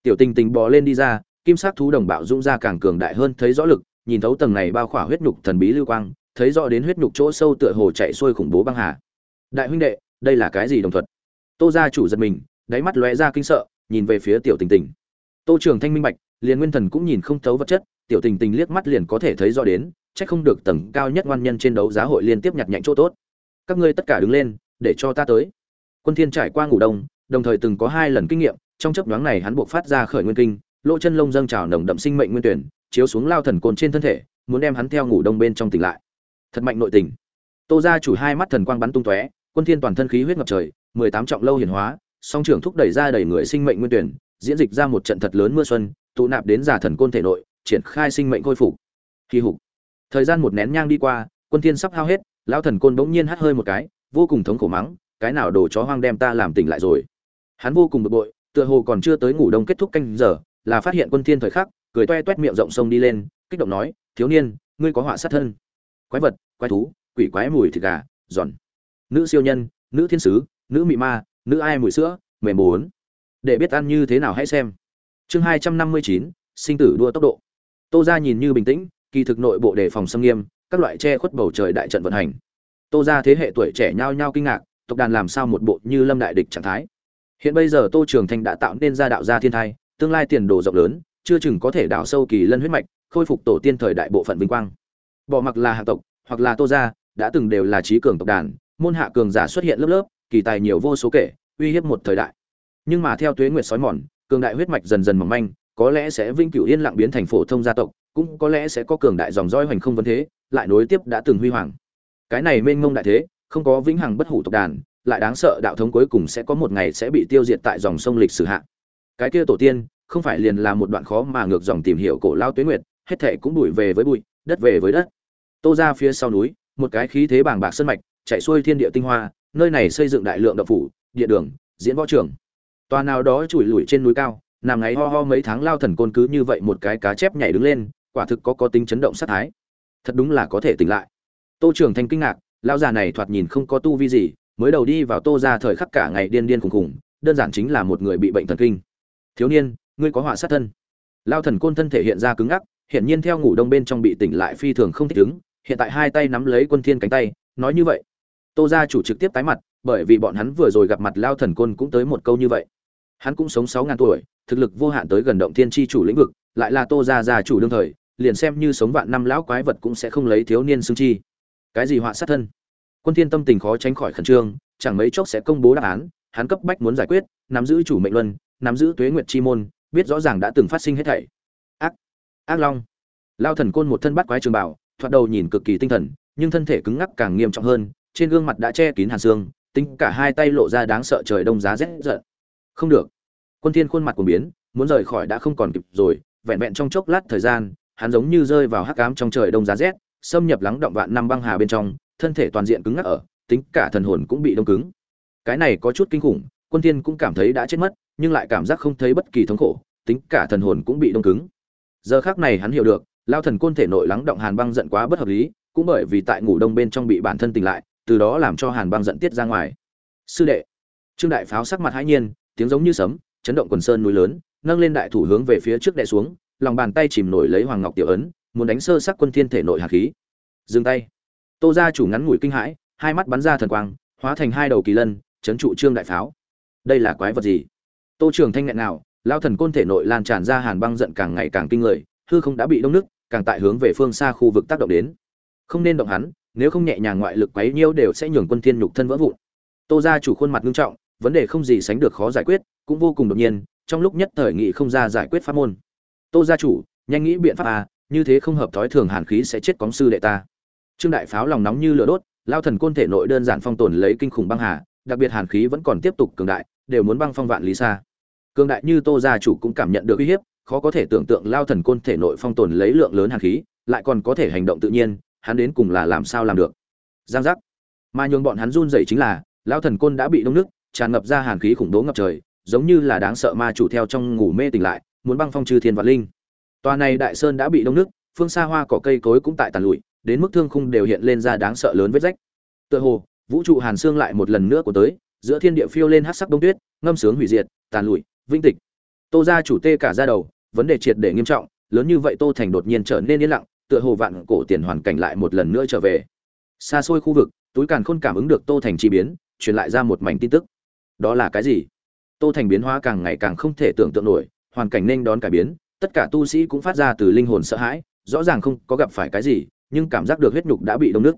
tiểu tình tình bò lên đi ra, kim sắc thú đồng bạo dũng ra càng cường đại hơn thấy rõ lực, nhìn thấu tầng này bao khỏa huyết nhục thần bí lưu quang, thấy rõ đến huyết nhục chỗ sâu tựa hồ chạy xuôi khủng bố băng hà. Đại huynh đệ, đây là cái gì đồng thuật? Tô gia chủ giật mình, đáy mắt lóe ra kinh sợ, nhìn về phía tiểu tình tình. Tô trường thanh minh bạch, liền nguyên thần cũng nhìn không thấu vật chất, tiểu tình tình liếc mắt liền có thể thấy rõ đến, chắc không được tầng cao nhất ngoan nhân trên đấu giá hội liên tiếp nhặt nhạnh chỗ tốt. Các ngươi tất cả đứng lên, để cho ta tới. Quân thiên trải qua ngủ đông, đồng thời từng có hai lần kinh nghiệm trong chớp nhoáng này hắn buộc phát ra khởi nguyên kinh, lỗ chân lông dâng trào nồng đậm sinh mệnh nguyên tuyển, chiếu xuống lao thần côn trên thân thể, muốn đem hắn theo ngủ đông bên trong tỉnh lại. Thật mạnh nội tình. Tô gia chủ hai mắt thần quang bắn tung tóe, quân thiên toàn thân khí huyết ngập trời, mười tám trọng lâu hiển hóa, song trưởng thúc đẩy ra đầy người sinh mệnh nguyên tuyển, diễn dịch ra một trận thật lớn mưa xuân, tụ nạp đến giả thần côn thể nội, triển khai sinh mệnh khôi phục. Khi hục. Thời gian một nén nhang đi qua, quân thiên sắp hao hết, lão thần côn bỗng nhiên hắt hơi một cái, vô cùng thống khổ mắng, cái nào đồ chó hoang đem ta làm tỉnh lại rồi. Hắn vô cùng bực bội tựa hồ còn chưa tới ngủ đông kết thúc canh giờ, là phát hiện quân thiên thời khắc, cười toe toét miệng rộng sông đi lên, kích động nói, thiếu niên, ngươi có họa sát thân. Quái vật, quái thú, quỷ quái mùi thịt gà, giòn. Nữ siêu nhân, nữ thiên sứ, nữ mị ma, nữ ai mùi sữa, mềm bốn để biết ăn như thế nào hãy xem. Chương hai trăm năm mươi chín, sinh tử đua tốc độ. Tô ra nhìn như bình tĩnh, kỳ thực nội bộ đề phòng xâm nghiêm, các loại che khuất bầu trời đại trận vận hành. Tô ra thế hệ tuổi trẻ nhao nhao kinh ngạc, tộc đàn làm sao một bộ như lâm đại địch trạng thái? Hiện bây giờ tô trường thanh đã tạo nên ra đạo gia thiên thai, tương lai tiền đồ rộng lớn, chưa chừng có thể đào sâu kỳ lân huyết mạch, khôi phục tổ tiên thời đại bộ phận vinh quang. Bỏ mặc là hạ tộc, hoặc là tô gia, đã từng đều là trí cường tộc đàn, môn hạ cường giả xuất hiện lớp lớp, kỳ tài nhiều vô số kể, uy hiếp một thời đại. Nhưng mà theo tuế nguyệt sói mòn, cường đại huyết mạch dần dần mỏng manh, có lẽ sẽ vinh cửu yên lặng biến thành phổ thông gia tộc, cũng có lẽ sẽ có cường đại dòng dõi hoành không vấn thế, lại nối tiếp đã từng huy hoàng. Cái này mênh mông đại thế, không có vĩnh hằng bất hủ tộc đàn lại đáng sợ đạo thống cuối cùng sẽ có một ngày sẽ bị tiêu diệt tại dòng sông lịch sử hạ. Cái kia tổ tiên, không phải liền là một đoạn khó mà ngược dòng tìm hiểu cổ lao tuyết nguyệt, hết thảy cũng bụi về với bụi, đất về với đất. Tô ra phía sau núi, một cái khí thế bàng bạc sân mạch, chạy xuôi thiên địa tinh hoa, nơi này xây dựng đại lượng đậu phủ, địa đường, diễn võ trường. Tòa nào đó chùi lủi trên núi cao, nằm ngáy ho ho mấy tháng lao thần côn cứ như vậy một cái cá chép nhảy đứng lên, quả thực có có tính chấn động sát thái. Thật đúng là có thể tỉnh lại. Tô trưởng thành kinh ngạc lao già này thoạt nhìn không có tu vi gì mới đầu đi vào tô ra thời khắc cả ngày điên điên khùng khùng, đơn giản chính là một người bị bệnh thần kinh. Thiếu niên, ngươi có họa sát thân. Lao thần côn thân thể hiện ra cứng ngắc, hiển nhiên theo ngủ đông bên trong bị tỉnh lại phi thường không thích ứng, hiện tại hai tay nắm lấy quân thiên cánh tay, nói như vậy. Tô gia chủ trực tiếp tái mặt, bởi vì bọn hắn vừa rồi gặp mặt lao thần côn cũng tới một câu như vậy. Hắn cũng sống sáu ngàn tuổi, thực lực vô hạn tới gần động thiên tri chủ lĩnh vực, lại là tô gia gia chủ đương thời, liền xem như sống vạn năm lão quái vật cũng sẽ không lấy thiếu niên xương chi. Cái gì họa sát thân? Quân thiên tâm tình khó tránh khỏi khẩn trương, chẳng mấy chốc sẽ công bố đáp án, hắn cấp bách muốn giải quyết, nắm giữ chủ mệnh luân, nắm giữ tuế nguyệt chi môn, biết rõ ràng đã từng phát sinh hết thảy. Ác ác long. Lao thần côn một thân bắt quái trường bảo, thoạt đầu nhìn cực kỳ tinh thần, nhưng thân thể cứng ngắc càng nghiêm trọng hơn, trên gương mặt đã che kín hàn xương, tính cả hai tay lộ ra đáng sợ trời đông giá rét giận. Không được. Quân thiên khuôn mặt của biến, muốn rời khỏi đã không còn kịp rồi, vẹn vẹn trong chốc lát thời gian, hắn giống như rơi vào hắc ám trong trời đông giá rét, xâm nhập lắng động vạn năm băng hà bên trong thân thể toàn diện cứng ngắc ở, tính cả thần hồn cũng bị đông cứng. Cái này có chút kinh khủng, quân thiên cũng cảm thấy đã chết mất, nhưng lại cảm giác không thấy bất kỳ thống khổ, tính cả thần hồn cũng bị đông cứng. Giờ khắc này hắn hiểu được, lao thần côn thể nội lắng động hàn băng giận quá bất hợp lý, cũng bởi vì tại ngủ đông bên trong bị bản thân tỉnh lại, từ đó làm cho hàn băng giận tiết ra ngoài. Sư đệ, trương đại pháo sắc mặt hãi nhiên, tiếng giống như sấm, chấn động quần sơn núi lớn, nâng lên đại thủ hướng về phía trước đè xuống, lòng bàn tay chìm nổi lấy hoàng ngọc tiểu ấn, muốn đánh sơ sắc quân thiên thể nội hạt khí. Dừng tay tô gia chủ ngắn ngủi kinh hãi, hai mắt bắn ra thần quang, hóa thành hai đầu kỳ lân, chấn trụ trương đại pháo. Đây là quái vật gì? Tô trường thanh nghẹn nào lao thần côn thể nội lan tràn ra hàn băng giận càng ngày càng kinh người, hư không đã bị đông nước, càng tại hướng về phương xa khu vực tác động đến. Không nên động hắn, nếu không nhẹ nhàng ngoại lực quấy nhiêu đều sẽ nhường quân thiên nhục thân vỡ vụn. Tô gia chủ khuôn mặt nghiêm trọng, vấn đề không gì sánh được khó giải quyết, cũng vô cùng đột nhiên, trong lúc nhất thời nghị không ra giải quyết pháp môn. Tô gia chủ, nhanh nghĩ biện pháp à như thế không hợp thói thường hàn khí sẽ chết cóng sư đệ ta trương đại pháo lòng nóng như lửa đốt, lao thần côn thể nội đơn giản phong tồn lấy kinh khủng băng hà, đặc biệt hàn khí vẫn còn tiếp tục cường đại, đều muốn băng phong vạn lý xa. Cường đại như tô gia chủ cũng cảm nhận được uy hiếp, khó có thể tưởng tượng lao thần côn thể nội phong tồn lấy lượng lớn hàn khí, lại còn có thể hành động tự nhiên, hắn đến cùng là làm sao làm được? Giang giác. Mà nhường bọn hắn run dậy chính là, lao thần côn đã bị đông nước, tràn ngập ra hàn khí khủng bố ngập trời, giống như là đáng sợ ma chủ theo trong ngủ mê tỉnh lại, muốn băng phong trừ thiên vạn linh. Tòa này đại sơn đã bị đông nước, phương xa hoa cỏ cây cối cũng tại tàn lụi đến mức thương khung đều hiện lên ra đáng sợ lớn vết rách. Tựa hồ, vũ trụ hàn xương lại một lần nữa của tới, giữa thiên địa phiêu lên hát sắc đông tuyết, ngâm sướng hủy diệt, tàn lụi, vinh tịch. Tô ra chủ tê cả ra đầu, vấn đề triệt để nghiêm trọng, lớn như vậy tô thành đột nhiên trở nên yên lặng, tựa hồ vạn cổ tiền hoàn cảnh lại một lần nữa trở về. Xa xôi khu vực, túi càn khôn cảm ứng được tô thành chi biến, truyền lại ra một mảnh tin tức. Đó là cái gì? Tô thành biến hóa càng ngày càng không thể tưởng tượng nổi, hoàn cảnh nên đón cải biến, tất cả tu sĩ cũng phát ra từ linh hồn sợ hãi, rõ ràng không có gặp phải cái gì nhưng cảm giác được huyết nhục đã bị đông nước.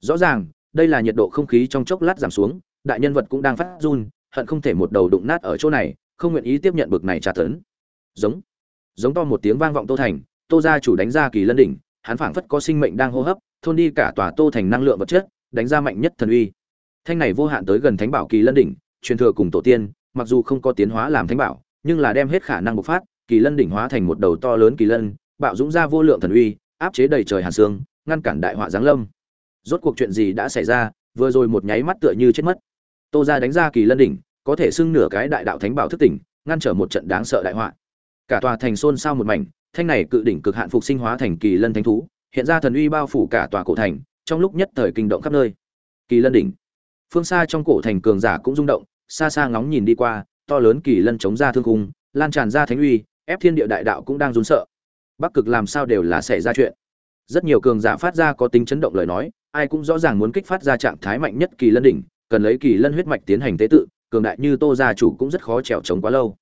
Rõ ràng, đây là nhiệt độ không khí trong chốc lát giảm xuống, đại nhân vật cũng đang phát run, hận không thể một đầu đụng nát ở chỗ này, không nguyện ý tiếp nhận bực này tra tấn. Giống giống to một tiếng vang vọng tô thành, tô gia chủ đánh ra kỳ lân đỉnh, hắn phảng phất có sinh mệnh đang hô hấp, thôn đi cả tòa tô thành năng lượng vật chất, đánh ra mạnh nhất thần uy. Thanh này vô hạn tới gần thánh bảo kỳ lân đỉnh, truyền thừa cùng tổ tiên, mặc dù không có tiến hóa làm thánh bảo, nhưng là đem hết khả năng bộc phát, kỳ lân đỉnh hóa thành một đầu to lớn kỳ lân, bạo dũng ra vô lượng thần uy áp chế đầy trời hàn sương ngăn cản đại họa giáng lâm. Rốt cuộc chuyện gì đã xảy ra, vừa rồi một nháy mắt tựa như chết mất. Tô ra đánh ra kỳ lân đỉnh, có thể xưng nửa cái đại đạo thánh bảo thức tỉnh, ngăn trở một trận đáng sợ đại họa. Cả tòa thành xôn xao một mảnh, thanh này cự đỉnh cực hạn phục sinh hóa thành kỳ lân thánh thú, hiện ra thần uy bao phủ cả tòa cổ thành, trong lúc nhất thời kinh động khắp nơi. Kỳ lân đỉnh. Phương xa trong cổ thành cường giả cũng rung động, xa xa ngóng nhìn đi qua, to lớn kỳ lân chống ra thương cung lan tràn ra thánh uy, ép thiên địa đại đạo cũng đang run sợ bắc cực làm sao đều là xảy ra chuyện. Rất nhiều cường giả phát ra có tính chấn động lời nói, ai cũng rõ ràng muốn kích phát ra trạng thái mạnh nhất kỳ lân đỉnh, cần lấy kỳ lân huyết mạch tiến hành tế tự, cường đại như tô gia chủ cũng rất khó trèo trống quá lâu.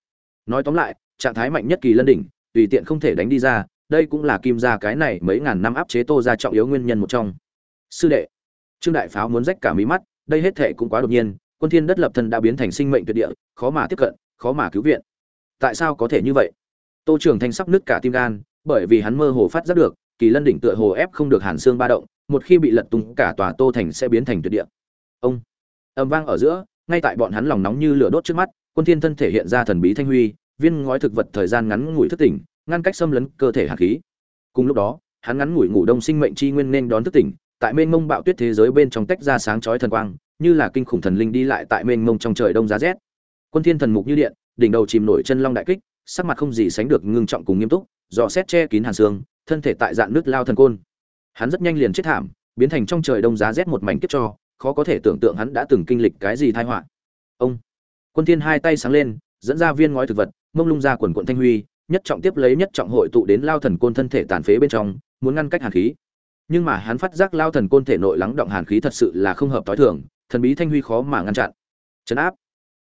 Nói tóm lại, trạng thái mạnh nhất kỳ lân đỉnh, tùy tiện không thể đánh đi ra, đây cũng là kim gia cái này mấy ngàn năm áp chế tô gia trọng yếu nguyên nhân một trong. Sư đệ, trương đại pháo muốn rách cả mí mắt, đây hết thệ cũng quá đột nhiên, quân thiên đất lập thân đã biến thành sinh mệnh tuyệt địa, khó mà tiếp cận, khó mà cứu viện. Tại sao có thể như vậy? Tô trường thanh sắp nứt cả tim gan bởi vì hắn mơ hồ phát giác được, kỳ lân đỉnh tựa hồ ép không được hàn xương ba động, một khi bị lật tung, cả tòa tô thành sẽ biến thành tuyệt địa. Ông, âm vang ở giữa, ngay tại bọn hắn lòng nóng như lửa đốt trước mắt, quân thiên thân thể hiện ra thần bí thanh huy, viên ngói thực vật thời gian ngắn ngủi thức tỉnh, ngăn cách xâm lấn cơ thể hạt khí. Cùng lúc đó, hắn ngắn ngủi ngủ đông sinh mệnh chi nguyên nên đón thức tỉnh, tại mênh mông bạo tuyết thế giới bên trong tách ra sáng chói thần quang, như là kinh khủng thần linh đi lại tại mênh mông trong trời đông giá rét. Quân thiên thần mục như điện, đỉnh đầu chìm nổi chân long đại kích, sắc mặt không gì sánh được ngưng trọng cùng nghiêm túc dò xét che kín hàn xương, thân thể tại dạng nước lao thần côn. Hắn rất nhanh liền chết thảm, biến thành trong trời đông giá rét một mảnh kiếp cho, khó có thể tưởng tượng hắn đã từng kinh lịch cái gì tai họa. Ông! Quân thiên hai tay sáng lên, dẫn ra viên ngói thực vật, mông lung ra quần quận thanh huy, nhất trọng tiếp lấy nhất trọng hội tụ đến lao thần côn thân thể tàn phế bên trong, muốn ngăn cách hàn khí. Nhưng mà hắn phát giác lao thần côn thể nội lắng động hàn khí thật sự là không hợp tối thường, thần bí thanh huy khó mà ngăn chặn. Chấn áp!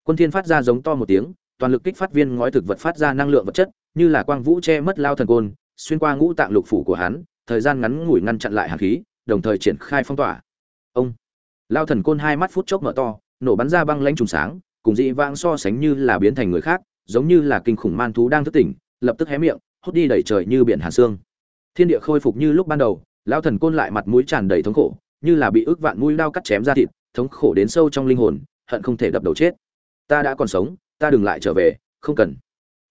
Quân thiên phát ra giống to một tiếng toàn lực kích phát viên ngói thực vật phát ra năng lượng vật chất, như là quang vũ che mất lao thần côn, xuyên qua ngũ tạng lục phủ của hắn, thời gian ngắn ngủi ngăn chặn lại hàn khí, đồng thời triển khai phong tỏa. Ông, lao thần côn hai mắt phút chốc mở to, nổ bắn ra băng lãnh trùng sáng, cùng dị vãng so sánh như là biến thành người khác, giống như là kinh khủng man thú đang thức tỉnh, lập tức hé miệng, hút đi đẩy trời như biển hàn xương. Thiên địa khôi phục như lúc ban đầu, lao thần côn lại mặt mũi tràn đầy thống khổ, như là bị ức vạn mũi đao cắt chém ra thịt, thống khổ đến sâu trong linh hồn, hận không thể đập đầu chết. Ta đã còn sống ta đừng lại trở về, không cần.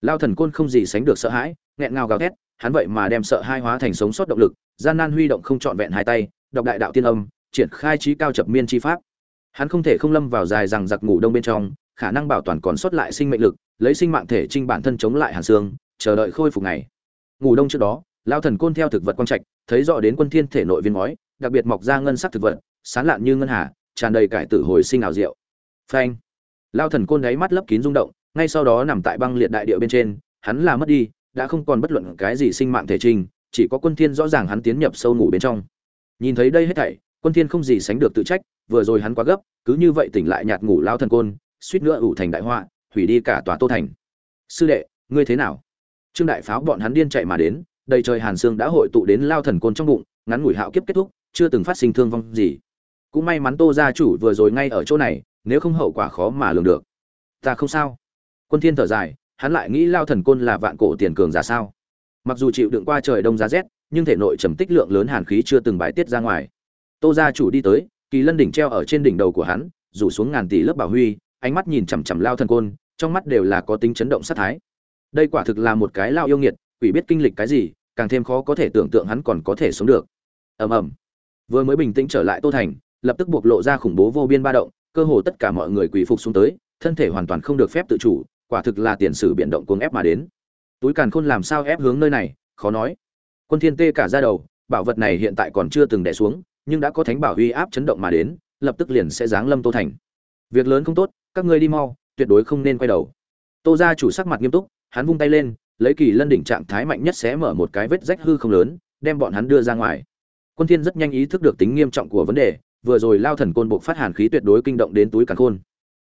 Lao thần côn không gì sánh được sợ hãi, nghẹn ngào gào thét, hắn vậy mà đem sợ hai hóa thành sống sót động lực, gian nan huy động không trọn vẹn hai tay, đọc đại đạo tiên âm, triển khai trí cao chập miên chi pháp. Hắn không thể không lâm vào dài rằng giặc ngủ đông bên trong, khả năng bảo toàn còn sót lại sinh mệnh lực, lấy sinh mạng thể trinh bản thân chống lại hàn xương, chờ đợi khôi phục ngày. Ngủ đông trước đó, lao thần côn theo thực vật quang trạch, thấy rõ đến quân thiên thể nội viên ngói, đặc biệt mọc ra ngân sắc thực vật, sán lạn như ngân hà, tràn đầy cải tử hồi sinh ảo diệu. Phanh! Lao thần côn đáy mắt lấp kín rung động, ngay sau đó nằm tại băng liệt đại địa bên trên, hắn là mất đi, đã không còn bất luận cái gì sinh mạng thể trình, chỉ có quân thiên rõ ràng hắn tiến nhập sâu ngủ bên trong. Nhìn thấy đây hết thảy, quân thiên không gì sánh được tự trách, vừa rồi hắn quá gấp, cứ như vậy tỉnh lại nhạt ngủ lao thần côn, suýt nữa ủ thành đại họa, hủy đi cả tòa tô thành. Sư đệ, ngươi thế nào? Trương đại pháo bọn hắn điên chạy mà đến, đầy trời hàn xương đã hội tụ đến lao thần côn trong bụng, ngắn ngủi hạo kiếp kết thúc, chưa từng phát sinh thương vong gì. Cũng may mắn tô gia chủ vừa rồi ngay ở chỗ này nếu không hậu quả khó mà lường được. Ta không sao. Quân thiên thở dài, hắn lại nghĩ lao thần côn là vạn cổ tiền cường giả sao? Mặc dù chịu đựng qua trời đông giá rét, nhưng thể nội trầm tích lượng lớn hàn khí chưa từng bài tiết ra ngoài. Tô gia chủ đi tới, kỳ lân đỉnh treo ở trên đỉnh đầu của hắn, rủ xuống ngàn tỷ lớp bảo huy, ánh mắt nhìn chằm chằm lao thần côn, trong mắt đều là có tính chấn động sát thái. Đây quả thực là một cái lao yêu nghiệt, quỷ biết kinh lịch cái gì, càng thêm khó có thể tưởng tượng hắn còn có thể sống được. Ầm ầm. Vừa mới bình tĩnh trở lại tô thành, lập tức buộc lộ ra khủng bố vô biên ba động cơ hồ tất cả mọi người quỳ phục xuống tới, thân thể hoàn toàn không được phép tự chủ, quả thực là tiền sử biển động cuồng ép mà đến. Túi càn khôn làm sao ép hướng nơi này, khó nói. Quân thiên tê cả ra đầu, bảo vật này hiện tại còn chưa từng đè xuống, nhưng đã có thánh bảo uy áp chấn động mà đến, lập tức liền sẽ giáng lâm tô thành. Việc lớn không tốt, các ngươi đi mau, tuyệt đối không nên quay đầu. Tô gia chủ sắc mặt nghiêm túc, hắn vung tay lên, lấy kỳ lân đỉnh trạng thái mạnh nhất sẽ mở một cái vết rách hư không lớn, đem bọn hắn đưa ra ngoài. Quân thiên rất nhanh ý thức được tính nghiêm trọng của vấn đề vừa rồi lao thần côn buộc phát hàn khí tuyệt đối kinh động đến túi càn khôn.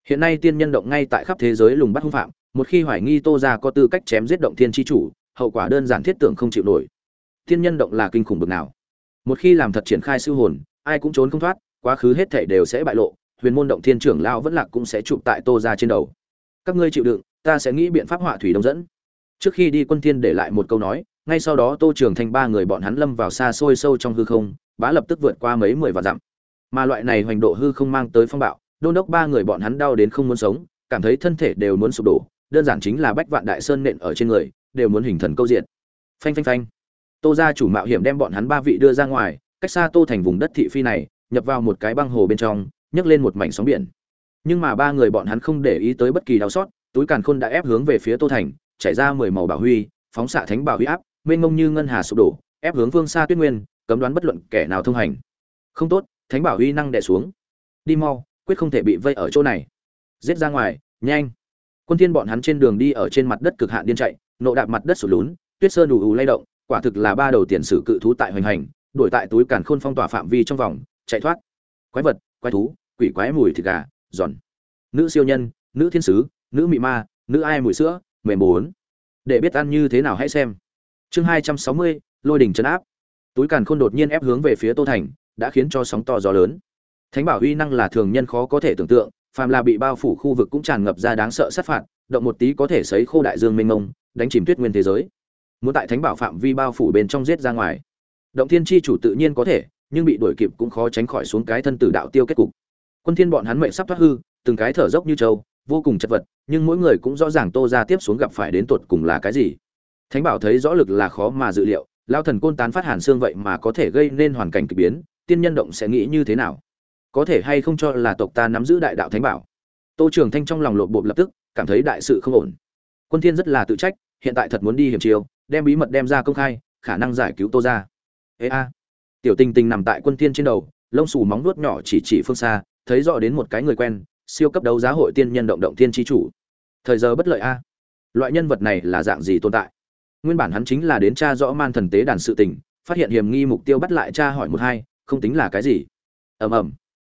Hiện nay tiên nhân động ngay tại khắp thế giới lùng bắt hung phạm, một khi hoài nghi tô gia có tư cách chém giết động thiên chi chủ, hậu quả đơn giản thiết tưởng không chịu nổi. Tiên nhân động là kinh khủng bực nào. Một khi làm thật triển khai siêu hồn, ai cũng trốn không thoát, quá khứ hết thảy đều sẽ bại lộ, huyền môn động thiên trưởng lao vẫn lạc cũng sẽ chụp tại tô gia trên đầu. Các ngươi chịu đựng, ta sẽ nghĩ biện pháp họa thủy đông dẫn. Trước khi đi quân thiên để lại một câu nói, ngay sau đó tô trường thanh ba người bọn hắn lâm vào xa xôi sâu trong hư không, bá lập tức vượt qua mấy mười vạn dặm mà loại này hoành độ hư không mang tới phong bạo, đôn đốc ba người bọn hắn đau đến không muốn sống, cảm thấy thân thể đều muốn sụp đổ, đơn giản chính là bách vạn đại sơn nện ở trên người, đều muốn hình thần câu diện. Phanh phanh phanh. Tô gia chủ mạo hiểm đem bọn hắn ba vị đưa ra ngoài, cách xa tô thành vùng đất thị phi này, nhập vào một cái băng hồ bên trong, nhấc lên một mảnh sóng biển. Nhưng mà ba người bọn hắn không để ý tới bất kỳ đau xót, túi càn khôn đã ép hướng về phía tô thành, chảy ra mười màu bảo huy, phóng xạ thánh bảo huy áp, mênh mông như ngân hà sụp đổ, ép hướng phương xa tuyết nguyên, cấm đoán bất luận kẻ nào thông hành. Không tốt thánh bảo huy năng đè xuống. Đi mau, quyết không thể bị vây ở chỗ này. Giết ra ngoài, nhanh. Quân thiên bọn hắn trên đường đi ở trên mặt đất cực hạn điên chạy, nộ đạp mặt đất sụt lún, tuyết sơn đủ ù lay động, quả thực là ba đầu tiền sử cự thú tại hoành hành, đuổi tại túi càn khôn phong tỏa phạm vi trong vòng, chạy thoát. Quái vật, quái thú, quỷ quái mùi thịt gà, giòn. Nữ siêu nhân, nữ thiên sứ, nữ mị ma, nữ ai mùi sữa, mềm bốn. Để biết ăn như thế nào hãy xem. Chương hai trăm sáu mươi, lôi đỉnh chấn áp. Túi càn khôn đột nhiên ép hướng về phía tô thành đã khiến cho sóng to gió lớn. Thánh bảo uy năng là thường nhân khó có thể tưởng tượng, phàm là bị bao phủ khu vực cũng tràn ngập ra đáng sợ sát phạt, động một tí có thể sấy khô đại dương mênh mông, đánh chìm tuyết nguyên thế giới. Muốn tại thánh bảo phạm vi bao phủ bên trong giết ra ngoài. Động thiên chi chủ tự nhiên có thể, nhưng bị đuổi kịp cũng khó tránh khỏi xuống cái thân tử đạo tiêu kết cục. Quân thiên bọn hắn mệnh sắp thoát hư, từng cái thở dốc như trâu, vô cùng chật vật, nhưng mỗi người cũng rõ ràng tô ra tiếp xuống gặp phải đến tuột cùng là cái gì. Thánh bảo thấy rõ lực là khó mà dự liệu, lao thần côn tán phát hàn xương vậy mà có thể gây nên hoàn cảnh kỳ biến tiên nhân động sẽ nghĩ như thế nào? Có thể hay không cho là tộc ta nắm giữ đại đạo thánh bảo? Tô trường thanh trong lòng lộp bộp lập tức, cảm thấy đại sự không ổn. Quân thiên rất là tự trách, hiện tại thật muốn đi hiểm chiều đem bí mật đem ra công khai, khả năng giải cứu tô ra ê a. Tiểu tình tình nằm tại quân thiên trên đầu, lông xù móng nuốt nhỏ chỉ chỉ phương xa, thấy rõ đến một cái người quen, siêu cấp đấu giá hội tiên nhân động động tiên chi chủ. Thời giờ bất lợi a. Loại nhân vật này là dạng gì tồn tại? Nguyên bản hắn chính là đến tra rõ man thần tế đàn sự tình, phát hiện hiểm nghi mục tiêu bắt lại tra hỏi một hai không tính là cái gì. Ầm ầm.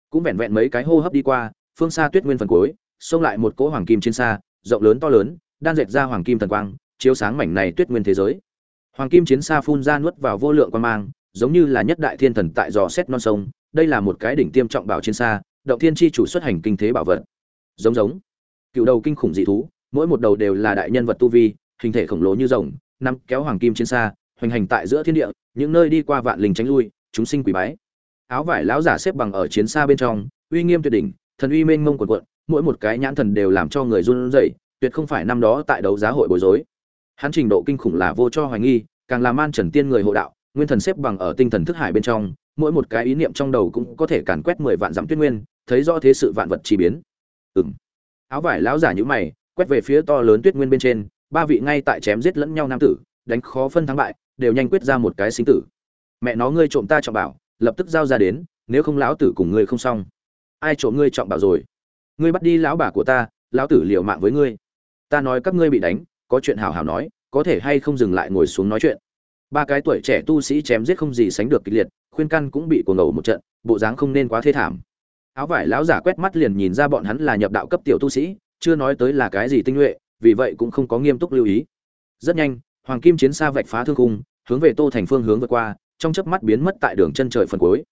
Cũng vẹn vẹn mấy cái hô hấp đi qua, phương xa tuyết nguyên phần cuối, xông lại một cỗ hoàng kim trên xa, rộng lớn to lớn, đan dệt ra hoàng kim thần quang, chiếu sáng mảnh này tuyết nguyên thế giới. Hoàng kim chiến xa phun ra nuốt vào vô lượng quan mang, giống như là nhất đại thiên thần tại dò xét non sông, đây là một cái đỉnh tiêm trọng bảo chiến xa, động thiên chi chủ xuất hành kinh thế bảo vật. Giống giống. Cựu đầu kinh khủng dị thú, mỗi một đầu đều là đại nhân vật tu vi, hình thể khổng lồ như rồng nằm kéo hoàng kim chiến xa, hoành hành tại giữa thiên địa, những nơi đi qua vạn linh tránh lui chúng sinh quỷ bái. Áo vải lão giả xếp bằng ở chiến xa bên trong, uy nghiêm tuyệt đỉnh, thần uy mênh mông quần quận mỗi một cái nhãn thần đều làm cho người run rẩy, tuyệt không phải năm đó tại đấu giá hội bối rối. Hắn trình độ kinh khủng là vô cho hoài nghi, càng làm man trần tiên người hộ đạo, nguyên thần xếp bằng ở tinh thần thức hải bên trong, mỗi một cái ý niệm trong đầu cũng có thể càn quét mười vạn dặm tuyết nguyên, thấy rõ thế sự vạn vật chi biến. Ừm. Áo vải lão giả như mày, quét về phía to lớn tuyết nguyên bên trên, ba vị ngay tại chém giết lẫn nhau nam tử, đánh khó phân thắng bại, đều nhanh quyết ra một cái sinh tử mẹ nó ngươi trộm ta trọng bảo, lập tức giao ra đến, nếu không lão tử cùng ngươi không xong. Ai trộm ngươi trọng bảo rồi? Ngươi bắt đi lão bà của ta, lão tử liều mạng với ngươi. Ta nói các ngươi bị đánh, có chuyện hảo hảo nói, có thể hay không dừng lại ngồi xuống nói chuyện. Ba cái tuổi trẻ tu sĩ chém giết không gì sánh được kịch liệt, khuyên căn cũng bị cuồng ngầu một trận, bộ dáng không nên quá thê thảm. Áo vải lão giả quét mắt liền nhìn ra bọn hắn là nhập đạo cấp tiểu tu sĩ, chưa nói tới là cái gì tinh nhuệ, vì vậy cũng không có nghiêm túc lưu ý. Rất nhanh, hoàng kim chiến xa vạch phá thương cung hướng về tô thành phương hướng vượt qua trong chớp mắt biến mất tại đường chân trời phần cuối.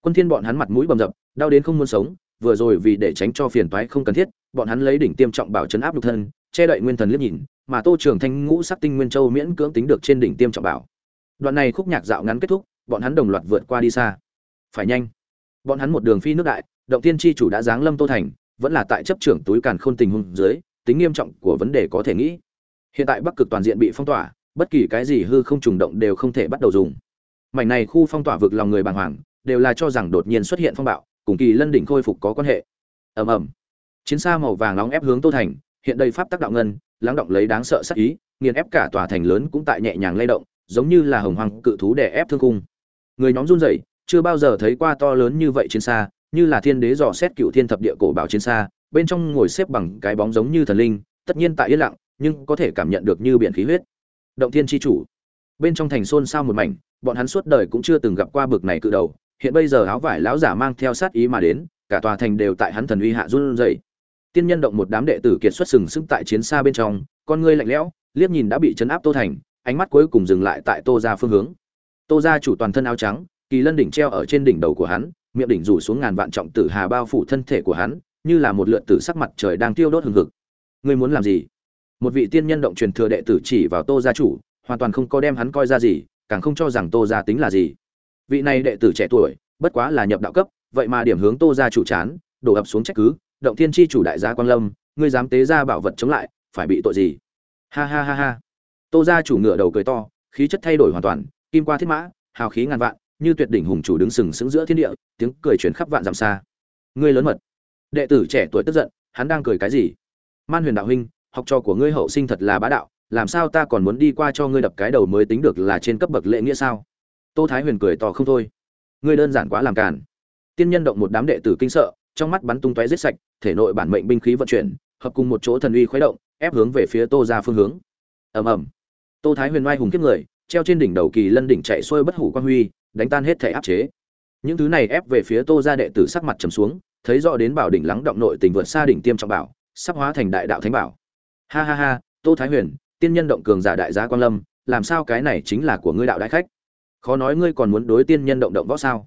Quân thiên bọn hắn mặt mũi bầm dập, đau đến không muốn sống, vừa rồi vì để tránh cho phiền toái không cần thiết, bọn hắn lấy đỉnh tiêm trọng bảo chấn áp lục thân, che đậy nguyên thần liếc nhìn, mà tô trường thanh ngũ sắc tinh nguyên châu miễn cưỡng tính được trên đỉnh tiêm trọng bảo. Đoạn này khúc nhạc dạo ngắn kết thúc, bọn hắn đồng loạt vượt qua đi xa. Phải nhanh. Bọn hắn một đường phi nước đại, động tiên chi chủ đã giáng lâm tô thành, vẫn là tại chấp trưởng túi càn khôn tình huống dưới, tính nghiêm trọng của vấn đề có thể nghĩ. Hiện tại bắc cực toàn diện bị phong tỏa, bất kỳ cái gì hư không trùng động đều không thể bắt đầu dùng mảnh này khu phong tỏa vực lòng người bàng hoàng, đều là cho rằng đột nhiên xuất hiện phong bạo, cùng kỳ lân đỉnh khôi phục có quan hệ. Ầm ầm. Chiến xa màu vàng nóng ép hướng tô thành, hiện đây pháp tác đạo ngân, lắng động lấy đáng sợ sắc ý, nghiền ép cả tòa thành lớn cũng tại nhẹ nhàng lay động, giống như là hồng hoàng cự thú đè ép thương cung người nhóm run rẩy, chưa bao giờ thấy qua to lớn như vậy chiến xa, như là thiên đế dò xét cựu thiên thập địa cổ bảo chiến xa, bên trong ngồi xếp bằng cái bóng giống như thần linh, tất nhiên tại yên lặng, nhưng có thể cảm nhận được như biển khí huyết. Động thiên chi chủ. Bên trong thành xôn xao một mảnh bọn hắn suốt đời cũng chưa từng gặp qua bực này cự đầu, hiện bây giờ áo vải lão giả mang theo sát ý mà đến, cả tòa thành đều tại hắn thần uy hạ run rẩy. Tiên nhân động một đám đệ tử kiệt xuất sừng sững tại chiến xa bên trong, con ngươi lạnh lẽo, liếc nhìn đã bị chấn áp tô thành, ánh mắt cuối cùng dừng lại tại tô ra phương hướng. Tô ra chủ toàn thân áo trắng, kỳ lân đỉnh treo ở trên đỉnh đầu của hắn, miệng đỉnh rủ xuống ngàn vạn trọng tử hà bao phủ thân thể của hắn, như là một lượn tử sắc mặt trời đang tiêu đốt hừng hực. Ngươi muốn làm gì? Một vị tiên nhân động truyền thừa đệ tử chỉ vào tô gia chủ, hoàn toàn không có đem hắn coi ra gì càng không cho rằng tô gia tính là gì. Vị này đệ tử trẻ tuổi, bất quá là nhập đạo cấp, vậy mà điểm hướng tô gia chủ chán, đổ ập xuống trách cứ, động thiên chi chủ đại gia quan lâm, ngươi dám tế ra bảo vật chống lại, phải bị tội gì? Ha ha ha ha. Tô gia chủ ngựa đầu cười to, khí chất thay đổi hoàn toàn, kim qua thiết mã, hào khí ngàn vạn, như tuyệt đỉnh hùng chủ đứng sừng sững giữa thiên địa, tiếng cười chuyển khắp vạn dặm xa. Ngươi lớn mật. Đệ tử trẻ tuổi tức giận, hắn đang cười cái gì? Man huyền đạo huynh, học trò của ngươi hậu sinh thật là bá đạo làm sao ta còn muốn đi qua cho ngươi đập cái đầu mới tính được là trên cấp bậc lễ nghĩa sao? Tô thái huyền cười to không thôi. Ngươi đơn giản quá làm cản tiên nhân động một đám đệ tử kinh sợ, trong mắt bắn tung tóe giết sạch, thể nội bản mệnh binh khí vận chuyển, hợp cùng một chỗ thần uy khuấy động, ép hướng về phía tô ra phương hướng. Ầm ầm. Tô thái huyền oai hùng kiếp người, treo trên đỉnh đầu kỳ lân đỉnh chạy xuôi bất hủ quan huy, đánh tan hết thể áp chế. Những thứ này ép về phía tô ra đệ tử sắc mặt trầm xuống, thấy rõ đến bảo đỉnh lắng động nội tình vượt xa đỉnh tiêm trọng bảo, sắp hóa thành đại đạo thánh bảo. Ha ha ha, tô thái huyền tiên nhân động cường giả đại gia quan lâm, làm sao cái này chính là của ngươi đạo đại khách? Khó nói ngươi còn muốn đối tiên nhân động động võ sao?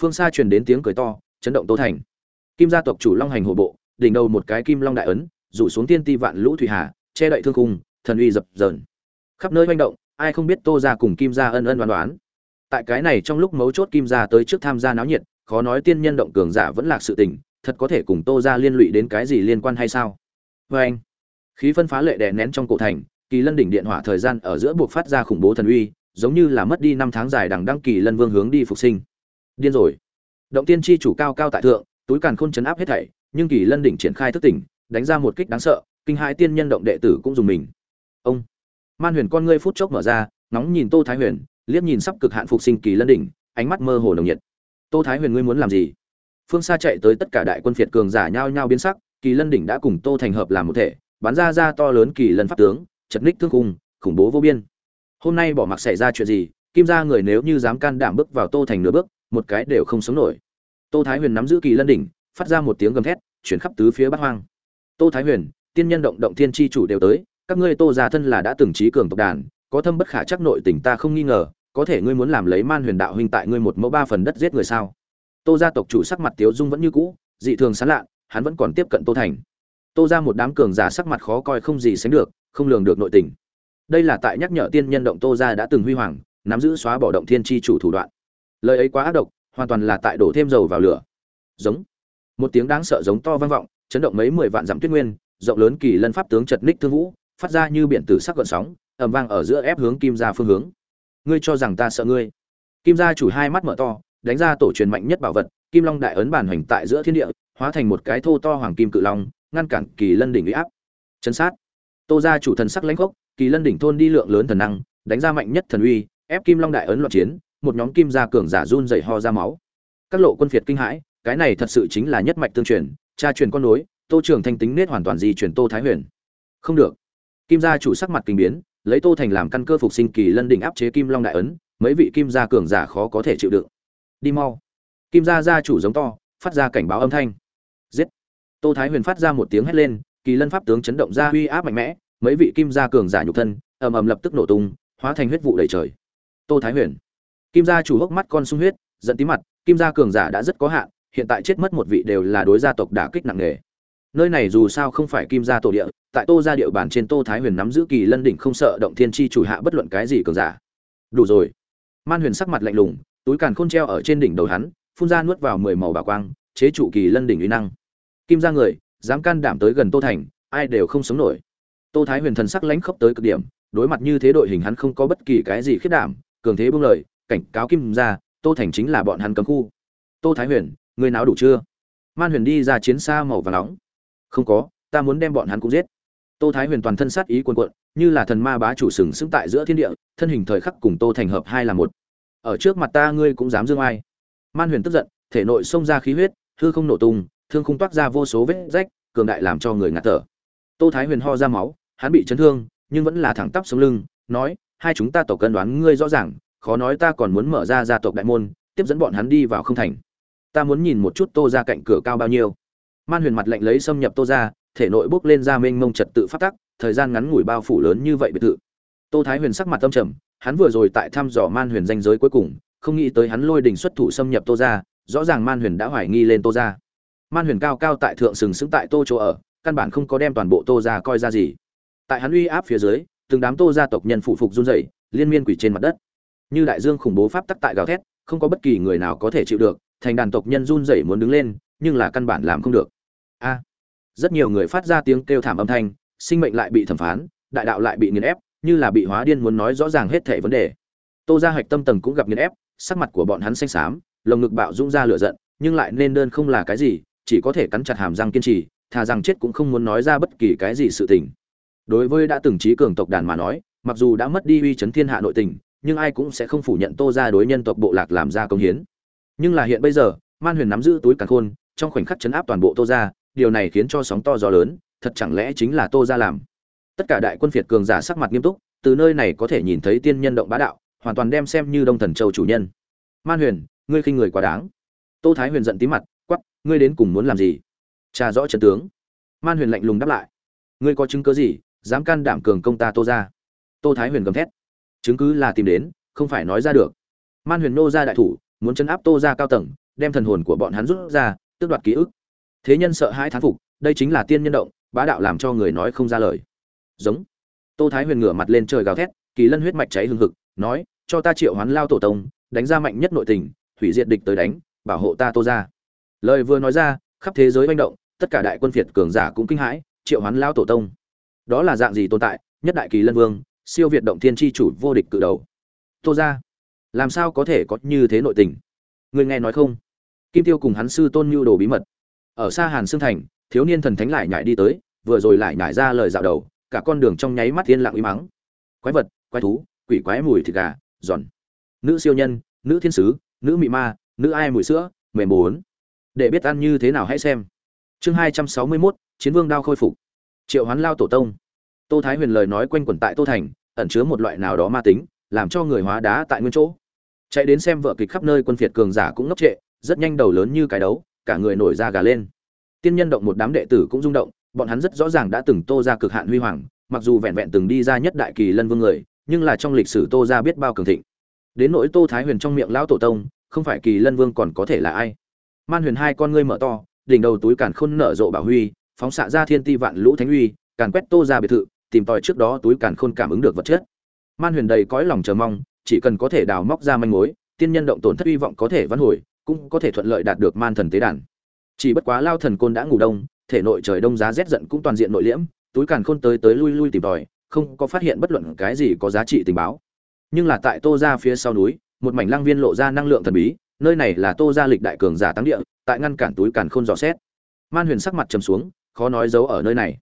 Phương xa truyền đến tiếng cười to, chấn động tô thành. Kim gia tộc chủ long hành hộ bộ, đỉnh đầu một cái kim long đại ấn, rủ xuống tiên ti vạn lũ thủy hà, che đậy thương cung thần uy dập dờn. Khắp nơi manh động, ai không biết tô gia cùng kim gia ân ân đoán đoán tại cái này trong lúc mấu chốt kim gia tới trước tham gia náo nhiệt, khó nói tiên nhân động cường giả vẫn lạc sự tình, thật có thể cùng tô gia liên lụy đến cái gì liên quan hay sao? Vê anh khí phân phá lệ đè nén trong cổ thành kỳ lân đỉnh điện hỏa thời gian ở giữa buộc phát ra khủng bố thần uy, giống như là mất đi năm tháng dài đằng đăng kỳ lân vương hướng đi phục sinh. Điên rồi. Động tiên tri chủ cao cao tại thượng, túi càn khôn chấn áp hết thảy, nhưng kỳ lân đỉnh triển khai thức tỉnh, đánh ra một kích đáng sợ, kinh hai tiên nhân động đệ tử cũng dùng mình. Ông. Man huyền con ngươi phút chốc mở ra nóng nhìn tô thái huyền, liếc nhìn sắp cực hạn phục sinh kỳ lân đỉnh, ánh mắt mơ hồ nồng nhiệt. Tô thái huyền ngươi muốn làm gì? Phương xa chạy tới tất cả đại quân phiệt cường giả nhao nhao biến sắc, kỳ lân đỉnh đã cùng tô thành hợp làm một thể, bắn ra ra to lớn kỳ lân pháp tướng chật ních thương cung khủng bố vô biên. Hôm nay bỏ mặc xảy ra chuyện gì, kim gia người nếu như dám can đảm bước vào tô thành nửa bước, một cái đều không sống nổi. Tô thái huyền nắm giữ kỳ lân đỉnh, phát ra một tiếng gầm thét, chuyển khắp tứ phía bát hoang. Tô thái huyền, tiên nhân động động thiên tri chủ đều tới, các ngươi tô gia thân là đã từng trí cường tộc đàn, có thâm bất khả chắc nội tình ta không nghi ngờ, có thể ngươi muốn làm lấy man huyền đạo huynh tại ngươi một mẫu ba phần đất giết người sao? Tô gia tộc chủ sắc mặt tiếu dung vẫn như cũ, dị thường sán lạ hắn vẫn còn tiếp cận tô thành. Tô ra một đám cường giả sắc mặt khó coi không gì sánh được không lường được nội tình. Đây là tại nhắc nhở tiên nhân động tô ra đã từng huy hoàng, nắm giữ xóa bỏ động thiên tri chủ thủ đoạn. Lời ấy quá ác độc, hoàn toàn là tại đổ thêm dầu vào lửa. Giống. Một tiếng đáng sợ giống to vang vọng, chấn động mấy mười vạn dặm tuyết nguyên, rộng lớn kỳ lân pháp tướng chật ních thương vũ, phát ra như biển tử sắc gợn sóng, ầm vang ở giữa ép hướng kim ra phương hướng. Ngươi cho rằng ta sợ ngươi? Kim gia chủ hai mắt mở to, đánh ra tổ truyền mạnh nhất bảo vật, kim long đại ấn bản hoành tại giữa thiên địa, hóa thành một cái thô to hoàng kim cự long, ngăn cản kỳ lân đỉnh uy áp. Chấn sát tô gia chủ thần sắc lãnh khốc, kỳ lân đỉnh thôn đi lượng lớn thần năng, đánh ra mạnh nhất thần uy, ép kim long đại ấn loạn chiến, một nhóm kim gia cường giả run rẩy ho ra máu. Các lộ quân phiệt kinh hãi, cái này thật sự chính là nhất mạch tương truyền, cha truyền con nối, tô trưởng thanh tính nết hoàn toàn di truyền tô thái huyền. Không được. Kim gia chủ sắc mặt kinh biến, lấy tô thành làm căn cơ phục sinh kỳ lân đỉnh áp chế kim long đại ấn, mấy vị kim gia cường giả khó có thể chịu đựng. Đi mau. Kim gia gia chủ giống to, phát ra cảnh báo âm thanh. Giết. Tô thái huyền phát ra một tiếng hét lên kỳ lân pháp tướng chấn động ra uy áp mạnh mẽ, mấy vị kim gia cường giả nhục thân, ầm ầm lập tức nổ tung, hóa thành huyết vụ đầy trời. Tô thái huyền. Kim gia chủ hốc mắt con sung huyết, giận tí mặt, kim gia cường giả đã rất có hạn, hiện tại chết mất một vị đều là đối gia tộc đả kích nặng nề. Nơi này dù sao không phải kim gia tổ địa, tại tô gia địa bàn trên tô thái huyền nắm giữ kỳ lân đỉnh không sợ động thiên chi chủ hạ bất luận cái gì cường giả. Đủ rồi. Man huyền sắc mặt lạnh lùng, túi càn khôn treo ở trên đỉnh đầu hắn, phun ra nuốt vào mười màu bảo quang, chế trụ kỳ lân đỉnh uy năng. Kim gia người dám can đảm tới gần tô thành, ai đều không sống nổi. Tô thái huyền thần sắc lãnh khốc tới cực điểm, đối mặt như thế đội hình hắn không có bất kỳ cái gì khiết đảm, cường thế buông lời, cảnh cáo kim ra, tô thành chính là bọn hắn cấm khu. Tô thái huyền, người nào đủ chưa? Man huyền đi ra chiến xa màu và nóng. Không có, ta muốn đem bọn hắn cũng giết. Tô thái huyền toàn thân sát ý quân quận như là thần ma bá chủ sừng sững tại giữa thiên địa, thân hình thời khắc cùng tô thành hợp hai là một. Ở trước mặt ta ngươi cũng dám dương ai? Man huyền tức giận, thể nội xông ra khí huyết, hư không nổ tung thương khung toát ra vô số vết rách, cường đại làm cho người ngạt thở. Tô thái huyền ho ra máu, hắn bị chấn thương, nhưng vẫn là thẳng tắp sống lưng, nói, hai chúng ta tổ cân đoán ngươi rõ ràng, khó nói ta còn muốn mở ra gia tộc đại môn, tiếp dẫn bọn hắn đi vào không thành. Ta muốn nhìn một chút tô ra cạnh cửa cao bao nhiêu. Man huyền mặt lạnh lấy xâm nhập tô ra thể nội bốc lên ra mênh mông trật tự phát tắc, thời gian ngắn ngủi bao phủ lớn như vậy biệt thự. Tô thái huyền sắc mặt tâm trầm, hắn vừa rồi tại thăm dò man huyền danh giới cuối cùng, không nghĩ tới hắn lôi đình xuất thủ xâm nhập tô ra rõ ràng man huyền đã hoài nghi lên tô ra man huyền cao cao tại thượng sừng sững tại tô chỗ ở, căn bản không có đem toàn bộ tô ra coi ra gì. Tại hắn uy áp phía dưới, từng đám tô gia tộc nhân phụ phục run rẩy, liên miên quỷ trên mặt đất. Như đại dương khủng bố pháp tắc tại gào thét, không có bất kỳ người nào có thể chịu được, thành đàn tộc nhân run rẩy muốn đứng lên, nhưng là căn bản làm không được. A! Rất nhiều người phát ra tiếng kêu thảm âm thanh, sinh mệnh lại bị thẩm phán, đại đạo lại bị nghiền ép, như là bị hóa điên muốn nói rõ ràng hết thảy vấn đề. Tô gia hạch tâm tầng cũng gặp nghiền ép, sắc mặt của bọn hắn xanh xám, lồng ngực bạo rung ra lửa giận, nhưng lại nên đơn không là cái gì chỉ có thể cắn chặt hàm răng kiên trì, thà rằng chết cũng không muốn nói ra bất kỳ cái gì sự tình. Đối với đã từng trí cường tộc đàn mà nói, mặc dù đã mất đi uy chấn thiên hạ nội tình, nhưng ai cũng sẽ không phủ nhận tô ra đối nhân tộc bộ lạc làm ra công hiến. Nhưng là hiện bây giờ, man huyền nắm giữ túi càn khôn, trong khoảnh khắc chấn áp toàn bộ tô ra điều này khiến cho sóng to gió lớn, thật chẳng lẽ chính là tô ra làm? Tất cả đại quân phiệt cường giả sắc mặt nghiêm túc, từ nơi này có thể nhìn thấy tiên nhân động bá đạo, hoàn toàn đem xem như đông thần châu chủ nhân. Man huyền, ngươi khinh người quá đáng. Tô thái huyền giận tí mặt quắp ngươi đến cùng muốn làm gì? Tra rõ trận tướng. Man huyền lạnh lùng đáp lại. Ngươi có chứng cứ gì, dám can đảm cường công ta tô ra tô thái huyền gầm thét. Chứng cứ là tìm đến, không phải nói ra được. Man huyền nô ra đại thủ, muốn chấn áp tô ra cao tầng, đem thần hồn của bọn hắn rút ra, tước đoạt ký ức. Thế nhân sợ hãi thán phục, đây chính là tiên nhân động, bá đạo làm cho người nói không ra lời. Giống. Tô thái huyền ngửa mặt lên trời gào thét, kỳ lân huyết mạch cháy hừng hực, nói, cho ta triệu hoán lao tổ tông, đánh ra mạnh nhất nội tình thủy diệt địch tới đánh, bảo hộ ta tô ra lời vừa nói ra, khắp thế giới manh động, tất cả đại quân phiệt cường giả cũng kinh hãi, triệu hoán lao tổ tông. Đó là dạng gì tồn tại? Nhất đại kỳ lân vương, siêu việt động thiên tri chủ vô địch cự đầu. Tô ra làm sao có thể có như thế nội tình? Người nghe nói không? Kim tiêu cùng hắn sư tôn nhu đồ bí mật. Ở xa hàn xương thành, thiếu niên thần thánh lại nhảy đi tới, vừa rồi lại nhảy ra lời dạo đầu, cả con đường trong nháy mắt yên lặng uy mắng quái vật, quái thú, quỷ quái mùi thịt gà, giòn. Nữ siêu nhân, nữ thiên sứ, nữ mị ma, nữ ai mùi sữa, mềm bốn để biết ăn như thế nào hãy xem. Chương hai trăm sáu mươi 261, chiến vương đao khôi phục. Triệu hoán lao tổ tông. Tô thái huyền lời nói quanh quẩn tại tô thành ẩn chứa một loại nào đó ma tính làm cho người hóa đá tại nguyên chỗ. Chạy đến xem vợ kịch khắp nơi quân phiệt cường giả cũng ngốc trệ rất nhanh đầu lớn như cái đấu cả người nổi da gà lên. Tiên nhân động một đám đệ tử cũng rung động bọn hắn rất rõ ràng đã từng tô ra cực hạn huy hoàng mặc dù vẹn vẹn từng đi ra nhất đại kỳ lân vương người nhưng là trong lịch sử tô ra biết bao cường thịnh. Đến nỗi tô thái huyền trong miệng lão tổ tông không phải kỳ lân vương còn có thể là ai? Man huyền hai con ngươi mở to, đỉnh đầu túi càn khôn nở rộ bảo huy, phóng xạ ra thiên ti vạn lũ thánh uy, càn quét tô ra biệt thự, tìm tòi trước đó túi càn khôn cảm ứng được vật chất. Man huyền đầy cõi lòng chờ mong, chỉ cần có thể đào móc ra manh mối, tiên nhân động tổn thất hy vọng có thể vãn hồi, cũng có thể thuận lợi đạt được man thần tế đàn. Chỉ bất quá lao thần côn đã ngủ đông, thể nội trời đông giá rét giận cũng toàn diện nội liễm, túi càn khôn tới tới lui lui tìm tòi, không có phát hiện bất luận cái gì có giá trị tình báo. Nhưng là tại tô ra phía sau núi, một mảnh lăng viên lộ ra năng lượng thần bí nơi này là tô gia lịch đại cường giả tăng địa, tại ngăn cản túi càn khôn dò xét. Man huyền sắc mặt trầm xuống, khó nói giấu ở nơi này.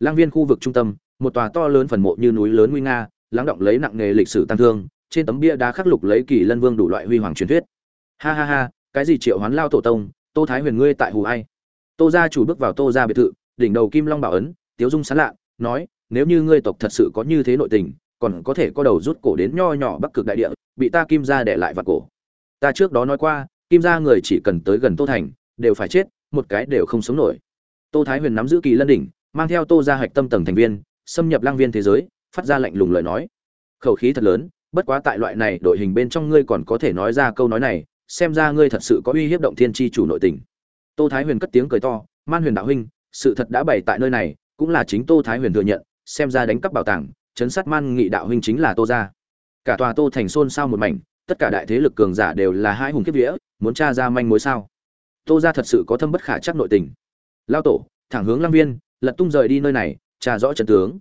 Lang viên khu vực trung tâm, một tòa to lớn phần mộ như núi lớn nguy nga, lắng động lấy nặng nghề lịch sử tăng thương, trên tấm bia đá khắc lục lấy kỳ lân vương đủ loại huy hoàng truyền thuyết. Ha ha ha, cái gì triệu hoán lao tổ tông, tô thái huyền ngươi tại hù ai? Tô gia chủ bước vào tô gia biệt thự, đỉnh đầu kim long bảo ấn, tiếu dung sán lạ, nói, nếu như ngươi tộc thật sự có như thế nội tình, còn có thể có đầu rút cổ đến nho nhỏ bắc cực đại địa, bị ta kim gia để lại vặt cổ ta trước đó nói qua, kim gia người chỉ cần tới gần tô thành, đều phải chết, một cái đều không sống nổi. Tô thái huyền nắm giữ kỳ lân đỉnh, mang theo tô gia hạch tâm tầng thành viên, xâm nhập lang viên thế giới, phát ra lạnh lùng lời nói. Khẩu khí thật lớn, bất quá tại loại này đội hình bên trong ngươi còn có thể nói ra câu nói này, xem ra ngươi thật sự có uy hiếp động thiên tri chủ nội tình. Tô thái huyền cất tiếng cười to, man huyền đạo huynh, sự thật đã bày tại nơi này, cũng là chính tô thái huyền thừa nhận, xem ra đánh cắp bảo tàng, chấn sát man nghị đạo huynh chính là tô gia. Cả tòa tô thành xôn xao một mảnh tất cả đại thế lực cường giả đều là hai hùng kiếp vía, muốn tra ra manh mối sao? Tô gia thật sự có thâm bất khả chắc nội tình. Lao tổ, thẳng hướng lang viên, lật tung rời đi nơi này, tra rõ trận tướng.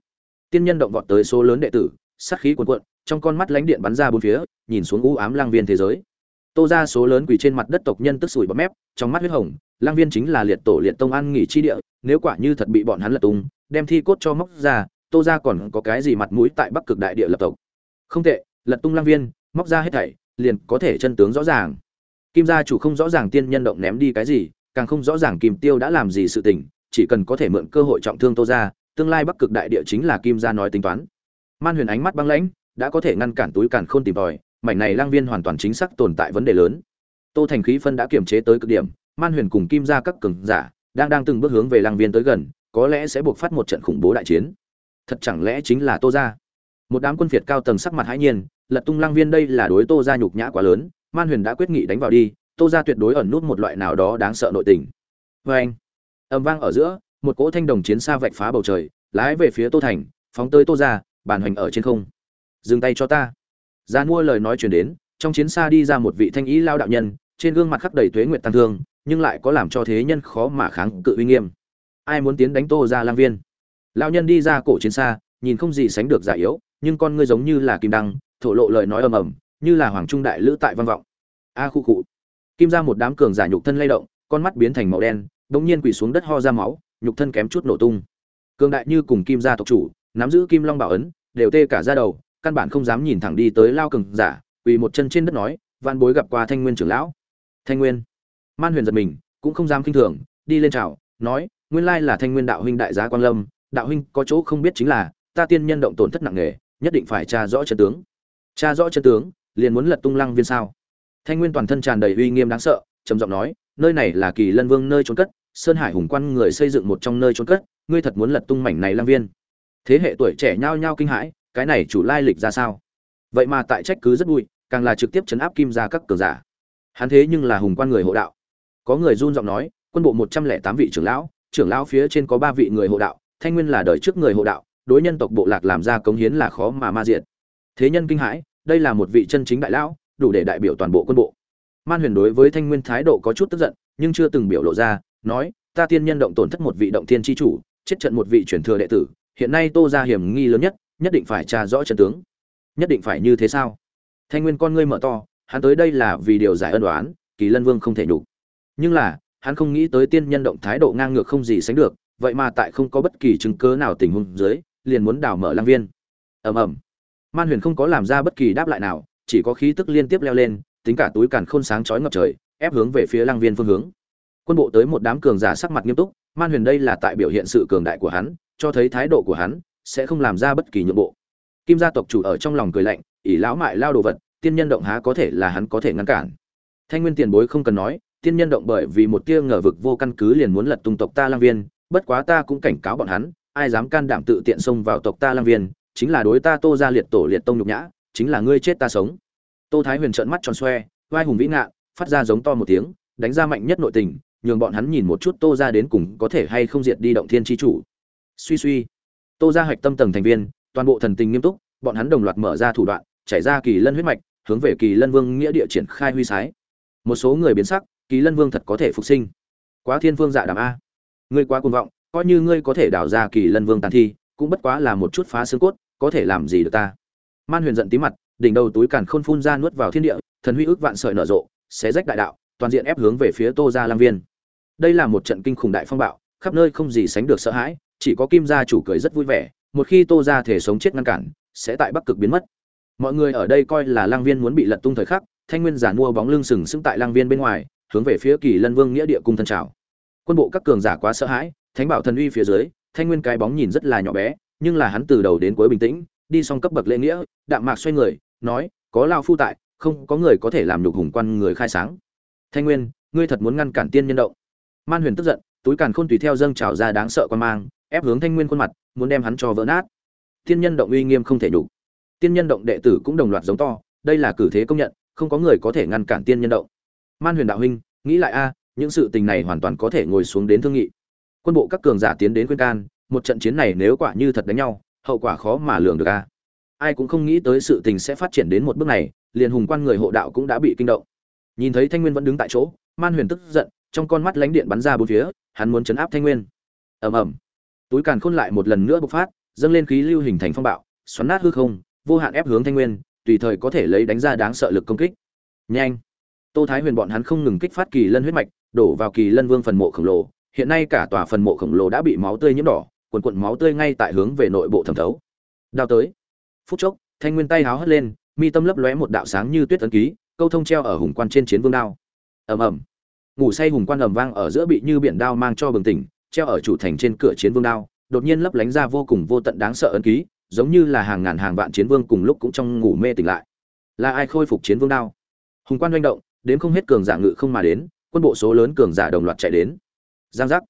Tiên nhân động vọt tới số lớn đệ tử, sát khí cuồn cuộn, trong con mắt lánh điện bắn ra bốn phía, nhìn xuống u ám lang viên thế giới. Tô ra số lớn quỳ trên mặt đất tộc nhân tức sủi bọt mép, trong mắt huyết hồng lang viên chính là liệt tổ liệt tông an nghỉ chi địa, nếu quả như thật bị bọn hắn lật tung, đem thi cốt cho móc ra, tô ra còn có cái gì mặt mũi tại bắc cực đại địa lập tộc? Không tệ, lật tung lang viên móc ra hết thảy, liền có thể chân tướng rõ ràng. Kim gia chủ không rõ ràng tiên nhân động ném đi cái gì, càng không rõ ràng kim tiêu đã làm gì sự tình, chỉ cần có thể mượn cơ hội trọng thương tô ra tương lai bắc cực đại địa chính là kim gia nói tính toán. Man huyền ánh mắt băng lãnh, đã có thể ngăn cản túi càn khôn tìm tòi, mảnh này lang viên hoàn toàn chính xác tồn tại vấn đề lớn. Tô thành khí phân đã kiểm chế tới cực điểm, man huyền cùng kim gia các cường giả, đang đang từng bước hướng về lang viên tới gần, có lẽ sẽ buộc phát một trận khủng bố đại chiến. Thật chẳng lẽ chính là tô gia? Một đám quân phiệt cao tầng sắc mặt hãi nhiên lật tung lang viên đây là đối tô gia nhục nhã quá lớn, man huyền đã quyết nghị đánh vào đi, tô gia tuyệt đối ẩn nút một loại nào đó đáng sợ nội tình. Vê anh ẩm vang ở giữa, một cỗ thanh đồng chiến xa vạch phá bầu trời, lái về phía tô thành, phóng tới tô gia, bàn hoành ở trên không. Dừng tay cho ta. Gian mua lời nói chuyển đến, trong chiến xa đi ra một vị thanh ý lao đạo nhân, trên gương mặt khắc đầy tuế nguyệt tăng thương, nhưng lại có làm cho thế nhân khó mà kháng cự uy nghiêm. Ai muốn tiến đánh tô ra lang viên? Lao nhân đi ra cổ chiến xa, nhìn không gì sánh được giả yếu, nhưng con ngươi giống như là kim đăng thổ lộ lời nói ầm ầm, như là hoàng trung đại lữ tại văn vọng. A khu cụ kim ra một đám cường giả nhục thân lay động, con mắt biến thành màu đen, đống nhiên quỳ xuống đất ho ra máu, nhục thân kém chút nổ tung. Cường đại như cùng kim gia tộc chủ, nắm giữ kim long bảo ấn, đều tê cả ra đầu, căn bản không dám nhìn thẳng đi tới lao cường giả, quỳ một chân trên đất nói van bối gặp qua thanh nguyên trưởng lão. Thanh nguyên. Man huyền giật mình, cũng không dám kinh thường, đi lên chào, nói, nguyên lai là thanh nguyên đạo huynh đại giá quan lâm, đạo huynh có chỗ không biết chính là, ta tiên nhân động tổn thất nặng nề, nhất định phải tra rõ chân tướng tra rõ chân tướng, liền muốn lật tung lăng viên sao? Thanh nguyên toàn thân tràn đầy uy nghiêm đáng sợ, trầm giọng nói, nơi này là kỳ lân vương nơi trốn cất, sơn hải hùng quan người xây dựng một trong nơi trốn cất, ngươi thật muốn lật tung mảnh này lăng viên. Thế hệ tuổi trẻ nhao nhao kinh hãi, cái này chủ lai lịch ra sao? Vậy mà tại trách cứ rất bụi, càng là trực tiếp chấn áp kim ra các cường giả. Hắn thế nhưng là hùng quan người hộ đạo. Có người run giọng nói, quân bộ một trăm lẻ tám vị trưởng lão trưởng lão phía trên có ba vị người hộ đạo, thanh nguyên là đời trước người hộ đạo, đối nhân tộc bộ lạc làm ra cống hiến là khó mà ma diện thế nhân kinh hãi, đây là một vị chân chính đại lão, đủ để đại biểu toàn bộ quân bộ. Man huyền đối với thanh nguyên thái độ có chút tức giận, nhưng chưa từng biểu lộ ra, nói, ta tiên nhân động tổn thất một vị động thiên tri chủ, chết trận một vị truyền thừa đệ tử, hiện nay tô ra hiểm nghi lớn nhất nhất định phải tra rõ trận tướng. Nhất định phải như thế sao? Thanh nguyên con ngươi mở to, hắn tới đây là vì điều giải ân đoán kỳ lân vương không thể nhục. Nhưng là, hắn không nghĩ tới tiên nhân động thái độ ngang ngược không gì sánh được, vậy mà tại không có bất kỳ chứng cớ nào tình huống dưới, liền muốn đào mở lang viên. Ầm ầm man huyền không có làm ra bất kỳ đáp lại nào, chỉ có khí tức liên tiếp leo lên, tính cả túi càn khôn sáng chói ngập trời, ép hướng về phía lang viên phương hướng. Quân bộ tới một đám cường giả sắc mặt nghiêm túc, man huyền đây là tại biểu hiện sự cường đại của hắn, cho thấy thái độ của hắn sẽ không làm ra bất kỳ nhượng bộ. Kim gia tộc chủ ở trong lòng cười lạnh, ỷ lão mại lao đồ vật, tiên nhân động há có thể là hắn có thể ngăn cản. Thanh nguyên tiền bối không cần nói, tiên nhân động bởi vì một tia ngờ vực vô căn cứ liền muốn lật tung tộc ta lang viên, bất quá ta cũng cảnh cáo bọn hắn, ai dám can đảm tự tiện xông vào tộc ta lang viên chính là đối ta tô ra liệt tổ liệt tông nhục nhã chính là ngươi chết ta sống. Tô thái huyền trợn mắt tròn xoe vai hùng vĩ ngạ, phát ra giống to một tiếng đánh ra mạnh nhất nội tình nhường bọn hắn nhìn một chút tô ra đến cùng có thể hay không diệt đi động thiên tri chủ. Suy suy. Tô ra hạch tâm tầng thành viên toàn bộ thần tình nghiêm túc bọn hắn đồng loạt mở ra thủ đoạn chảy ra kỳ lân huyết mạch hướng về kỳ lân vương nghĩa địa triển khai huy sái. Một số người biến sắc kỳ lân vương thật có thể phục sinh. Quá thiên vương dạ đàm a. Ngươi quá cuồng vọng coi như ngươi có thể đào ra kỳ lân vương tàn thi cũng bất quá là một chút phá xương cốt, có thể làm gì được ta? Man huyền giận tí mặt, đỉnh đầu túi càn khôn phun ra nuốt vào thiên địa, thần huy ước vạn sợi nở rộ, xé rách đại đạo, toàn diện ép hướng về phía tô gia lam viên. Đây là một trận kinh khủng đại phong bạo, khắp nơi không gì sánh được sợ hãi, chỉ có kim gia chủ cười rất vui vẻ, một khi tô gia thể sống chết ngăn cản, sẽ tại bắc cực biến mất. Mọi người ở đây coi là lang viên muốn bị lật tung thời khắc, thanh nguyên giả mua bóng lưng sừng sững tại lang viên bên ngoài, hướng về phía kỳ lân vương nghĩa địa cung thân trào quân bộ các cường giả quá sợ hãi, thánh bảo thần uy phía dưới thanh nguyên cái bóng nhìn rất là nhỏ bé, nhưng là hắn từ đầu đến cuối bình tĩnh, đi xong cấp bậc lễ nghĩa, đạm mạc xoay người, nói, có lao phu tại, không có người có thể làm nhục hùng quan người khai sáng. Thanh nguyên, ngươi thật muốn ngăn cản tiên nhân động? Man huyền tức giận, túi càn khôn tùy theo dâng trào ra đáng sợ quan mang, ép hướng thanh nguyên khuôn mặt, muốn đem hắn cho vỡ nát. Tiên nhân động uy nghiêm không thể nhục. Tiên nhân động đệ tử cũng đồng loạt giống to, đây là cử thế công nhận, không có người có thể ngăn cản tiên nhân động. Man huyền đạo huynh, nghĩ lại a, những sự tình này hoàn toàn có thể ngồi xuống đến thương nghị quân bộ các cường giả tiến đến khuyên can, một trận chiến này nếu quả như thật đánh nhau, hậu quả khó mà lường được a. Ai cũng không nghĩ tới sự tình sẽ phát triển đến một bước này, liền hùng quan người hộ đạo cũng đã bị kinh động. Nhìn thấy thanh nguyên vẫn đứng tại chỗ, man huyền tức giận, trong con mắt lánh điện bắn ra bốn phía, hắn muốn chấn áp thanh nguyên. Ầm ầm. Túi càn khôn lại một lần nữa bộc phát, dâng lên khí lưu hình thành phong bạo, xoắn nát hư không, vô hạn ép hướng thanh nguyên, tùy thời có thể lấy đánh ra đáng sợ lực công kích. Nhanh. Tô thái huyền bọn hắn không ngừng kích phát kỳ lân huyết mạch, đổ vào kỳ lân vương phần mộ khổng lồ hiện nay cả tòa phần mộ khổng lồ đã bị máu tươi nhiễm đỏ, quần quận máu tươi ngay tại hướng về nội bộ thẩm thấu. Đao tới. Phút chốc, thanh nguyên tay háo hất lên, mi tâm lấp lóe một đạo sáng như tuyết ấn ký, câu thông treo ở hùng quan trên chiến vương đao. Ầm ầm. Ngủ say hùng quan ầm vang ở giữa bị như biển đao mang cho bừng tỉnh, treo ở chủ thành trên cửa chiến vương đao, đột nhiên lấp lánh ra vô cùng vô tận đáng sợ ấn ký, giống như là hàng ngàn hàng vạn chiến vương cùng lúc cũng trong ngủ mê tỉnh lại. Là ai khôi phục chiến vương đao? Hùng quan doanh động, đến không hết cường giả ngự không mà đến, quân bộ số lớn cường giả đồng loạt chạy đến giang giác.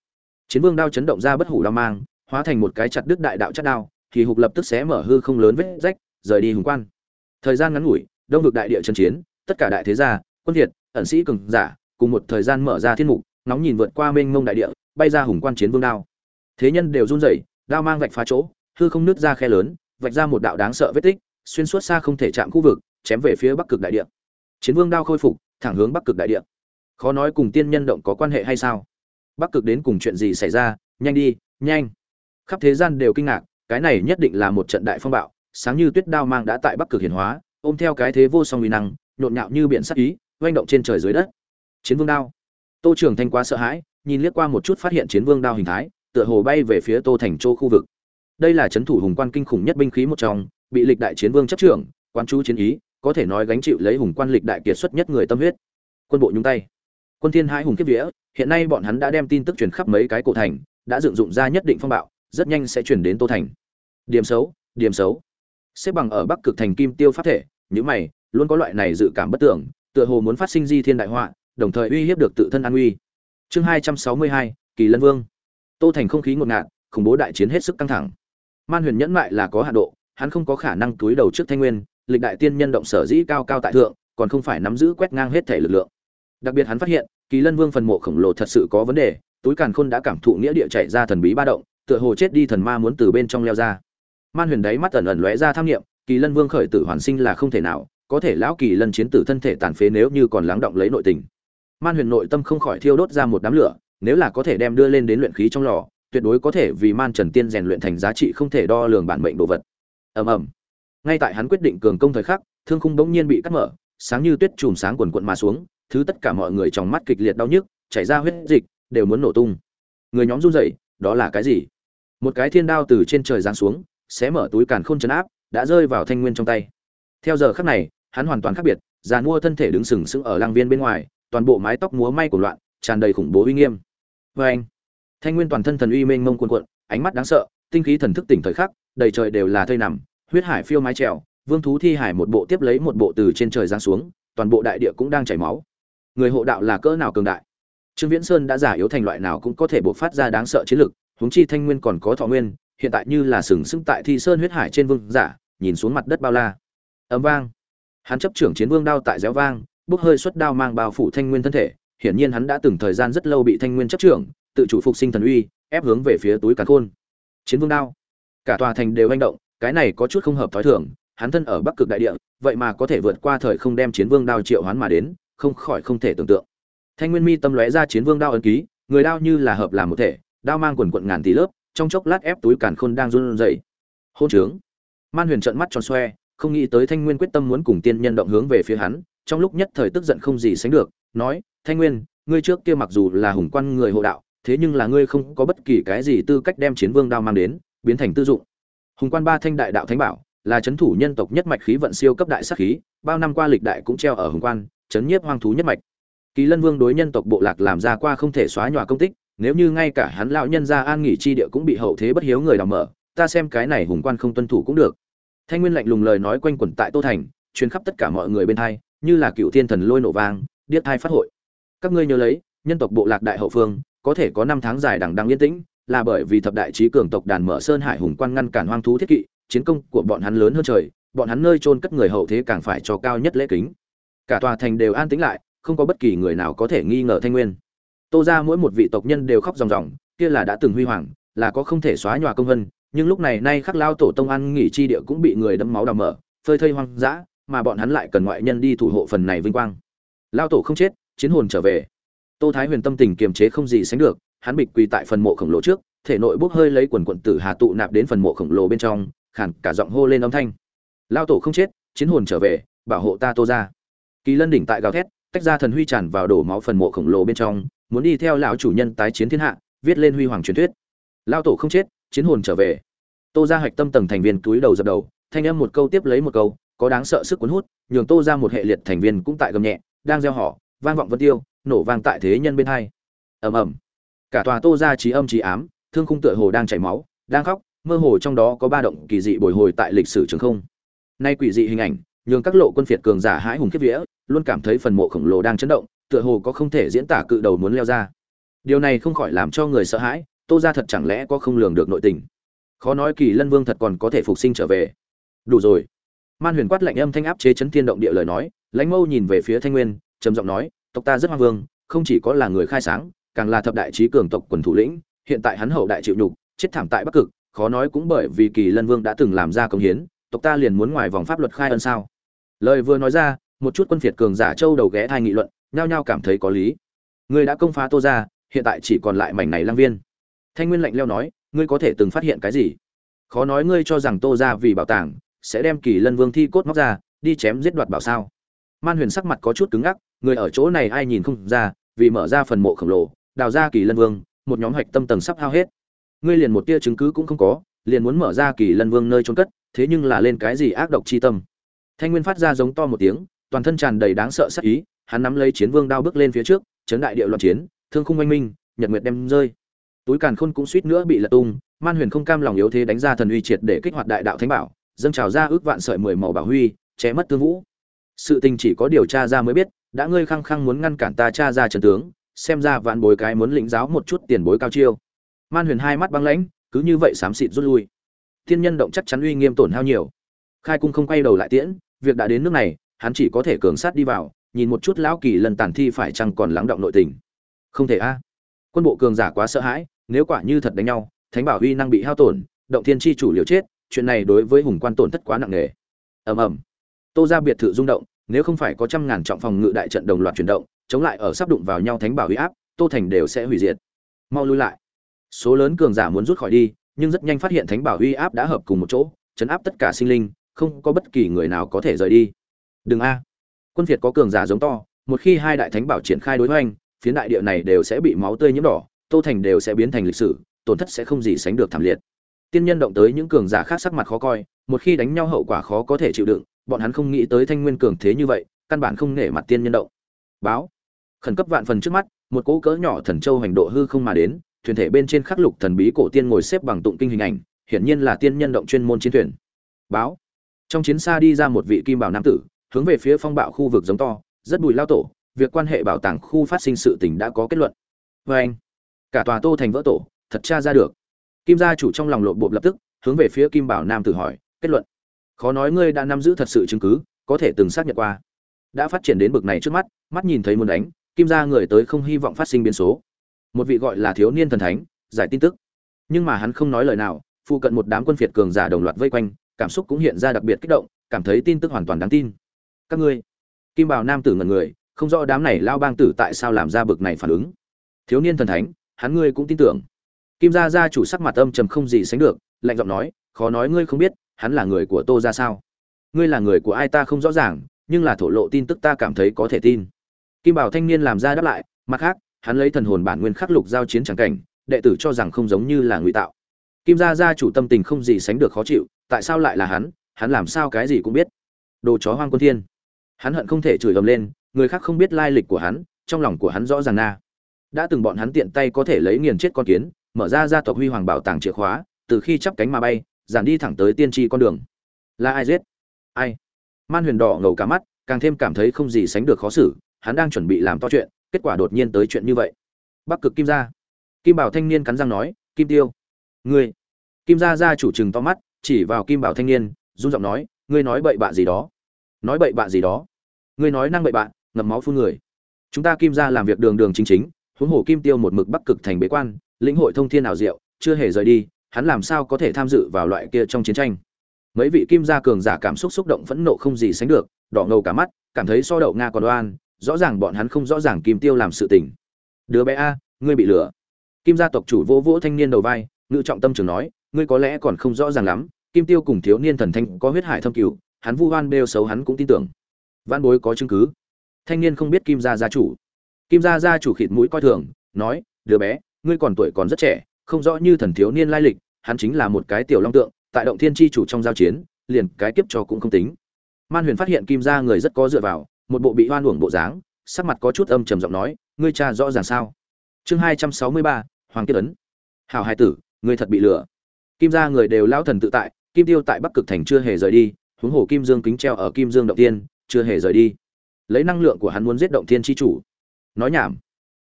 Chiến vương đao chấn động ra bất hủ đao mang, hóa thành một cái chặt đứt đại đạo chất đao, thì hục lập tức xé mở hư không lớn vết rách, rời đi hùng quan. Thời gian ngắn ngủi, đông vực đại địa chân chiến, tất cả đại thế gia, quân việt, ẩn sĩ cường giả, cùng một thời gian mở ra thiên mục, nóng nhìn vượt qua mênh mông đại địa, bay ra hùng quan chiến vương đao. Thế nhân đều run rẩy, đao mang vạch phá chỗ, hư không nứt ra khe lớn, vạch ra một đạo đáng sợ vết tích, xuyên suốt xa không thể chạm khu vực, chém về phía bắc cực đại địa. Chiến vương đao khôi phục, thẳng hướng bắc cực đại địa. Khó nói cùng tiên nhân động có quan hệ hay sao? Bắc cực đến cùng chuyện gì xảy ra? Nhanh đi, nhanh. Khắp thế gian đều kinh ngạc, cái này nhất định là một trận đại phong bạo, sáng như tuyết đao mang đã tại bắc cực hiển hóa, ôm theo cái thế vô song uy năng, nhộn nhạo như biển sắc ý oanh động trên trời dưới đất. Chiến vương đao. Tô trường thanh quá sợ hãi, nhìn liếc qua một chút phát hiện chiến vương đao hình thái, tựa hồ bay về phía tô thành châu khu vực. Đây là chấn thủ hùng quan kinh khủng nhất binh khí một trong, bị lịch đại chiến vương chấp trưởng quan chú chiến ý, có thể nói gánh chịu lấy hùng quan lịch đại kiệt xuất nhất người tâm huyết. Quân bộ nhúng tay quân thiên hai hùng kiếp vía, hiện nay bọn hắn đã đem tin tức truyền khắp mấy cái cổ thành, đã dựng dụng ra nhất định phong bạo, rất nhanh sẽ truyền đến tô thành. Điểm xấu điểm xấu. Xếp bằng ở bắc cực thành kim tiêu pháp thể những mày, luôn có loại này dự cảm bất tưởng, tựa hồ muốn phát sinh di thiên đại họa, đồng thời uy hiếp được tự thân an uy chương hai trăm sáu mươi hai, kỳ lân vương. Tô thành không khí ngột ngạt, khủng bố đại chiến hết sức căng thẳng. Man huyền nhẫn mại là có hạ độ, hắn không có khả năng túi đầu trước thanh nguyên, lịch đại tiên nhân động sở dĩ cao cao tại thượng, còn không phải nắm giữ quét ngang hết thể lực lượng đặc biệt hắn phát hiện, kỳ lân vương phần mộ khổng lồ thật sự có vấn đề, túi càn khôn đã cảm thụ nghĩa địa chạy ra thần bí ba động, tựa hồ chết đi thần ma muốn từ bên trong leo ra. Man huyền đáy mắt ẩn ẩn lóe ra tham nghiệm kỳ lân vương khởi tử hoàn sinh là không thể nào, có thể lão kỳ lân chiến tử thân thể tàn phế nếu như còn lắng động lấy nội tình. Man huyền nội tâm không khỏi thiêu đốt ra một đám lửa, nếu là có thể đem đưa lên đến luyện khí trong lò, tuyệt đối có thể vì man trần tiên rèn luyện thành giá trị không thể đo lường bản mệnh đồ vật. Ầm ầm. Ngay tại hắn quyết định cường công thời khắc, thương khung bỗng nhiên bị cắt mở, sáng như tuyết chùm sáng quần quận mà xuống thứ tất cả mọi người trong mắt kịch liệt đau nhức, chảy ra huyết dịch, đều muốn nổ tung. Người nhóm run rẩy, đó là cái gì? Một cái thiên đao từ trên trời giáng xuống, xé mở túi càn khôn chấn áp, đã rơi vào thanh nguyên trong tay. Theo giờ khắc này, hắn hoàn toàn khác biệt, già mua thân thể đứng sừng sững ở lang viên bên ngoài, toàn bộ mái tóc múa may của loạn, tràn đầy khủng bố uy nghiêm. Vê anh, thanh nguyên toàn thân thần uy mênh mông cuồn cuộn, ánh mắt đáng sợ, tinh khí thần thức tỉnh thời khắc, đầy trời đều là thây nằm, huyết hải phiêu mái trèo, vương thú thi hải một bộ tiếp lấy một bộ từ trên trời giáng xuống, toàn bộ đại địa cũng đang chảy máu người hộ đạo là cỡ nào cường đại? Trương viễn sơn đã giả yếu thành loại nào cũng có thể bộc phát ra đáng sợ chiến lực, huống chi thanh nguyên còn có thọ nguyên, hiện tại như là sừng sững tại thi sơn huyết hải trên vương giả, nhìn xuống mặt đất bao la. Ấm vang. Hắn chấp trưởng chiến vương đao tại réo vang, bốc hơi xuất đao mang bao phủ thanh nguyên thân thể, hiển nhiên hắn đã từng thời gian rất lâu bị thanh nguyên chấp trưởng, tự chủ phục sinh thần uy, ép hướng về phía túi càn khôn. Chiến vương đao. Cả tòa thành đều manh động, cái này có chút không hợp thói thường, hắn thân ở bắc cực đại địa, vậy mà có thể vượt qua thời không đem chiến vương đao triệu hoán mà đến không khỏi không thể tưởng tượng. Thanh nguyên mi tâm lóe ra chiến vương đao ấn ký, người đao như là hợp làm một thể, đao mang quần quận ngàn tỷ lớp, trong chốc lát ép túi càn khôn đang run rẩy. Hôn trướng. Man huyền trợn mắt tròn xoe, không nghĩ tới thanh nguyên quyết tâm muốn cùng tiên nhân động hướng về phía hắn, trong lúc nhất thời tức giận không gì sánh được, nói, thanh nguyên, ngươi trước kia mặc dù là hùng quan người hộ đạo, thế nhưng là ngươi không có bất kỳ cái gì tư cách đem chiến vương đao mang đến, biến thành tư dụng. Hùng quan ba thanh đại đạo thánh bảo, là chấn thủ nhân tộc nhất mạch khí vận siêu cấp đại sát khí, bao năm qua lịch đại cũng treo ở hùng quan chấn nhiếp hoang thú nhất mạch. Kỳ lân vương đối nhân tộc bộ lạc làm ra qua không thể xóa nhòa công tích, nếu như ngay cả hắn lão nhân gia an nghỉ chi địa cũng bị hậu thế bất hiếu người đào mở, ta xem cái này hùng quan không tuân thủ cũng được. Thanh nguyên lạnh lùng lời nói quanh quẩn tại tô thành, truyền khắp tất cả mọi người bên hai, như là cựu thiên thần lôi nổ vang, điếc tai phát hội. Các ngươi nhớ lấy, nhân tộc bộ lạc đại hậu phương, có thể có năm tháng dài đằng đằng yên tĩnh, là bởi vì thập đại trí cường tộc đàn mở sơn hải hùng quan ngăn cản hoang thú thiết kỵ, chiến công của bọn hắn lớn hơn trời, bọn hắn nơi chôn cất người hậu thế càng phải cho cao nhất lễ kính cả tòa thành đều an tĩnh lại, không có bất kỳ người nào có thể nghi ngờ thanh nguyên. Tô ra mỗi một vị tộc nhân đều khóc ròng ròng, kia là đã từng huy hoàng, là có không thể xóa nhòa công vân, nhưng lúc này nay khắc lao tổ tông ăn nghỉ chi địa cũng bị người đâm máu đào mở, phơi thây hoang dã, mà bọn hắn lại cần ngoại nhân đi thủ hộ phần này vinh quang. Lao tổ không chết, chiến hồn trở về. Tô thái huyền tâm tình kiềm chế không gì sánh được, hắn bịch quỳ tại phần mộ khổng lồ trước, thể nội bốc hơi lấy quần quận tử hà tụ nạp đến phần mộ khổng lồ bên trong khản cả giọng hô lên âm thanh. Lao tổ không chết, chiến hồn trở về, bảo hộ ta tô ra kỳ lân đỉnh tại gào thét, tách ra thần huy tràn vào đổ máu phần mộ khổng lồ bên trong, muốn đi theo lão chủ nhân tái chiến thiên hạ, viết lên huy hoàng truyền thuyết. Lao tổ không chết, chiến hồn trở về. Tô ra hạch tâm tầng thành viên túi đầu dập đầu, thanh âm một câu tiếp lấy một câu, có đáng sợ sức cuốn hút, nhường tô ra một hệ liệt thành viên cũng tại gầm nhẹ, đang gieo họ vang vọng vân tiêu, nổ vang tại thế nhân bên hai. Ầm ầm. Cả tòa tô ra trí âm trí ám, thương khung tựa hồ đang chảy máu, đang khóc, mơ hồ trong đó có ba động kỳ dị bồi hồi tại lịch sử trường không. Nay quỷ dị hình ảnh, nhường các lộ quân phiệt cường giả hãi hùng kiếp vía luôn cảm thấy phần mộ khổng lồ đang chấn động, tựa hồ có không thể diễn tả cự đầu muốn leo ra. Điều này không khỏi làm cho người sợ hãi, tô ra thật chẳng lẽ có không lường được nội tình? Khó nói kỳ lân vương thật còn có thể phục sinh trở về. Đủ rồi. Man huyền quát lạnh âm thanh áp chế chấn thiên động địa lời nói, lãnh mâu nhìn về phía thanh nguyên, trầm giọng nói, tộc ta rất hoang vương, không chỉ có là người khai sáng, càng là thập đại trí cường tộc quần thủ lĩnh, hiện tại hắn hậu đại chịu nhục, chết thảm tại bắc cực, khó nói cũng bởi vì kỳ lân vương đã từng làm ra công hiến, tộc ta liền muốn ngoài vòng pháp luật khai ân sao? Lời vừa nói ra một chút quân phiệt cường giả châu đầu ghé thai nghị luận, nhao nhao cảm thấy có lý. Ngươi đã công phá tô ra hiện tại chỉ còn lại mảnh này lang viên. Thanh nguyên lạnh leo nói, ngươi có thể từng phát hiện cái gì? Khó nói ngươi cho rằng tô ra vì bảo tàng, sẽ đem kỳ lân vương thi cốt móc ra, đi chém giết đoạt bảo sao? Man huyền sắc mặt có chút cứng ngắc, người ở chỗ này ai nhìn không ra, vì mở ra phần mộ khổng lồ, đào ra kỳ lân vương, một nhóm hạch tâm tầng sắp hao hết. Ngươi liền một tia chứng cứ cũng không có, liền muốn mở ra kỳ lân vương nơi trôn cất, thế nhưng là lên cái gì ác độc chi tâm? Thanh nguyên phát ra giống to một tiếng toàn thân tràn đầy đáng sợ sát ý, hắn nắm lấy chiến vương đao bước lên phía trước, chấn đại địa loạn chiến, thương khung oanh minh, nhật nguyệt đem rơi. Túi càn khôn cũng suýt nữa bị lật tung, man huyền không cam lòng yếu thế đánh ra thần uy triệt để kích hoạt đại đạo thánh bảo, dâng trào ra ước vạn sợi mười màu bảo huy, che mất tương vũ. Sự tình chỉ có điều tra ra mới biết, đã ngươi khăng khăng muốn ngăn cản ta tra ra trận tướng, xem ra vạn bối cái muốn lĩnh giáo một chút tiền bối cao chiêu. Man huyền hai mắt băng lãnh, cứ như vậy xám xịt rút lui. Thiên nhân động chắc chắn uy nghiêm tổn hao nhiều. Khai cung không quay đầu lại tiễn, việc đã đến nước này hắn chỉ có thể cường sát đi vào, nhìn một chút lão kỳ lần tàn thi phải chăng còn lắng động nội tình. Không thể a. Quân bộ cường giả quá sợ hãi, nếu quả như thật đánh nhau, thánh bảo uy năng bị hao tổn, động thiên chi chủ liều chết, chuyện này đối với hùng quan tổn thất quá nặng nề. Ầm ầm. Tô ra biệt thự rung động, nếu không phải có trăm ngàn trọng phòng ngự đại trận đồng loạt chuyển động, chống lại ở sắp đụng vào nhau thánh bảo uy áp, tô thành đều sẽ hủy diệt. Mau lui lại. Số lớn cường giả muốn rút khỏi đi, nhưng rất nhanh phát hiện thánh bảo uy áp đã hợp cùng một chỗ, chấn áp tất cả sinh linh, không có bất kỳ người nào có thể rời đi đừng a. Quân việt có cường giả giống to, một khi hai đại thánh bảo triển khai đối hoành phía đại địa này đều sẽ bị máu tươi nhiễm đỏ, tô thành đều sẽ biến thành lịch sử, tổn thất sẽ không gì sánh được thảm liệt. Tiên nhân động tới những cường giả khác sắc mặt khó coi, một khi đánh nhau hậu quả khó có thể chịu đựng, bọn hắn không nghĩ tới thanh nguyên cường thế như vậy, căn bản không nể mặt tiên nhân động. Báo. Khẩn cấp vạn phần trước mắt, một cỗ cỡ nhỏ thần châu hành độ hư không mà đến, thuyền thể bên trên khắc lục thần bí cổ tiên ngồi xếp bằng tụng kinh hình ảnh, hiển nhiên là tiên nhân động chuyên môn chiến thuyền. Báo. Trong chiến xa đi ra một vị kim bảo nam tử hướng về phía phong bạo khu vực giống to, rất bùi lao tổ, việc quan hệ bảo tàng khu phát sinh sự tình đã có kết luận. Vê anh, cả tòa tô thành vỡ tổ, thật tra ra được. Kim gia chủ trong lòng lộn bộp lập tức, hướng về phía kim bảo nam tử hỏi, kết luận. Khó nói ngươi đã nắm giữ thật sự chứng cứ, có thể từng xác nhận qua. Đã phát triển đến bực này trước mắt mắt nhìn thấy muốn đánh, kim gia người tới không hy vọng phát sinh biến số. Một vị gọi là thiếu niên thần thánh, giải tin tức. Nhưng mà hắn không nói lời nào, phụ cận một đám quân phiệt cường giả đồng loạt vây quanh, cảm xúc cũng hiện ra đặc biệt kích động, cảm thấy tin tức hoàn toàn đáng tin các ngươi. Kim bảo nam tử ngẩn người, không rõ đám này lao bang tử tại sao làm ra bực này phản ứng. Thiếu niên thần thánh, hắn ngươi cũng tin tưởng. Kim gia gia chủ sắc mặt âm trầm không gì sánh được, lạnh giọng nói, khó nói ngươi không biết, hắn là người của tô ra sao? Ngươi là người của ai ta không rõ ràng, nhưng là thổ lộ tin tức ta cảm thấy có thể tin. Kim bảo thanh niên làm ra đáp lại, mặt khác, hắn lấy thần hồn bản nguyên khắc lục giao chiến tràng cảnh, đệ tử cho rằng không giống như là ngụy tạo. Kim gia gia chủ tâm tình không gì sánh được khó chịu, tại sao lại là hắn hắn làm sao cái gì cũng biết. Đồ chó hoang quân thiên hắn hận không thể chửi ầm lên, người khác không biết lai lịch của hắn, trong lòng của hắn rõ ràng na. Đã từng bọn hắn tiện tay có thể lấy nghiền chết con kiến, mở ra gia tộc huy hoàng bảo tàng chìa khóa, từ khi chắp cánh mà bay dàn đi thẳng tới tiên tri con đường. Là ai giết? Ai? Man huyền đỏ ngầu cả mắt, càng thêm cảm thấy không gì sánh được khó xử, hắn đang chuẩn bị làm to chuyện, kết quả đột nhiên tới chuyện như vậy. Bắc cực kim gia. Kim bảo thanh niên cắn răng nói, kim tiêu, ngươi. Kim gia gia chủ trừng to mắt, chỉ vào kim bảo thanh niên, run giọng nói, ngươi nói bậy bạ gì đó? Nói bậy bạ gì đó? Ngươi nói năng bậy bạn, ngậm máu phun người. Chúng ta kim gia làm việc đường đường chính chính huống hồ kim tiêu một mực bắc cực thành bế quan lĩnh hội thông thiên ảo diệu chưa hề rời đi hắn làm sao có thể tham dự vào loại kia trong chiến tranh? Mấy vị kim gia cường giả cảm xúc xúc động phẫn nộ không gì sánh được đỏ ngầu cả mắt cảm thấy so đậu nga còn đoan rõ ràng bọn hắn không rõ ràng kim tiêu làm sự tình. Đứa bé a ngươi bị lừa. Kim gia tộc chủ vỗ vỗ thanh niên đầu vai ngự trọng tâm trường nói ngươi có lẽ còn không rõ ràng lắm kim tiêu cùng thiếu niên thần thanh có huyết hải thâm cửu hắn vu oan bêu xấu hắn cũng tin tưởng văn bối có chứng cứ. Thanh niên không biết kim gia gia chủ. Kim gia gia chủ khịt mũi coi thường, nói, đứa bé, ngươi còn tuổi còn rất trẻ, không rõ như thần thiếu niên lai lịch, hắn chính là một cái tiểu long tượng, tại động thiên chi chủ trong giao chiến, liền cái kiếp cho cũng không tính. Man huyền phát hiện kim gia người rất có dựa vào, một bộ bị hoan uổng bộ dáng, sắc mặt có chút âm trầm giọng nói, ngươi cha rõ ràng sao? Chương hai trăm sáu mươi ba, hoàng kiếp ấn. Hào hai tử, ngươi thật bị lừa. Kim gia người đều lao thần tự tại, kim tiêu tại bắc cực thành chưa hề rời đi, huống hồ kim dương kính treo ở kim dương động tiên chưa hề rời đi. Lấy năng lượng của hắn muốn giết động thiên chi chủ. Nói nhảm.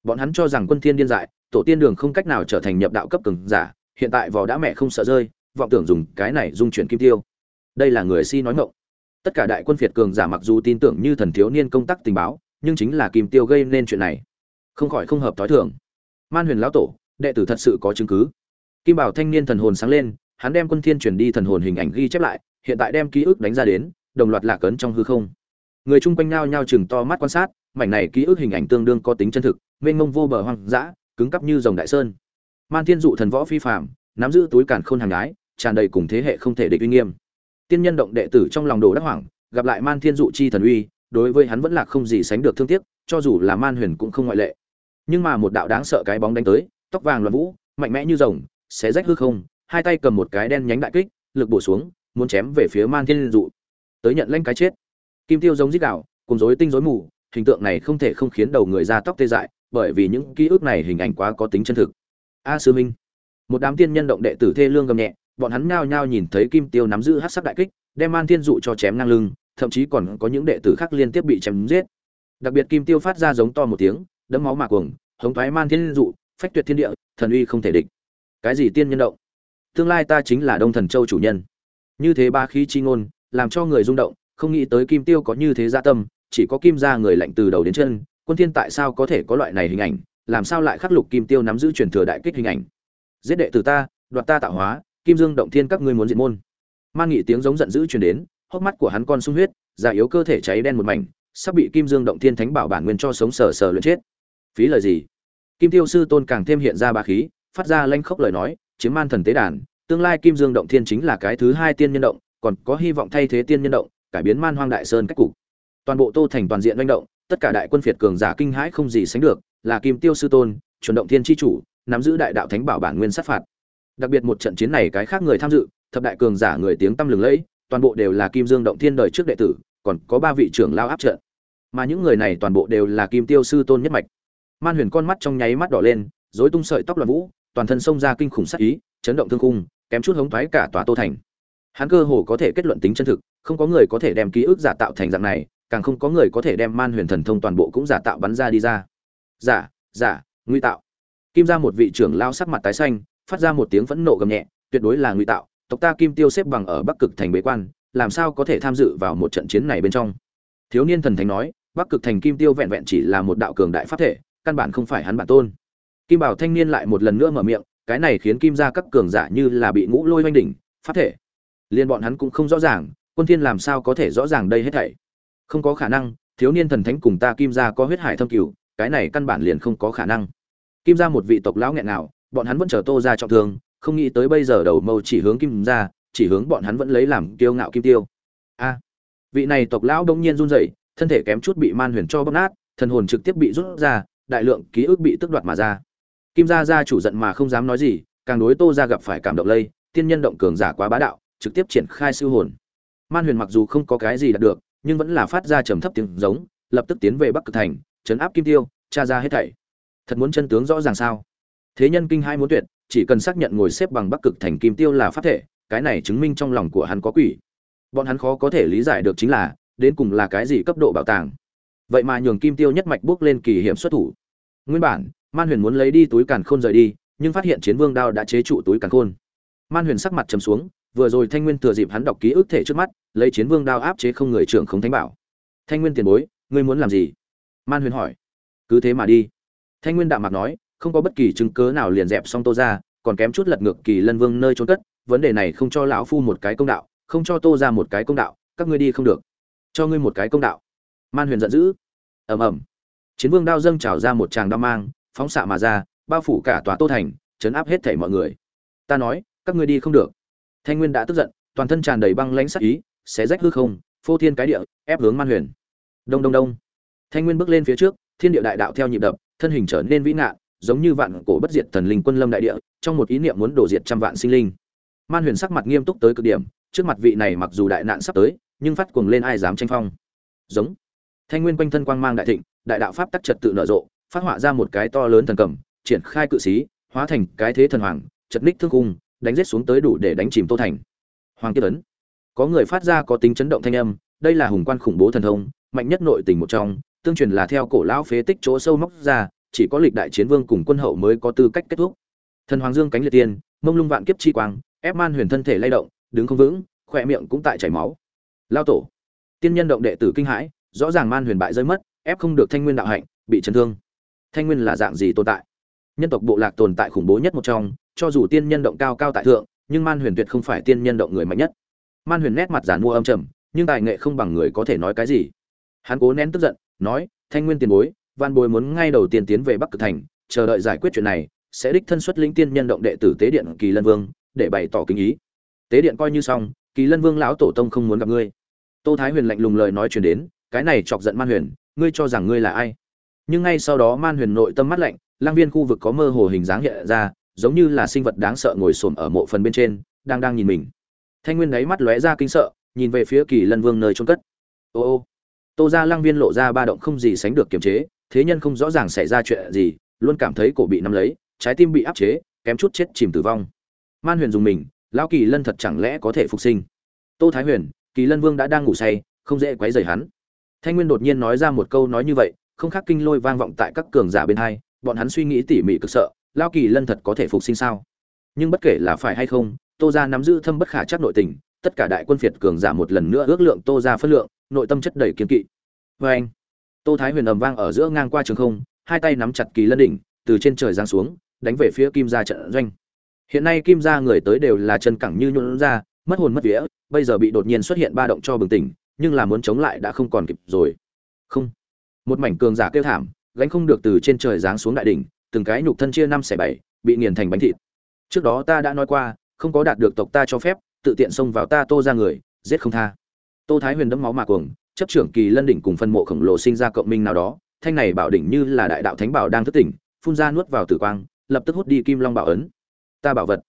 Bọn hắn cho rằng quân thiên điên dại, tổ tiên đường không cách nào trở thành nhập đạo cấp cường giả, hiện tại vò đã mẹ không sợ rơi, vọng tưởng dùng cái này dung chuyển kim tiêu. Đây là người si nói ngọng. Tất cả đại quân phiệt cường giả mặc dù tin tưởng như thần thiếu niên công tác tình báo, nhưng chính là kim tiêu gây nên chuyện này. Không khỏi không hợp thói thường. Man huyền lão tổ, đệ tử thật sự có chứng cứ. Kim bảo thanh niên thần hồn sáng lên, hắn đem quân thiên truyền đi thần hồn hình ảnh ghi chép lại, hiện tại đem ký ức đánh ra đến, đồng loạt lạc ấn trong hư không người chung quanh nao nhao chừng to mắt quan sát, mảnh này ký ức hình ảnh tương đương có tính chân thực, mênh mông vô bờ hoang dã, cứng cắp như dòng đại sơn. Man thiên dụ thần võ phi phàm, nắm giữ túi càn khôn hàng ái, tràn đầy cùng thế hệ không thể địch uy nghiêm. Tiên nhân động đệ tử trong lòng đồ đắc hoảng, gặp lại man thiên dụ chi thần uy, đối với hắn vẫn là không gì sánh được thương tiếc, cho dù là man huyền cũng không ngoại lệ. Nhưng mà một đạo đáng sợ cái bóng đánh tới, tóc vàng loạn vũ, mạnh mẽ như rồng, xé rách hư không, hai tay cầm một cái đen nhánh đại kích, lực bổ xuống, muốn chém về phía man thiên dụ. Tới nhận lãnh cái chết kim tiêu giống dích đạo cùng rối tinh rối mù, hình tượng này không thể không khiến đầu người ra tóc tê dại, bởi vì những ký ức này hình ảnh quá có tính chân thực. A sư minh. Một đám tiên nhân động đệ tử thê lương gầm nhẹ, bọn hắn nhao nhao nhìn thấy kim tiêu nắm giữ hát sắc đại kích, đem man thiên dụ cho chém ngang lưng, thậm chí còn có những đệ tử khác liên tiếp bị chém giết. Đặc biệt kim tiêu phát ra giống to một tiếng, đấm máu mạc cuồng, hống thoái man thiên dụ, phách tuyệt thiên địa, thần uy không thể địch. Cái gì tiên nhân động? Tương lai ta chính là đông thần châu chủ nhân. Như thế ba khí chi ngôn, làm cho người rung động không nghĩ tới kim tiêu có như thế gia tâm, chỉ có kim gia người lạnh từ đầu đến chân, quân thiên tại sao có thể có loại này hình ảnh, làm sao lại khắc lục kim tiêu nắm giữ truyền thừa đại kích hình ảnh? Giết đệ tử ta, đoạt ta tạo hóa, kim dương động thiên các ngươi muốn diện môn. Man nghị tiếng giống giận dữ truyền đến, hốc mắt của hắn con sung huyết, già yếu cơ thể cháy đen một mảnh, sắp bị kim dương động thiên thánh bảo bản nguyên cho sống sờ sờ luyện chết. Phí lời gì? Kim tiêu sư tôn càng thêm hiện ra ba khí, phát ra lanh khốc lời nói, chiếm man thần tế đàn, tương lai kim dương động thiên chính là cái thứ hai tiên nhân động, còn có hy vọng thay thế tiên nhân động cải biến man hoang đại sơn cách cục. Toàn bộ tô thành toàn diện manh động, tất cả đại quân phiệt cường giả kinh hãi không gì sánh được, là kim tiêu sư tôn, chuẩn động thiên tri chủ, nắm giữ đại đạo thánh bảo bản nguyên sát phạt. Đặc biệt một trận chiến này cái khác người tham dự, thập đại cường giả người tiếng tăm lừng lẫy, toàn bộ đều là kim dương động thiên đời trước đệ tử, còn có ba vị trưởng lao áp trận. Mà những người này toàn bộ đều là kim tiêu sư tôn nhất mạch. Man huyền con mắt trong nháy mắt đỏ lên, rối tung sợi tóc loạn vũ, toàn thân xông ra kinh khủng sát ý, chấn động thương cung kém chút hống thoái cả tòa tô thành. Hắn cơ hồ có thể kết luận tính chân thực không có người có thể đem ký ức giả tạo thành dạng này, càng không có người có thể đem man huyền thần thông toàn bộ cũng giả tạo bắn ra đi ra. Giả giả nguy tạo. Kim ra một vị trưởng lao sắc mặt tái xanh, phát ra một tiếng phẫn nộ gầm nhẹ, tuyệt đối là nguy tạo, tộc ta kim tiêu xếp bằng ở bắc cực thành bế quan, làm sao có thể tham dự vào một trận chiến này bên trong? Thiếu niên thần thánh nói, bắc cực thành kim tiêu vẹn vẹn chỉ là một đạo cường đại pháp thể, căn bản không phải hắn bản tôn. Kim bảo thanh niên lại một lần nữa mở miệng, cái này khiến kim ra các cường giả như là bị ngũ lôi oanh đỉnh, pháp thể. Liên bọn hắn cũng không rõ ràng quân thiên làm sao có thể rõ ràng đây hết thảy? Không có khả năng, thiếu niên thần thánh cùng ta kim gia có huyết hải thâm cửu, cái này căn bản liền không có khả năng. Kim gia một vị tộc lão nghẹn nào, bọn hắn vẫn chờ tô Gia trọng thương, không nghĩ tới bây giờ đầu mâu chỉ hướng kim gia, chỉ hướng bọn hắn vẫn lấy làm kiêu ngạo kim tiêu. A! Vị này tộc lão đông nhiên run rẩy, thân thể kém chút bị man huyền cho bóp nát, thần hồn trực tiếp bị rút ra, đại lượng ký ức bị tước đoạt mà ra. Kim gia gia chủ giận mà không dám nói gì, càng đối tô Gia gặp phải cảm động lây, tiên nhân động cường giả quá bá đạo, trực tiếp triển khai siêu hồn man huyền mặc dù không có cái gì đạt được, nhưng vẫn là phát ra trầm thấp tiếng giống, lập tức tiến về bắc cực thành chấn áp kim tiêu, tra ra hết thảy. Thật muốn chân tướng rõ ràng sao? Thế nhân kinh hai muốn tuyệt, chỉ cần xác nhận ngồi xếp bằng bắc cực thành kim tiêu là pháp thể, cái này chứng minh trong lòng của hắn có quỷ. Bọn hắn khó có thể lý giải được chính là, đến cùng là cái gì cấp độ bảo tàng. Vậy mà nhường kim tiêu nhất mạch bước lên kỳ hiểm xuất thủ. Nguyên bản, man huyền muốn lấy đi túi càn khôn rời đi, nhưng phát hiện chiến vương đao đã chế trụ túi càn khôn. Man huyền sắc mặt trầm xuống vừa rồi thanh nguyên thừa dịp hắn đọc ký ức thể trước mắt, lấy chiến vương đao áp chế không người trưởng không thánh bảo. Thanh nguyên tiền bối, ngươi muốn làm gì? Man huyền hỏi. Cứ thế mà đi. Thanh nguyên đạm mặt nói, không có bất kỳ chứng cớ nào liền dẹp xong tô ra, còn kém chút lật ngược kỳ lân vương nơi trốn cất, vấn đề này không cho lão phu một cái công đạo, không cho tô ra một cái công đạo, các ngươi đi không được. Cho ngươi một cái công đạo. Man huyền giận dữ. Ầm ầm. Chiến vương đao dâng trào ra một tràng đao mang, phóng xạ mà ra, bao phủ cả tòa tô thành, chấn áp hết thảy mọi người. Ta nói, các ngươi đi không được thanh nguyên đã tức giận, toàn thân tràn đầy băng lãnh sắc ý, xé rách hư không, phô thiên cái địa, ép hướng man huyền. Đông đông đông. Thanh nguyên bước lên phía trước, thiên địa đại đạo theo nhịp đập, thân hình trở nên vĩ ngạn, giống như vạn cổ bất diệt thần linh quân lâm đại địa, trong một ý niệm muốn đổ diệt trăm vạn sinh linh. Man huyền sắc mặt nghiêm túc tới cực điểm, trước mặt vị này mặc dù đại nạn sắp tới, nhưng phát cuồng lên ai dám tranh phong. Giống. Thanh nguyên quanh thân quang mang đại thịnh, đại đạo pháp tắc trật tự nở rộ, phát họa ra một cái to lớn thần cầm, triển khai cự sĩ hóa thành cái thế thần hoàng, chật ních thương cung đánh giết xuống tới đủ để đánh chìm tô thành. Hoàng kiếp ấn. Có người phát ra có tính chấn động thanh âm, đây là hùng quan khủng bố thần thông, mạnh nhất nội tình một trong, tương truyền là theo cổ lão phế tích chỗ sâu móc ra, chỉ có lịch đại chiến vương cùng quân hậu mới có tư cách kết thúc. Thần hoàng dương cánh liệt tiên, mông lung vạn kiếp chi quang, ép man huyền thân thể lay động, đứng không vững, khỏe miệng cũng tại chảy máu. Lao tổ. Tiên nhân động đệ tử kinh hãi, rõ ràng man huyền bại rơi mất, ép không được thanh nguyên đạo hạnh, bị chấn thương. Thanh nguyên là dạng gì tồn tại? Nhân tộc bộ lạc tồn tại khủng bố nhất một trong cho dù tiên nhân động cao cao tại thượng, nhưng man huyền tuyệt không phải tiên nhân động người mạnh nhất. Man huyền nét mặt giản mua âm trầm, nhưng tài nghệ không bằng người có thể nói cái gì. Hắn cố nén tức giận, nói, thanh nguyên tiền bối văn bối muốn ngay đầu tiên tiến về bắc cực thành, chờ đợi giải quyết chuyện này, sẽ đích thân xuất lĩnh tiên nhân động đệ tử tế điện kỳ lân vương, để bày tỏ kính ý. Tế điện coi như xong, kỳ lân vương lão tổ tông không muốn gặp ngươi. Tô thái huyền lạnh lùng lời nói truyền đến, cái này chọc giận man huyền, ngươi cho rằng ngươi là ai? Nhưng ngay sau đó man huyền nội tâm mắt lạnh lang viên khu vực có mơ hồ hình dáng hiện ra giống như là sinh vật đáng sợ ngồi xổm ở mộ phần bên trên, đang đang nhìn mình. Thanh nguyên đáy mắt lóe ra kinh sợ, nhìn về phía kỳ lân vương nơi chôn cất. Ô ô, tô Gia lang viên lộ ra ba động không gì sánh được kiềm chế, thế nhân không rõ ràng xảy ra chuyện gì, luôn cảm thấy cổ bị nắm lấy, trái tim bị áp chế, kém chút chết chìm tử vong. Man huyền dùng mình, lão kỳ lân thật chẳng lẽ có thể phục sinh? Tô thái huyền, kỳ lân vương đã đang ngủ say, không dễ quấy rầy hắn. Thanh nguyên đột nhiên nói ra một câu nói như vậy, không khác kinh lôi vang vọng tại các cường giả bên hai, bọn hắn suy nghĩ tỉ mỉ cực sợ lao kỳ lân thật có thể phục sinh sao? Nhưng bất kể là phải hay không, tô ra nắm giữ thâm bất khả chắc nội tình, tất cả đại quân phiệt cường giả một lần nữa ước lượng tô ra phân lượng, nội tâm chất đầy kiếm kỵ. Vê anh, tô thái huyền ầm vang ở giữa ngang qua trường không, hai tay nắm chặt kỳ lân đỉnh, từ trên trời giáng xuống, đánh về phía kim gia trận doanh. Hiện nay kim gia người tới đều là chân cẳng như nhuận ra, mất hồn mất vía, bây giờ bị đột nhiên xuất hiện ba động cho bừng tỉnh, nhưng là muốn chống lại đã không còn kịp rồi. Không. Một mảnh cường giả kêu thảm, gánh không được từ trên trời giáng xuống đại đỉnh từng cái nhục thân chia năm xẻ bảy, bị nghiền thành bánh thịt. Trước đó ta đã nói qua, không có đạt được tộc ta cho phép, tự tiện xông vào ta tô ra người, giết không tha. Tô thái huyền đẫm máu mà cuồng, chấp trưởng kỳ lân đỉnh cùng phân mộ khổng lồ sinh ra cộng minh nào đó, thanh này bảo đỉnh như là đại đạo thánh bảo đang thức tỉnh, phun ra nuốt vào tử quang, lập tức hút đi kim long bảo ấn. Ta bảo vật.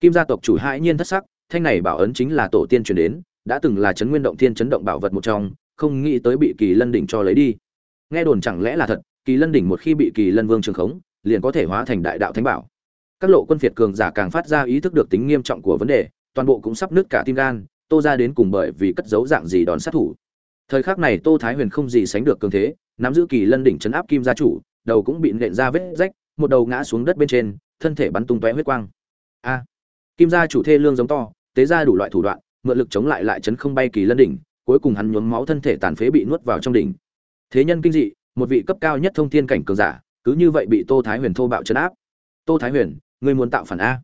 Kim gia tộc chủ hãi nhiên thất sắc, thanh này bảo ấn chính là tổ tiên truyền đến, đã từng là chấn nguyên động thiên chấn động bảo vật một trong, không nghĩ tới bị kỳ lân đỉnh cho lấy đi. Nghe đồn chẳng lẽ là thật, kỳ lân đỉnh một khi bị kỳ lân vương trường khống liền có thể hóa thành đại đạo thánh bảo. Các lộ quân phiệt cường giả càng phát ra ý thức được tính nghiêm trọng của vấn đề, toàn bộ cũng sắp nứt cả tim gan, tô ra đến cùng bởi vì cất giấu dạng gì đòn sát thủ. Thời khắc này tô thái huyền không gì sánh được cường thế, nắm giữ kỳ lân đỉnh chấn áp kim gia chủ, đầu cũng bị nện ra vết rách, một đầu ngã xuống đất bên trên, thân thể bắn tung tóe huyết quang. A! Kim gia chủ thê lương giống to, tế ra đủ loại thủ đoạn, mượn lực chống lại lại chấn không bay kỳ lân đỉnh, cuối cùng hắn nhuốm máu thân thể tàn phế bị nuốt vào trong đỉnh. Thế nhân kinh dị, một vị cấp cao nhất thông thiên cảnh cường giả cứ như vậy bị tô thái huyền thô bạo chấn áp. Tô thái huyền, ngươi muốn tạo phản a.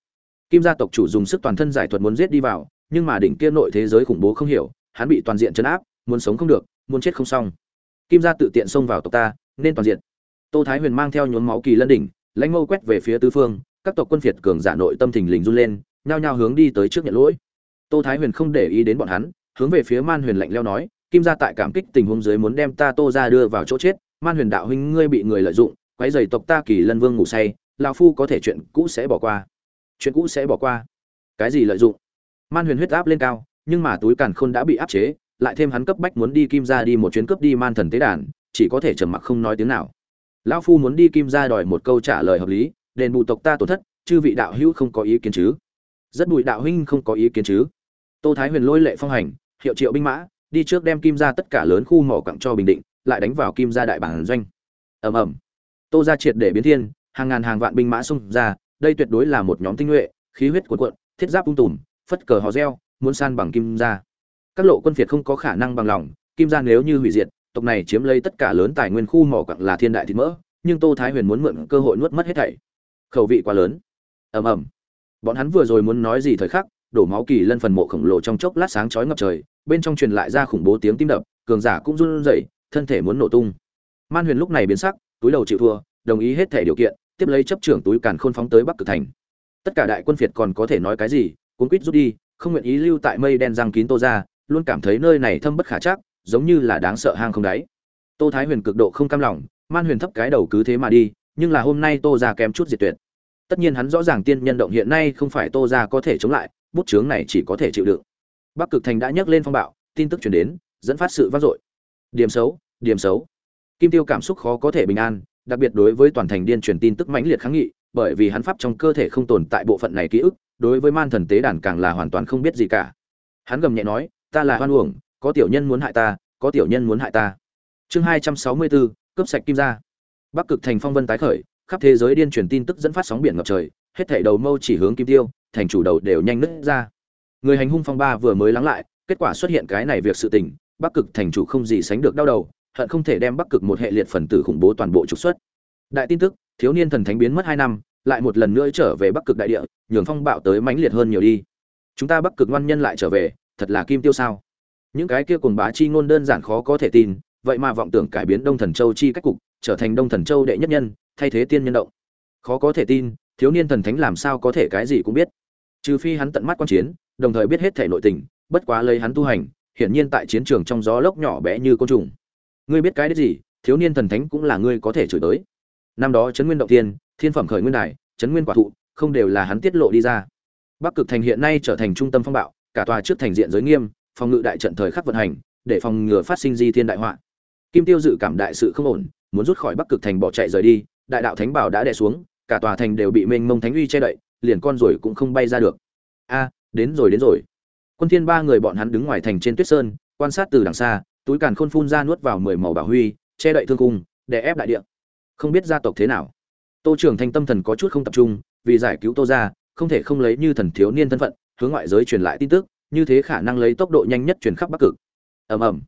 Kim gia tộc chủ dùng sức toàn thân giải thuật muốn giết đi vào, nhưng mà đỉnh kia nội thế giới khủng bố không hiểu, hắn bị toàn diện chấn áp, muốn sống không được, muốn chết không xong. Kim gia tự tiện xông vào tộc ta, nên toàn diện. Tô thái huyền mang theo nhuốm máu kỳ lân đỉnh, lãnh mâu quét về phía tứ phương, các tộc quân phiệt cường giả nội tâm thình lình run lên, nhao nhao hướng đi tới trước nhận lỗi. Tô thái huyền không để ý đến bọn hắn, hướng về phía man huyền lạnh leo nói, kim gia tại cảm kích tình huống dưới muốn đem ta tô ra đưa vào chỗ chết, man huyền đạo huynh ngươi bị người lợi dụng quấy giày tộc ta kỳ lân vương ngủ say, lão phu có thể chuyện cũ sẽ bỏ qua. Chuyện cũ sẽ bỏ qua. Cái gì lợi dụng? Man huyền huyết áp lên cao, nhưng mà túi càn khôn đã bị áp chế, lại thêm hắn cấp bách muốn đi kim ra đi một chuyến cướp đi man thần tế đàn, chỉ có thể trầm mặc không nói tiếng nào. Lão phu muốn đi kim ra đòi một câu trả lời hợp lý, đền bù tộc ta tổn thất, chư vị đạo hữu không có ý kiến chứ? Rất bụi đạo huynh không có ý kiến chứ? Tô thái huyền lôi lệ phong hành, hiệu triệu binh mã, đi trước đem kim ra tất cả lớn khu mỏ cặng cho bình định, lại đánh vào kim gia đại bản doanh. Ầm ầm tô ra triệt để biến thiên, hàng ngàn hàng vạn binh mã xung ra, đây tuyệt đối là một nhóm tinh nhuệ, khí huyết cuộn cuộn, thiết giáp ung tùm, phất cờ hò reo, muốn san bằng kim gia. Các lộ quân phiệt không có khả năng bằng lòng, kim gia nếu như hủy diệt, tộc này chiếm lấy tất cả lớn tài nguyên khu mỏ quặng là thiên đại thịt mỡ, nhưng tô thái huyền muốn mượn cơ hội nuốt mất hết thảy. Khẩu vị quá lớn. Ầm ầm. Bọn hắn vừa rồi muốn nói gì thời khắc, đổ máu kỳ lân phần mộ khổng lồ trong chốc lát sáng chói ngập trời, bên trong truyền lại ra khủng bố tiếng tim đập, cường giả cũng run rẩy, thân thể muốn nổ tung. Man huyền lúc này biến sắc túi đầu chịu thua, đồng ý hết thể điều kiện, tiếp lấy chấp trưởng túi càn khôn phóng tới bắc cực thành. Tất cả đại quân phiệt còn có thể nói cái gì, cuốn quýt rút đi, không nguyện ý lưu tại mây đen răng kín tô ra, luôn cảm thấy nơi này thâm bất khả chắc, giống như là đáng sợ hang không đáy. Tô thái huyền cực độ không cam lòng, man huyền thấp cái đầu cứ thế mà đi, nhưng là hôm nay tô ra kém chút diệt tuyệt. Tất nhiên hắn rõ ràng tiên nhân động hiện nay không phải tô ra có thể chống lại, bút chướng này chỉ có thể chịu đựng. Bắc cực thành đã nhấc lên phong bạo, tin tức chuyển đến, dẫn phát sự vang dội. Điểm xấu điểm xấu kim tiêu cảm xúc khó có thể bình an, đặc biệt đối với toàn thành điên truyền tin tức mãnh liệt kháng nghị, bởi vì hắn pháp trong cơ thể không tồn tại bộ phận này ký ức, đối với man thần tế đàn càng là hoàn toàn không biết gì cả. Hắn gầm nhẹ nói, ta là hoan uổng, có tiểu nhân muốn hại ta, có tiểu nhân muốn hại ta. Chương hai trăm sáu mươi bốn cướp sạch kim gia. Bắc cực thành phong vân tái khởi, khắp thế giới điên truyền tin tức dẫn phát sóng biển ngập trời, hết thảy đầu mâu chỉ hướng kim tiêu, thành chủ đầu đều nhanh nứt ra. Người hành hung phong ba vừa mới lắng lại, kết quả xuất hiện cái này việc sự tình, bắc cực thành chủ không gì sánh được đau đầu hận không thể đem bắc cực một hệ liệt phần tử khủng bố toàn bộ trục xuất. Đại tin tức, thiếu niên thần thánh biến mất hai năm, lại một lần nữa trở về bắc cực đại địa, nhường phong bạo tới mãnh liệt hơn nhiều đi. Chúng ta bắc cực ngoan nhân lại trở về, thật là kim tiêu sao? Những cái kia cùng bá chi ngôn đơn giản khó có thể tin, vậy mà vọng tưởng cải biến đông thần châu chi cách cục, trở thành đông thần châu đệ nhất nhân, thay thế tiên nhân động. Khó có thể tin, thiếu niên thần thánh làm sao có thể cái gì cũng biết. Trừ phi hắn tận mắt quan chiến, đồng thời biết hết thể nội tình, bất quá lấy hắn tu hành, hiển nhiên tại chiến trường trong gió lốc nhỏ bé như côn trùng ngươi biết cái đấy gì, thiếu niên thần thánh cũng là ngươi có thể chửi tới. Năm đó trấn nguyên động thiên thiên phẩm khởi nguyên đài trấn nguyên quả thụ, không đều là hắn tiết lộ đi ra. Bắc cực thành hiện nay trở thành trung tâm phong bạo, cả tòa trước thành diện giới nghiêm, phòng ngự đại trận thời khắc vận hành, để phòng ngừa phát sinh di thiên đại họa. Kim tiêu dự cảm đại sự không ổn, muốn rút khỏi bắc cực thành bỏ chạy rời đi, đại đạo thánh bảo đã đè xuống, cả tòa thành đều bị mênh mông thánh uy che đậy, liền con rồi cũng không bay ra được. A, đến rồi đến rồi. Quân thiên ba người bọn hắn đứng ngoài thành trên tuyết sơn, quan sát từ đằng xa túi càn khôn phun ra nuốt vào mười màu bảo huy, che đậy thương cung, để ép đại địa. Không biết gia tộc thế nào. Tô trưởng thanh tâm thần có chút không tập trung, vì giải cứu tô gia, không thể không lấy như thần thiếu niên thân phận, hướng ngoại giới truyền lại tin tức, như thế khả năng lấy tốc độ nhanh nhất truyền khắp bắc cực. Ầm ầm.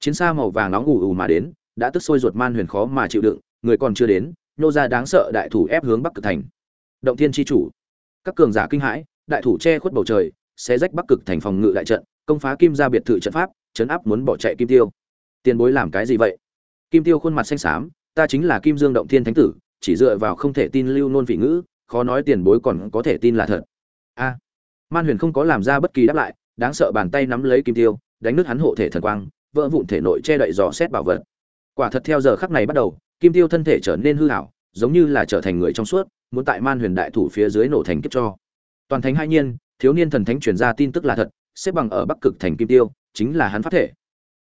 Chiến xa màu vàng nóng ù ù mà đến, đã tức sôi ruột man huyền khó mà chịu đựng, người còn chưa đến, nô ra đáng sợ đại thủ ép hướng bắc cực thành. Động thiên tri chủ. Các cường giả kinh hãi, đại thủ che khuất bầu trời sẽ rách bắc cực thành phòng ngự đại trận, công phá kim ra biệt thự trận pháp chấn áp muốn bỏ chạy kim tiêu. Tiền bối làm cái gì vậy? Kim tiêu khuôn mặt xanh xám, ta chính là kim dương động thiên thánh tử, chỉ dựa vào không thể tin lưu nôn vị ngữ, khó nói tiền bối còn có thể tin là thật. A à, man huyền không có làm ra bất kỳ đáp lại, đáng sợ bàn tay nắm lấy kim tiêu, đánh nước hắn hộ thể thần quang, vỡ vụn thể nội che đậy dò xét bảo vật. Quả thật theo giờ khắc này bắt đầu, kim tiêu thân thể trở nên hư hảo giống như là trở thành người trong suốt, muốn tại man huyền đại thủ phía dưới nổ thành kiếp cho. Toàn thánh hai nhiên, thiếu niên thần thánh truyền ra tin tức là thật, xếp bằng ở bắc cực thành kim tiêu chính là hắn phát thể.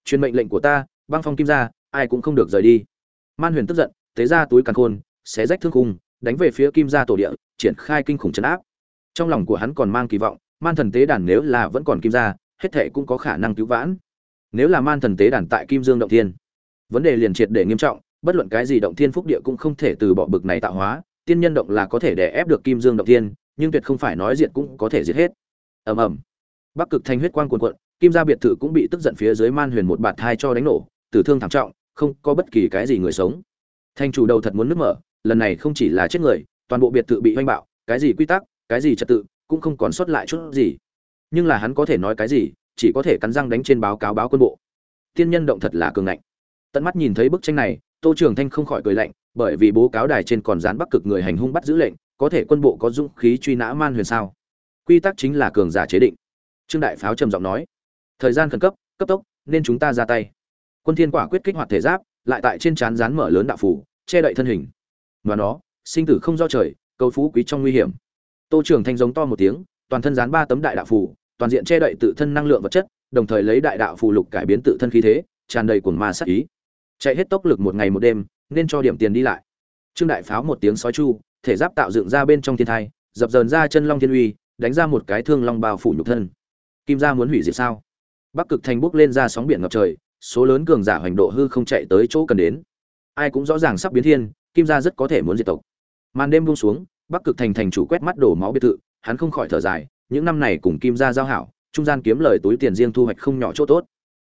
Truyền mệnh lệnh của ta, băng phong kim ra ai cũng không được rời đi. Man huyền tức giận, tế ra túi càn khôn, xé rách thương khung, đánh về phía kim gia tổ địa, triển khai kinh khủng chấn áp. Trong lòng của hắn còn mang kỳ vọng, man thần tế đàn nếu là vẫn còn kim gia, hết thệ cũng có khả năng cứu vãn. Nếu là man thần tế đàn tại kim dương động thiên, vấn đề liền triệt để nghiêm trọng, bất luận cái gì động thiên phúc địa cũng không thể từ bỏ bực này tạo hóa, tiên nhân động là có thể đè ép được kim dương động thiên, nhưng tuyệt không phải nói diệt cũng có thể diệt hết. Ầm ầm. Bắc cực thanh huyết quang cuồn cuộn kim gia biệt thự cũng bị tức giận phía dưới man huyền một bạt hai cho đánh nổ, tử thương thảm trọng, không có bất kỳ cái gì người sống. Thanh chủ đầu thật muốn nứt mở, lần này không chỉ là chết người, toàn bộ biệt thự bị hoanh bạo, cái gì quy tắc, cái gì trật tự, cũng không còn sót lại chút gì. Nhưng là hắn có thể nói cái gì, chỉ có thể cắn răng đánh trên báo cáo báo quân bộ. Tiên nhân động thật là cường ngạnh. Tận mắt nhìn thấy bức tranh này, tô trường thanh không khỏi cười lạnh, bởi vì bố cáo đài trên còn dán bắc cực người hành hung bắt giữ lệnh, có thể quân bộ có dũng khí truy nã man huyền sao? Quy tắc chính là cường giả chế định. Trương đại pháo trầm giọng nói thời gian khẩn cấp cấp tốc, nên chúng ta ra tay. Quân thiên quả quyết kích hoạt thể giáp, lại tại trên trán rán mở lớn đạo phủ, che đậy thân hình. Và nó, sinh tử không do trời, cầu phú quý trong nguy hiểm. Tô trưởng thanh giống to một tiếng, toàn thân dán ba tấm đại đạo phủ, toàn diện che đậy tự thân năng lượng vật chất, đồng thời lấy đại đạo phù lục cải biến tự thân khí thế, tràn đầy cuồng ma sát ý. Chạy hết tốc lực một ngày một đêm, nên cho điểm tiền đi lại. Trương đại pháo một tiếng sói chu, thể giáp tạo dựng ra bên trong thiên thai, dập dờn ra chân long thiên uy, đánh ra một cái thương long bao phủ nhục thân. Kim gia muốn hủy diệt sao? Bắc cực thành bốc lên ra sóng biển ngập trời, số lớn cường giả hoành độ hư không chạy tới chỗ cần đến. Ai cũng rõ ràng sắp biến thiên, kim gia rất có thể muốn diệt tộc. Màn đêm buông xuống, bắc cực thành thành chủ quét mắt đổ máu biệt thự, hắn không khỏi thở dài, những năm này cùng kim gia giao hảo, trung gian kiếm lời túi tiền riêng thu hoạch không nhỏ chỗ tốt.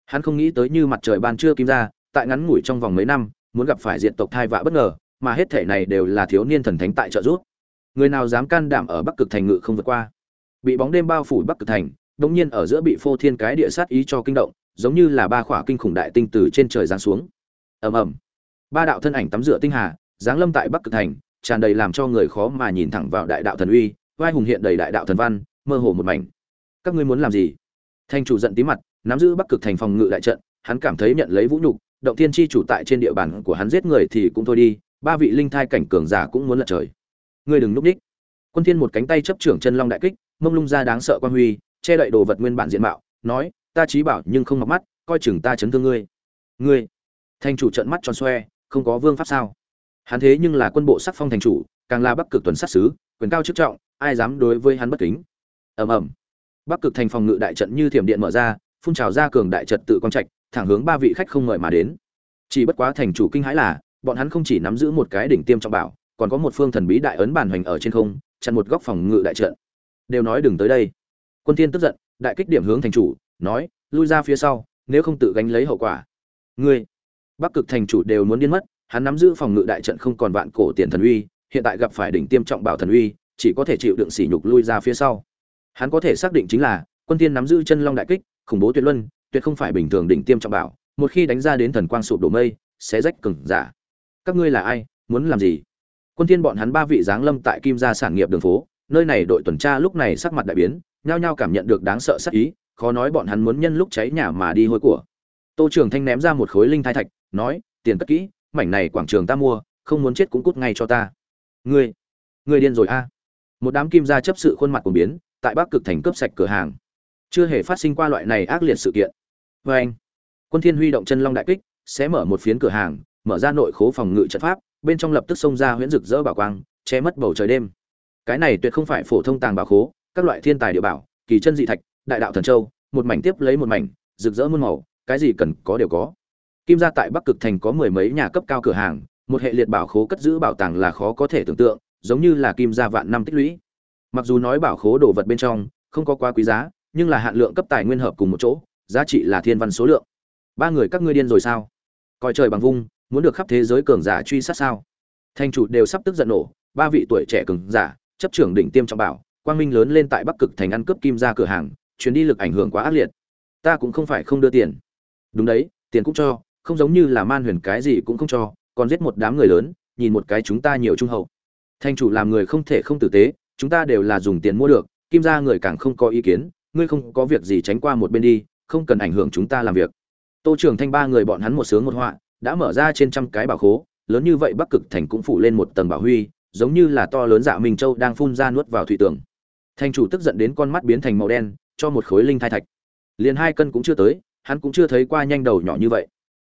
Hắn không nghĩ tới như mặt trời ban trưa kim gia, tại ngắn ngủi trong vòng mấy năm, muốn gặp phải diệt tộc thai vạ bất ngờ, mà hết thể này đều là thiếu niên thần thánh tại trợ giúp. Người nào dám can đảm ở bắc cực thành ngự không vượt qua? Bị bóng đêm bao phủ bắc cực thành đống nhiên ở giữa bị phô thiên cái địa sát ý cho kinh động, giống như là ba khỏa kinh khủng đại tinh từ trên trời giáng xuống. Ầm ầm. Ba đạo thân ảnh tắm rửa tinh hà, giáng lâm tại bắc cực thành, tràn đầy làm cho người khó mà nhìn thẳng vào đại đạo thần uy, vai hùng hiện đầy đại đạo thần văn, mơ hồ một mảnh. Các ngươi muốn làm gì? Thành chủ giận tí mặt, nắm giữ bắc cực thành phòng ngự đại trận, hắn cảm thấy nhận lấy vũ nhục, động thiên chi chủ tại trên địa bàn của hắn giết người thì cũng thôi đi, ba vị linh thai cảnh cường giả cũng muốn lật trời. Ngươi đừng núp đích. Quân thiên một cánh tay chấp trưởng chân long đại kích, mông lung ra đáng sợ quan huy che đậy đồ vật nguyên bản diện mạo, nói, ta trí bảo nhưng không mặc mắt, coi chừng ta chấn thương ngươi. Ngươi? Thành chủ trận mắt tròn xoe, không có vương pháp sao? Hắn thế nhưng là quân bộ sắc phong thành chủ, càng là bắc cực tuần sát sứ, quyền cao chức trọng, ai dám đối với hắn bất kính? Ầm ầm. Bắc cực thành phòng ngự đại trận như thiểm điện mở ra, phun trào ra cường đại trật tự quang trạch, thẳng hướng ba vị khách không mời mà đến. Chỉ bất quá thành chủ kinh hãi là, bọn hắn không chỉ nắm giữ một cái đỉnh tiêm trọng bảo, còn có một phương thần bí đại ấn bản hoành ở trên không, chặn một góc phòng ngự đại trận. Đều nói đừng tới đây quân thiên tức giận, đại kích điểm hướng thành chủ, nói, lui ra phía sau, nếu không tự gánh lấy hậu quả. Ngươi, bắc cực thành chủ đều muốn điên mất, hắn nắm giữ phòng ngự đại trận không còn vạn cổ tiền thần uy, hiện tại gặp phải đỉnh tiêm trọng bảo thần uy, chỉ có thể chịu đựng sỉ nhục lui ra phía sau. Hắn có thể xác định chính là, quân thiên nắm giữ chân long đại kích, khủng bố tuyệt luân, tuyệt không phải bình thường đỉnh tiêm trọng bảo, một khi đánh ra đến thần quang sụp đổ mây, sẽ rách cứng, giả. Các ngươi là ai, muốn làm gì? Quân thiên bọn hắn ba vị giáng lâm tại kim gia sản nghiệp đường phố, nơi này đội tuần tra lúc này sắc mặt đại biến nhao nhao cảm nhận được đáng sợ sát ý, khó nói bọn hắn muốn nhân lúc cháy nhà mà đi hôi của. Tô trường thanh ném ra một khối linh thai thạch, nói, tiền cất kỹ, mảnh này quảng trường ta mua, không muốn chết cũng cút ngay cho ta. Ngươi ngươi điên rồi a. Một đám kim gia chấp sự khuôn mặt cuồng biến, tại bắc cực thành cướp sạch cửa hàng. Chưa hề phát sinh qua loại này ác liệt sự kiện. Vê anh, quân thiên huy động chân long đại kích, sẽ mở một phiến cửa hàng, mở ra nội khố phòng ngự trận pháp, bên trong lập tức xông ra huyễn rực rỡ bảo quang, che mất bầu trời đêm. Cái này tuyệt không phải phổ thông tàng bảo khố các loại thiên tài địa bảo, kỳ chân dị thạch, đại đạo thần châu, một mảnh tiếp lấy một mảnh, rực rỡ muôn màu, cái gì cần có đều có. Kim gia tại bắc cực thành có mười mấy nhà cấp cao cửa hàng, một hệ liệt bảo khố cất giữ bảo tàng là khó có thể tưởng tượng, giống như là kim gia vạn năm tích lũy. Mặc dù nói bảo khố đồ vật bên trong không có quá quý giá, nhưng là hạn lượng cấp tài nguyên hợp cùng một chỗ, giá trị là thiên văn số lượng. Ba người các ngươi điên rồi sao? Coi trời bằng vung, muốn được khắp thế giới cường giả truy sát sao? Thành chủ đều sắp tức giận nổ, ba vị tuổi trẻ cường giả, chấp trưởng đỉnh tiêm trọng bảo quang minh lớn lên tại bắc cực thành ăn cướp kim ra cửa hàng, chuyến đi lực ảnh hưởng quá ác liệt. Ta cũng không phải không đưa tiền. Đúng đấy, tiền cũng cho, không giống như là man huyền cái gì cũng không cho, còn giết một đám người lớn, nhìn một cái chúng ta nhiều trung hậu. Thành chủ làm người không thể không tử tế, chúng ta đều là dùng tiền mua được, kim ra người càng không có ý kiến, ngươi không có việc gì tránh qua một bên đi, không cần ảnh hưởng chúng ta làm việc. Tô trưởng thanh ba người bọn hắn một sướng một họa, đã mở ra trên trăm cái bảo khố, lớn như vậy bắc cực thành cũng phủ lên một tầng bảo huy, giống như là to lớn dạ minh châu đang phun ra nuốt vào thủy tường thành chủ tức giận đến con mắt biến thành màu đen, cho một khối linh thai thạch. Liền hai cân cũng chưa tới, hắn cũng chưa thấy qua nhanh đầu nhỏ như vậy.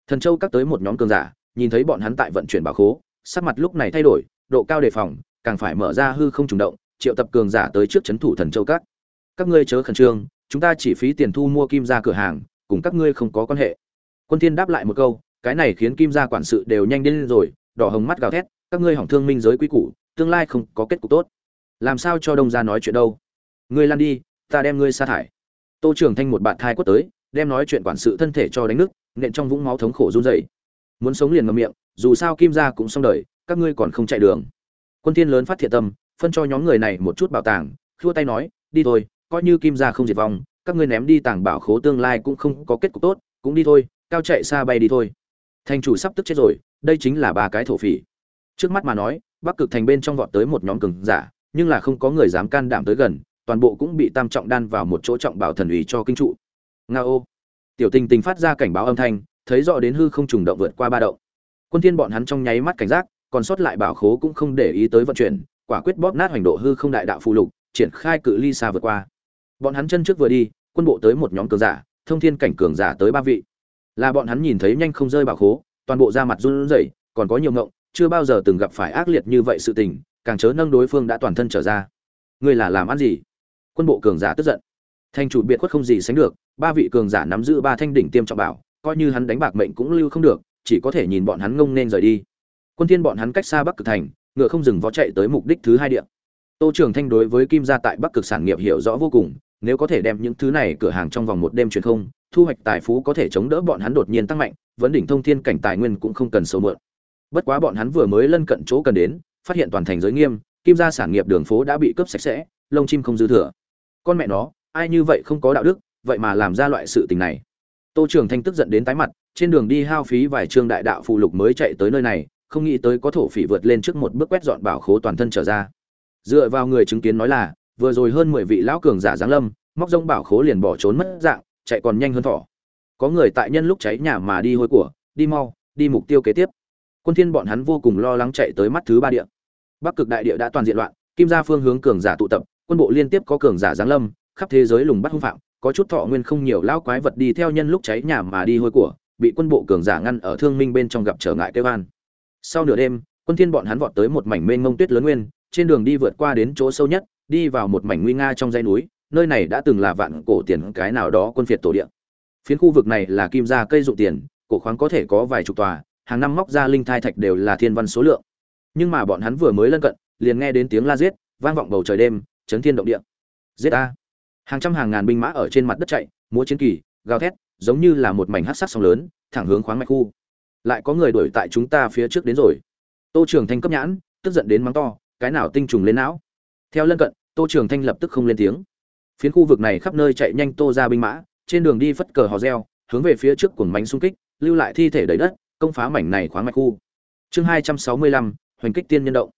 Thần châu cắt tới một nhóm cường giả, nhìn thấy bọn hắn tại vận chuyển bảo khố, sắc mặt lúc này thay đổi, độ cao đề phòng, càng phải mở ra hư không trùng động, triệu tập cường giả tới trước chấn thủ thần châu cắt. các ngươi chớ khẩn trương, chúng ta chỉ phí tiền thu mua kim ra cửa hàng, cùng các ngươi không có quan hệ. Quân thiên đáp lại một câu, cái này khiến kim gia quản sự đều nhanh đến rồi, đỏ hồng mắt gào thét, các ngươi hỏng thương minh giới quý củ, tương lai không có kết cục tốt làm sao cho đông gia nói chuyện đâu? Ngươi lan đi, ta đem ngươi sa thải. Tô trưởng thanh một bạn thai quất tới, đem nói chuyện quản sự thân thể cho đánh nước nện trong vũng máu thống khổ run rẩy. Muốn sống liền ngậm miệng, dù sao kim gia cũng xong đời, các ngươi còn không chạy đường. Quân thiên lớn phát thiện tâm, phân cho nhóm người này một chút bảo tàng, khua tay nói, đi thôi, coi như kim gia không diệt vong, các ngươi ném đi tàng bảo khố tương lai cũng không có kết cục tốt, cũng đi thôi, cao chạy xa bay đi thôi. Thành chủ sắp tức chết rồi, đây chính là ba cái thổ phỉ. Trước mắt mà nói, bắc cực thành bên trong vọt tới một nhóm cường giả nhưng là không có người dám can đảm tới gần, toàn bộ cũng bị tam trọng đan vào một chỗ trọng bảo thần ủy cho kinh trụ. Nga ô. Tiểu tình tình phát ra cảnh báo âm thanh, thấy rõ đến hư không trùng động vượt qua ba động. Quân thiên bọn hắn trong nháy mắt cảnh giác, còn sót lại bảo khố cũng không để ý tới vận chuyển, quả quyết bóp nát hoành độ hư không đại đạo phụ lục, triển khai cự ly xa vượt qua. Bọn hắn chân trước vừa đi, quân bộ tới một nhóm cường giả, thông thiên cảnh cường giả tới ba vị. Là bọn hắn nhìn thấy nhanh không rơi bảo khố, toàn bộ da mặt run rẩy, còn có nhiều ngộng, chưa bao giờ từng gặp phải ác liệt như vậy sự tình càng chớ nâng đối phương đã toàn thân trở ra. Ngươi là làm ăn gì? Quân bộ cường giả tức giận. Thành chủ biệt khuất không gì sánh được, ba vị cường giả nắm giữ ba thanh đỉnh tiêm trọng bảo, coi như hắn đánh bạc mệnh cũng lưu không được, chỉ có thể nhìn bọn hắn ngông nên rời đi. Quân thiên bọn hắn cách xa bắc cực thành, ngựa không dừng vó chạy tới mục đích thứ hai địa. Tô trường thanh đối với kim gia tại bắc cực sản nghiệp hiểu rõ vô cùng, nếu có thể đem những thứ này cửa hàng trong vòng một đêm truyền không, thu hoạch tài phú có thể chống đỡ bọn hắn đột nhiên tăng mạnh, vấn đỉnh thông thiên cảnh tài nguyên cũng không cần sâu mượn. Bất quá bọn hắn vừa mới lân cận chỗ cần đến phát hiện toàn thành giới nghiêm, kim gia sản nghiệp đường phố đã bị cướp sạch sẽ, lông chim không dư thừa. Con mẹ nó, ai như vậy không có đạo đức, vậy mà làm ra loại sự tình này. Tô trường thanh tức giận đến tái mặt, trên đường đi hao phí vài trương đại đạo phụ lục mới chạy tới nơi này, không nghĩ tới có thổ phỉ vượt lên trước một bước quét dọn bảo khố toàn thân trở ra. Dựa vào người chứng kiến nói là, vừa rồi hơn mười vị lão cường giả giáng lâm, móc rông bảo khố liền bỏ trốn mất dạng, chạy còn nhanh hơn thỏ. Có người tại nhân lúc cháy nhà mà đi hôi của, đi mau, đi mục tiêu kế tiếp. Quân thiên bọn hắn vô cùng lo lắng chạy tới mắt thứ ba địa bắc cực đại địa đã toàn diện loạn, kim gia phương hướng cường giả tụ tập, quân bộ liên tiếp có cường giả giáng lâm, khắp thế giới lùng bắt hung phạm, có chút thọ nguyên không nhiều lão quái vật đi theo nhân lúc cháy nhà mà đi hôi của, bị quân bộ cường giả ngăn ở thương minh bên trong gặp trở ngại kêu an. Sau nửa đêm, quân thiên bọn hắn vọt tới một mảnh mênh mông tuyết lớn nguyên, trên đường đi vượt qua đến chỗ sâu nhất, đi vào một mảnh nguy nga trong dãy núi, nơi này đã từng là vạn cổ tiền cái nào đó quân phiệt tổ địa. Phiến khu vực này là kim gia cây dụng tiền, cổ khoáng có thể có vài chục tòa, hàng năm móc ra linh thai thạch đều là thiên văn số lượng nhưng mà bọn hắn vừa mới lân cận, liền nghe đến tiếng la giết, vang vọng bầu trời đêm, chấn thiên động địa. Giết a hàng trăm hàng ngàn binh mã ở trên mặt đất chạy, múa chiến kỳ, gào thét, giống như là một mảnh hắc sắc sóng lớn, thẳng hướng khoáng mạch khu. Lại có người đuổi tại chúng ta phía trước đến rồi. Tô trường thanh cấp nhãn, tức giận đến mắng to, cái nào tinh trùng lên não. Theo lân cận, tô trường thanh lập tức không lên tiếng. Phiến khu vực này khắp nơi chạy nhanh tô ra binh mã, trên đường đi phất cờ hò reo, hướng về phía trước cuồng mánh xung kích, lưu lại thi thể đầy đất, công phá mảnh này khoáng mạch khu. Chương hai trăm sáu mươi lăm hoành kích tiên nhân động.